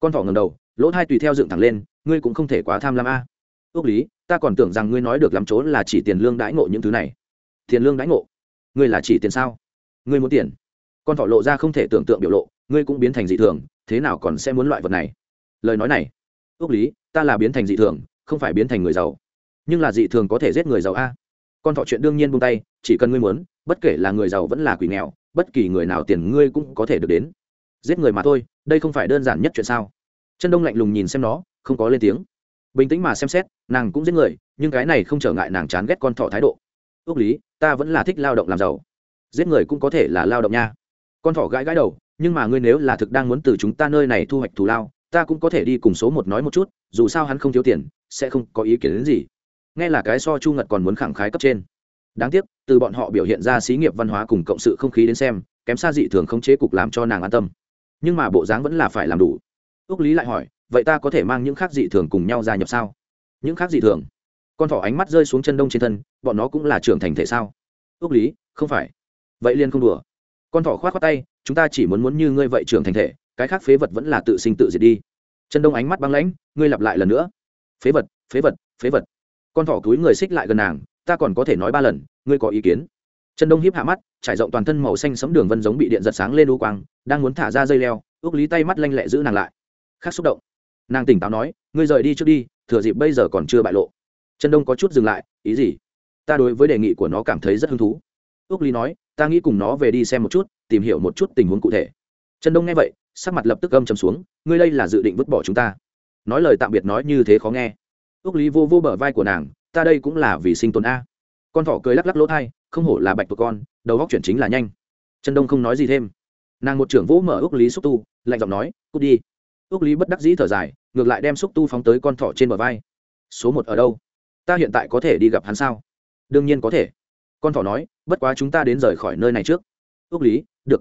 Con thỏ ngầm đầu, lỗ thai tùy theo dựng thẳng lên, ngươi cũng không thể quá tham lam a. Ước lý, ta còn tưởng rằng ngươi nói được lắm chỗ là chỉ tiền lương đãi ngộ những thứ này. Tiền lương đãi ngộ? Ngươi là chỉ tiền sao? Ngươi muốn tiền? Con thỏ lộ ra không thể tưởng tượng biểu lộ, ngươi cũng biến thành dị thường thế nào còn sẽ muốn loại vật này? Lời nói này ước lý, ta là biến thành dị thường, không phải biến thành người giàu. Nhưng là dị thường có thể giết người giàu a. Con thọ chuyện đương nhiên buông tay, chỉ cần ngươi muốn, bất kể là người giàu vẫn là quỷ nghèo, bất kỳ người nào tiền ngươi cũng có thể được đến. Giết người mà thôi, đây không phải đơn giản nhất chuyện sao? Chân đông lạnh lùng nhìn xem nó, không có lên tiếng. Bình tĩnh mà xem xét, nàng cũng giết người, nhưng cái này không trở ngại nàng chán ghét con thọ thái độ. Ước lý, ta vẫn là thích lao động làm giàu. Giết người cũng có thể là lao động nha. Con thỏ gãi gãi đầu nhưng mà ngươi nếu là thực đang muốn từ chúng ta nơi này thu hoạch thù lao, ta cũng có thể đi cùng số một nói một chút, dù sao hắn không thiếu tiền, sẽ không có ý kiến đến gì. Nghe là cái so chu ngật còn muốn khẳng khái cấp trên. Đáng tiếc, từ bọn họ biểu hiện ra xí nghiệp văn hóa cùng cộng sự không khí đến xem, kém xa dị thường không chế cục làm cho nàng an tâm. Nhưng mà bộ dáng vẫn là phải làm đủ. Ước lý lại hỏi, vậy ta có thể mang những khác dị thường cùng nhau gia nhập sao? Những khác dị thường? Con thỏ ánh mắt rơi xuống chân đông trên thân, bọn nó cũng là trưởng thành thể sao? Ước lý, không phải. Vậy liên không đùa. Con thỏ khoát khoát tay chúng ta chỉ muốn muốn như ngươi vậy trưởng thành thể, cái khác phế vật vẫn là tự sinh tự diệt đi. Chân đông ánh mắt băng lãnh, ngươi lặp lại lần nữa. Phế vật phế vật phế vật. Con thỏ túi người xích lại gần nàng, ta còn có thể nói ba lần, ngươi có ý kiến? Chân đông hiếp hạ mắt, trải rộng toàn thân màu xanh sấm đường vân giống bị điện giật sáng lên đu quang, đang muốn thả ra dây leo, ước lý tay mắt lanh lẹ giữ nàng lại. Khác xúc động. Nàng tỉnh táo nói, ngươi rời đi trước đi, thừa dịp bây giờ còn chưa bại lộ. Chân đông có chút dừng lại, ý gì? Ta đối với đề nghị của nó cảm thấy rất hứng thú. Ước lý nói, ta nghĩ cùng nó về đi xem một chút tìm hiểu một chút tình huống cụ thể. Trần đông nghe vậy, sắc mặt lập tức âm chầm xuống, ngươi đây là dự định vứt bỏ chúng ta. Nói lời tạm biệt nói như thế khó nghe. Ước lý vô vô bờ vai của nàng, ta đây cũng là vì sinh tồn a. Con thỏ cười lắc lắc lỗ thai, không hổ là bạch của con, đầu góc chuyển chính là nhanh. Trần đông không nói gì thêm. Nàng một trưởng vỗ mở ước lý xúc tu, lạnh giọng nói, cút đi. Ước lý bất đắc dĩ thở dài, ngược lại đem xúc tu phóng tới con thỏ trên bờ vai. Số một ở đâu? Ta hiện tại có thể đi gặp hắn sao? Đương nhiên có thể. Con thỏ nói, bất quá chúng ta đến rời khỏi nơi này trước ước lý, được.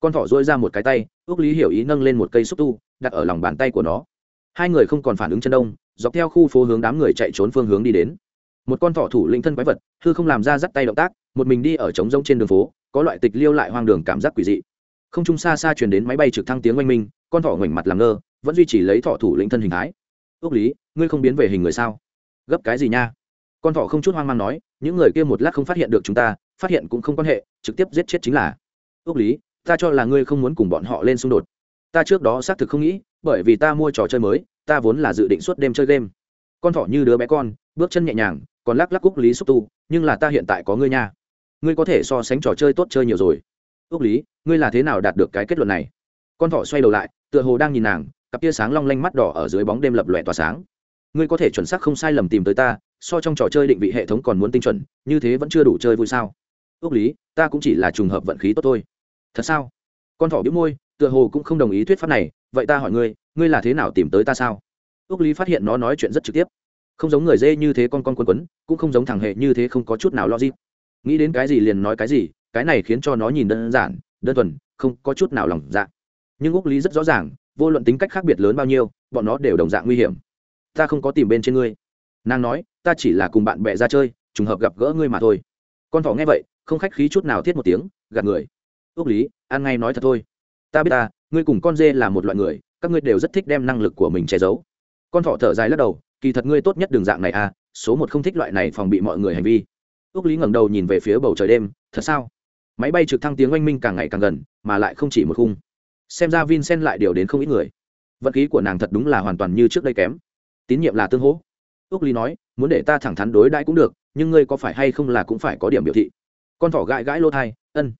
Con thỏ dôi ra một cái tay, ước lý hiểu ý nâng lên một cây xúc tu, đặt ở lòng bàn tay của nó. Hai người không còn phản ứng chân đông, dọc theo khu phố hướng đám người chạy trốn phương hướng đi đến. Một con thỏ thủ linh thân quái vật, hư không làm ra dắt tay động tác, một mình đi ở trống rông trên đường phố, có loại tịch liêu lại hoang đường cảm giác quỷ dị. Không trung xa xa truyền đến máy bay trực thăng tiếng oanh minh, con thỏ ngoảnh mặt làm ngơ, vẫn duy trì lấy thỏ thủ lĩnh thân hình thái. Ước lý, ngươi không biến về hình người sao? Gấp cái gì nha? Con thỏ không chút hoang mang nói, những người kia một lát không phát hiện được chúng ta, phát hiện cũng không quan hệ, trực tiếp giết chết chính là ước lý, ta cho là ngươi không muốn cùng bọn họ lên xung đột. Ta trước đó xác thực không nghĩ, bởi vì ta mua trò chơi mới, ta vốn là dự định suốt đêm chơi game. Con thỏ như đứa bé con, bước chân nhẹ nhàng, còn lắc lắc cúc lý xúc tu, nhưng là ta hiện tại có ngươi nha. Ngươi có thể so sánh trò chơi tốt chơi nhiều rồi. Ước lý, ngươi là thế nào đạt được cái kết luận này? Con thỏ xoay đầu lại, tựa hồ đang nhìn nàng, cặp tia sáng long lanh mắt đỏ ở dưới bóng đêm lập lòe tỏa sáng. Ngươi có thể chuẩn xác không sai lầm tìm tới ta, so trong trò chơi định vị hệ thống còn muốn tinh chuẩn, như thế vẫn chưa đủ chơi vui sao? Ước lý, ta cũng chỉ là trùng hợp vận khí tốt thôi thật sao? Con thỏ biếu môi, tựa hồ cũng không đồng ý thuyết pháp này. Vậy ta hỏi ngươi ngươi là thế nào tìm tới ta sao? Ước lý phát hiện nó nói chuyện rất trực tiếp. Không giống người dê như thế con con quấn quấn, cũng không giống thằng hệ như thế không có chút nào logic. Nghĩ đến cái gì liền nói cái gì, cái này khiến cho nó nhìn đơn giản, đơn thuần, không có chút nào lòng dạ. Nhưng ước lý rất rõ ràng, vô luận tính cách khác biệt lớn bao nhiêu, bọn nó đều đồng dạng nguy hiểm. Ta không có tìm bên trên ngươi. Nàng nói, ta chỉ là cùng bạn bè ra chơi, trùng hợp gặp gỡ ngươi mà thôi. Con thỏ nghe vậy, không khách khí chút nào thiết một tiếng, gạt người ước lý, ăn ngay nói thật thôi. Ta biết ta, ngươi cùng con dê là một loại người, các ngươi đều rất thích đem năng lực của mình che giấu. Con thỏ thở dài lắc đầu, kỳ thật ngươi tốt nhất đường dạng này à số một không thích loại này phòng bị mọi người hành vi. Ước lý ngẩng đầu nhìn về phía bầu trời đêm, thật sao? Máy bay trực thăng tiếng oanh minh càng ngày càng gần, mà lại không chỉ một khung. Xem ra vincent lại điều đến không ít người. Vận khí của nàng thật đúng là hoàn toàn như trước đây kém. Tín nhiệm là tương hỗ. Ước lý nói, muốn để ta thẳng thắn đối đãi cũng được, nhưng ngươi có phải hay không là cũng phải có điểm biểu thị. Con thỏ gãi gãi lô thai, ân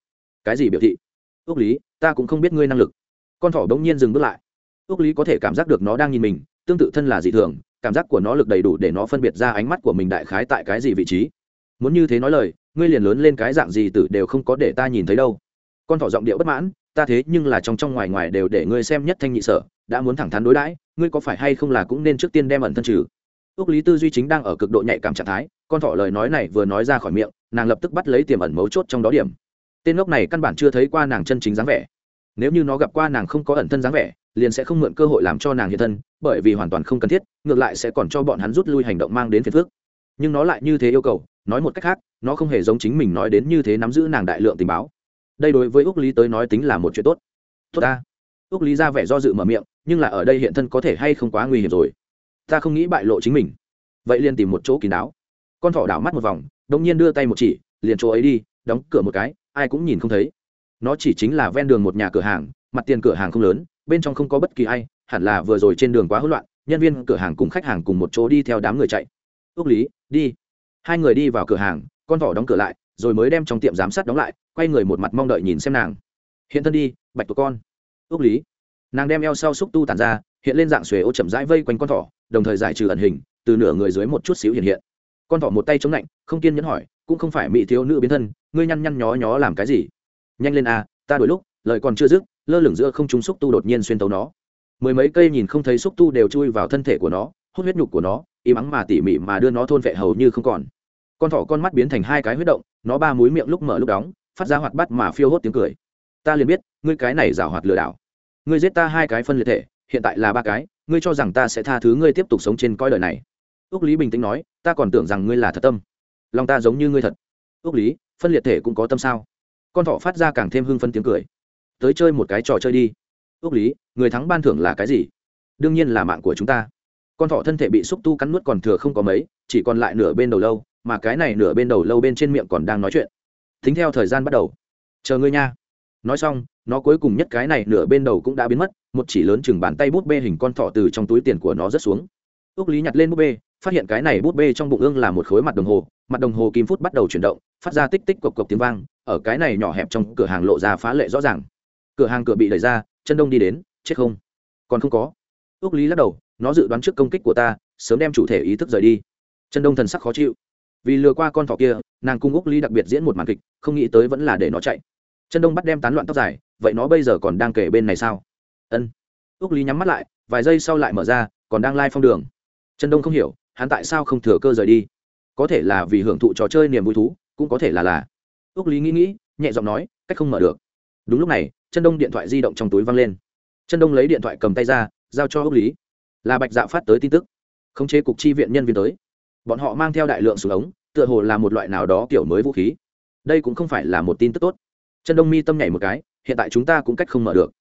cái gì biểu thị? Ước lý, ta cũng không biết ngươi năng lực. Con thỏ bỗng nhiên dừng bước lại. Ước lý có thể cảm giác được nó đang nhìn mình, tương tự thân là dị thường, cảm giác của nó lực đầy đủ để nó phân biệt ra ánh mắt của mình đại khái tại cái gì vị trí. Muốn như thế nói lời, ngươi liền lớn lên cái dạng gì tử đều không có để ta nhìn thấy đâu. Con thỏ giọng điệu bất mãn, ta thế nhưng là trong trong ngoài ngoài đều để ngươi xem nhất thanh nhị sở, đã muốn thẳng thắn đối đãi, ngươi có phải hay không là cũng nên trước tiên đem ẩn thân trừ? Ước lý tư duy chính đang ở cực độ nhạy cảm trạng thái, con thỏ lời nói này vừa nói ra khỏi miệng, nàng lập tức bắt lấy tiềm ẩn mấu chốt trong đó điểm tên ngốc này căn bản chưa thấy qua nàng chân chính dáng vẻ. Nếu như nó gặp qua nàng không có ẩn thân dáng vẻ, liền sẽ không mượn cơ hội làm cho nàng hiện thân, bởi vì hoàn toàn không cần thiết, ngược lại sẽ còn cho bọn hắn rút lui hành động mang đến phiền phước nhưng nó lại như thế yêu cầu, nói một cách khác, nó không hề giống chính mình nói đến như thế nắm giữ nàng đại lượng tình báo. Đây đối với úc lý tới nói tính là một chuyện tốt. Tốt ta. Úc lý ra vẻ do dự mở miệng, nhưng là ở đây hiện thân có thể hay không quá nguy hiểm rồi. Ta không nghĩ bại lộ chính mình. Vậy liền tìm một chỗ kín đáo. Con thỏ đảo mắt một vòng đông nhiên đưa tay một chỉ, liền chỗ ấy đi, đóng cửa một cái ai cũng nhìn không thấy. Nó chỉ chính là ven đường một nhà cửa hàng, mặt tiền cửa hàng không lớn, bên trong không có bất kỳ ai, hẳn là vừa rồi trên đường quá hỗn loạn, nhân viên cửa hàng cùng khách hàng cùng một chỗ đi theo đám người chạy. Ước lý, đi. Hai người đi vào cửa hàng, con thỏ đóng cửa lại, rồi mới đem trong tiệm giám sát đóng lại, quay người một mặt mong đợi nhìn xem nàng. Hiện thân đi, bạch tuộc con. Ước lý. Nàng đem eo sau xúc tu tàn ra, hiện lên dạng xuề ô chậm rãi vây quanh con thỏ, đồng thời giải trừ ẩn hình, từ nửa người dưới một chút xíu hiện hiện. Con thỏ một tay chống lạnh, không kiên nhẫn hỏi cũng không phải mỹ thiếu nữ biến thân, ngươi nhăn nhăn nhó nhó làm cái gì? Nhanh lên a, ta đổi lúc, lời còn chưa dứt, lơ lửng giữa không trung xúc tu đột nhiên xuyên tấu nó. Mười mấy cây nhìn không thấy xúc tu đều chui vào thân thể của nó, hút huyết nhục của nó im mắng mà tỉ mỉ mà đưa nó thôn vệ hầu như không còn. Con thỏ con mắt biến thành hai cái huyết động, nó ba múi miệng lúc mở lúc đóng, phát ra hoạt bắt mà phiêu hốt tiếng cười. Ta liền biết, ngươi cái này rào hoạt lừa đảo. Ngươi giết ta hai cái phân liệt thể, hiện tại là ba cái, ngươi cho rằng ta sẽ tha thứ ngươi tiếp tục sống trên coi đời này. Ước lý bình tĩnh nói, ta còn tưởng rằng ngươi là thật tâm lòng ta giống như ngươi thật. Ước lý, phân liệt thể cũng có tâm sao? Con thỏ phát ra càng thêm hưng phân tiếng cười. Tới chơi một cái trò chơi đi. Ước lý, người thắng ban thưởng là cái gì? Đương nhiên là mạng của chúng ta. Con thỏ thân thể bị xúc tu cắn nuốt còn thừa không có mấy, chỉ còn lại nửa bên đầu lâu, mà cái này nửa bên đầu lâu bên trên miệng còn đang nói chuyện. Tính theo thời gian bắt đầu. Chờ ngươi nha. Nói xong, nó cuối cùng nhất cái này nửa bên đầu cũng đã biến mất, một chỉ lớn chừng bàn tay bút bê hình con thỏ từ trong túi tiền của nó rớt xuống. Ước lý nhặt lên bút bê phát hiện cái này bút bê trong bụng ương là một khối mặt đồng hồ, mặt đồng hồ kim phút bắt đầu chuyển động, phát ra tích tích cộc cộc tiếng vang, ở cái này nhỏ hẹp trong cửa hàng lộ ra phá lệ rõ ràng. Cửa hàng cửa bị đẩy ra, chân đông đi đến, chết không? Còn không có. Ước lý lắc đầu, nó dự đoán trước công kích của ta, sớm đem chủ thể ý thức rời đi. Chân đông thần sắc khó chịu. Vì lừa qua con thỏ kia, nàng cung úc lý đặc biệt diễn một màn kịch, không nghĩ tới vẫn là để nó chạy. Chân đông bắt đem tán loạn tóc dài, vậy nó bây giờ còn đang kể bên này sao? Ân. Úc lý nhắm mắt lại, vài giây sau lại mở ra, còn đang lai phong đường. Chân đông không hiểu hắn tại sao không thừa cơ rời đi? Có thể là vì hưởng thụ trò chơi niềm vui thú, cũng có thể là là. Ước lý nghĩ nghĩ, nhẹ giọng nói, cách không mở được. Đúng lúc này, chân đông điện thoại di động trong túi văng lên. Chân đông lấy điện thoại cầm tay ra, giao cho ước lý. Là bạch dạ phát tới tin tức. Khống chế cục chi viện nhân viên tới. Bọn họ mang theo đại lượng súng ống, tựa hồ là một loại nào đó kiểu mới vũ khí. Đây cũng không phải là một tin tức tốt. Chân đông mi tâm nhảy một cái, hiện tại chúng ta cũng cách không mở được.